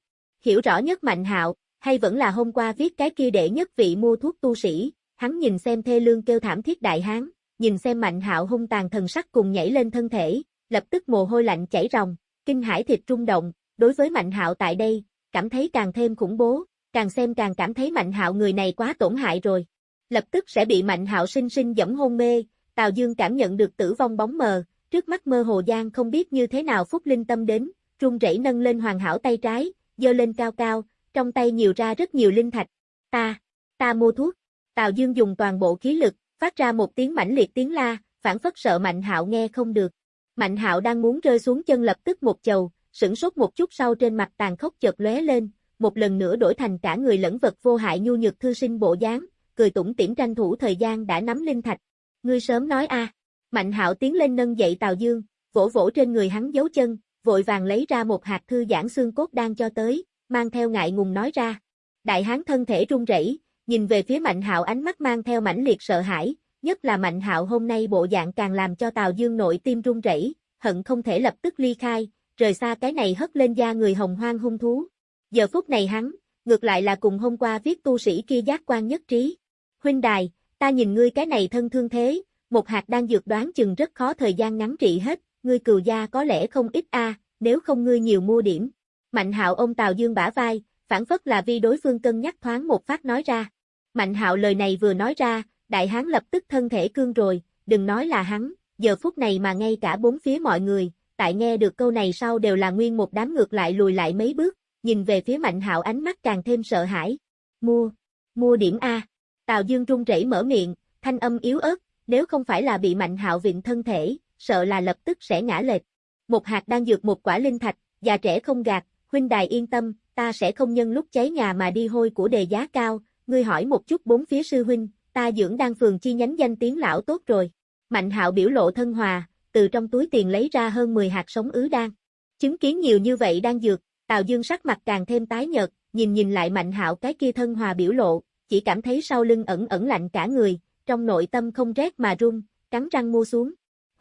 hiểu rõ nhất Mạnh Hạo, hay vẫn là hôm qua viết cái kia đệ nhất vị mua thuốc tu sĩ, hắn nhìn xem thê lương kêu thảm thiết đại hán, nhìn xem Mạnh Hạo hung tàn thần sắc cùng nhảy lên thân thể, lập tức mồ hôi lạnh chảy ròng, kinh hải thịt rung động, đối với Mạnh Hạo tại đây, cảm thấy càng thêm khủng bố, càng xem càng cảm thấy Mạnh Hạo người này quá tổn hại rồi. Lập tức sẽ bị Mạnh Hạo sinh sinh dẫm hôn mê, Tào Dương cảm nhận được tử vong bóng mờ, trước mắt mơ hồ gian không biết như thế nào phúc linh tâm đến, run rẩy nâng lên hoàn hảo tay trái, giơ lên cao cao, trong tay nhiều ra rất nhiều linh thạch. Ta, ta mua thuốc. Tào Dương dùng toàn bộ khí lực, phát ra một tiếng mãnh liệt tiếng la, phản phất sợ Mạnh Hạo nghe không được. Mạnh Hạo đang muốn rơi xuống chân lập tức một chầu, sửng sốt một chút sau trên mặt tàn khốc chợt lóe lên, một lần nữa đổi thành cả người lẫn vật vô hại nhu nhược thư sinh bộ dáng, cười tủm tỉm tranh thủ thời gian đã nắm linh thạch. Ngươi sớm nói a. Mạnh Hạo tiến lên nâng dậy Tào Dương, vỗ vỗ trên người hắn dấu chân, vội vàng lấy ra một hạt thư giãn xương cốt đang cho tới, mang theo ngại ngùng nói ra. Đại hán thân thể run rẩy, nhìn về phía Mạnh Hạo ánh mắt mang theo mãnh liệt sợ hãi, nhất là Mạnh Hạo hôm nay bộ dạng càng làm cho Tào Dương nội tim run rẩy, hận không thể lập tức ly khai, rời xa cái này hất lên da người hồng hoang hung thú. Giờ phút này hắn, ngược lại là cùng hôm qua viết tu sĩ kia giác quan nhất trí. Huynh đài, ta nhìn ngươi cái này thân thương thế, một hạt đang dược đoán chừng rất khó thời gian ngắn trị hết, ngươi cừu gia có lẽ không ít a, nếu không ngươi nhiều mua điểm. Mạnh hạo ôm Tào Dương bả vai, phản phất là vi đối phương cân nhắc thoáng một phát nói ra. Mạnh hạo lời này vừa nói ra, đại hán lập tức thân thể cương rồi, đừng nói là hắn, giờ phút này mà ngay cả bốn phía mọi người, tại nghe được câu này sau đều là nguyên một đám ngược lại lùi lại mấy bước, nhìn về phía Mạnh Hạo ánh mắt càng thêm sợ hãi. Mua, mua điểm A. Tào Dương trung rẩy mở miệng, thanh âm yếu ớt, nếu không phải là bị Mạnh Hạo vịn thân thể, sợ là lập tức sẽ ngã lệch. Một hạt đang dược một quả linh thạch, già trẻ không gạt, huynh đài yên tâm, ta sẽ không nhân lúc cháy nhà mà đi hôi của đề giá cao, ngươi hỏi một chút bốn phía sư huynh, ta dưỡng đang phường chi nhánh danh tiếng lão tốt rồi. Mạnh hạo biểu lộ thân hòa, từ trong túi tiền lấy ra hơn 10 hạt sống ứ đan. Chứng kiến nhiều như vậy đang dược, Tào Dương sắc mặt càng thêm tái nhợt, nhìn nhìn lại Mạnh Hạo cái kia thân hòa biểu lộ, chỉ cảm thấy sau lưng ẩn ẩn lạnh cả người, trong nội tâm không rét mà run, cắn răng mua xuống.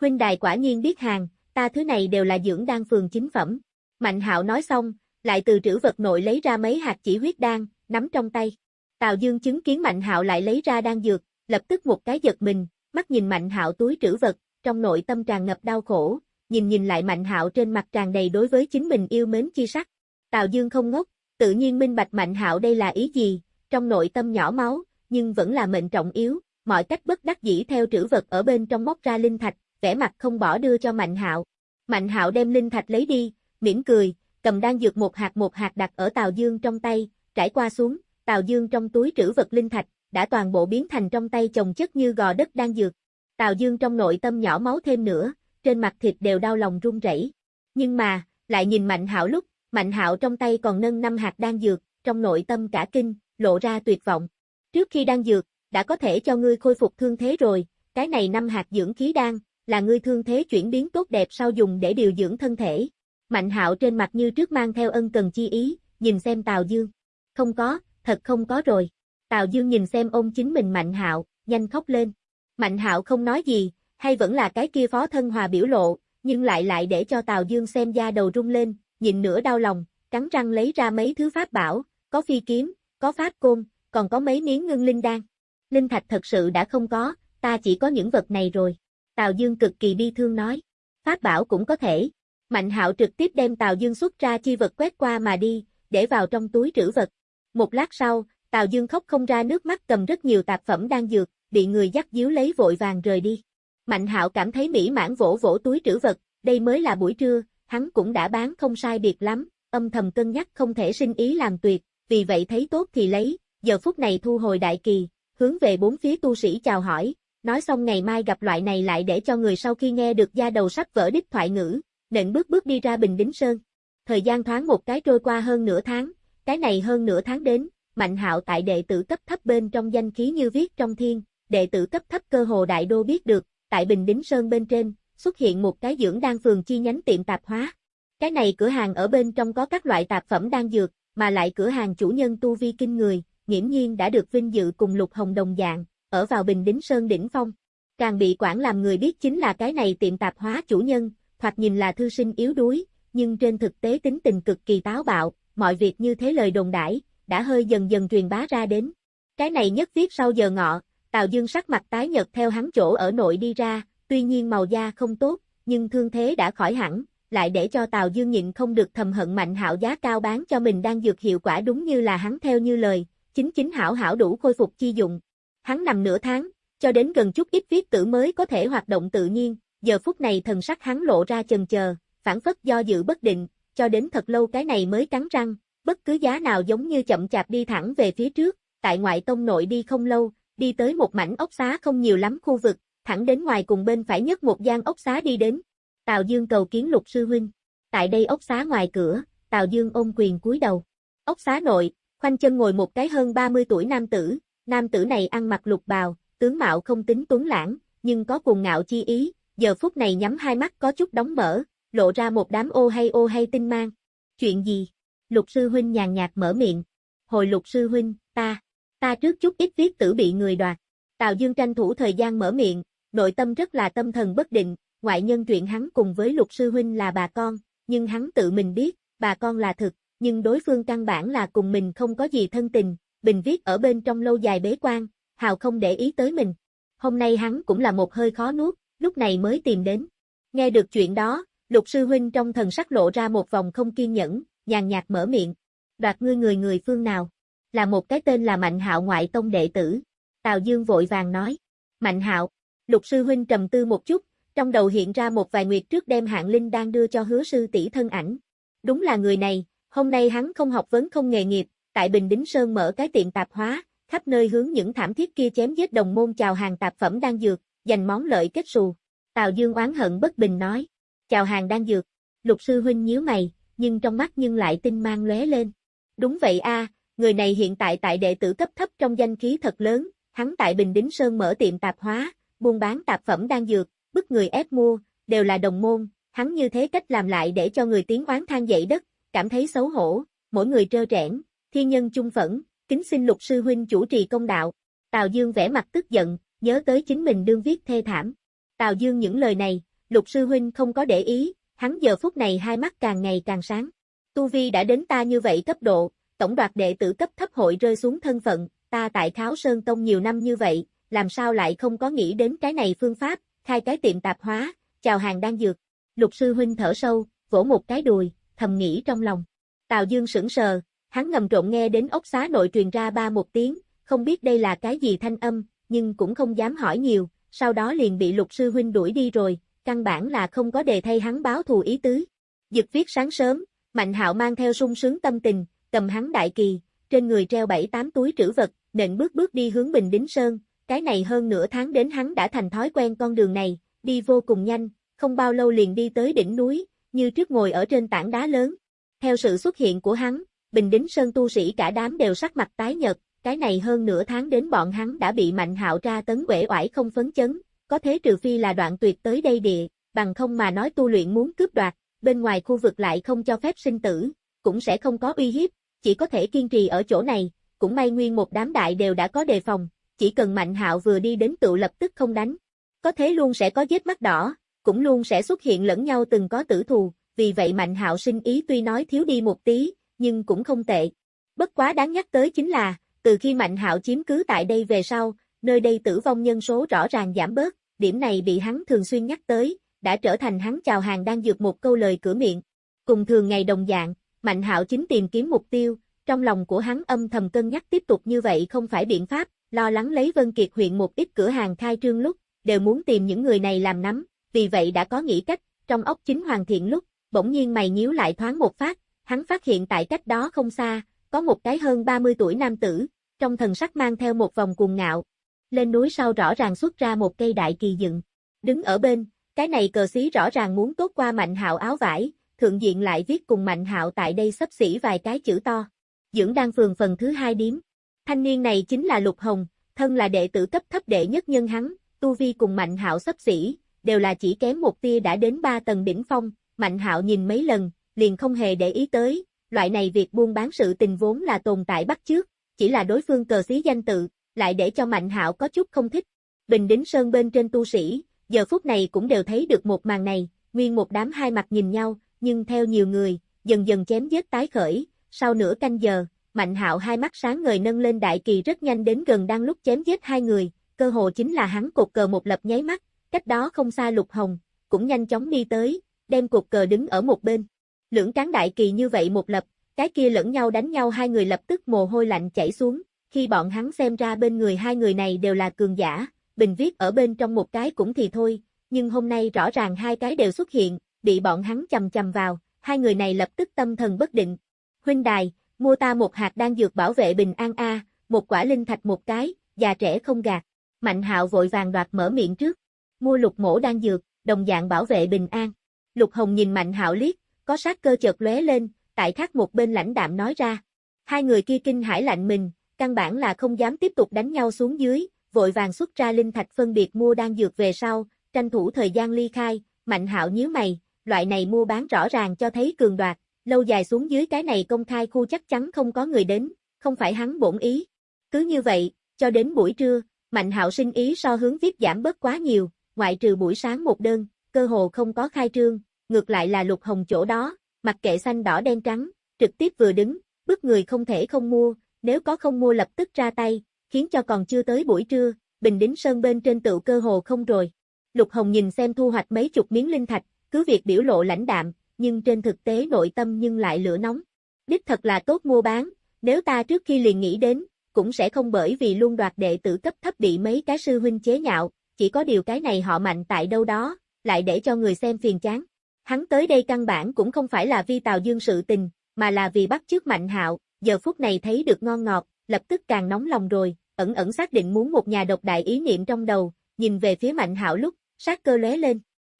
Huynh đài quả nhiên biết hàng, ta thứ này đều là dưỡng đan phường chính phẩm. Mạnh Hạo nói xong, lại từ trữ vật nội lấy ra mấy hạt chỉ huyết đan, nắm trong tay. Tào Dương chứng kiến Mạnh Hạo lại lấy ra đan dược, lập tức một cái giật mình, mắt nhìn Mạnh Hạo túi trữ vật, trong nội tâm tràn ngập đau khổ, nhìn nhìn lại Mạnh Hạo trên mặt tràn đầy đối với chính mình yêu mến chi sắc. Tào Dương không ngốc, tự nhiên minh bạch Mạnh Hạo đây là ý gì, trong nội tâm nhỏ máu, nhưng vẫn là mệnh trọng yếu, mọi cách bất đắc dĩ theo trữ vật ở bên trong móc ra linh thạch, vẻ mặt không bỏ đưa cho Mạnh Hạo. Mạnh Hạo đem linh thạch lấy đi, mỉm cười, cầm đang dược một hạt một hạt đặt ở Tào Dương trong tay, trải qua xuống, Tào Dương trong túi trữ vật linh thạch, đã toàn bộ biến thành trong tay chồng chất như gò đất đang dược. Tào Dương trong nội tâm nhỏ máu thêm nữa, trên mặt thịt đều đau lòng run rẩy. Nhưng mà, lại nhìn Mạnh Hạo lúc, Mạnh Hạo trong tay còn nâng năm hạt đan dược, trong nội tâm cả kinh, lộ ra tuyệt vọng. Trước khi đan dược, đã có thể cho ngươi khôi phục thương thế rồi, cái này năm hạt dưỡng khí đan, là ngươi thương thế chuyển biến tốt đẹp sau dùng để điều dưỡng thân thể. Mạnh Hạo trên mặt như trước mang theo ân cần chi ý, nhìn xem Tào Dương. Không có, thật không có rồi. Tào Dương nhìn xem ông chính mình Mạnh Hạo, nhanh khóc lên. Mạnh Hạo không nói gì, hay vẫn là cái kia phó thân hòa biểu lộ, nhưng lại lại để cho Tào Dương xem da đầu rung lên, nhìn nửa đau lòng, cắn răng lấy ra mấy thứ pháp bảo, có phi kiếm, có pháp côn, còn có mấy miếng ngưng linh đan. Linh thạch thật sự đã không có, ta chỉ có những vật này rồi. Tào Dương cực kỳ bi thương nói. Pháp bảo cũng có thể. Mạnh hạo trực tiếp đem Tào Dương xuất ra chi vật quét qua mà đi, để vào trong túi trữ vật. Một lát sau, Tào Dương khóc không ra nước mắt cầm rất nhiều tạp phẩm đang dược, bị người dắt díu lấy vội vàng rời đi. Mạnh hạo cảm thấy mỹ mãn vỗ vỗ túi trữ vật, đây mới là buổi trưa, hắn cũng đã bán không sai biệt lắm, âm thầm cân nhắc không thể sinh ý làm tuyệt, vì vậy thấy tốt thì lấy, giờ phút này thu hồi đại kỳ, hướng về bốn phía tu sĩ chào hỏi, nói xong ngày mai gặp loại này lại để cho người sau khi nghe được da đầu sắp vỡ đích thoại ngữ, nện bước bước đi ra Bình Đính Sơn. Thời gian thoáng một cái trôi qua hơn nửa tháng, cái này hơn nửa tháng đến, Mạnh Hạo tại đệ tử cấp thấp bên trong danh khí như viết trong thiên, đệ tử cấp thấp cơ hồ đại đô biết được, tại Bình Đính Sơn bên trên, xuất hiện một cái dưỡng đan phường chi nhánh tiệm tạp hóa. Cái này cửa hàng ở bên trong có các loại tạp phẩm đan dược, mà lại cửa hàng chủ nhân tu vi kinh người, nghiễm nhiên đã được vinh dự cùng lục hồng đồng dạng, ở vào Bình Đính Sơn đỉnh phong. Càng bị quản làm người biết chính là cái này tiệm tạp hóa chủ nhân, thoạt nhìn là thư sinh yếu đuối, nhưng trên thực tế tính tình cực kỳ táo bạo, mọi việc như thế lời đồn đãi đã hơi dần dần truyền bá ra đến. Cái này nhất viết sau giờ ngọ, Tào Dương sắc mặt tái nhợt theo hắn chỗ ở nội đi ra, tuy nhiên màu da không tốt, nhưng thương thế đã khỏi hẳn, lại để cho Tào Dương nhịn không được thầm hận mạnh hạo giá cao bán cho mình đang dược hiệu quả đúng như là hắn theo như lời, chính chính hảo hảo đủ khôi phục chi dụng. Hắn nằm nửa tháng, cho đến gần chút ít viết tử mới có thể hoạt động tự nhiên, giờ phút này thần sắc hắn lộ ra chần chờ, phản phất do dự bất định, cho đến thật lâu cái này mới cắn răng, bất cứ giá nào giống như chậm chạp đi thẳng về phía trước, tại ngoại tông nội đi không lâu, đi tới một mảnh ốc xá không nhiều lắm khu vực, thẳng đến ngoài cùng bên phải nhất một gian ốc xá đi đến. Tào Dương cầu kiến lục sư huynh. Tại đây ốc xá ngoài cửa, Tào Dương ôm quyền cúi đầu. Ốc xá nội, khoanh chân ngồi một cái hơn 30 tuổi nam tử, nam tử này ăn mặc lục bào, tướng mạo không tính tuấn lãng, nhưng có cuồng ngạo chi ý, giờ phút này nhắm hai mắt có chút đóng mở, lộ ra một đám ô hay ô hay tinh mang. Chuyện gì? Lục sư huynh nhàn nhạt mở miệng. Hồi lục sư huynh, ta, ta trước chút ít viết tử bị người đoạt. Tào Dương tranh thủ thời gian mở miệng, nội tâm rất là tâm thần bất định, ngoại nhân chuyện hắn cùng với lục sư huynh là bà con, nhưng hắn tự mình biết, bà con là thực, nhưng đối phương căn bản là cùng mình không có gì thân tình, bình viết ở bên trong lâu dài bế quan, hào không để ý tới mình. Hôm nay hắn cũng là một hơi khó nuốt, lúc này mới tìm đến. Nghe được chuyện đó, lục sư huynh trong thần sắc lộ ra một vòng không kiên nhẫn, nhàn nhạt mở miệng. Đoạt ngươi người người phương nào? Là một cái tên là Mạnh Hạo ngoại tông đệ tử. Tào Dương vội vàng nói. Mạnh Hạo. Lục sư huynh trầm tư một chút, trong đầu hiện ra một vài nguyệt trước đem hạng linh đang đưa cho hứa sư tỷ thân ảnh. Đúng là người này, hôm nay hắn không học vấn không nghề nghiệp, tại Bình Đính Sơn mở cái tiệm tạp hóa, khắp nơi hướng những thảm thiết kia chém giết đồng môn chào hàng tạp phẩm đang dược, dành món lợi kết xù. Tào Dương oán hận bất bình nói, chào hàng đang dược, lục sư huynh nhíu mày, nhưng trong mắt nhưng lại tinh mang lóe lên. Đúng vậy a, người này hiện tại tại đệ tử cấp thấp trong danh khí thật lớn, hắn tại Bình Đính Sơn mở tiệm tạp hóa, buôn bán tạp phẩm đang dược, bức người ép mua, đều là đồng môn, hắn như thế cách làm lại để cho người tiếng oán than dậy đất, cảm thấy xấu hổ, mỗi người trơ trẽn, thiên nhân chung phẫn, kính xin lục sư huynh chủ trì công đạo. Tào Dương vẻ mặt tức giận, nhớ tới chính mình đương viết thê thảm. Tào Dương những lời này, lục sư huynh không có để ý, hắn giờ phút này hai mắt càng ngày càng sáng. Tu Vi đã đến ta như vậy cấp độ, tổng đoạt đệ tử cấp thấp hội rơi xuống thân phận, ta tại Kháo Sơn Tông nhiều năm như vậy, làm sao lại không có nghĩ đến cái này phương pháp, khai cái tiệm tạp hóa, chào hàng đang dược. Lục sư huynh thở sâu, vỗ một cái đùi, thầm nghĩ trong lòng. Tào Dương sững sờ, hắn ngầm trộn nghe đến ốc xá nội truyền ra ba một tiếng, không biết đây là cái gì thanh âm, nhưng cũng không dám hỏi nhiều, sau đó liền bị lục sư huynh đuổi đi rồi, căn bản là không có đề thay hắn báo thù ý tứ. Dực viết sáng sớm, Mạnh hạo mang theo sung sướng tâm tình, cầm hắn đại kỳ, trên người treo bảy tám túi trữ vật, nện bước bước đi hướng Bình Đính Sơn, cái này hơn nửa tháng đến hắn đã thành thói quen con đường này, đi vô cùng nhanh, không bao lâu liền đi tới đỉnh núi, như trước ngồi ở trên tảng đá lớn. Theo sự xuất hiện của hắn, Bình Đính Sơn tu sĩ cả đám đều sắc mặt tái nhợt, cái này hơn nửa tháng đến bọn hắn đã bị Mạnh Hạo tra tấn quể oải không phấn chấn, có thế trừ phi là đoạn tuyệt tới đây địa, bằng không mà nói tu luyện muốn cướp đoạt, bên ngoài khu vực lại không cho phép sinh tử, cũng sẽ không có uy hiếp, chỉ có thể kiên trì ở chỗ này, cũng may nguyên một đám đại đều đã có đề phòng, chỉ cần Mạnh Hạo vừa đi đến tự lập tức không đánh. Có thế luôn sẽ có vết mắt đỏ, cũng luôn sẽ xuất hiện lẫn nhau từng có tử thù, vì vậy Mạnh Hạo sinh ý tuy nói thiếu đi một tí, nhưng cũng không tệ. Bất quá đáng nhắc tới chính là, từ khi Mạnh Hạo chiếm cứ tại đây về sau, nơi đây tử vong nhân số rõ ràng giảm bớt, điểm này bị hắn thường xuyên nhắc tới, đã trở thành hắn chào hàng đang dược một câu lời cửa miệng. Cùng thường ngày đồng dạng, Mạnh Hạo chính tìm kiếm mục tiêu, trong lòng của hắn âm thầm cân nhắc tiếp tục như vậy không phải biện pháp, lo lắng lấy Vân Kiệt huyện một ít cửa hàng khai trương lúc, đều muốn tìm những người này làm nắm, vì vậy đã có nghĩ cách, trong ốc chính hoàn thiện lúc, bỗng nhiên mày nhíu lại thoáng một phát, hắn phát hiện tại cách đó không xa, có một cái hơn 30 tuổi nam tử, trong thần sắc mang theo một vòng cuồng ngạo. Lên núi sau rõ ràng xuất ra một cây đại kỳ dựng. Đứng ở bên, cái này cờ xí rõ ràng muốn tốt qua Mạnh Hạo áo vải, thượng diện lại viết cùng Mạnh Hạo tại đây sắp xỉ vài cái chữ to. Dưỡng đan phường phần thứ hai điếm. Thanh niên này chính là Lục Hồng, thân là đệ tử cấp thấp đệ nhất nhân hắn, tu vi cùng Mạnh Hạo sắp xỉ, đều là chỉ kém một tia đã đến ba tầng đỉnh phong, Mạnh Hạo nhìn mấy lần, liền không hề để ý tới, loại này việc buôn bán sự tình vốn là tồn tại bắt trước, chỉ là đối phương cờ xí danh tự, lại để cho Mạnh Hạo có chút không thích. Bình Đính Sơn bên trên tu sĩ, giờ phút này cũng đều thấy được một màn này, nguyên một đám hai mặt nhìn nhau, nhưng theo nhiều người, dần dần chém giết tái khởi, sau nửa canh giờ, Mạnh Hạo hai mắt sáng ngời nâng lên đại kỳ rất nhanh đến gần đang lúc chém giết hai người, cơ hồ chính là hắn cột cờ một lập nháy mắt, cách đó không xa Lục Hồng, cũng nhanh chóng đi tới, đem cột cờ đứng ở một bên. Lưỡng cán đại kỳ như vậy một lập, cái kia lẫn nhau đánh nhau hai người lập tức mồ hôi lạnh chảy xuống, khi bọn hắn xem ra bên người hai người này đều là cường giả, bình viết ở bên trong một cái cũng thì thôi, nhưng hôm nay rõ ràng hai cái đều xuất hiện, bị bọn hắn chầm chầm vào, hai người này lập tức tâm thần bất định. Huynh đài, mua ta một hạt đan dược bảo vệ bình an a, một quả linh thạch một cái, già trẻ không gạt. Mạnh hạo vội vàng đoạt mở miệng trước. Mua lục mổ đan dược, đồng dạng bảo vệ bình an. Lục Hồng nhìn Mạnh hạo liếc, có sát cơ chợt lóe lên, tại khác một bên lãnh đạm nói ra. Hai người kia kinh hãi lạnh mình, căn bản là không dám tiếp tục đánh nhau xuống dưới, vội vàng xuất ra linh thạch phân biệt mua đan dược về sau, tranh thủ thời gian ly khai, Mạnh hạo nhíu mày, loại này mua bán rõ ràng cho thấy cường đoạt, lâu dài xuống dưới cái này công khai khu chắc chắn không có người đến, không phải hắn bổn ý. Cứ như vậy, cho đến buổi trưa, Mạnh hạo sinh ý so hướng viết giảm bớt quá nhiều, ngoại trừ buổi sáng một đơn, cơ hồ không có khai trương, ngược lại là lục hồng chỗ đó, mặc kệ xanh đỏ đen trắng, trực tiếp vừa đứng, bức người không thể không mua, nếu có không mua lập tức ra tay, khiến cho còn chưa tới buổi trưa, Bình Đính Sơn bên trên tự cơ hồ không rồi. Lục Hồng nhìn xem thu hoạch mấy chục miếng linh thạch, cứ việc biểu lộ lãnh đạm, nhưng trên thực tế nội tâm nhưng lại lửa nóng. Đích thật là tốt mua bán, nếu ta trước khi liền nghĩ đến, cũng sẽ không bởi vì luôn đoạt đệ tử cấp thấp bị mấy cái sư huynh chế nhạo, chỉ có điều cái này họ mạnh tại đâu đó, lại để cho người xem phiền chán. Hắn tới đây căn bản cũng không phải là vi Tào Dương sự tình, mà là vì bắt trước Mạnh Hạo, giờ phút này thấy được ngon ngọt, lập tức càng nóng lòng rồi, ẩn ẩn xác định muốn một nhà độc đại ý niệm trong đầu, nhìn về phía Mạnh Hạo lúc, sát cơ lóe lên.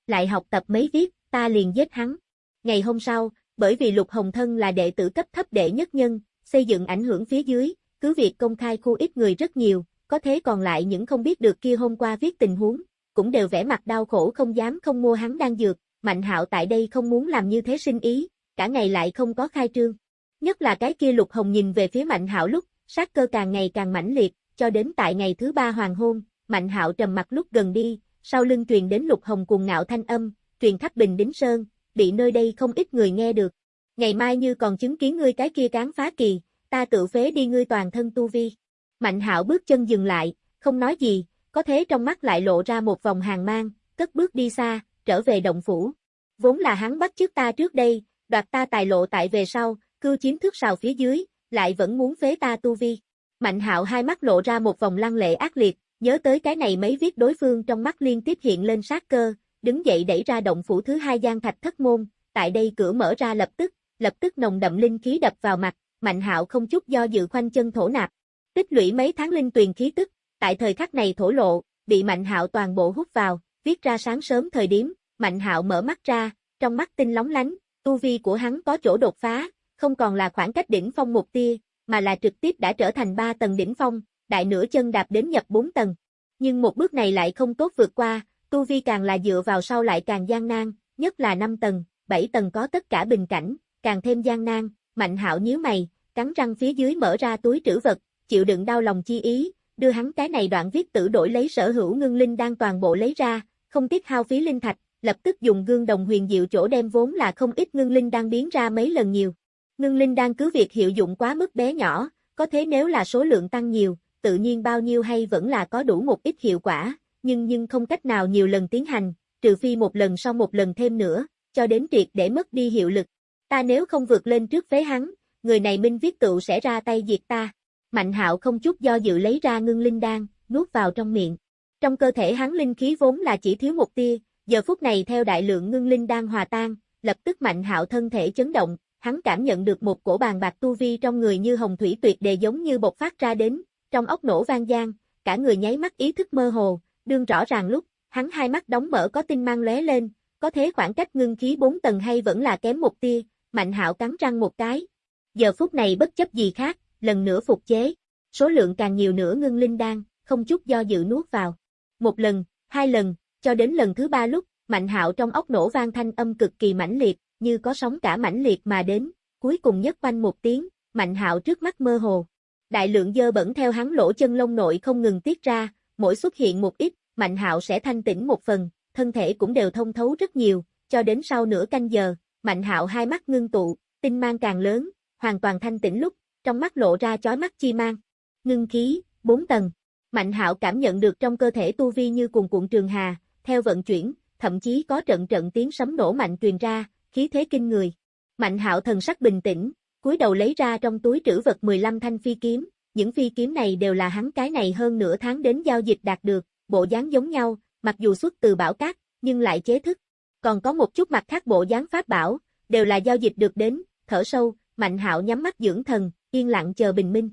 Lại học tập mấy viết, ta liền giết hắn. Ngày hôm sau, bởi vì Lục Hồng Thân là đệ tử cấp thấp đệ nhất nhân, xây dựng ảnh hưởng phía dưới, cứ việc công khai khu ít người rất nhiều, có thế còn lại những không biết được kia hôm qua viết tình huống, cũng đều vẻ mặt đau khổ không dám không mua hắn đang dược, Mạnh Hạo tại đây không muốn làm như thế sinh ý, cả ngày lại không có khai trương. Nhất là cái kia Lục Hồng nhìn về phía Mạnh Hạo lúc, sát cơ càng ngày càng mãnh liệt, cho đến tại ngày thứ ba hoàng hôn, Mạnh Hạo trầm mặt lúc gần đi, sau lưng truyền đến Lục Hồng cuồng ngạo thanh âm, truyền khắp Bình Đính Sơn, bị nơi đây không ít người nghe được. Ngày mai như còn chứng kiến ngươi cái kia cán phá kỳ, ta tự phế đi ngươi toàn thân tu vi. Mạnh Hạo bước chân dừng lại, không nói gì, có thế trong mắt lại lộ ra một vòng hàng mang, cất bước đi xa, trở về động phủ. Vốn là hắn bắt trước ta trước đây, đoạt ta tài lộ tại về sau, cưu chiếm thước sào phía dưới, lại vẫn muốn phế ta tu vi. Mạnh hạo hai mắt lộ ra một vòng lăng lệ ác liệt, nhớ tới cái này mấy viết đối phương trong mắt liên tiếp hiện lên sát cơ, đứng dậy đẩy ra động phủ thứ hai gian thạch thất môn, tại đây cửa mở ra lập tức, lập tức nồng đậm linh khí đập vào mặt, mạnh hạo không chút do dự khoanh chân thổ nạp. Tích lũy mấy tháng linh tuyền khí tức, tại thời khắc này thổ lộ, bị mạnh hạo toàn bộ hút vào, viết ra sáng sớm thời điểm, mạnh hạo mở mắt ra, trong mắt tinh lóng lánh, tu vi của hắn có chỗ đột phá, không còn là khoảng cách đỉnh phong một tia, mà là trực tiếp đã trở thành ba tầng đỉnh phong, đại nửa chân đạp đến nhập bốn tầng. Nhưng một bước này lại không tốt vượt qua, tu vi càng là dựa vào sau lại càng gian nan, nhất là năm tầng, bảy tầng có tất cả bình cảnh, càng thêm gian nan, mạnh hạo nhíu mày, cắn răng phía dưới mở ra túi trữ vật, chịu đựng đau lòng chi ý, đưa hắn cái này đoạn viết tử đổi lấy sở hữu ngưng linh đang toàn bộ lấy ra, không tiếc hao phí linh thạch, lập tức dùng gương đồng huyền diệu chỗ đem vốn là không ít ngưng linh đang biến ra mấy lần nhiều. Ngưng linh đang cứ việc hiệu dụng quá mức bé nhỏ, có thế nếu là số lượng tăng nhiều, tự nhiên bao nhiêu hay vẫn là có đủ một ít hiệu quả, nhưng nhưng không cách nào nhiều lần tiến hành, trừ phi một lần sau một lần thêm nữa, cho đến triệt để mất đi hiệu lực. Ta nếu không vượt lên trước phế hắn, người này minh viết tựu sẽ ra tay diệt ta. Mạnh hạo không chút do dự lấy ra ngưng linh đan, nuốt vào trong miệng. Trong cơ thể hắn linh khí vốn là chỉ thiếu một tia, giờ phút này theo đại lượng ngưng linh đan hòa tan, lập tức mạnh hạo thân thể chấn động, hắn cảm nhận được một cổ bàn bạc tu vi trong người như hồng thủy tuyệt đề giống như bộc phát ra đến, trong ốc nổ vang giang, cả người nháy mắt ý thức mơ hồ, đương rõ ràng lúc, hắn hai mắt đóng mở có tinh mang lóe lên, có thế khoảng cách ngưng khí bốn tầng hay vẫn là kém một tia, mạnh hạo cắn răng một cái. Giờ phút này bất chấp gì khác, lần nữa phục chế, số lượng càng nhiều nữa ngưng linh đan, không chút do dự nuốt vào. Một lần, hai lần, cho đến lần thứ ba lúc, mạnh hạo trong ốc nổ vang thanh âm cực kỳ mãnh liệt, như có sóng cả mãnh liệt mà đến, cuối cùng nhất quanh một tiếng, mạnh hạo trước mắt mơ hồ. Đại lượng dơ bẩn theo hắn lỗ chân lông nội không ngừng tiết ra, mỗi xuất hiện một ít, mạnh hạo sẽ thanh tĩnh một phần, thân thể cũng đều thông thấu rất nhiều, cho đến sau nửa canh giờ, mạnh hạo hai mắt ngưng tụ, tinh mang càng lớn, hoàn toàn thanh tĩnh lúc, trong mắt lộ ra chói mắt chi mang. Ngưng khí, bốn tầng. Mạnh hạo cảm nhận được trong cơ thể tu vi như cuồn cuộn trường hà, theo vận chuyển, thậm chí có trận trận tiếng sấm nổ mạnh truyền ra, khí thế kinh người. Mạnh hạo thần sắc bình tĩnh, cúi đầu lấy ra trong túi trữ vật 15 thanh phi kiếm, những phi kiếm này đều là hắn cái này hơn nửa tháng đến giao dịch đạt được, bộ dáng giống nhau, mặc dù xuất từ bảo cát, nhưng lại chế thức. Còn có một chút mặt khác bộ dáng pháp bảo, đều là giao dịch được đến, thở sâu, Mạnh Hạo nhắm mắt dưỡng thần, yên lặng chờ bình minh.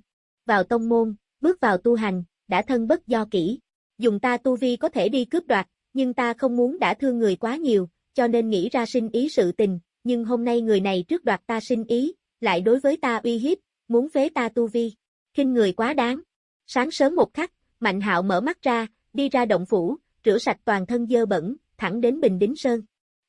Vào tông môn, bước vào tu hành, đã thân bất do kỹ. Dùng ta tu vi có thể đi cướp đoạt, nhưng ta không muốn đã thương người quá nhiều, cho nên nghĩ ra sinh ý sự tình, nhưng hôm nay người này trước đoạt ta sinh ý, lại đối với ta uy hiếp, muốn phế ta tu vi. Kinh người quá đáng. Sáng sớm một khắc, Mạnh Hạo mở mắt ra, đi ra động phủ, rửa sạch toàn thân dơ bẩn, thẳng đến Bình Đính Sơn.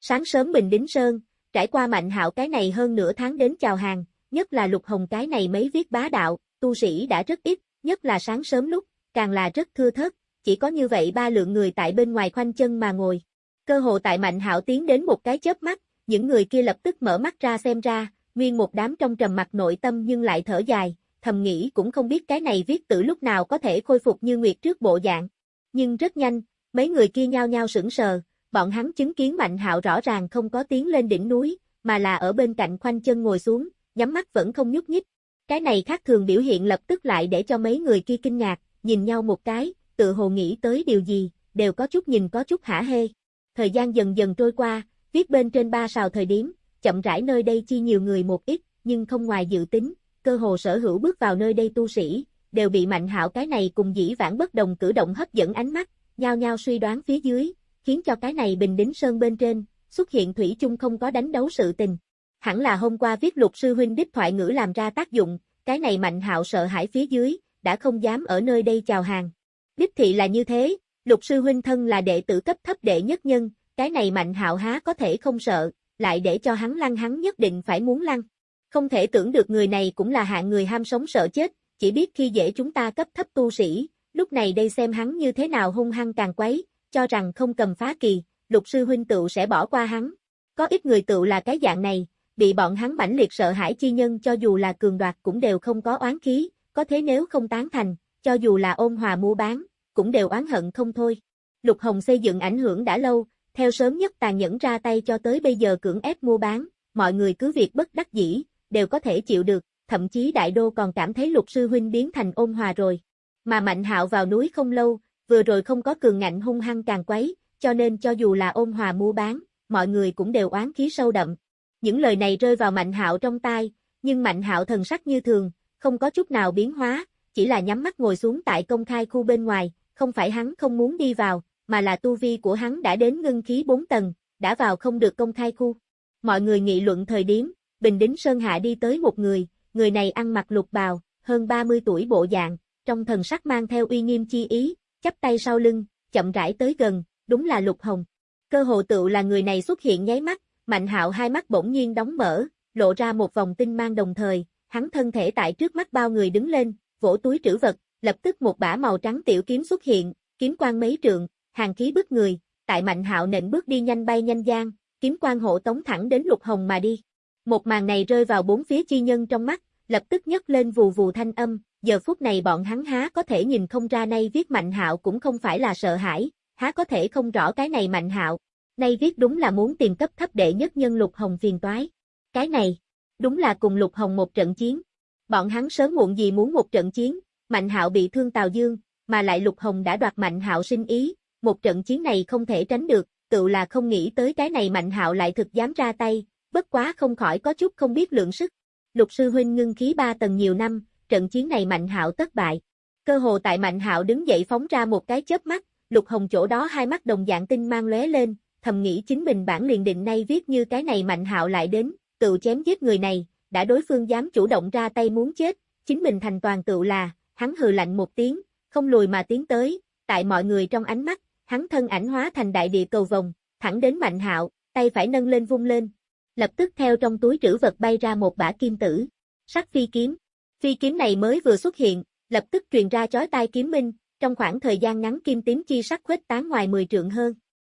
Sáng sớm Bình Đính Sơn, trải qua Mạnh Hạo cái này hơn nửa tháng đến chào hàng, nhất là Lục Hồng cái này mấy viết bá đạo, tu sĩ đã rất ít, nhất là sáng sớm lúc, càng là rất thưa thớt, chỉ có như vậy ba lượng người tại bên ngoài khoanh chân mà ngồi. Cơ hồ tại Mạnh Hạo tiến đến một cái chớp mắt, những người kia lập tức mở mắt ra xem ra, nguyên một đám trong trầm mặt nội tâm nhưng lại thở dài, thầm nghĩ cũng không biết cái này viết tử lúc nào có thể khôi phục như nguyệt trước bộ dạng. Nhưng rất nhanh, mấy người kia nhao nhao sững sờ, bọn hắn chứng kiến Mạnh Hạo rõ ràng không có tiến lên đỉnh núi, mà là ở bên cạnh khoanh chân ngồi xuống, nhắm mắt vẫn không nhúc nhích. Cái này khác thường biểu hiện lập tức lại để cho mấy người kia kinh ngạc, nhìn nhau một cái, tự hồ nghĩ tới điều gì, đều có chút nhìn có chút hả hê. Thời gian dần dần trôi qua, viết bên trên ba sào thời điểm, chậm rãi nơi đây chi nhiều người một ít, nhưng không ngoài dự tính, cơ hồ sở hữu bước vào nơi đây tu sĩ, đều bị mạnh hạo cái này cùng dĩ vãng bất đồng cử động hấp dẫn ánh mắt, nhao nhao suy đoán phía dưới, khiến cho cái này bình đính sơn bên trên, xuất hiện thủy chung không có đánh đấu sự tình. Hẳn là hôm qua viết lục sư huynh đích thoại ngữ làm ra tác dụng, cái này mạnh hạo sợ hãi phía dưới, đã không dám ở nơi đây chào hàng. Đích thị là như thế, lục sư huynh thân là đệ tử cấp thấp đệ nhất nhân, cái này mạnh hạo há có thể không sợ, lại để cho hắn lăng hắn nhất định phải muốn lăng. Không thể tưởng được người này cũng là hạng người ham sống sợ chết, chỉ biết khi dễ chúng ta cấp thấp tu sĩ, lúc này đây xem hắn như thế nào hung hăng càng quấy, cho rằng không cầm phá kỳ, lục sư huynh tựu sẽ bỏ qua hắn. Có ít người tựu là cái dạng này, bị bọn hắn mãnh liệt sợ hãi chi nhân cho dù là cường đoạt cũng đều không có oán khí, có thế nếu không tán thành, cho dù là ôn hòa mua bán, cũng đều oán hận không thôi. Lục Hồng xây dựng ảnh hưởng đã lâu, theo sớm nhất tàn nhẫn ra tay cho tới bây giờ cưỡng ép mua bán, mọi người cứ việc bất đắc dĩ, đều có thể chịu được, thậm chí đại đô còn cảm thấy lục sư huynh biến thành ôn hòa rồi. Mà Mạnh Hạo vào núi không lâu, vừa rồi không có cường ngạnh hung hăng càng quấy, cho nên cho dù là ôn hòa mua bán, mọi người cũng đều oán khí sâu đậm. Những lời này rơi vào Mạnh Hạo trong tai, nhưng Mạnh Hạo thần sắc như thường, không có chút nào biến hóa, chỉ là nhắm mắt ngồi xuống tại công khai khu bên ngoài, không phải hắn không muốn đi vào, mà là tu vi của hắn đã đến ngưng khí 4 tầng, đã vào không được công khai khu. Mọi người nghị luận thời điểm, Bình Đính Sơn Hạ đi tới một người, người này ăn mặc lục bào, hơn 30 tuổi bộ dạng, trong thần sắc mang theo uy nghiêm chi ý, chắp tay sau lưng, chậm rãi tới gần, đúng là Lục Hồng. Cơ hồ tựu là người này xuất hiện nháy mắt, Mạnh Hạo hai mắt bỗng nhiên đóng mở, lộ ra một vòng tinh mang đồng thời, hắn thân thể tại trước mắt bao người đứng lên, vỗ túi trữ vật, lập tức một bả màu trắng tiểu kiếm xuất hiện, kiếm quang mấy trượng, hàng khí bức người, tại Mạnh Hạo nện bước đi nhanh bay nhanh gian, kiếm quan hộ tống thẳng đến Lục Hồng mà đi. Một màn này rơi vào bốn phía chi nhân trong mắt, lập tức nhấc lên vù vù thanh âm, giờ phút này bọn hắn há có thể nhìn không ra nay viết Mạnh Hạo cũng không phải là sợ hãi, há có thể không rõ cái này Mạnh Hạo, nay viết đúng là muốn tìm cấp thấp đệ nhất nhân Lục Hồng phiền toái. Cái này, đúng là cùng Lục Hồng một trận chiến. Bọn hắn sớm muộn gì muốn một trận chiến, Mạnh Hạo bị thương Tào Dương, mà lại Lục Hồng đã đoạt Mạnh Hạo sinh ý, một trận chiến này không thể tránh được, tự là không nghĩ tới cái này Mạnh Hạo lại thực dám ra tay, bất quá không khỏi có chút không biết lượng sức. Lục sư huynh ngưng khí ba tầng nhiều năm, trận chiến này Mạnh Hạo tất bại. Cơ hồ tại Mạnh Hạo đứng dậy phóng ra một cái chớp mắt, Lục Hồng chỗ đó hai mắt đồng dạng tinh mang lóe lên, thầm nghĩ chính mình bản liền định nay viết như cái này Mạnh Hạo lại đến, tự chém giết người này, đã đối phương dám chủ động ra tay muốn chết, chính mình thành toàn tự là, hắn hừ lạnh một tiếng, không lùi mà tiến tới, tại mọi người trong ánh mắt, hắn thân ảnh hóa thành đại địa cầu vòng, thẳng đến Mạnh Hạo, tay phải nâng lên vung lên. Lập tức theo trong túi trữ vật bay ra một bả kim tử, sắc phi kiếm. Phi kiếm này mới vừa xuất hiện, lập tức truyền ra chói tai kiếm minh, trong khoảng thời gian ngắn kim tím chi sắc khuếch tán ngoài 10 trượng hơn.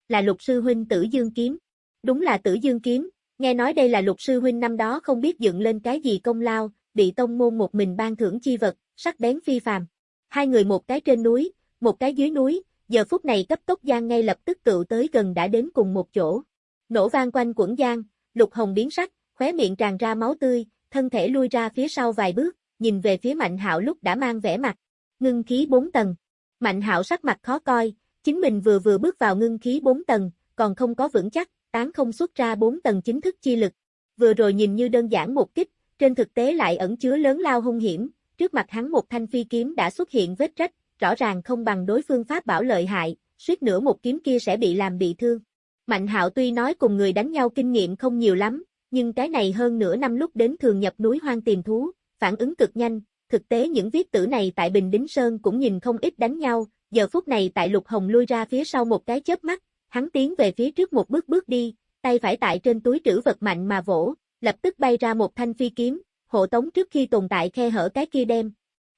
Là lục sư huynh tử dương kiếm. Đúng là tử dương kiếm, nghe nói đây là lục sư huynh năm đó không biết dựng lên cái gì công lao, bị tông môn một mình ban thưởng chi vật, sắc bén phi phàm. Hai người một cái trên núi, một cái dưới núi, giờ phút này cấp tốc giang ngay lập tức cựu tới gần đã đến cùng một chỗ. Nổ vang quanh quẩn giang, lục hồng biến sắc, khóe miệng tràn ra máu tươi, thân thể lui ra phía sau vài bước, nhìn về phía Mạnh Hạo lúc đã mang vẻ mặt, ngưng khí 4 tầng. Mạnh Hạo sắc mặt khó coi, chính mình vừa vừa bước vào ngưng khí 4 tầng, còn không có vững chắc, tán không xuất ra 4 tầng chính thức chi lực. Vừa rồi nhìn như đơn giản một kích, trên thực tế lại ẩn chứa lớn lao hung hiểm, trước mặt hắn một thanh phi kiếm đã xuất hiện vết rách, rõ ràng không bằng đối phương pháp bảo lợi hại, suýt nữa một kiếm kia sẽ bị làm bị thương. Mạnh hạo tuy nói cùng người đánh nhau kinh nghiệm không nhiều lắm, nhưng cái này hơn nửa năm lúc đến thường nhập núi hoang tìm thú, phản ứng cực nhanh, thực tế những viết tử này tại Bình Đính Sơn cũng nhìn không ít đánh nhau, giờ phút này tại Lục Hồng lui ra phía sau một cái chớp mắt, hắn tiến về phía trước một bước bước đi, tay phải tại trên túi trữ vật mạnh mà vỗ, lập tức bay ra một thanh phi kiếm, hộ tống trước khi tồn tại khe hở cái kia đem.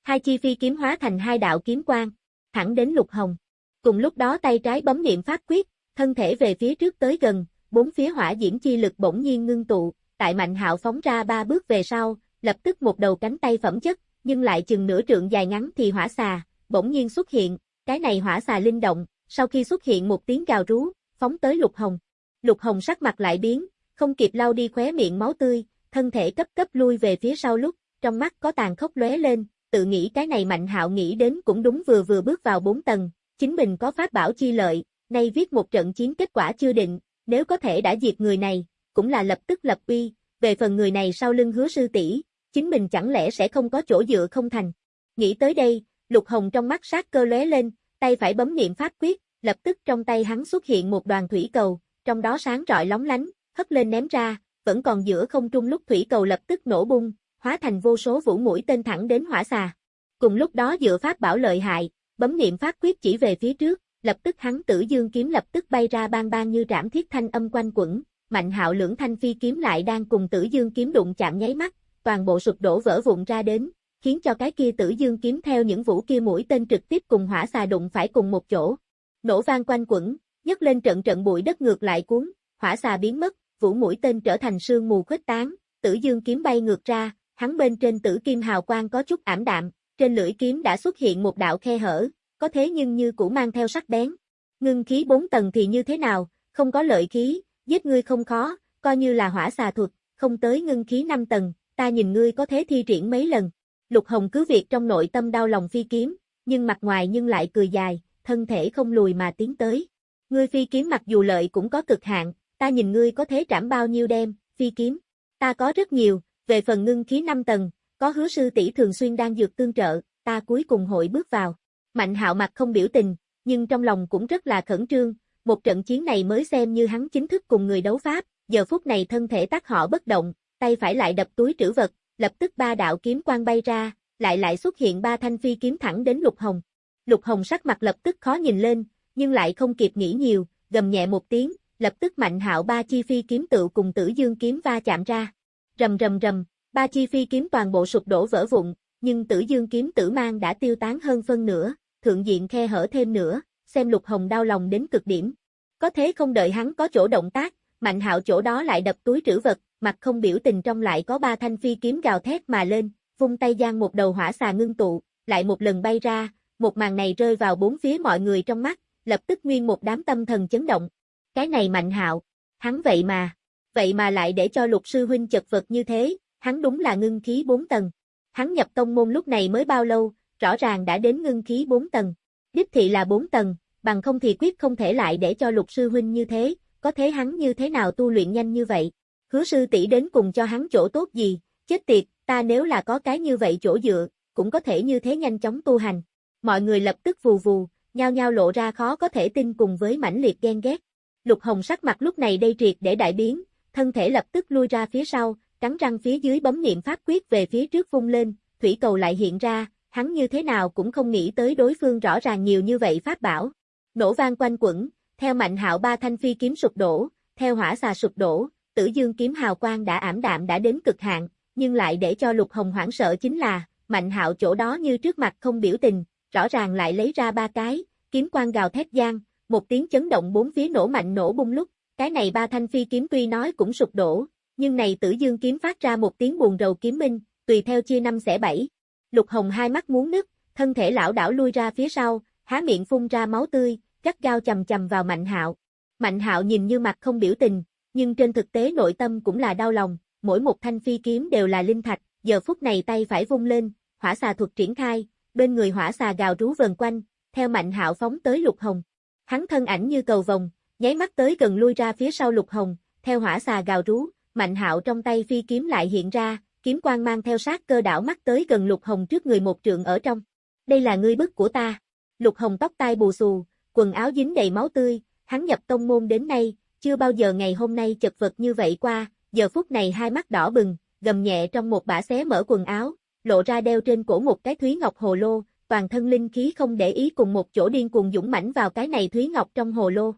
Hai chi phi kiếm hóa thành hai đạo kiếm quang, thẳng đến Lục Hồng. Cùng lúc đó tay trái bấm niệm pháp quyết, thân thể về phía trước tới gần, bốn phía hỏa diễm chi lực bỗng nhiên ngưng tụ, tại Mạnh Hạo phóng ra ba bước về sau, lập tức một đầu cánh tay phẩm chất, nhưng lại chừng nửa trượng dài ngắn thì hỏa xà, bỗng nhiên xuất hiện, cái này hỏa xà linh động, sau khi xuất hiện một tiếng gào rú, phóng tới Lục Hồng. Lục Hồng sắc mặt lại biến, không kịp lau đi khóe miệng máu tươi, thân thể cấp cấp lui về phía sau lúc, trong mắt có tàn khốc lóe lên, tự nghĩ cái này Mạnh Hạo nghĩ đến cũng đúng vừa vừa bước vào bốn tầng, chính mình có pháp bảo chi lợi, nay viết một trận chiến kết quả chưa định, nếu có thể đã diệt người này, cũng là lập tức lập uy, về phần người này sau lưng hứa sư tỷ, chính mình chẳng lẽ sẽ không có chỗ dựa không thành. Nghĩ tới đây, Lục Hồng trong mắt sát cơ lóe lên, tay phải bấm niệm pháp quyết, lập tức trong tay hắn xuất hiện một đoàn thủy cầu, trong đó sáng rọi lóng lánh, hất lên ném ra, vẫn còn giữa không trung lúc thủy cầu lập tức nổ bung, hóa thành vô số vũ mũi tên thẳng đến hỏa xà. Cùng lúc đó dựa pháp bảo lợi hại, bấm niệm pháp quyết chỉ về phía trước, lập tức hắn tử dương kiếm lập tức bay ra bang bang như trảm thiết thanh âm quanh quẩn, mạnh hạo lưỡng thanh phi kiếm lại đang cùng tử dương kiếm đụng chạm nháy mắt, toàn bộ sụp đổ vỡ vụn ra đến, khiến cho cái kia tử dương kiếm theo những vũ kia mũi tên trực tiếp cùng hỏa xà đụng phải cùng một chỗ. Nổ vang quanh quẩn, nhấc lên trận trận bụi đất ngược lại cuốn, hỏa xà biến mất, vũ mũi tên trở thành sương mù khuếch tán, tử dương kiếm bay ngược ra, hắn bên trên tử kim hào quang có chút ảm đạm, trên lưỡi kiếm đã xuất hiện một đạo khe hở, có thế nhưng như cũ mang theo sắc bén. Ngưng khí bốn tầng thì như thế nào, không có lợi khí, giết ngươi không khó, coi như là hỏa xà thuật, không tới ngưng khí năm tầng, ta nhìn ngươi có thế thi triển mấy lần. Lục Hồng cứ việc trong nội tâm đau lòng phi kiếm, nhưng mặt ngoài nhưng lại cười dài, thân thể không lùi mà tiến tới. Ngươi phi kiếm mặc dù lợi cũng có cực hạn, ta nhìn ngươi có thế trảm bao nhiêu đem, phi kiếm. Ta có rất nhiều, về phần ngưng khí 5 tầng, có hứa sư tỷ thường xuyên đang dược tương trợ, ta cuối cùng hội bước vào. Mạnh hạo mặt không biểu tình, nhưng trong lòng cũng rất là khẩn trương, một trận chiến này mới xem như hắn chính thức cùng người đấu pháp, giờ phút này thân thể tác họ bất động, tay phải lại đập túi trữ vật, lập tức ba đạo kiếm quang bay ra, lại lại xuất hiện ba thanh phi kiếm thẳng đến Lục Hồng. Lục Hồng sắc mặt lập tức khó nhìn lên, nhưng lại không kịp nghĩ nhiều, gầm nhẹ một tiếng, lập tức mạnh hạo ba chi phi kiếm tự cùng tử dương kiếm va chạm ra. Rầm rầm rầm, ba chi phi kiếm toàn bộ sụp đổ vỡ vụn, nhưng tử dương kiếm tử mang đã tiêu tán hơn phân nửa, thượng diện khe hở thêm nữa, xem Lục Hồng đau lòng đến cực điểm. Có thế không đợi hắn có chỗ động tác, Mạnh Hạo chỗ đó lại đập túi trữ vật, mặt không biểu tình trong lại có ba thanh phi kiếm gào thét mà lên, vung tay giang một đầu hỏa xà ngưng tụ, lại một lần bay ra, một màn này rơi vào bốn phía mọi người trong mắt, lập tức nguyên một đám tâm thần chấn động. Cái này Mạnh Hạo, hắn vậy mà, vậy mà lại để cho Lục sư huynh chật vật như thế, hắn đúng là ngưng khí bốn tầng. Hắn nhập tông môn lúc này mới bao lâu, rõ ràng đã đến ngưng khí 4 tầng. Đích thị là 4 tầng, bằng không thì quyết không thể lại để cho lục sư huynh như thế, có thế hắn như thế nào tu luyện nhanh như vậy. Hứa sư tỷ đến cùng cho hắn chỗ tốt gì, chết tiệt, ta nếu là có cái như vậy chỗ dựa, cũng có thể như thế nhanh chóng tu hành. Mọi người lập tức vù vù, nhao nhao lộ ra khó có thể tin cùng với mãnh liệt ghen ghét. Lục Hồng sắc mặt lúc này đây triệt để đại biến, thân thể lập tức lui ra phía sau, cắn răng phía dưới bấm niệm pháp quyết về phía trước vung lên, thủy cầu lại hiện ra, hắn như thế nào cũng không nghĩ tới đối phương rõ ràng nhiều như vậy pháp bảo. Nổ vang quanh quẩn, theo mạnh hạo ba thanh phi kiếm sụp đổ, theo hỏa xà sụp đổ, tử dương kiếm hào quang đã ảm đạm đã đến cực hạn, nhưng lại để cho lục hồng hoảng sợ chính là, mạnh hạo chỗ đó như trước mặt không biểu tình, rõ ràng lại lấy ra ba cái, kiếm quang gào thét giang, một tiếng chấn động bốn phía nổ mạnh nổ bung lúc, cái này ba thanh phi kiếm tuy nói cũng sụp đổ, nhưng này tử dương kiếm phát ra một tiếng buồn rầu kiếm minh, tùy theo chia năm xẻ bảy, Lục Hồng hai mắt muốn nứt, thân thể lão đảo lui ra phía sau, há miệng phun ra máu tươi, gắt gao chầm chầm vào Mạnh Hạo. Mạnh Hạo nhìn như mặt không biểu tình, nhưng trên thực tế nội tâm cũng là đau lòng, mỗi một thanh phi kiếm đều là linh thạch, giờ phút này tay phải vung lên, hỏa xà thuật triển khai, bên người hỏa xà gào rú vần quanh, theo Mạnh Hạo phóng tới Lục Hồng. Hắn thân ảnh như cầu vồng, nháy mắt tới gần lui ra phía sau Lục Hồng, theo hỏa xà gào rú, Mạnh Hạo trong tay phi kiếm lại hiện ra, kiếm quang mang theo sát cơ đảo mắt tới gần Lục Hồng trước người một trượng ở trong. Đây là ngươi bức của ta. Lục Hồng tóc tai bù xù, quần áo dính đầy máu tươi, hắn nhập tông môn đến nay, chưa bao giờ ngày hôm nay chật vật như vậy qua, giờ phút này hai mắt đỏ bừng, gầm nhẹ trong một bả xé mở quần áo, lộ ra đeo trên cổ một cái thúy ngọc hồ lô, toàn thân linh khí không để ý cùng một chỗ điên cuồng dũng mãnh vào cái này thúy ngọc trong hồ lô.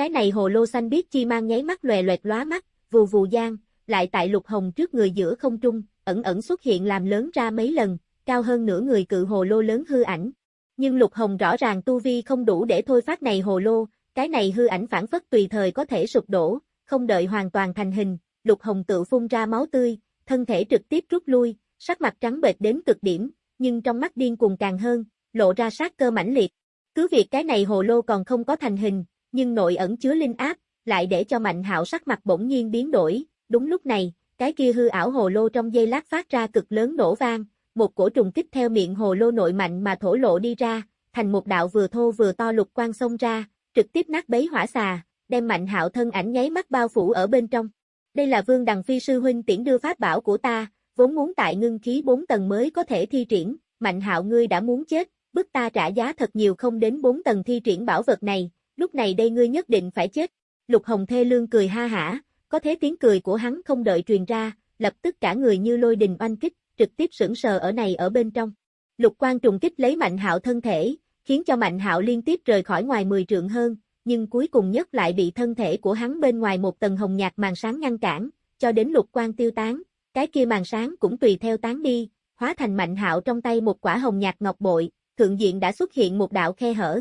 Cái này hồ lô xanh biết chi mang nháy mắt lòe loẹt lóa mắt, vù vù giang, lại tại lục hồng trước người giữa không trung, ẩn ẩn xuất hiện làm lớn ra mấy lần, cao hơn nửa người cự hồ lô lớn hư ảnh. Nhưng lục hồng rõ ràng tu vi không đủ để thôi phát này hồ lô, cái này hư ảnh phản phất tùy thời có thể sụp đổ, không đợi hoàn toàn thành hình, lục hồng tự phun ra máu tươi, thân thể trực tiếp rút lui, sắc mặt trắng bệch đến cực điểm, nhưng trong mắt điên cuồng càng hơn, lộ ra sát cơ mãnh liệt. Cứ việc cái này hồ lô còn không có thành hình, nhưng nội ẩn chứa linh áp, lại để cho Mạnh Hạo sắc mặt bỗng nhiên biến đổi, đúng lúc này, cái kia hư ảo hồ lô trong dây lát phát ra cực lớn nổ vang, một cổ trùng kích theo miệng hồ lô nội mạnh mà thổ lộ đi ra, thành một đạo vừa thô vừa to lục quang xông ra, trực tiếp nát bấy hỏa xà, đem Mạnh Hạo thân ảnh nháy mắt bao phủ ở bên trong. Đây là Vương Đằng Phi sư huynh tiễn đưa pháp bảo của ta, vốn muốn tại ngưng khí 4 tầng mới có thể thi triển, Mạnh Hạo ngươi đã muốn chết, bức ta trả giá thật nhiều không đến 4 tầng thi triển bảo vật này, lúc này đây ngươi nhất định phải chết. Lục Hồng Thê Lương cười ha hả, có thế tiếng cười của hắn không đợi truyền ra, lập tức cả người như lôi đình oanh kích, trực tiếp sững sờ ở này ở bên trong. Lục Quang trùng kích lấy Mạnh Hạo thân thể, khiến cho Mạnh Hạo liên tiếp rời khỏi ngoài 10 trượng hơn, nhưng cuối cùng nhất lại bị thân thể của hắn bên ngoài một tầng hồng nhạt màn sáng ngăn cản, cho đến Lục Quang tiêu tán, cái kia màn sáng cũng tùy theo tán đi, hóa thành Mạnh Hạo trong tay một quả hồng nhạt ngọc bội, thượng diện đã xuất hiện một đạo khe hở.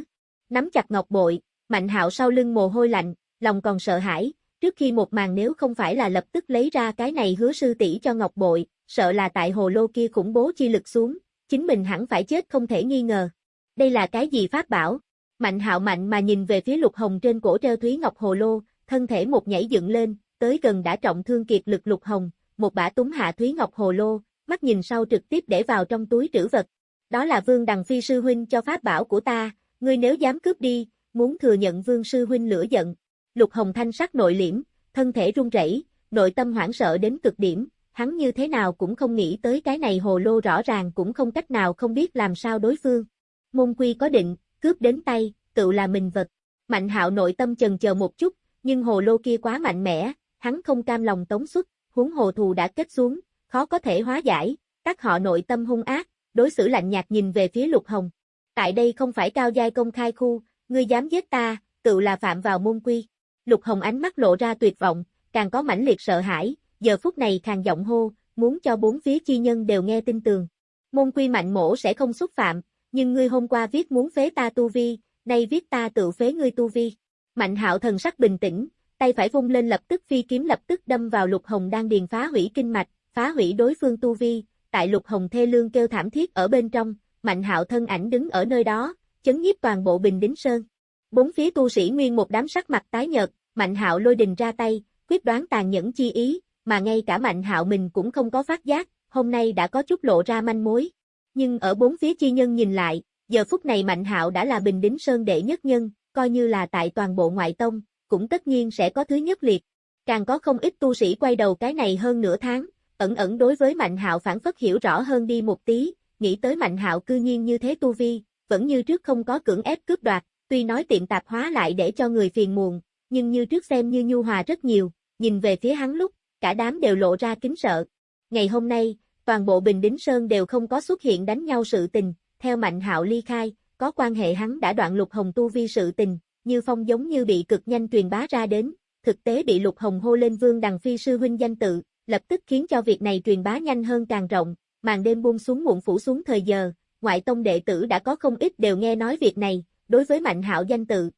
Nắm chặt ngọc bội, Mạnh Hạo sau lưng mồ hôi lạnh, lòng còn sợ hãi, trước khi một màn nếu không phải là lập tức lấy ra cái này hứa sư tỷ cho ngọc bội, sợ là tại hồ lô kia khủng bố chi lực xuống, chính mình hẳn phải chết không thể nghi ngờ. Đây là cái gì pháp bảo? Mạnh hạo mạnh mà nhìn về phía lục hồng trên cổ treo thúy ngọc hồ lô, thân thể một nhảy dựng lên, tới gần đã trọng thương kiệt lực lục hồng, một bả túng hạ thúy ngọc hồ lô, mắt nhìn sau trực tiếp để vào trong túi trữ vật. Đó là vương đằng phi sư huynh cho pháp bảo của ta, ngươi nếu dám cướp đi, muốn thừa nhận vương sư huynh lửa giận. Lục hồng thanh sắc nội liễm, thân thể run rẩy, nội tâm hoảng sợ đến cực điểm, hắn như thế nào cũng không nghĩ tới cái này hồ lô rõ ràng cũng không cách nào không biết làm sao đối phương. Môn quy có định, cướp đến tay, tự là mình vật. Mạnh hạo nội tâm chần chờ một chút, nhưng hồ lô kia quá mạnh mẽ, hắn không cam lòng tống xuất, huống hồ thù đã kết xuống, khó có thể hóa giải, các họ nội tâm hung ác, đối xử lạnh nhạt nhìn về phía lục hồng. Tại đây không phải cao giai công khai khu, ngươi dám giết ta, tự là phạm vào môn quy. Lục hồng ánh mắt lộ ra tuyệt vọng, càng có mãnh liệt sợ hãi, giờ phút này càng giọng hô, muốn cho bốn phía chi nhân đều nghe tin tường. Môn quy mạnh mổ sẽ không xúc phạm, nhưng ngươi hôm qua viết muốn phế ta tu vi, nay viết ta tự phế ngươi tu vi. Mạnh hạo thần sắc bình tĩnh, tay phải vung lên lập tức phi kiếm lập tức đâm vào lục hồng đang điền phá hủy kinh mạch, phá hủy đối phương tu vi, tại lục hồng thê lương kêu thảm thiết ở bên trong, mạnh hạo thân ảnh đứng ở nơi đó, chấn nhiếp toàn bộ bình đính sơn. Bốn phía tu sĩ nguyên một đám sắc mặt tái nhợt, mạnh hạo lôi đình ra tay, quyết đoán tàn nhẫn chi ý, mà ngay cả mạnh hạo mình cũng không có phát giác, hôm nay đã có chút lộ ra manh mối. Nhưng ở bốn phía chi nhân nhìn lại, giờ phút này Mạnh Hạo đã là Bình Đính Sơn đệ nhất nhân, coi như là tại toàn bộ ngoại tông, cũng tất nhiên sẽ có thứ nhất liệt. Càng có không ít tu sĩ quay đầu cái này hơn nửa tháng, ẩn ẩn đối với Mạnh Hạo phản phất hiểu rõ hơn đi một tí, nghĩ tới Mạnh Hạo cư nhiên như thế tu vi, vẫn như trước không có cưỡng ép cướp đoạt, tuy nói tiệm tạp hóa lại để cho người phiền muộn, nhưng như trước xem như nhu hòa rất nhiều, nhìn về phía hắn lúc, cả đám đều lộ ra kính sợ. Ngày hôm nay, toàn bộ Bình Đính Sơn đều không có xuất hiện đánh nhau sự tình, theo Mạnh Hạo ly khai, có quan hệ hắn đã đoạn Lục Hồng tu vi sự tình, như phong giống như bị cực nhanh truyền bá ra đến, thực tế bị Lục Hồng hô lên Vương Đằng Phi sư huynh danh tự, lập tức khiến cho việc này truyền bá nhanh hơn càng rộng, màn đêm buông xuống muộn phủ xuống thời giờ, ngoại tông đệ tử đã có không ít đều nghe nói việc này, đối với Mạnh Hạo danh tự,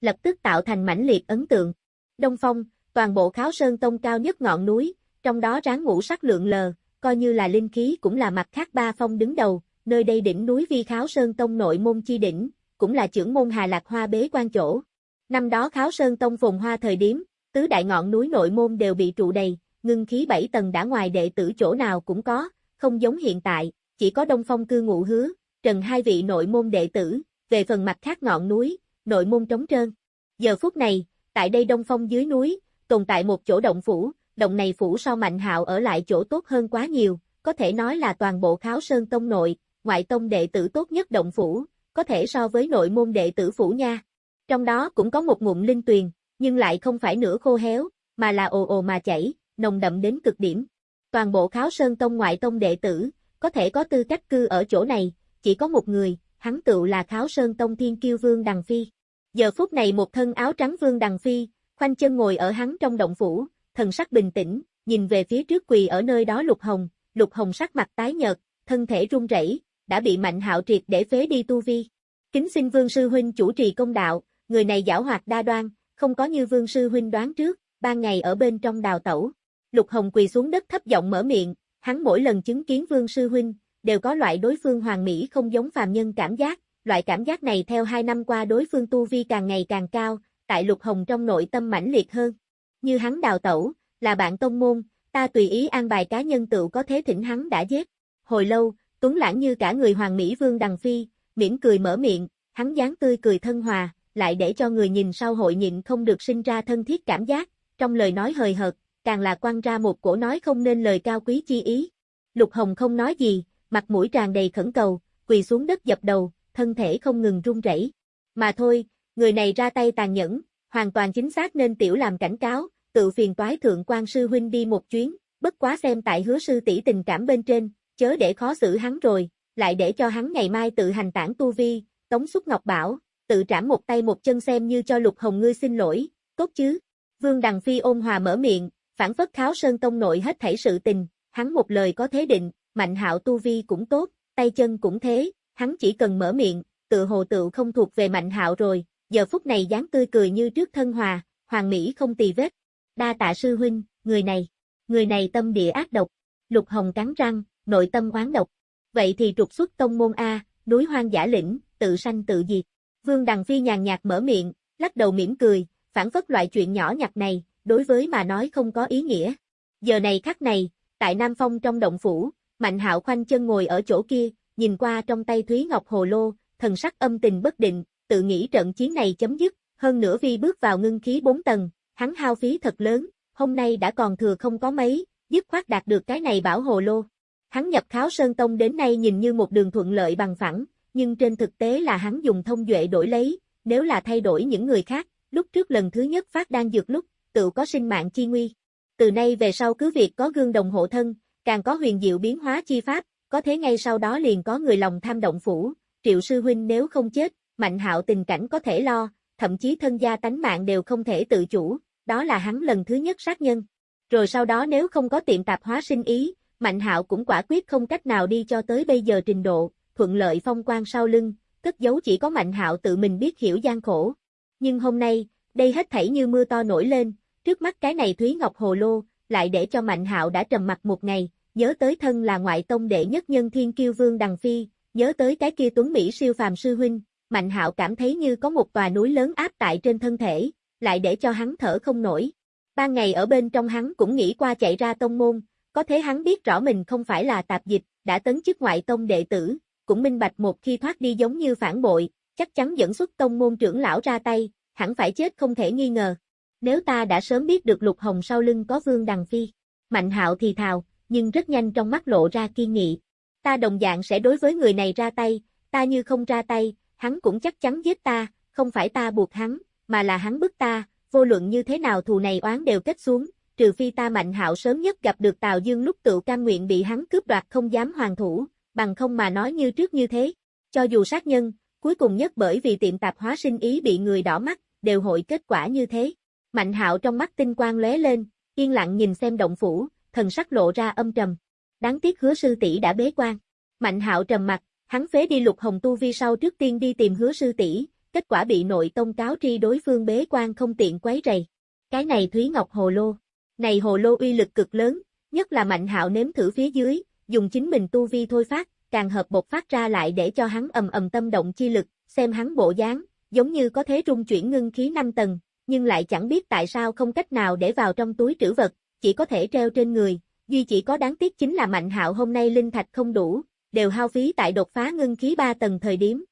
lập tức tạo thành mãnh liệt ấn tượng. Đông Phong, toàn bộ Kháo Sơn Tông cao nhất ngọn núi, trong đó ráng ngũ sắc lượng lờ, coi như là linh khí cũng là mặt khác ba phong đứng đầu, nơi đây đỉnh núi Vi Kháo Sơn Tông nội môn chi đỉnh, cũng là trưởng môn Hà Lạc Hoa bế quan chỗ. Năm đó Kháo Sơn Tông phồn hoa thời điểm, tứ đại ngọn núi nội môn đều bị trụ đầy, ngưng khí bảy tầng đã ngoài đệ tử chỗ nào cũng có, không giống hiện tại, chỉ có Đông Phong cư ngụ hứa, trần hai vị nội môn đệ tử, về phần mặt khác ngọn núi, nội môn trống trơn. Giờ phút này, tại đây Đông Phong dưới núi, tồn tại một chỗ động phủ, động này phủ so Mạnh Hạo ở lại chỗ tốt hơn quá nhiều, có thể nói là toàn bộ kháo sơn tông nội, ngoại tông đệ tử tốt nhất động phủ, có thể so với nội môn đệ tử phủ nha. Trong đó cũng có một ngụm linh tuyền, nhưng lại không phải nửa khô héo, mà là ồ ồ mà chảy, nồng đậm đến cực điểm. Toàn bộ kháo sơn tông ngoại tông đệ tử, có thể có tư cách cư ở chỗ này, chỉ có một người, hắn tựu là kháo sơn tông thiên kiêu vương Đằng Phi. Giờ phút này một thân áo trắng vương Đằng Phi, khoanh chân ngồi ở hắn trong động phủ, thần sắc bình tĩnh, nhìn về phía trước quỳ ở nơi đó lục hồng, lục hồng sắc mặt tái nhợt, thân thể run rẩy, đã bị mạnh hạo triệt để phế đi tu vi. Kính xin vương sư huynh chủ trì công đạo, người này giảo hoạt đa đoan, không có như vương sư huynh đoán trước, ba ngày ở bên trong đào tẩu. Lục Hồng quỳ xuống đất thấp giọng mở miệng, hắn mỗi lần chứng kiến vương sư huynh, đều có loại đối phương hoàng mỹ không giống phàm nhân cảm giác, loại cảm giác này theo hai năm qua đối phương tu vi càng ngày càng cao, tại Lục Hồng trong nội tâm mãnh liệt hơn. Như hắn đào tẩu, là bạn tông môn, ta tùy ý an bài cá nhân tự có thế thỉnh hắn đã giết. Hồi lâu, Tuấn lãng như cả người hoàng mỹ vương đằng phi, mỉm cười mở miệng, hắn dáng tươi cười thân hòa, lại để cho người nhìn sau hội nhịn không được sinh ra thân thiết cảm giác, trong lời nói hời hợt, càng là quăng ra một cổ nói không nên lời cao quý chi ý. Lục Hồng không nói gì, mặt mũi tràn đầy khẩn cầu, quỳ xuống đất dập đầu, thân thể không ngừng run rẩy. Mà thôi, người này ra tay tàn nhẫn, hoàn toàn chính xác nên tiểu làm cảnh cáo, tự phiền toái thượng quan sư huynh đi một chuyến, bất quá xem tại hứa sư tỷ tình cảm bên trên, chớ để khó xử hắn rồi, lại để cho hắn ngày mai tự hành tản tu vi, tống xúc ngọc bảo, tự trảm một tay một chân xem như cho lục hồng ngươi xin lỗi, tốt chứ. Vương Đằng Phi ôn hòa mở miệng, phản phất kháo sơn tông nội hết thảy sự tình, hắn một lời có thế định, mạnh hạo tu vi cũng tốt, tay chân cũng thế, hắn chỉ cần mở miệng, tự hồ tự không thuộc về mạnh hạo rồi, giờ phút này dáng tươi cười như trước thân hòa, hoàng mỹ không tì vết. Đa tạ sư huynh, người này, người này tâm địa ác độc, lục hồng cắn răng, nội tâm oán độc. Vậy thì trục xuất tông môn A, núi hoang giả lĩnh, tự sanh tự diệt. Vương Đằng Phi nhàn nhạt mở miệng, lắc đầu mỉm cười, phản phất loại chuyện nhỏ nhặt này, đối với mà nói không có ý nghĩa. Giờ này khắc này, tại Nam Phong trong động phủ, Mạnh Hạo khoanh chân ngồi ở chỗ kia, nhìn qua trong tay Thúy Ngọc Hồ Lô, thần sắc âm tình bất định, tự nghĩ trận chiến này chấm dứt, hơn nữa vi bước vào ngưng khí 4 tầng, hắn hao phí thật lớn, hôm nay đã còn thừa không có mấy, dứt khoát đạt được cái này bảo Hồ Lô. Hắn nhập kháo Sơn Tông đến nay nhìn như một đường thuận lợi bằng phẳng, nhưng trên thực tế là hắn dùng thông duệ đổi lấy, nếu là thay đổi những người khác, lúc trước lần thứ nhất phát đang dược lúc, tự có sinh mạng chi nguy. Từ nay về sau cứ việc có gương đồng hộ thân, càng có huyền diệu biến hóa chi pháp, có thế ngay sau đó liền có người lòng tham động phủ, triệu sư huynh nếu không chết, mạnh hạo tình cảnh có thể lo, thậm chí thân gia tánh mạng đều không thể tự chủ, đó là hắn lần thứ nhất sát nhân. Rồi sau đó nếu không có tiệm tạp hóa sinh ý, Mạnh hạo cũng quả quyết không cách nào đi cho tới bây giờ trình độ, thuận lợi phong quan sau lưng, cất giấu chỉ có Mạnh hạo tự mình biết hiểu gian khổ. Nhưng hôm nay, đây hết thảy như mưa to nổi lên, trước mắt cái này Thúy Ngọc Hồ Lô, lại để cho Mạnh hạo đã trầm mặt một ngày, nhớ tới thân là ngoại tông đệ nhất nhân thiên kiêu vương Đằng Phi, nhớ tới cái kia tuấn Mỹ siêu phàm sư huynh, Mạnh hạo cảm thấy như có một tòa núi lớn áp tại trên thân thể, lại để cho hắn thở không nổi. Ban ngày ở bên trong hắn cũng nghĩ qua chạy ra tông môn, có thế hắn biết rõ mình không phải là tạp dịch, đã tấn chức ngoại tông đệ tử, cũng minh bạch một khi thoát đi giống như phản bội, chắc chắn dẫn xuất tông môn trưởng lão ra tay, hẳn phải chết không thể nghi ngờ. Nếu ta đã sớm biết được Lục Hồng sau lưng có Vương Đằng Phi, Mạnh Hạo thì thào, nhưng rất nhanh trong mắt lộ ra kiên nghị. Ta đồng dạng sẽ đối với người này ra tay, ta như không ra tay, hắn cũng chắc chắn giết ta, không phải ta buộc hắn, mà là hắn bức ta, vô luận như thế nào thù này oán đều kết xuống, trừ phi ta mạnh hạo sớm nhất gặp được Tào Dương lúc tự cam nguyện bị hắn cướp đoạt không dám hoàn thủ, bằng không mà nói như trước như thế. Cho dù sát nhân, cuối cùng nhất bởi vì tiệm tạp hóa sinh ý bị người đỏ mắt, đều hội kết quả như thế. Mạnh hạo trong mắt tinh quang lóe lên, yên lặng nhìn xem động phủ, thần sắc lộ ra âm trầm. Đáng tiếc hứa sư tỷ đã bế quan. Mạnh hạo trầm mặt, hắn phế đi lục hồng tu vi sau trước tiên đi tìm hứa sư tỷ, kết quả bị nội tông cáo tri đối phương bế quan không tiện quấy rầy. Cái này Thúy Ngọc Hồ Lô, này hồ lô uy lực cực lớn, nhất là mạnh hạo nếm thử phía dưới, dùng chính mình tu vi thôi phát, càng hợp bột phát ra lại để cho hắn ầm ầm tâm động chi lực, xem hắn bộ dáng, giống như có thế rung chuyển ngưng khí 5 tầng, nhưng lại chẳng biết tại sao không cách nào để vào trong túi trữ vật, chỉ có thể treo trên người, duy chỉ có đáng tiếc chính là mạnh hạo hôm nay linh thạch không đủ, đều hao phí tại đột phá ngưng khí 3 tầng thời điểm.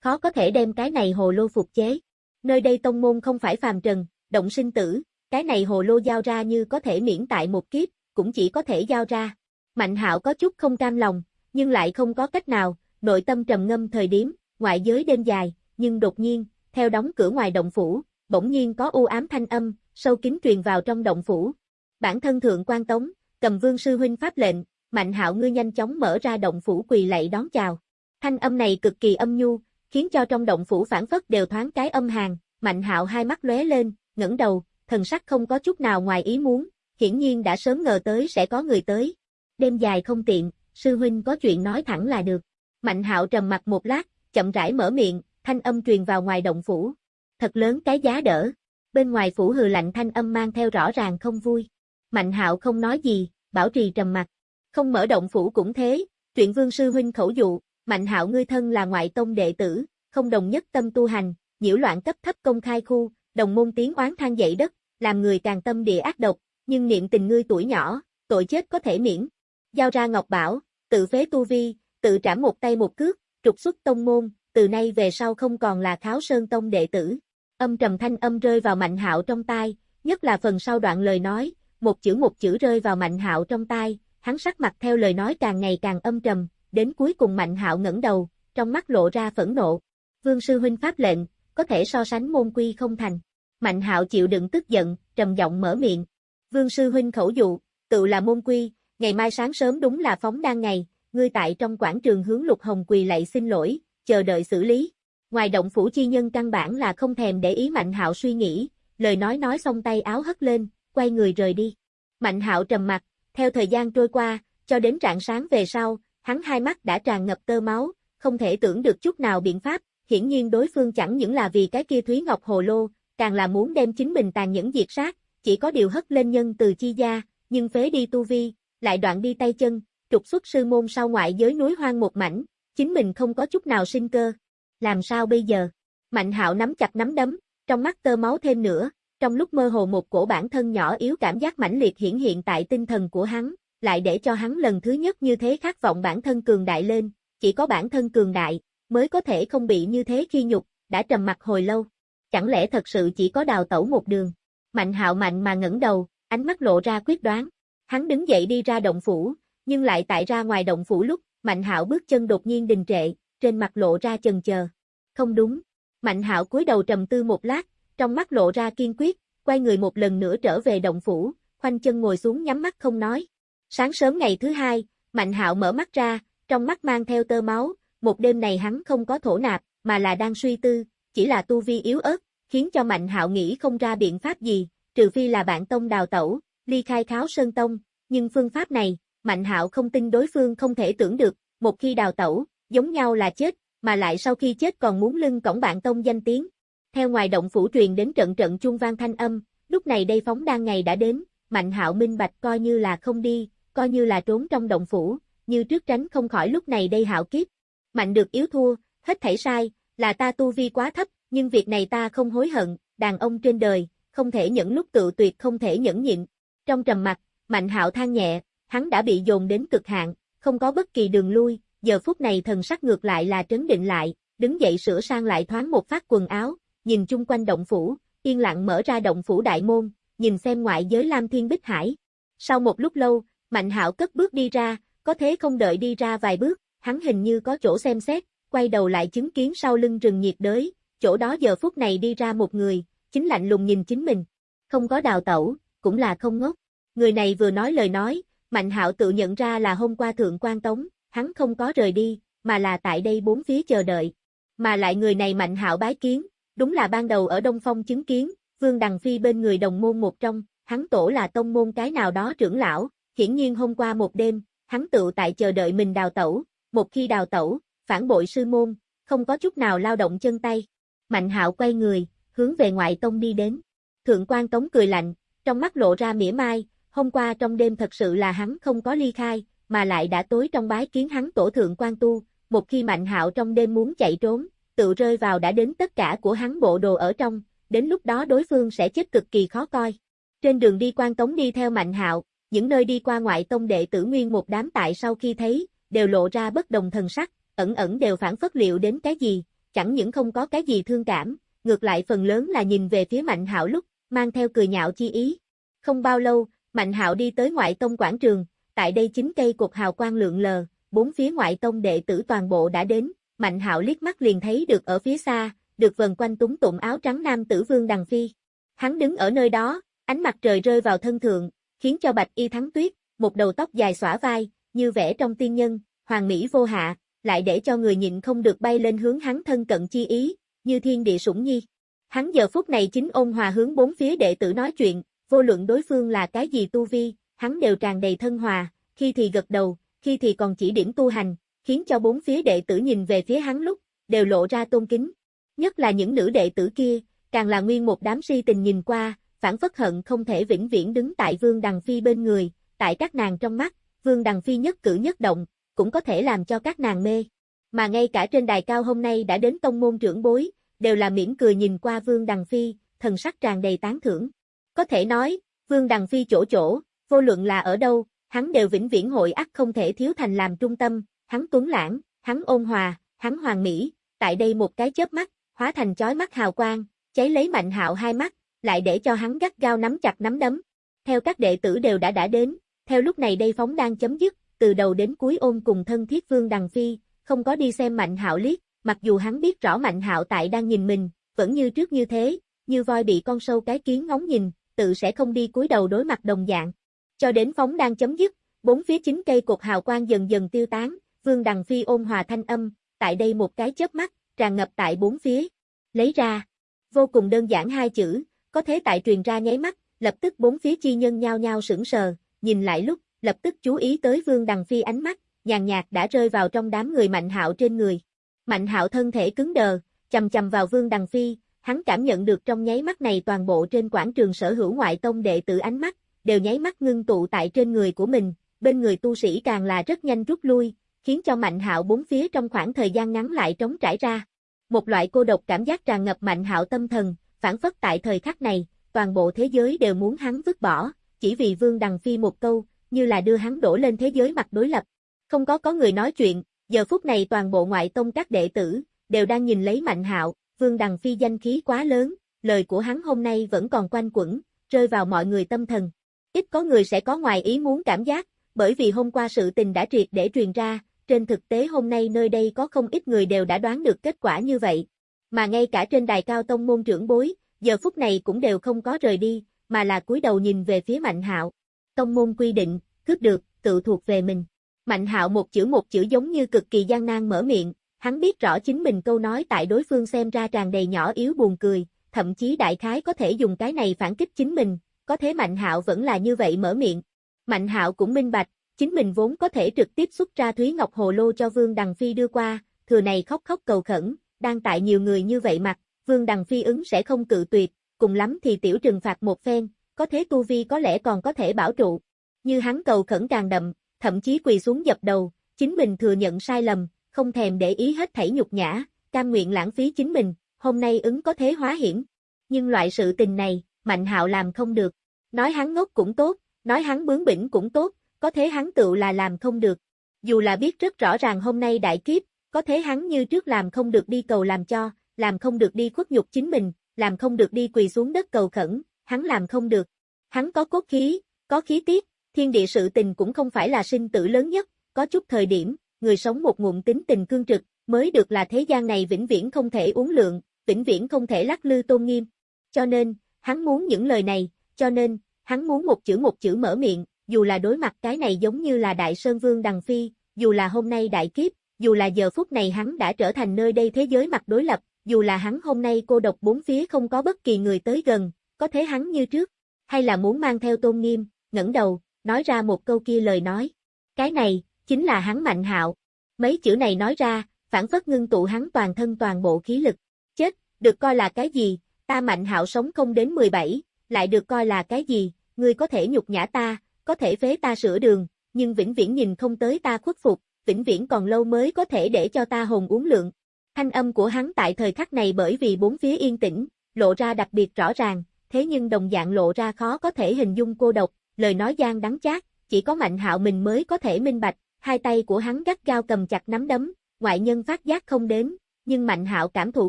Khó có thể đem cái này hồ lô phục chế. Nơi đây tông môn không phải phàm trần, động sinh tử, cái này hồ lô giao ra như có thể miễn tại một kiếp, cũng chỉ có thể giao ra. Mạnh Hạo có chút không cam lòng, nhưng lại không có cách nào, nội tâm trầm ngâm thời điểm, ngoại giới đêm dài, nhưng đột nhiên, theo đóng cửa ngoài động phủ, bỗng nhiên có u ám thanh âm, sâu kín truyền vào trong động phủ. Bản thân thượng quan tống, cầm vương sư huynh pháp lệnh, Mạnh Hạo ngươi nhanh chóng mở ra động phủ quỳ lạy đón chào. Thanh âm này cực kỳ âm nhu, khiến cho trong động phủ phản phất đều thoáng cái âm hàng, Mạnh Hạo hai mắt lóe lên, ngẩng đầu, thần sắc không có chút nào ngoài ý muốn, hiển nhiên đã sớm ngờ tới sẽ có người tới. Đêm dài không tiện, sư huynh có chuyện nói thẳng là được. Mạnh Hạo trầm mặt một lát, chậm rãi mở miệng, thanh âm truyền vào ngoài động phủ. Thật lớn cái giá đỡ. Bên ngoài phủ hừ lạnh thanh âm mang theo rõ ràng không vui. Mạnh Hạo không nói gì, bảo trì trầm mặt. Không mở động phủ cũng thế, chuyện vương sư huynh khẩu dụ, Mạnh Hạo ngươi thân là ngoại tông đệ tử, không đồng nhất tâm tu hành, nhiễu loạn cấp thấp công khai khu, đồng môn tiếng oán than dậy đất, làm người càng tâm địa ác độc, nhưng niệm tình ngươi tuổi nhỏ, tội chết có thể miễn. Giao ra Ngọc Bảo, tự phế tu vi, tự trảm một tay một cước, trục xuất tông môn, từ nay về sau không còn là kháo sơn tông đệ tử. Âm trầm thanh âm rơi vào mạnh hạo trong tai, nhất là phần sau đoạn lời nói, một chữ một chữ rơi vào mạnh hạo trong tai, hắn sắc mặt theo lời nói càng ngày càng âm trầm, đến cuối cùng mạnh hạo ngẩng đầu, trong mắt lộ ra phẫn nộ. Vương sư huynh pháp lệnh, có thể so sánh môn quy không thành. Mạnh hạo chịu đựng tức giận, trầm giọng mở miệng. Vương sư huynh khẩu dụ, tự là môn quy, ngày mai sáng sớm đúng là phóng đan ngày, ngươi tại trong quảng trường hướng lục hồng quỳ lạy xin lỗi, chờ đợi xử lý. Ngoài động phủ chi nhân căn bản là không thèm để ý Mạnh Hạo suy nghĩ, lời nói nói xong tay áo hất lên, quay người rời đi. Mạnh Hạo trầm mặt, theo thời gian trôi qua, cho đến rạng sáng về sau, hắn hai mắt đã tràn ngập tơ máu, không thể tưởng được chút nào biện pháp, hiển nhiên đối phương chẳng những là vì cái kia Thúy Ngọc Hồ Lô, càng là muốn đem chính mình tàn nhẫn diệt sát, chỉ có điều hất lên nhân từ chi gia, nhưng phế đi tu vi, lại đoạn đi tay chân, trục xuất sư môn sau ngoại giới núi hoang một mảnh, chính mình không có chút nào sinh cơ. Làm sao bây giờ? Mạnh hạo nắm chặt nắm đấm, trong mắt tơ máu thêm nữa, trong lúc mơ hồ một cổ bản thân nhỏ yếu cảm giác mãnh liệt hiển hiện tại tinh thần của hắn, lại để cho hắn lần thứ nhất như thế khát vọng bản thân cường đại lên, chỉ có bản thân cường đại, mới có thể không bị như thế khi nhục, đã trầm mặt hồi lâu. Chẳng lẽ thật sự chỉ có đào tẩu một đường? Mạnh hạo mạnh mà ngẩng đầu, ánh mắt lộ ra quyết đoán. Hắn đứng dậy đi ra động phủ, nhưng lại tại ra ngoài động phủ lúc, Mạnh Hạo bước chân đột nhiên đình trệ, trên mặt lộ ra chần chờ. Không đúng. Mạnh Hạo cúi đầu trầm tư một lát, trong mắt lộ ra kiên quyết, quay người một lần nữa trở về động phủ, khoanh chân ngồi xuống nhắm mắt không nói. Sáng sớm ngày thứ hai, Mạnh Hạo mở mắt ra, trong mắt mang theo tơ máu, một đêm này hắn không có thổ nạp, mà là đang suy tư, chỉ là tu vi yếu ớt, khiến cho Mạnh Hạo nghĩ không ra biện pháp gì, trừ phi là bạn tông đào tẩu, ly khai kháo sơn tông, nhưng phương pháp này, Mạnh Hạo không tin đối phương không thể tưởng được, một khi đào tẩu, giống nhau là chết, mà lại sau khi chết còn muốn lưng cổng bạn tông danh tiếng. Theo ngoài động phủ truyền đến trận trận chuông vang thanh âm, lúc này đây phóng đang ngày đã đến, Mạnh Hạo minh bạch coi như là không đi, coi như là trốn trong động phủ, như trước tránh không khỏi lúc này đây hạo kiếp. Mạnh được yếu thua, hết thảy sai, là ta tu vi quá thấp, nhưng việc này ta không hối hận, đàn ông trên đời, không thể nhẫn lúc tự tuyệt không thể nhẫn nhịn. Trong trầm mặt, Mạnh Hạo than nhẹ, hắn đã bị dồn đến cực hạn, không có bất kỳ đường lui, giờ phút này thần sắc ngược lại là trấn định lại, đứng dậy sửa sang lại thoáng một phát quần áo, nhìn chung quanh động phủ, yên lặng mở ra động phủ đại môn, nhìn xem ngoại giới Lam Thiên Bích Hải. Sau một lúc lâu, Mạnh Hạo cất bước đi ra, có thế không đợi đi ra vài bước, hắn hình như có chỗ xem xét, quay đầu lại chứng kiến sau lưng rừng nhiệt đới, chỗ đó giờ phút này đi ra một người, chính lạnh lùng nhìn chính mình. Không có đào tẩu, cũng là không ngốc. Người này vừa nói lời nói, Mạnh hạo tự nhận ra là hôm qua thượng quan tống, hắn không có rời đi, mà là tại đây bốn phía chờ đợi. Mà lại người này Mạnh hạo bái kiến, đúng là ban đầu ở Đông Phong chứng kiến, Vương Đằng Phi bên người đồng môn một trong, hắn tổ là tông môn cái nào đó trưởng lão, hiển nhiên hôm qua một đêm, hắn tự tại chờ đợi mình đào tẩu, một khi đào tẩu, phản bội sư môn, không có chút nào lao động chân tay. Mạnh hạo quay người, hướng về ngoại tông đi đến. Thượng quan tống cười lạnh, trong mắt lộ ra mỉa mai, hôm qua trong đêm thật sự là hắn không có ly khai, mà lại đã tối trong bái kiến hắn tổ thượng quan tu, một khi mạnh hạo trong đêm muốn chạy trốn, tự rơi vào đã đến tất cả của hắn bộ đồ ở trong, đến lúc đó đối phương sẽ chết cực kỳ khó coi. Trên đường đi quan tống đi theo mạnh hạo, những nơi đi qua ngoại tông đệ tử nguyên một đám tại sau khi thấy, đều lộ ra bất đồng thần sắc, ẩn ẩn đều phản phất liệu đến cái gì, chẳng những không có cái gì thương cảm, ngược lại phần lớn là nhìn về phía mạnh hạo lúc, mang theo cười nhạo chi ý. Không bao lâu, Mạnh hạo đi tới ngoại tông quảng trường, tại đây chính cây cột hào quang lượng lờ, bốn phía ngoại tông đệ tử toàn bộ đã đến, Mạnh Hạo liếc mắt liền thấy được ở phía xa, được vần quanh túng tụng áo trắng nam tử Vương Đằng Phi. Hắn đứng ở nơi đó, ánh mặt trời rơi vào thân thượng, khiến cho Bạch Y Thắng Tuyết, một đầu tóc dài xõa vai, như vẽ trong tiên nhân, hoàng mỹ vô hạ, lại để cho người nhịn không được bay lên hướng hắn thân cận chi ý, như thiên địa sủng nhi. Hắn giờ phút này chính ôn hòa hướng bốn phía đệ tử nói chuyện, vô luận đối phương là cái gì tu vi, hắn đều tràn đầy thân hòa, khi thì gật đầu, khi thì còn chỉ điểm tu hành, khiến cho bốn phía đệ tử nhìn về phía hắn lúc, đều lộ ra tôn kính. Nhất là những nữ đệ tử kia, càng là nguyên một đám si tình nhìn qua, phản phất hận không thể vĩnh viễn đứng tại Vương Đằng Phi bên người, tại các nàng trong mắt, Vương Đằng Phi nhất cử nhất động, cũng có thể làm cho các nàng mê. Mà ngay cả trên đài cao hôm nay đã đến tông môn trưởng bối, đều là mỉm cười nhìn qua Vương Đằng Phi, thần sắc tràn đầy tán thưởng. Có thể nói, Vương Đằng Phi chỗ chỗ, vô luận là ở đâu, hắn đều vĩnh viễn hội ắt không thể thiếu thành làm trung tâm, hắn tuấn lãng, hắn ôn hòa, hắn hoàng mỹ, tại đây một cái chớp mắt, hóa thành chói mắt hào quang, cháy lấy mạnh hạo hai mắt, lại để cho hắn gắt gao nắm chặt nắm đấm. Theo các đệ tử đều đã đã đến, theo lúc này đây phóng đang chấm dứt, từ đầu đến cuối ôm cùng thân thiết vương đằng phi, không có đi xem mạnh hạo liếc, mặc dù hắn biết rõ mạnh hạo tại đang nhìn mình, vẫn như trước như thế, như voi bị con sâu cái kiến ngóng nhìn, tự sẽ không đi cúi đầu đối mặt đồng dạng. Cho đến phóng đang chấm dứt, bốn phía chính cây cột hào quang dần dần tiêu tán, Vương Đằng Phi ôn hòa thanh âm, tại đây một cái chớp mắt, tràn ngập tại bốn phía. Lấy ra. Vô cùng đơn giản hai chữ, có thế tại truyền ra nháy mắt, lập tức bốn phía chi nhân nhao nhao sững sờ, nhìn lại lúc, lập tức chú ý tới Vương Đằng Phi ánh mắt, nhàn nhạt đã rơi vào trong đám người Mạnh Hạo trên người. Mạnh Hạo thân thể cứng đờ, chầm chầm vào Vương Đằng Phi, hắn cảm nhận được trong nháy mắt này toàn bộ trên quảng trường sở hữu ngoại tông đệ tử ánh mắt, đều nháy mắt ngưng tụ tại trên người của mình, bên người tu sĩ càng là rất nhanh rút lui, khiến cho Mạnh Hạo bốn phía trong khoảng thời gian ngắn lại trống trải ra. Một loại cô độc cảm giác tràn ngập Mạnh Hạo tâm thần, phản phất tại thời khắc này, toàn bộ thế giới đều muốn hắn vứt bỏ, chỉ vì Vương Đằng Phi một câu, như là đưa hắn đổ lên thế giới mặt đối lập. Không có có người nói chuyện, giờ phút này toàn bộ ngoại tông các đệ tử, đều đang nhìn lấy Mạnh Hạo, Vương Đằng Phi danh khí quá lớn, lời của hắn hôm nay vẫn còn quanh quẩn, rơi vào mọi người tâm thần. Ít có người sẽ có ngoài ý muốn cảm giác, bởi vì hôm qua sự tình đã triệt để truyền ra, trên thực tế hôm nay nơi đây có không ít người đều đã đoán được kết quả như vậy. Mà ngay cả trên đài cao tông môn trưởng bối, giờ phút này cũng đều không có rời đi, mà là cúi đầu nhìn về phía Mạnh Hạo. Tông môn quy định, cướp được, tự thuộc về mình. Mạnh Hạo một chữ một chữ giống như cực kỳ gian nan mở miệng, hắn biết rõ chính mình câu nói tại đối phương xem ra tràn đầy nhỏ yếu buồn cười, thậm chí đại khái có thể dùng cái này phản kích chính mình, có thế Mạnh Hạo vẫn là như vậy mở miệng. Mạnh Hạo cũng minh bạch, chính mình vốn có thể trực tiếp xuất ra Thúy Ngọc Hồ Lô cho Vương Đằng Phi đưa qua, thừa này khóc khóc cầu khẩn, đang tại nhiều người như vậy mặt, Vương Đằng Phi ứng sẽ không cự tuyệt, cùng lắm thì tiểu trừng phạt một phen, có thế Tu Vi có lẽ còn có thể bảo trụ. Như hắn cầu khẩn càng đậm, thậm chí quỳ xuống dập đầu, chính mình thừa nhận sai lầm, không thèm để ý hết thảy nhục nhã, cam nguyện lãng phí chính mình, hôm nay ứng có thế hóa hiểm. Nhưng loại sự tình này, Mạnh Hạo làm không được. Nói hắn ngốc cũng tốt, nói hắn bướng bỉnh cũng tốt, có thế hắn tự là làm không được. Dù là biết rất rõ ràng hôm nay đại kiếp, có thế hắn như trước làm không được đi cầu làm cho, làm không được đi khuất nhục chính mình, làm không được đi quỳ xuống đất cầu khẩn, hắn làm không được. Hắn có cốt khí, có khí tiết, thiên địa sự tình cũng không phải là sinh tử lớn nhất, có chút thời điểm, người sống một ngụm tính tình cương trực, mới được là thế gian này vĩnh viễn không thể uống lượng, vĩnh viễn không thể lắc lư tôn nghiêm. Cho nên, hắn muốn những lời này, cho nên, hắn muốn một chữ một chữ mở miệng, dù là đối mặt cái này giống như là Đại Sơn Vương Đằng Phi, dù là hôm nay đại kiếp, dù là giờ phút này hắn đã trở thành nơi đây thế giới mặt đối lập, dù là hắn hôm nay cô độc bốn phía không có bất kỳ người tới gần, có thế hắn như trước, hay là muốn mang theo tôn nghiêm, ngẩng đầu, nói ra một câu kia lời nói. Cái này, chính là hắn mạnh hạo. Mấy chữ này nói ra, phản phất ngưng tụ hắn toàn thân toàn bộ khí lực. Chết, được coi là cái gì, ta mạnh hạo sống không đến 17, lại được coi là cái gì, ngươi có thể nhục nhã ta, có thể phế ta sửa đường, nhưng vĩnh viễn nhìn không tới ta khuất phục, vĩnh viễn còn lâu mới có thể để cho ta hồn uống lượng. Thanh âm của hắn tại thời khắc này bởi vì bốn phía yên tĩnh, lộ ra đặc biệt rõ ràng, thế nhưng đồng dạng lộ ra khó có thể hình dung cô độc, lời nói gian đắng chát, chỉ có mạnh hạo mình mới có thể minh bạch, hai tay của hắn gắt gao cầm chặt nắm đấm, ngoại nhân phát giác không đến, nhưng mạnh hạo cảm thụ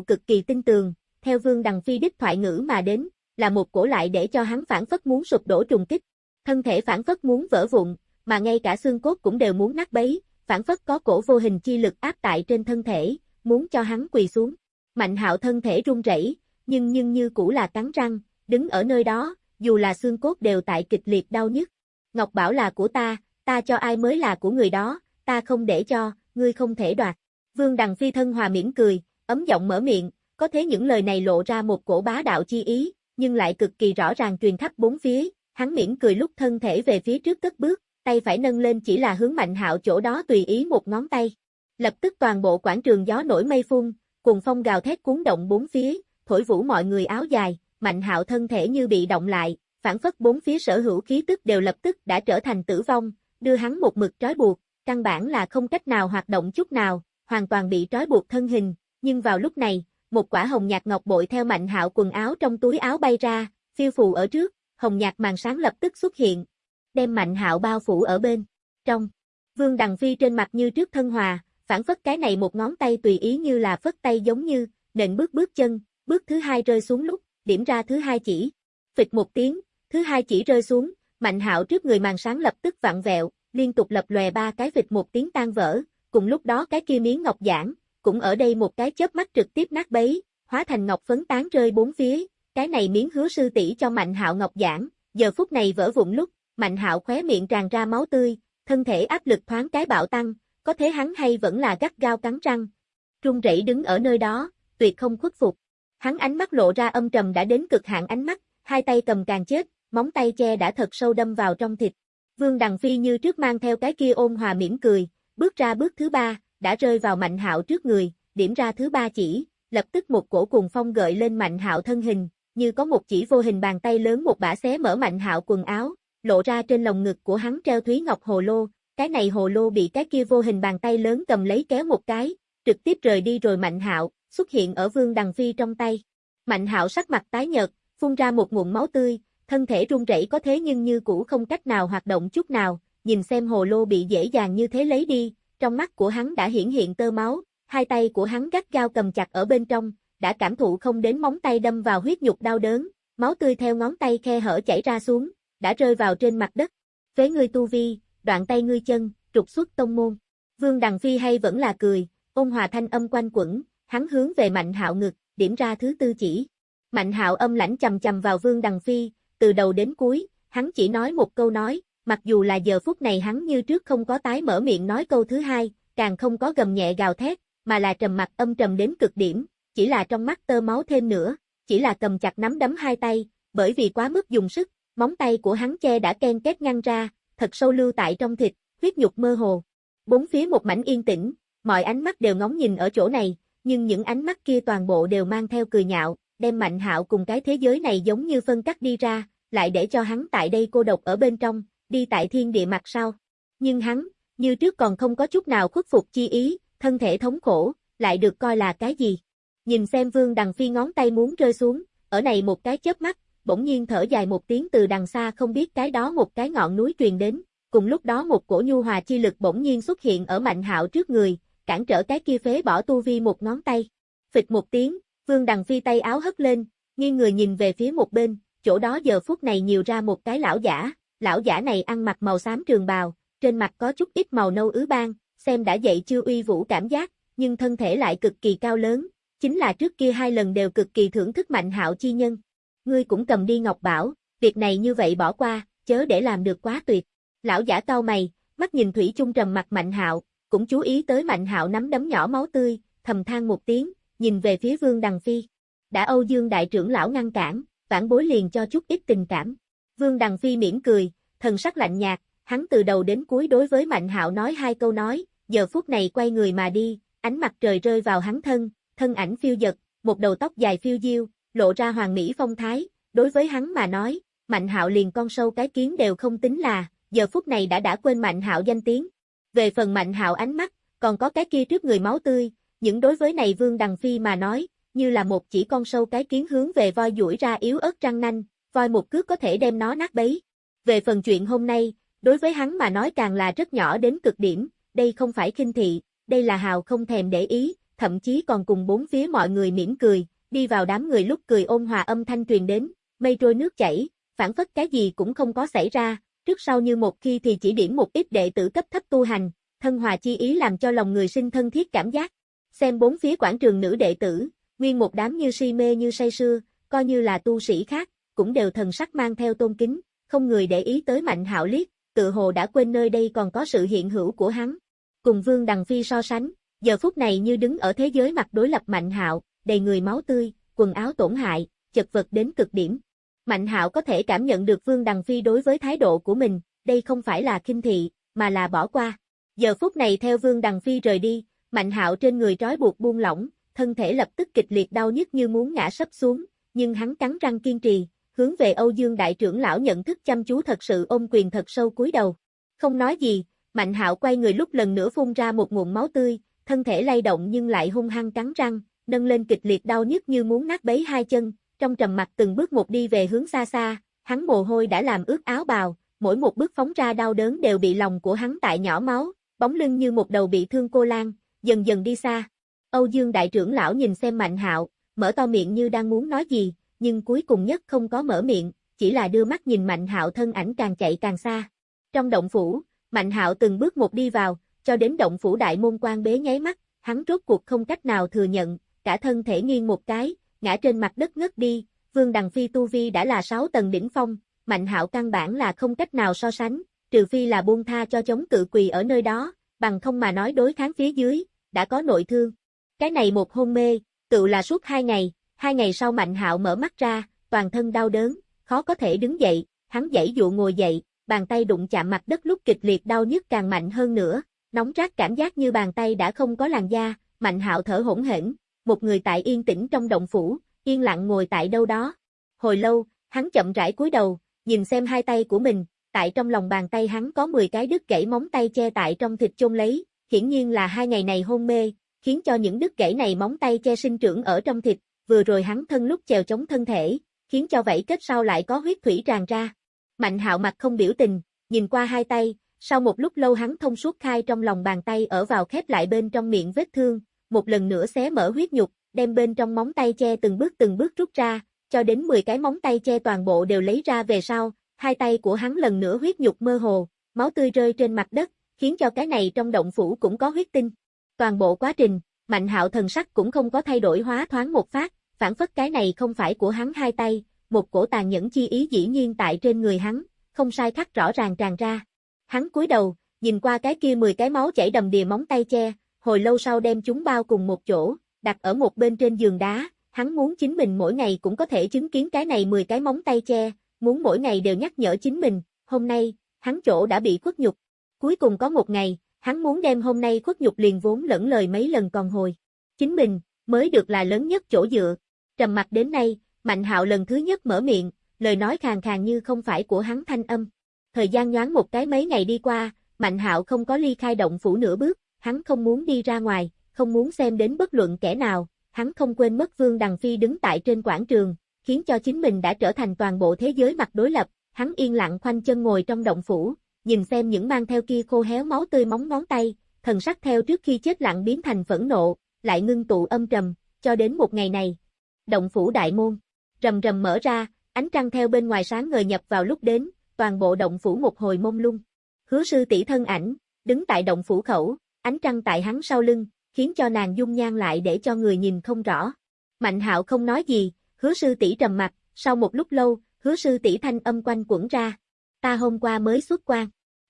cực kỳ tin tường, theo vương đằng phi đích thoại ngữ mà đến, là một cổ lại để cho hắn phản phất muốn sụp đổ trùng kích, thân thể phản phất muốn vỡ vụn, mà ngay cả xương cốt cũng đều muốn nát bấy, phản phất có cổ vô hình chi lực áp tại trên thân thể, muốn cho hắn quỳ xuống. Mạnh hạo thân thể run rẩy, nhưng nhưng như cũ là cắn răng, đứng ở nơi đó, dù là xương cốt đều tại kịch liệt đau nhức. Ngọc Bảo là của ta, ta cho ai mới là của người đó, ta không để cho, ngươi không thể đoạt. Vương Đằng Phi thân hòa mỉm cười, ấm giọng mở miệng, có thế những lời này lộ ra một cổ bá đạo chi ý, nhưng lại cực kỳ rõ ràng truyền khắp bốn phía, hắn mỉm cười lúc thân thể về phía trước cất bước, tay phải nâng lên chỉ là hướng Mạnh Hạo chỗ đó tùy ý một ngón tay. Lập tức toàn bộ quảng trường gió nổi mây phun, cùng phong gào thét cuốn động bốn phía, thổi vũ mọi người áo dài, Mạnh Hạo thân thể như bị động lại, phản phất bốn phía sở hữu khí tức đều lập tức đã trở thành tử vong, đưa hắn một mực trói buộc, căn bản là không cách nào hoạt động chút nào, hoàn toàn bị trói buộc thân hình, nhưng vào lúc này, một quả hồng nhạt ngọc bội theo Mạnh Hạo quần áo trong túi áo bay ra, phiêu phù ở trước, hồng nhạt màn sáng lập tức xuất hiện, đem Mạnh Hạo bao phủ ở bên trong. Vương Đằng Phi trên mặt như trước thân hòa, phản phất cái này một ngón tay tùy ý như là phất tay giống như, nện bước bước chân, bước thứ hai rơi xuống lúc, điểm ra thứ hai chỉ. Phịch một tiếng, thứ hai chỉ rơi xuống, Mạnh Hạo trước người màn sáng lập tức vặn vẹo, liên tục lập lòe ba cái vịt một tiếng tan vỡ, cùng lúc đó cái kia miếng ngọc giản, cũng ở đây một cái chớp mắt trực tiếp nát bấy, hóa thành ngọc phấn tán rơi bốn phía, cái này miếng hứa sư tỷ cho Mạnh Hạo ngọc giản, giờ phút này vỡ vụn lúc, Mạnh Hạo khóe miệng tràn ra máu tươi, thân thể áp lực thoáng cái bạo tăng, có thế hắn hay vẫn là gắt gao cắn răng. Trung rẩy đứng ở nơi đó, tuyệt không khuất phục. Hắn ánh mắt lộ ra âm trầm đã đến cực hạn ánh mắt, hai tay cầm càng chết, móng tay che đã thật sâu đâm vào trong thịt. Vương Đằng Phi như trước mang theo cái kia ôn hòa mỉm cười, bước ra bước thứ ba, đã rơi vào Mạnh Hạo trước người, điểm ra thứ ba chỉ, lập tức một cổ cùng phong gợi lên Mạnh Hạo thân hình, như có một chỉ vô hình bàn tay lớn một bả xé mở Mạnh Hạo quần áo, lộ ra trên lồng ngực của hắn treo thúy ngọc hồ lô, cái này hồ lô bị cái kia vô hình bàn tay lớn cầm lấy kéo một cái, trực tiếp rời đi rồi Mạnh Hạo, xuất hiện ở Vương Đằng Phi trong tay. Mạnh Hạo sắc mặt tái nhợt, phun ra một nguồn máu tươi, thân thể run rẩy có thế nhưng như cũ không cách nào hoạt động chút nào, nhìn xem hồ lô bị dễ dàng như thế lấy đi, trong mắt của hắn đã hiển hiện tơ máu, hai tay của hắn gắt gao cầm chặt ở bên trong, đã cảm thụ không đến móng tay đâm vào huyết nhục đau đớn, máu tươi theo ngón tay khe hở chảy ra xuống, đã rơi vào trên mặt đất. Phế ngươi tu vi, đoạn tay ngươi chân, trục xuất tông môn. Vương Đằng Phi hay vẫn là cười, ôn hòa thanh âm quanh quẩn, hắn hướng về Mạnh Hạo ngực, điểm ra thứ tư chỉ. Mạnh Hạo âm lãnh chầm chầm vào Vương Đằng Phi, từ đầu đến cuối, hắn chỉ nói một câu nói, mặc dù là giờ phút này hắn như trước không có tái mở miệng nói câu thứ hai, càng không có gầm nhẹ gào thét, mà là trầm mặt âm trầm đến cực điểm, chỉ là trong mắt tơ máu thêm nữa, chỉ là cầm chặt nắm đấm hai tay, bởi vì quá mức dùng sức, móng tay của hắn che đã ken kết ngăn ra, thật sâu lưu tại trong thịt, huyết nhục mơ hồ. Bốn phía một mảnh yên tĩnh, mọi ánh mắt đều ngóng nhìn ở chỗ này, nhưng những ánh mắt kia toàn bộ đều mang theo cười nhạo, đem Mạnh Hạo cùng cái thế giới này giống như phân cắt đi ra, lại để cho hắn tại đây cô độc ở bên trong, đi tại thiên địa mặt sau. Nhưng hắn, như trước còn không có chút nào khuất phục chi ý, thân thể thống khổ, lại được coi là cái gì. Nhìn xem Vương Đằng Phi ngón tay muốn rơi xuống, ở này một cái chớp mắt, bỗng nhiên thở dài một tiếng từ đằng xa không biết cái đó một cái ngọn núi truyền đến, cùng lúc đó một cổ nhu hòa chi lực bỗng nhiên xuất hiện ở Mạnh Hạo trước người, cản trở cái kia phế bỏ tu vi một ngón tay. Phịch một tiếng, Vương Đằng Phi tay áo hất lên, nghiêng người nhìn về phía một bên, chỗ đó giờ phút này nhiều ra một cái lão giả, lão giả này ăn mặc màu xám trường bào, trên mặt có chút ít màu nâu ứ ban, xem đã dậy chưa uy vũ cảm giác, nhưng thân thể lại cực kỳ cao lớn, chính là trước kia hai lần đều cực kỳ thưởng thức mạnh hạo chi nhân. Ngươi cũng cầm đi Ngọc Bảo, việc này như vậy bỏ qua, chớ để làm được quá tuyệt. Lão giả cao mày, mắt nhìn Thủy chung trầm mặt Mạnh Hạo, cũng chú ý tới Mạnh Hạo nắm đấm nhỏ máu tươi, thầm than một tiếng, nhìn về phía Vương Đằng Phi. Đã Âu Dương đại trưởng lão ngăn cản, vãn bối liền cho chút ít tình cảm. Vương Đằng Phi mỉm cười, thần sắc lạnh nhạt, hắn từ đầu đến cuối đối với Mạnh Hạo nói hai câu nói, giờ phút này quay người mà đi, ánh mặt trời rơi vào hắn thân, thân ảnh phiêu dật, một đầu tóc dài phiêu diêu, lộ ra hoàng mỹ phong thái, đối với hắn mà nói, Mạnh Hạo liền con sâu cái kiến đều không tính là, giờ phút này đã đã quên Mạnh Hạo danh tiếng. Về phần Mạnh Hạo ánh mắt, còn có cái kia trước người máu tươi, những đối với này Vương Đằng Phi mà nói, như là một chỉ con sâu cái kiến hướng về voi duỗi ra yếu ớt răng nanh, voi một cước có thể đem nó nát bấy. Về phần chuyện hôm nay, đối với hắn mà nói càng là rất nhỏ đến cực điểm, đây không phải khinh thị, đây là hào không thèm để ý, thậm chí còn cùng bốn phía mọi người mỉm cười, đi vào đám người lúc cười ôn hòa âm thanh truyền đến, mây trôi nước chảy, phản phất cái gì cũng không có xảy ra, trước sau như một khi thì chỉ điểm một ít đệ tử cấp thấp tu hành, thân hòa chi ý làm cho lòng người sinh thân thiết cảm giác. Xem bốn phía quảng trường nữ đệ tử, nguyên một đám như si mê như say sưa, coi như là tu sĩ khác, cũng đều thần sắc mang theo tôn kính, không người để ý tới Mạnh Hạo liếc, tự hồ đã quên nơi đây còn có sự hiện hữu của hắn. Cùng Vương Đằng Phi so sánh, giờ phút này như đứng ở thế giới mặt đối lập Mạnh Hạo, đầy người máu tươi, quần áo tổn hại, chật vật đến cực điểm. Mạnh Hạo có thể cảm nhận được Vương Đằng Phi đối với thái độ của mình, đây không phải là kinh thị, mà là bỏ qua. Giờ phút này theo Vương Đằng Phi rời đi, Mạnh Hạo trên người trói buộc buông lỏng, thân thể lập tức kịch liệt đau nhức như muốn ngã sấp xuống, nhưng hắn cắn răng kiên trì, hướng về Âu Dương đại trưởng lão nhận thức chăm chú thật sự ôm quyền thật sâu cúi đầu. Không nói gì, Mạnh Hạo quay người lúc lần nữa phun ra một nguồn máu tươi, thân thể lay động nhưng lại hung hăng cắn răng, nâng lên kịch liệt đau nhức như muốn nát bấy hai chân, trong trầm mặt từng bước một đi về hướng xa xa, hắn mồ hôi đã làm ướt áo bào, mỗi một bước phóng ra đau đớn đều bị lòng của hắn tại nhỏ máu, bóng lưng như một đầu bị thương cô lan, dần dần đi xa. Âu Dương đại trưởng lão nhìn xem Mạnh Hạo, mở to miệng như đang muốn nói gì, nhưng cuối cùng nhất không có mở miệng, chỉ là đưa mắt nhìn Mạnh Hạo thân ảnh càng chạy càng xa. Trong động phủ, Mạnh Hạo từng bước một đi vào, cho đến động phủ đại môn quan bế nháy mắt, hắn rốt cuộc không cách nào thừa nhận, cả thân thể nghiêng một cái, ngã trên mặt đất ngất đi, Vương Đằng Phi tu vi đã là 6 tầng đỉnh phong, Mạnh Hạo căn bản là không cách nào so sánh, trừ phi là buông tha cho chống cự quỳ ở nơi đó, bằng không mà nói đối kháng phía dưới, đã có nội thương. Cái này một hôn mê, tự là suốt hai ngày, hai ngày sau Mạnh Hạo mở mắt ra, toàn thân đau đớn, khó có thể đứng dậy, hắn dãy dụ ngồi dậy, bàn tay đụng chạm mặt đất lúc kịch liệt đau nhức càng mạnh hơn nữa, nóng rát cảm giác như bàn tay đã không có làn da, Mạnh Hạo thở hỗn hển, một người tại yên tĩnh trong động phủ, yên lặng ngồi tại đâu đó. Hồi lâu, hắn chậm rãi cúi đầu, nhìn xem hai tay của mình, tại trong lòng bàn tay hắn có 10 cái đứt gãy móng tay che tại trong thịt chôn lấy, hiển nhiên là hai ngày này hôn mê, khiến cho những đứt gãy này móng tay che sinh trưởng ở trong thịt, vừa rồi hắn thân lúc chèo chống thân thể, khiến cho vảy kết sau lại có huyết thủy tràn ra. Mạnh hạo mặt không biểu tình, nhìn qua hai tay, sau một lúc lâu hắn thông suốt khai trong lòng bàn tay ở vào khép lại bên trong miệng vết thương, một lần nữa xé mở huyết nhục, đem bên trong móng tay che từng bước từng bước rút ra, cho đến 10 cái móng tay che toàn bộ đều lấy ra về sau, hai tay của hắn lần nữa huyết nhục mơ hồ, máu tươi rơi trên mặt đất, khiến cho cái này trong động phủ cũng có huyết tinh. Toàn bộ quá trình, Mạnh Hạo thần sắc cũng không có thay đổi hóa thoáng một phát, phản phất cái này không phải của hắn hai tay, một cổ tàn nhẫn chi ý dĩ nhiên tại trên người hắn, không sai khắc rõ ràng tràn ra. Hắn cúi đầu, nhìn qua cái kia 10 cái máu chảy đầm đìa móng tay che, hồi lâu sau đem chúng bao cùng một chỗ, đặt ở một bên trên giường đá, hắn muốn chính mình mỗi ngày cũng có thể chứng kiến cái này 10 cái móng tay che, muốn mỗi ngày đều nhắc nhở chính mình, hôm nay, hắn chỗ đã bị khuất nhục. Cuối cùng có một ngày, hắn muốn đem hôm nay khuất nhục liền vốn lẫn lời mấy lần còn hồi. Chính mình, mới được là lớn nhất chỗ dựa. Trầm mặt đến nay, Mạnh hạo lần thứ nhất mở miệng, lời nói khàn khàn như không phải của hắn thanh âm. Thời gian nhoáng một cái mấy ngày đi qua, Mạnh hạo không có ly khai động phủ nửa bước, hắn không muốn đi ra ngoài, không muốn xem đến bất luận kẻ nào, hắn không quên mất Vương Đằng Phi đứng tại trên quảng trường, khiến cho chính mình đã trở thành toàn bộ thế giới mặt đối lập, hắn yên lặng khoanh chân ngồi trong động phủ, nhìn xem những mang theo kia khô héo máu tươi móng ngón tay, thần sắc theo trước khi chết lặng biến thành phẫn nộ, lại ngưng tụ âm trầm, cho đến một ngày này. Động phủ đại môn, rầm rầm mở ra, ánh trăng theo bên ngoài sáng ngời nhập vào lúc đến, toàn bộ động phủ một hồi mông lung. Hứa sư tỷ thân ảnh, đứng tại động phủ khẩu, ánh trăng tại hắn sau lưng, khiến cho nàng dung nhan lại để cho người nhìn không rõ. Mạnh hạo không nói gì, hứa sư tỷ trầm mặt, sau một lúc lâu, hứa sư tỷ thanh âm quanh quẩn ra. Ta hôm qua mới xuất quan.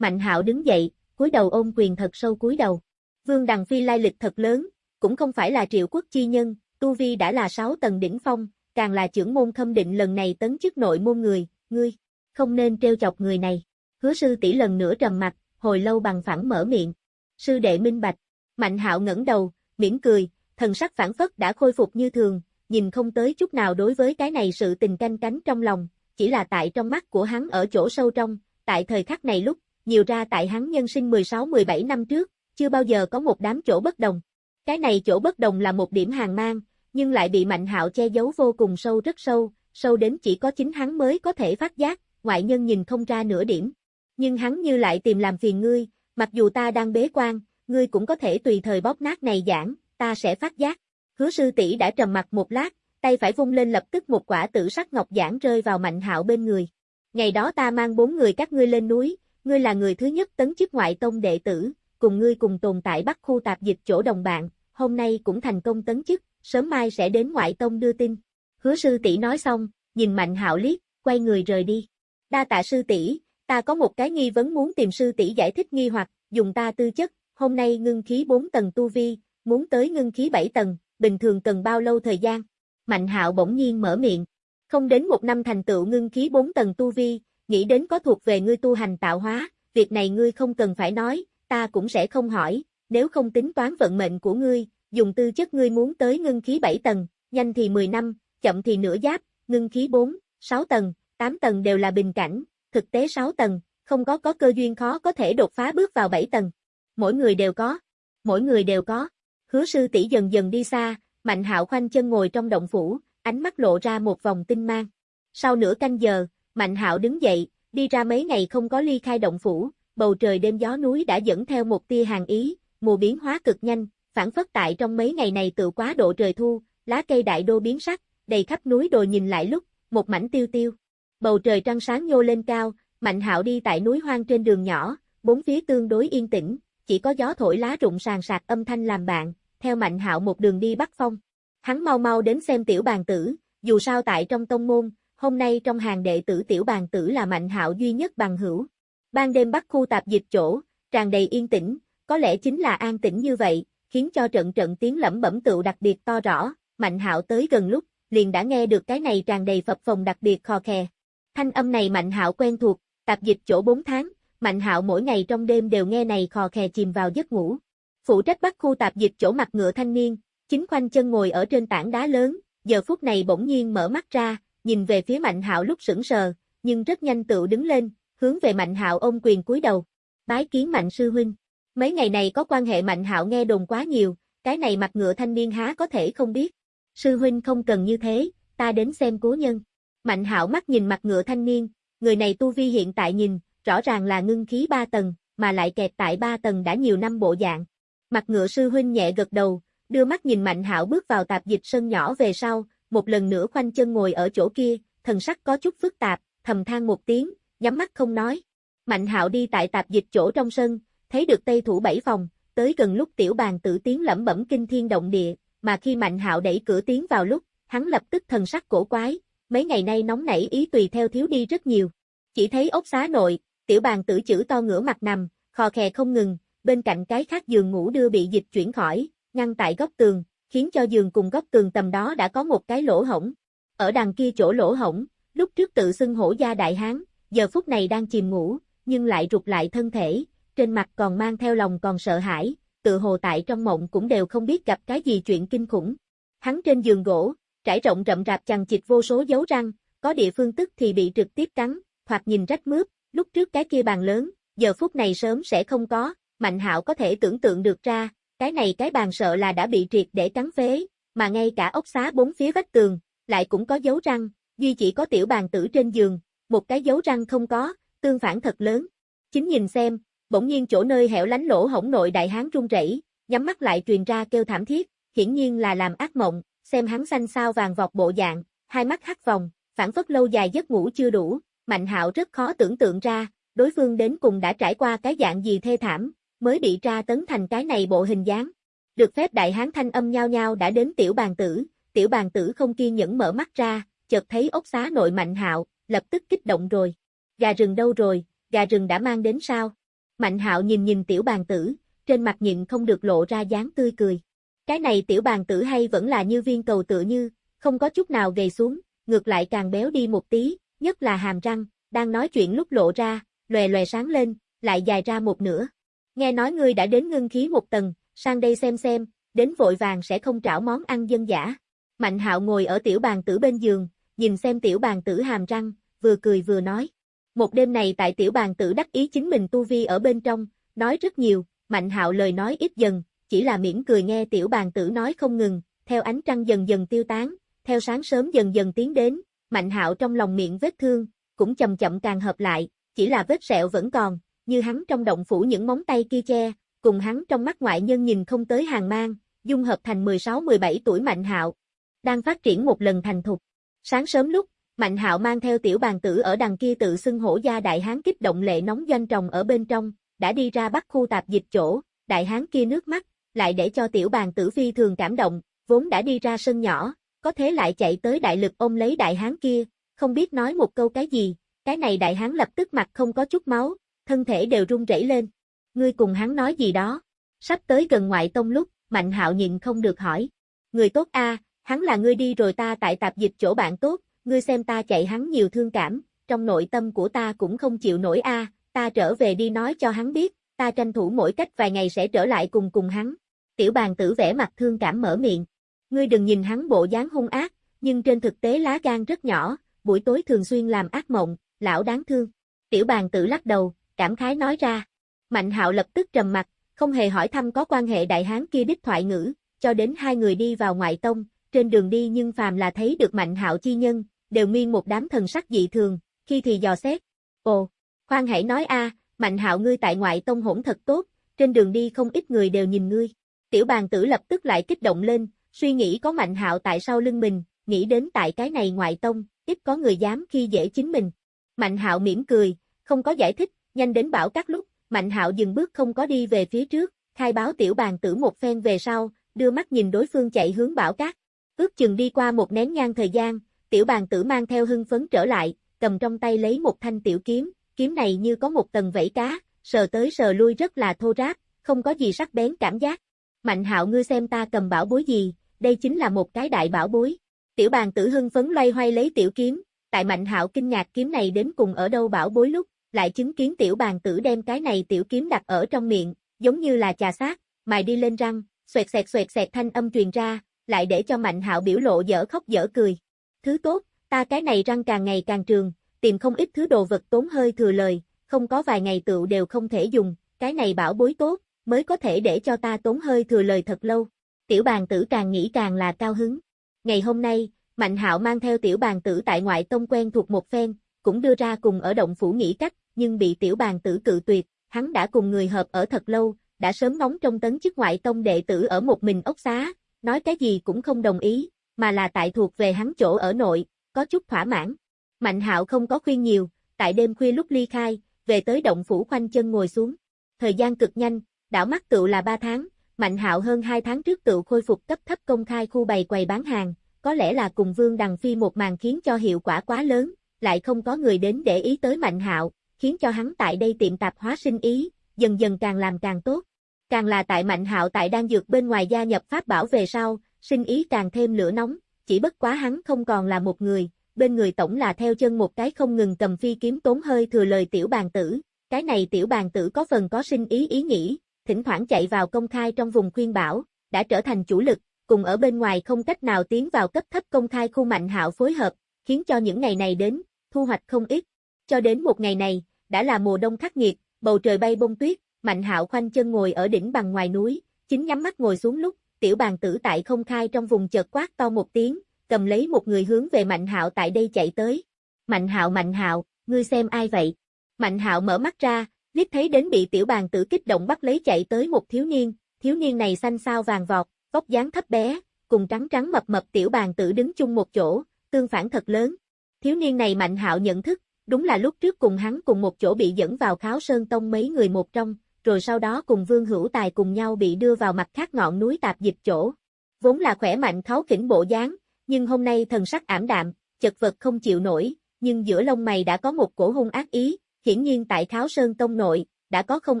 Mạnh hạo đứng dậy, cúi đầu ôm quyền thật sâu cúi đầu. Vương Đằng Phi lai lịch thật lớn, cũng không phải là triệu quốc chi nhân, Tu Vi đã là 6 tầng đỉnh phong, càng là trưởng môn khâm định lần này tấn chức nội môn người, ngươi, không nên treo chọc người này. Hứa sư tỷ lần nữa trầm mặt, hồi lâu bằng phẳng mở miệng. Sư đệ minh bạch, Mạnh hạo ngẩng đầu, mỉm cười, thần sắc phản phất đã khôi phục như thường, nhìn không tới chút nào đối với cái này sự tình canh cánh trong lòng, chỉ là tại trong mắt của hắn ở chỗ sâu trong, tại thời khắc này lúc, nhiều ra tại hắn nhân sinh 16-17 năm trước, chưa bao giờ có một đám chỗ bất đồng. Cái này chỗ bất đồng là một điểm hàng mang, nhưng lại bị Mạnh Hạo che giấu vô cùng sâu rất sâu, sâu đến chỉ có chính hắn mới có thể phát giác, ngoại nhân nhìn không ra nửa điểm. Nhưng hắn như lại tìm làm phiền ngươi, mặc dù ta đang bế quan, ngươi cũng có thể tùy thời bóp nát này giảng, ta sẽ phát giác. Hứa sư tỷ đã trầm mặt một lát, tay phải vung lên lập tức một quả tử sắc ngọc giảng rơi vào Mạnh Hạo bên người. Ngày đó ta mang bốn người các ngươi lên núi, ngươi là người thứ nhất tấn chức ngoại tông đệ tử, cùng ngươi cùng tồn tại Bắc khu tạp dịch chỗ đồng bạn, hôm nay cũng thành công tấn chức, sớm mai sẽ đến ngoại tông đưa tin. Hứa sư tỷ nói xong, nhìn Mạnh Hạo liếc, quay người rời đi. Đa tạ sư tỷ, ta có một cái nghi vấn muốn tìm sư tỷ giải thích nghi hoặc, dùng ta tư chất, hôm nay ngưng khí 4 tầng tu vi, muốn tới ngưng khí 7 tầng, bình thường cần bao lâu thời gian? Mạnh Hạo bỗng nhiên mở miệng. Không đến một năm thành tựu ngưng khí 4 tầng tu vi, nghĩ đến có thuộc về ngươi tu hành tạo hóa, việc này ngươi không cần phải nói, ta cũng sẽ không hỏi, nếu không tính toán vận mệnh của ngươi, dùng tư chất ngươi muốn tới ngưng khí 7 tầng, nhanh thì 10 năm, chậm thì nửa giáp, ngưng khí 4, 6 tầng, 8 tầng đều là bình cảnh, thực tế 6 tầng, không có có cơ duyên khó có thể đột phá bước vào 7 tầng. Mỗi người đều có, mỗi người đều có. Hứa sư tỷ dần dần đi xa, Mạnh Hạo khoanh chân ngồi trong động phủ, ánh mắt lộ ra một vòng tinh mang. Sau nửa canh giờ, Mạnh Hạo đứng dậy, đi ra mấy ngày không có ly khai động phủ, bầu trời đêm gió núi đã dẫn theo một tia hàng ý, mùa biến hóa cực nhanh, phản phất tại trong mấy ngày này tự quá độ trời thu, lá cây đại đô biến sắc, đầy khắp núi đồi nhìn lại lúc, một mảnh tiêu tiêu. Bầu trời trăng sáng nhô lên cao, Mạnh Hạo đi tại núi hoang trên đường nhỏ, bốn phía tương đối yên tĩnh, chỉ có gió thổi lá rụng sàn sạc âm thanh làm bạn, theo Mạnh Hạo một đường đi bắt phong. Hắn mau mau đến xem tiểu bàn tử, dù sao tại trong tông môn, hôm nay trong hàng đệ tử tiểu bàn tử là Mạnh Hạo duy nhất bằng hữu. Ban đêm bắt khu tạp dịch chỗ, tràn đầy yên tĩnh, có lẽ chính là an tĩnh như vậy, khiến cho trận trận tiếng lẩm bẩm tựu đặc biệt to rõ, Mạnh Hạo tới gần lúc, liền đã nghe được cái này tràn đầy phập phòng đặc biệt khò khè. Thanh âm này Mạnh Hạo quen thuộc, tạp dịch chỗ 4 tháng, Mạnh Hạo mỗi ngày trong đêm đều nghe này khò khè chìm vào giấc ngủ. Phụ trách bắt khu tạp dịch chỗ mặt ngựa thanh niên, chính khoanh chân ngồi ở trên tảng đá lớn, giờ phút này bỗng nhiên mở mắt ra, nhìn về phía Mạnh Hạo lúc sững sờ, nhưng rất nhanh tự đứng lên, hướng về Mạnh Hạo ôm quyền cúi đầu. Bái kiến Mạnh sư huynh. Mấy ngày này có quan hệ Mạnh Hạo nghe đồn quá nhiều, cái này mặt ngựa thanh niên há có thể không biết. Sư huynh không cần như thế, ta đến xem cố nhân. Mạnh Hạo mắt nhìn mặt ngựa thanh niên, người này tu vi hiện tại nhìn, rõ ràng là ngưng khí ba tầng, mà lại kẹt tại ba tầng đã nhiều năm bộ dạng. Mặt ngựa sư huynh nhẹ gật đầu, đưa mắt nhìn Mạnh Hạo bước vào tạp dịch sân nhỏ về sau, một lần nữa khoanh chân ngồi ở chỗ kia, thần sắc có chút phức tạp, thầm than một tiếng, nhắm mắt không nói. Mạnh Hạo đi tại tạp dịch chỗ trong sân, thấy được Tây thủ bảy phòng, tới gần lúc tiểu bàn tử tiếng lẩm bẩm kinh thiên động địa, mà khi Mạnh Hạo đẩy cửa tiến vào lúc, hắn lập tức thần sắc cổ quái, mấy ngày nay nóng nảy ý tùy theo thiếu đi rất nhiều. Chỉ thấy ốc xá nội, tiểu bàn tử chữ to ngửa mặt nằm, khò khè không ngừng, bên cạnh cái khác giường ngủ đưa bị dịch chuyển khỏi, ngăn tại góc tường, khiến cho giường cùng góc tường tầm đó đã có một cái lỗ hổng. Ở đằng kia chỗ lỗ hổng, lúc trước tự xưng hổ gia đại hán, giờ phút này đang chìm ngủ, nhưng lại rụt lại thân thể, trên mặt còn mang theo lòng còn sợ hãi, tự hồ tại trong mộng cũng đều không biết gặp cái gì chuyện kinh khủng. Hắn trên giường gỗ, trải rộng rậm rạp chằng chịt vô số dấu răng, có địa phương tức thì bị trực tiếp cắn, hoặc nhìn rách mướp, lúc trước cái kia bàn lớn, giờ phút này sớm sẽ không có, Mạnh Hạo có thể tưởng tượng được ra, cái này cái bàn sợ là đã bị triệt để cắn phế, mà ngay cả ốc xá bốn phía vách tường, lại cũng có dấu răng, duy chỉ có tiểu bàn tử trên giường, một cái dấu răng không có, tương phản thật lớn. Chính nhìn xem, bỗng nhiên chỗ nơi hẻo lánh lỗ hổng nội đại hán run rẩy, nhắm mắt lại truyền ra kêu thảm thiết, hiển nhiên là làm ác mộng, xem hắn xanh sao vàng vọt bộ dạng, hai mắt hắt vòng, phản phất lâu dài giấc ngủ chưa đủ, Mạnh Hạo rất khó tưởng tượng ra, đối phương đến cùng đã trải qua cái dạng gì thê thảm, mới bị tra tấn thành cái này bộ hình dáng. Được phép đại hán thanh âm nhao nhao đã đến tiểu bàn tử, tiểu bàn tử không kiên nhẫn mở mắt ra, chợt thấy ốc xá nội Mạnh Hạo, lập tức kích động rồi. Gà rừng đâu rồi, gà rừng đã mang đến sao? Mạnh Hạo nhìn nhìn tiểu bàn tử, trên mặt nhịn không được lộ ra dáng tươi cười. Cái này tiểu bàn tử hay vẫn là như viên cầu tựa như, không có chút nào gầy xuống, ngược lại càng béo đi một tí, nhất là hàm răng, đang nói chuyện lúc lộ ra, lòe lòe sáng lên, lại dài ra một nửa. Nghe nói ngươi đã đến ngưng khí một tầng, sang đây xem xem, đến vội vàng sẽ không trảo món ăn dân giả. Mạnh hạo ngồi ở tiểu bàn tử bên giường, nhìn xem tiểu bàn tử hàm răng, vừa cười vừa nói. Một đêm này tại tiểu bàn tử đắc ý chính mình tu vi ở bên trong, nói rất nhiều, mạnh hạo lời nói ít dần, chỉ là miễn cười nghe tiểu bàn tử nói không ngừng, theo ánh trăng dần dần tiêu tán, theo sáng sớm dần dần tiến đến, mạnh hạo trong lòng miệng vết thương, cũng chậm chậm càng hợp lại, chỉ là vết sẹo vẫn còn, như hắn trong động phủ những móng tay kia che, cùng hắn trong mắt ngoại nhân nhìn không tới hàng mang, dung hợp thành 16-17 tuổi mạnh hạo, đang phát triển một lần thành thục. Sáng sớm lúc, Mạnh hạo mang theo tiểu bàn tử ở đằng kia tự xưng hổ gia đại hán kích động lệ nóng doanh trồng ở bên trong, đã đi ra bắt khu tạp dịch chỗ, đại hán kia nước mắt, lại để cho tiểu bàn tử phi thường cảm động, vốn đã đi ra sân nhỏ, có thế lại chạy tới đại lực ôm lấy đại hán kia, không biết nói một câu cái gì, cái này đại hán lập tức mặt không có chút máu, thân thể đều run rẩy lên. Ngươi cùng hắn nói gì đó? Sắp tới gần ngoại tông lúc, Mạnh Hạo nhịn không được hỏi. Người tốt a, hắn là ngươi đi rồi ta tại tạp dịch chỗ bạn tốt, ngươi xem ta chạy hắn nhiều thương cảm, trong nội tâm của ta cũng không chịu nổi a, ta trở về đi nói cho hắn biết, ta tranh thủ mỗi cách vài ngày sẽ trở lại cùng cùng hắn. Tiểu bàn tử vẻ mặt thương cảm mở miệng. Ngươi đừng nhìn hắn bộ dáng hung ác, nhưng trên thực tế lá gan rất nhỏ, buổi tối thường xuyên làm ác mộng, lão đáng thương. Tiểu bàn tử lắc đầu, cảm khái nói ra. Mạnh hạo lập tức trầm mặt, không hề hỏi thăm có quan hệ đại hán kia đích thoại ngữ, cho đến hai người đi vào ngoại tông, trên đường đi nhưng phàm là thấy được mạnh hạo chi nhân, đều nguyên một đám thần sắc dị thường, khi thì dò xét. Ồ, khoan hãy nói a, mạnh hạo ngươi tại ngoại tông hỗn thật tốt, trên đường đi không ít người đều nhìn ngươi. Tiểu bàn tử lập tức lại kích động lên, suy nghĩ có mạnh hạo tại sau lưng mình, nghĩ đến tại cái này ngoại tông, ít có người dám khi dễ chính mình. Mạnh hạo mỉm cười, không có giải thích, nhanh đến bảo các lúc, Mạnh hạo dừng bước không có đi về phía trước, khai báo tiểu bàn tử một phen về sau, đưa mắt nhìn đối phương chạy hướng bảo các. Ước chừng đi qua một nén nhang thời gian, tiểu bàn tử mang theo hưng phấn trở lại, cầm trong tay lấy một thanh tiểu kiếm, kiếm này như có một tầng vẫy cá, sờ tới sờ lui rất là thô ráp, không có gì sắc bén cảm giác. Mạnh hạo ngươi xem ta cầm bảo bối gì, đây chính là một cái đại bảo bối. Tiểu bàn tử hưng phấn loay hoay lấy tiểu kiếm, tại mạnh hạo kinh ngạc kiếm này đến cùng ở đâu bảo bối lúc, lại chứng kiến tiểu bàn tử đem cái này tiểu kiếm đặt ở trong miệng, giống như là trà sát, mài đi lên răng, xoẹt xẹt xoẹt xẹt thanh âm truyền ra, lại để cho Mạnh Hạo biểu lộ dở khóc dở cười. Thứ tốt, ta cái này răng càng ngày càng trường, tìm không ít thứ đồ vật tốn hơi thừa lời, không có vài ngày tựu đều không thể dùng, cái này bảo bối tốt, mới có thể để cho ta tốn hơi thừa lời thật lâu. Tiểu bàn tử càng nghĩ càng là cao hứng. Ngày hôm nay, Mạnh Hạo mang theo tiểu bàn tử tại ngoại tông quen thuộc một phen, cũng đưa ra cùng ở động phủ nghỉ cách, nhưng bị tiểu bàn tử cự tuyệt, hắn đã cùng người hợp ở thật lâu, đã sớm nóng trong tấn chức ngoại tông đệ tử ở một mình ốc xá, nói cái gì cũng không đồng ý, mà là tại thuộc về hắn chỗ ở nội, có chút thỏa mãn. Mạnh hạo không có khuyên nhiều, tại đêm khuya lúc ly khai, về tới động phủ khoanh chân ngồi xuống. Thời gian cực nhanh, đảo mắt tựu là 3 tháng, Mạnh hạo hơn 2 tháng trước tựu khôi phục cấp thấp công khai khu bày quầy bán hàng, có lẽ là cùng Vương Đằng Phi một màn khiến cho hiệu quả quá lớn, lại không có người đến để ý tới Mạnh hạo, khiến cho hắn tại đây tiệm tạp hóa sinh ý, dần dần càng làm càng tốt. Càng là tại Mạnh Hạo tại đang dược bên ngoài gia nhập pháp bảo về sau, sinh ý càng thêm lửa nóng, chỉ bất quá hắn không còn là một người, bên người tổng là theo chân một cái không ngừng cầm phi kiếm tốn hơi thừa lời tiểu bàn tử, cái này tiểu bàn tử có phần có sinh ý ý nghĩ, thỉnh thoảng chạy vào công khai trong vùng khuyên bảo, đã trở thành chủ lực, cùng ở bên ngoài không cách nào tiến vào cấp thấp công khai khu Mạnh Hạo phối hợp, khiến cho những ngày này đến, thu hoạch không ít. Cho đến một ngày này, đã là mùa đông khắc nghiệt, bầu trời bay bông tuyết, Mạnh Hạo khoanh chân ngồi ở đỉnh bằng ngoài núi, chính nhắm mắt ngồi xuống lúc, tiểu bàn tử tại không khai trong vùng chợt quát to một tiếng, cầm lấy một người hướng về Mạnh Hạo tại đây chạy tới. Mạnh Hạo Mạnh Hạo, ngươi xem ai vậy? Mạnh Hạo mở mắt ra, liếc thấy đến bị tiểu bàn tử kích động bắt lấy chạy tới một thiếu niên, thiếu niên này xanh xao vàng vọt, vóc dáng thấp bé, cùng trắng trắng mập mập tiểu bàn tử đứng chung một chỗ, tương phản thật lớn. Thiếu niên này Mạnh Hạo nhận thức, Đúng là lúc trước cùng hắn cùng một chỗ bị dẫn vào kháo sơn tông mấy người một trong, rồi sau đó cùng Vương Hữu Tài cùng nhau bị đưa vào mặt khác ngọn núi tạp dịch chỗ. Vốn là khỏe mạnh kháo khỉnh bộ dáng, nhưng hôm nay thần sắc ảm đạm, chật vật không chịu nổi, nhưng giữa lông mày đã có một cổ hung ác ý, hiển nhiên tại kháo sơn tông nội, đã có không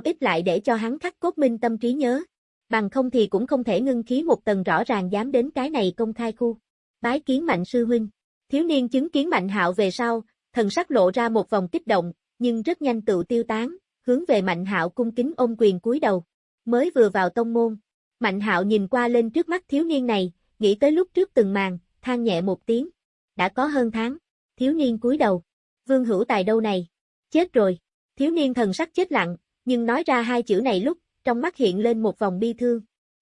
ít lại để cho hắn khắc cốt minh tâm trí nhớ. Bằng không thì cũng không thể ngưng khí một tầng rõ ràng dám đến cái này công khai khu. Bái kiến mạnh sư huynh. Thiếu niên chứng kiến mạnh hạo về sau, thần sắc lộ ra một vòng kích động, nhưng rất nhanh tự tiêu tán, hướng về Mạnh Hạo cung kính ôm quyền cúi đầu. Mới vừa vào tông môn, Mạnh Hạo nhìn qua lên trước mắt thiếu niên này, nghĩ tới lúc trước từng màn, than nhẹ một tiếng. Đã có hơn tháng, thiếu niên cúi đầu. Vương Hữu Tài đâu này? Chết rồi. Thiếu niên thần sắc chết lặng, nhưng nói ra hai chữ này lúc, trong mắt hiện lên một vòng bi thương.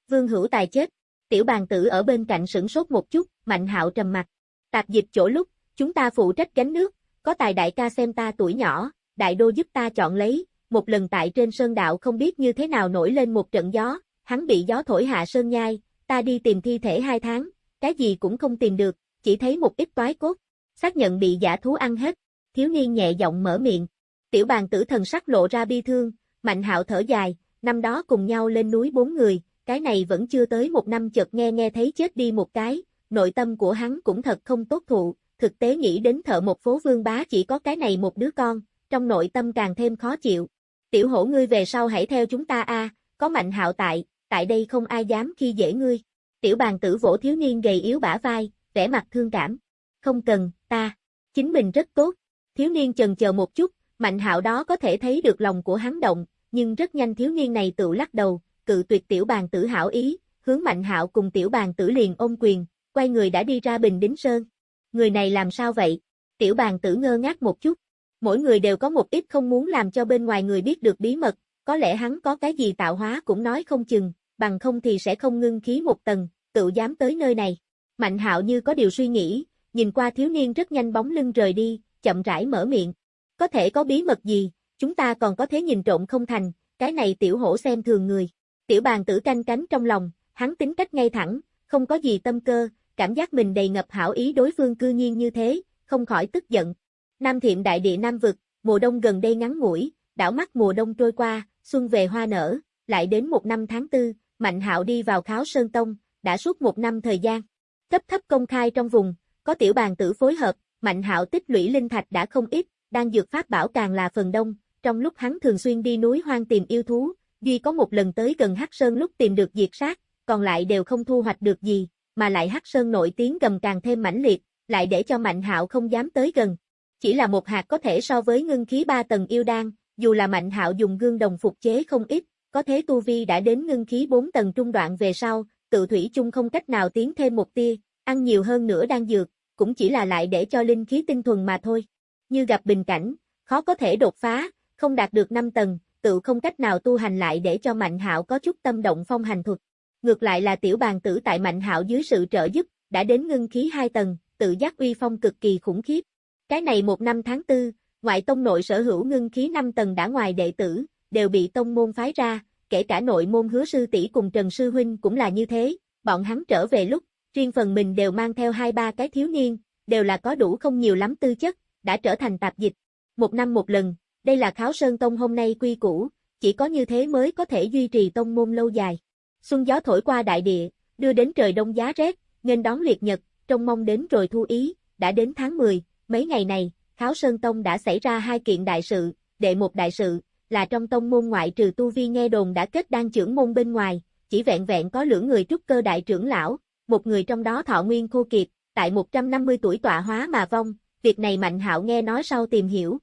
Vương Hữu Tài chết. Tiểu bàn tử ở bên cạnh sửng sốt một chút, Mạnh Hạo trầm mặt. Tạp dịch chỗ lúc, chúng ta phụ trách gánh nước, có tài đại ca xem ta tuổi nhỏ, đại đô giúp ta chọn lấy, một lần tại trên sơn đạo không biết như thế nào nổi lên một trận gió, hắn bị gió thổi hạ sơn nhai, ta đi tìm thi thể hai tháng, cái gì cũng không tìm được, chỉ thấy một ít toái cốt. Xác nhận bị giả thú ăn hết, thiếu niên nhẹ giọng mở miệng. Tiểu bàn tử thần sắc lộ ra bi thương, mạnh hạo thở dài, năm đó cùng nhau lên núi bốn người, cái này vẫn chưa tới một năm chợt nghe nghe thấy chết đi một cái, nội tâm của hắn cũng thật không tốt thụ, thực tế nghĩ đến thợ một phố vương bá chỉ có cái này một đứa con, trong nội tâm càng thêm khó chịu. Tiểu hổ ngươi về sau hãy theo chúng ta a, có mạnh hạo tại, tại đây không ai dám khi dễ ngươi. Tiểu bàn tử vỗ thiếu niên gầy yếu bả vai, vẻ mặt thương cảm. Không cần, ta, chính mình rất tốt. Thiếu niên chần chờ một chút, mạnh hạo đó có thể thấy được lòng của hắn động, nhưng rất nhanh thiếu niên này tự lắc đầu, cự tuyệt tiểu bàn tử hảo ý, hướng mạnh hạo cùng tiểu bàn tử liền ôm quyền, quay người đã đi ra Bình Đính Sơn. Người này làm sao vậy? Tiểu bàn tử ngơ ngác một chút. Mỗi người đều có một ít không muốn làm cho bên ngoài người biết được bí mật, có lẽ hắn có cái gì tạo hóa cũng nói không chừng, bằng không thì sẽ không ngưng khí một tầng, tự dám tới nơi này. Mạnh hạo như có điều suy nghĩ, nhìn qua thiếu niên rất nhanh bóng lưng rời đi, chậm rãi mở miệng. Có thể có bí mật gì, chúng ta còn có thể nhìn trộm không thành, cái này tiểu hổ xem thường người. Tiểu bàn tử canh cánh trong lòng, hắn tính cách ngay thẳng, không có gì tâm cơ, cảm giác mình đầy ngập hảo ý đối phương cư nhiên như thế, không khỏi tức giận. Nam thiệm đại địa Nam vực, mùa đông gần đây ngắn ngủi, đảo mắt mùa đông trôi qua, xuân về hoa nở, lại đến một năm tháng tư, Mạnh hạo đi vào kháo Sơn Tông, đã suốt một năm thời gian. Cấp thấp công khai trong vùng, có tiểu bàn tử phối hợp, Mạnh hạo tích lũy linh thạch đã không ít, đang dược pháp bảo càng là phần đông, trong lúc hắn thường xuyên đi núi hoang tìm yêu thú, duy có một lần tới gần Hắc Sơn lúc tìm được diệt sát, còn lại đều không thu hoạch được gì, mà lại Hắc Sơn nổi tiếng gầm càng thêm mãnh liệt, lại để cho Mạnh Hạo không dám tới gần. Chỉ là một hạt có thể so với ngưng khí ba tầng yêu đan, dù là Mạnh Hạo dùng gương đồng phục chế không ít, có thế tu vi đã đến ngưng khí 4 tầng trung đoạn về sau, tự thủy chung không cách nào tiến thêm một tia, ăn nhiều hơn nữa đang dược, cũng chỉ là lại để cho linh khí tinh thuần mà thôi. Như gặp bình cảnh, khó có thể đột phá, không đạt được 5 tầng, tự không cách nào tu hành lại để cho Mạnh Hạo có chút tâm động phong hành thuật. Ngược lại là tiểu bàn tử tại Mạnh Hạo dưới sự trợ giúp, đã đến ngưng khí hai tầng, tự giác uy phong cực kỳ khủng khiếp. Cái này một năm tháng tư, ngoại tông nội sở hữu ngưng khí năm tầng đã ngoài đệ tử, đều bị tông môn phái ra, kể cả nội môn hứa sư tỷ cùng Trần Sư Huynh cũng là như thế, bọn hắn trở về lúc, riêng phần mình đều mang theo hai ba cái thiếu niên, đều là có đủ không nhiều lắm tư chất, đã trở thành tạp dịch. Một năm một lần, đây là kháo sơn tông hôm nay quy củ, chỉ có như thế mới có thể duy trì tông môn lâu dài. Xuân gió thổi qua đại địa, đưa đến trời đông giá rét, nghênh đón liệt nhật, trông mong đến rồi thu ý, đã đến tháng 10, mấy ngày này, kháo sơn tông đã xảy ra hai kiện đại sự, đệ một đại sự, là trong tông môn ngoại trừ tu vi nghe đồn đã kết đan trưởng môn bên ngoài, chỉ vẹn vẹn có lưỡng người trúc cơ đại trưởng lão, một người trong đó thọ nguyên khô kiệt, tại 150 tuổi tọa hóa mà vong, việc này Mạnh Hạo nghe nói sau tìm hiểu.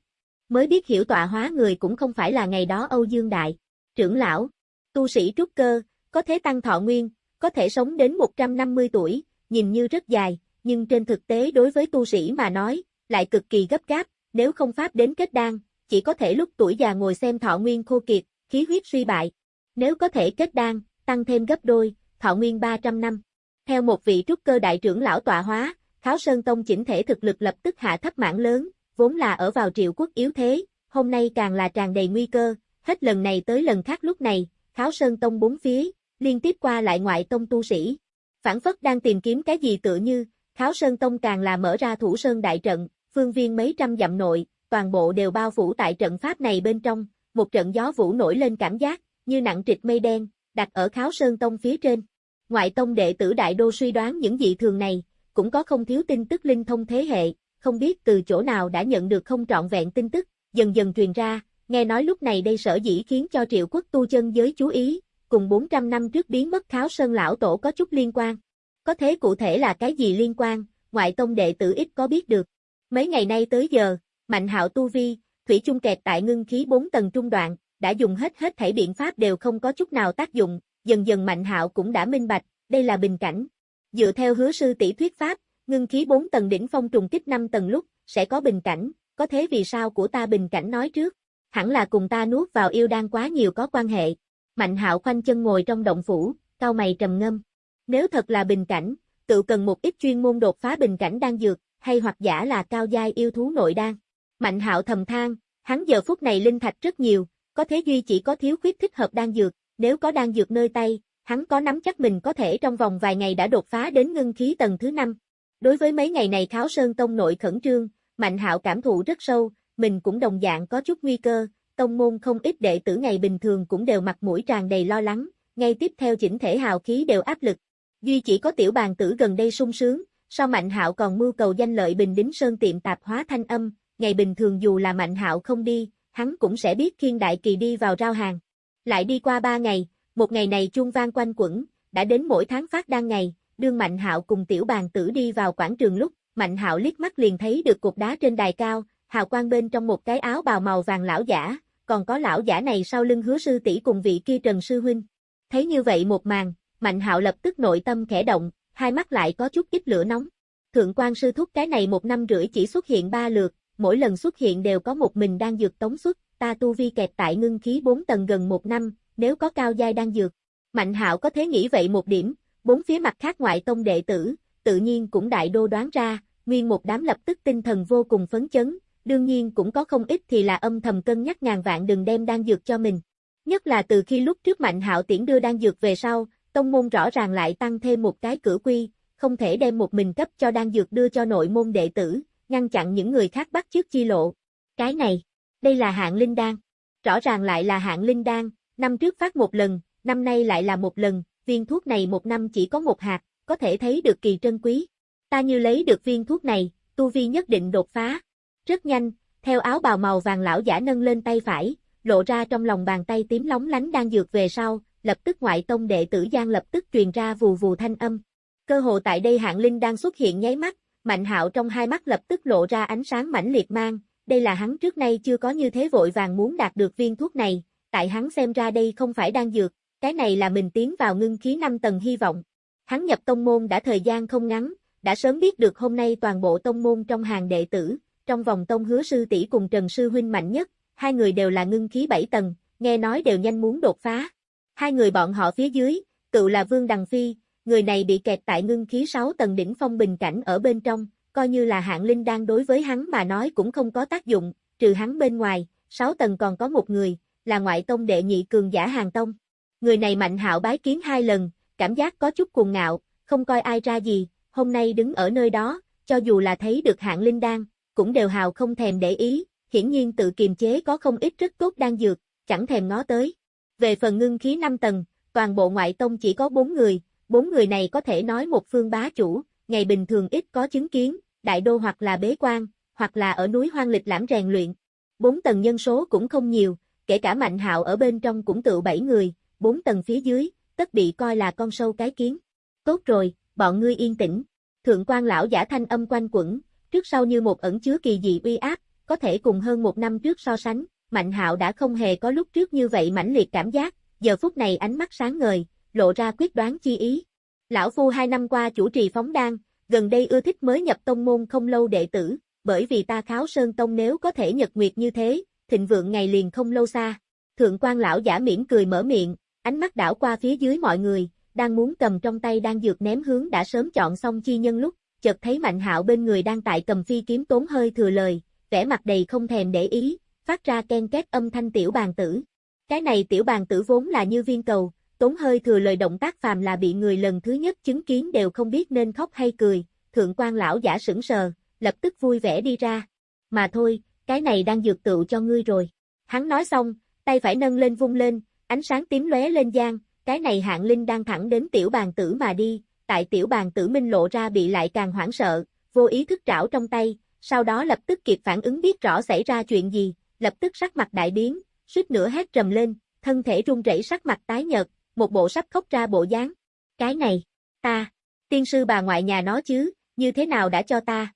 Mới biết hiểu tọa hóa người cũng không phải là ngày đó Âu Dương Đại, trưởng lão, tu sĩ trúc cơ, có thể tăng thọ nguyên, có thể sống đến 150 tuổi, nhìn như rất dài, nhưng trên thực tế đối với tu sĩ mà nói, lại cực kỳ gấp gáp, nếu không pháp đến kết đan, chỉ có thể lúc tuổi già ngồi xem thọ nguyên khô kiệt, khí huyết suy bại. Nếu có thể kết đan, tăng thêm gấp đôi, thọ nguyên 300 năm. Theo một vị trúc cơ đại trưởng lão tọa hóa, Kháo Sơn Tông chỉnh thể thực lực lập tức hạ thấp mảng lớn, vốn là ở vào triệu quốc yếu thế, hôm nay càng là tràn đầy nguy cơ, hết lần này tới lần khác lúc này, Kháo Sơn Tông bốn phía, liên tiếp qua lại ngoại tông tu sĩ. Phản phất đang tìm kiếm cái gì tựa như, Kháo Sơn Tông càng là mở ra thủ sơn đại trận, phương viên mấy trăm dặm nội, toàn bộ đều bao phủ tại trận pháp này bên trong, một trận gió vũ nổi lên cảm giác, như nặng trịch mây đen, đặt ở kháo sơn tông phía trên. Ngoại tông đệ tử đại đô suy đoán những dị thường này, cũng có không thiếu tin tức linh thông thế hệ, không biết từ chỗ nào đã nhận được không trọn vẹn tin tức, dần dần truyền ra, nghe nói lúc này đây sở dĩ khiến cho triệu quốc tu chân giới chú ý, cùng 400 năm trước biến mất kháo sơn lão tổ có chút liên quan. Có thế cụ thể là cái gì liên quan, ngoại tông đệ tử ít có biết được. Mấy ngày nay tới giờ, Mạnh hạo tu vi, thủy chung kẹt tại ngưng khí 4 tầng trung đoạn, đã dùng hết hết thể biện pháp đều không có chút nào tác dụng, dần dần Mạnh hạo cũng đã minh bạch, đây là bình cảnh. Dựa theo hứa sư tỷ thuyết pháp, ngưng khí 4 tầng đỉnh phong trùng kích 5 tầng lúc, sẽ có bình cảnh, có thế vì sao của ta bình cảnh nói trước, hẳn là cùng ta nuốt vào yêu đan quá nhiều có quan hệ. Mạnh hạo khoanh chân ngồi trong động phủ, cao mày trầm ngâm. Nếu thật là bình cảnh, tự cần một ít chuyên môn đột phá bình cảnh đang dược, hay hoặc giả là cao giai yêu thú nội đan. Mạnh hạo thầm than, hắn giờ phút này linh thạch rất nhiều, có thế duy chỉ có thiếu khuyết thích hợp đan dược, nếu có đan dược nơi tay, hắn có nắm chắc mình có thể trong vòng vài ngày đã đột phá đến ngưng khí tầng thứ 5. Đối với mấy ngày này Kháo Sơn Tông nội khẩn trương, Mạnh Hạo cảm thụ rất sâu, mình cũng đồng dạng có chút nguy cơ, tông môn không ít đệ tử ngày bình thường cũng đều mặt mũi tràn đầy lo lắng, ngay tiếp theo chỉnh thể hào khí đều áp lực. Duy chỉ có tiểu bàn tử gần đây sung sướng, sau Mạnh Hạo còn mưu cầu danh lợi bình đính sơn tiệm tạp hóa thanh âm, ngày bình thường dù là Mạnh Hạo không đi, hắn cũng sẽ biết khiên đại kỳ đi vào rao hàng. Lại đi qua ba ngày, một ngày này chuông vang quanh quẩn, đã đến mỗi tháng phát đăng ngày, đương Mạnh Hạo cùng tiểu bàn tử đi vào quảng trường lúc, Mạnh Hạo liếc mắt liền thấy được cục đá trên đài cao, hào quang bên trong một cái áo bào màu vàng lão giả, còn có lão giả này sau lưng hứa sư tỷ cùng vị kia Trần sư huynh. Thấy như vậy một màn, Mạnh Hạo lập tức nội tâm khẽ động, hai mắt lại có chút ít lửa nóng. Thượng quan sư thúc cái này một năm rưỡi chỉ xuất hiện ba lượt, mỗi lần xuất hiện đều có một mình đang dược tống xuất, ta tu vi kẹt tại ngưng khí 4 tầng gần một năm, nếu có cao giai đang dược. Mạnh hạo có thế nghĩ vậy một điểm, bốn phía mặt khác ngoại tông đệ tử, tự nhiên cũng đại đô đoán ra, nguyên một đám lập tức tinh thần vô cùng phấn chấn, đương nhiên cũng có không ít thì là âm thầm cân nhắc ngàn vạn đừng đem đan dược cho mình. Nhất là từ khi lúc trước Mạnh Hạo tiễn đưa đan dược về sau, tông môn rõ ràng lại tăng thêm một cái cửa quy, không thể đem một mình cấp cho đan dược đưa cho nội môn đệ tử, ngăn chặn những người khác bắt trước chi lộ. Cái này, đây là hạng linh đan. Rõ ràng lại là hạng linh đan, năm trước phát một lần, năm nay lại là một lần, viên thuốc này một năm chỉ có một hạt, có thể thấy được kỳ trân quý. Ta như lấy được viên thuốc này, tu vi nhất định đột phá. Rất nhanh, theo áo bào màu vàng lão giả nâng lên tay phải, lộ ra trong lòng bàn tay tím lóng lánh đang dược về sau, lập tức ngoại tông đệ tử Giang lập tức truyền ra vù vù thanh âm. Cơ hồ tại đây hạng linh đang xuất hiện nháy mắt, Mạnh hạo trong hai mắt lập tức lộ ra ánh sáng mãnh liệt mang, đây là hắn trước nay chưa có như thế vội vàng muốn đạt được viên thuốc này, tại hắn xem ra đây không phải đang dược, cái này là mình tiến vào ngưng khí 5 tầng hy vọng. Hắn nhập tông môn đã thời gian không ngắn, đã sớm biết được hôm nay toàn bộ tông môn trong hàng đệ tử, trong vòng tông hứa sư tỷ cùng Trần Sư Huynh mạnh nhất, hai người đều là ngưng khí bảy tầng, nghe nói đều nhanh muốn đột phá. Hai người bọn họ phía dưới, cựu là Vương Đằng Phi, người này bị kẹt tại ngưng khí 6 tầng đỉnh phong bình cảnh ở bên trong, coi như là hạng linh đang đối với hắn mà nói cũng không có tác dụng, trừ hắn bên ngoài, 6 tầng còn có một người, là ngoại tông đệ nhị cường giả hàng tông. Người này mạnh hạo bái kiến hai lần, cảm giác có chút cuồng ngạo, không coi ai ra gì, hôm nay đứng ở nơi đó, cho dù là thấy được hạng linh đan, cũng đều hào không thèm để ý, hiển nhiên tự kiềm chế có không ít rất tốt đang dược, chẳng thèm ngó tới. Về phần ngưng khí 5 tầng, toàn bộ ngoại tông chỉ có 4 người, bốn người này có thể nói một phương bá chủ, ngày bình thường ít có chứng kiến, đại đô hoặc là bế quan, hoặc là ở núi hoang lịch lãm rèn luyện. Bốn tầng nhân số cũng không nhiều, kể cả mạnh hạo ở bên trong cũng tự bảy người, bốn tầng phía dưới, tất bị coi là con sâu cái kiến. Tốt rồi, bọn ngươi yên tĩnh. Thượng quan lão giả thanh âm quanh quẩn, trước sau như một ẩn chứa kỳ dị uy áp, có thể cùng hơn một năm trước so sánh, Mạnh Hạo đã không hề có lúc trước như vậy mãnh liệt cảm giác, giờ phút này ánh mắt sáng ngời, lộ ra quyết đoán chi ý. Lão Phu hai năm qua chủ trì phóng đan, gần đây ưa thích mới nhập tông môn không lâu đệ tử, bởi vì ta kháo sơn tông nếu có thể nhật nguyệt như thế, thịnh vượng ngày liền không lâu xa. Thượng quan lão giả mỉm cười mở miệng, ánh mắt đảo qua phía dưới mọi người, đang muốn cầm trong tay đang dược ném hướng đã sớm chọn xong chi nhân lúc, chợt thấy Mạnh Hạo bên người đang tại cầm phi kiếm tốn hơi thừa lời, vẻ mặt đầy không thèm để ý, phát ra ken két âm thanh tiểu bàn tử. Cái này tiểu bàn tử vốn là như viên cầu, tốn hơi thừa lời động tác phàm là bị người lần thứ nhất chứng kiến đều không biết nên khóc hay cười, thượng quan lão giả sững sờ, lập tức vui vẻ đi ra. Mà thôi, cái này đang dược tựu cho ngươi rồi. Hắn nói xong, tay phải nâng lên vung lên, ánh sáng tím lóe lên giang, cái này hạng linh đang thẳng đến tiểu bàn tử mà đi, tại tiểu bàn tử minh lộ ra bị lại càng hoảng sợ, vô ý thức trảo trong tay, sau đó lập tức kịp phản ứng biết rõ xảy ra chuyện gì, lập tức sắc mặt đại biến, suýt nữa hét trầm lên, thân thể run rẩy sắc mặt tái nhợt, một bộ sắp khóc ra bộ dáng. Cái này, ta, tiên sư bà ngoại nhà nó chứ, như thế nào đã cho ta?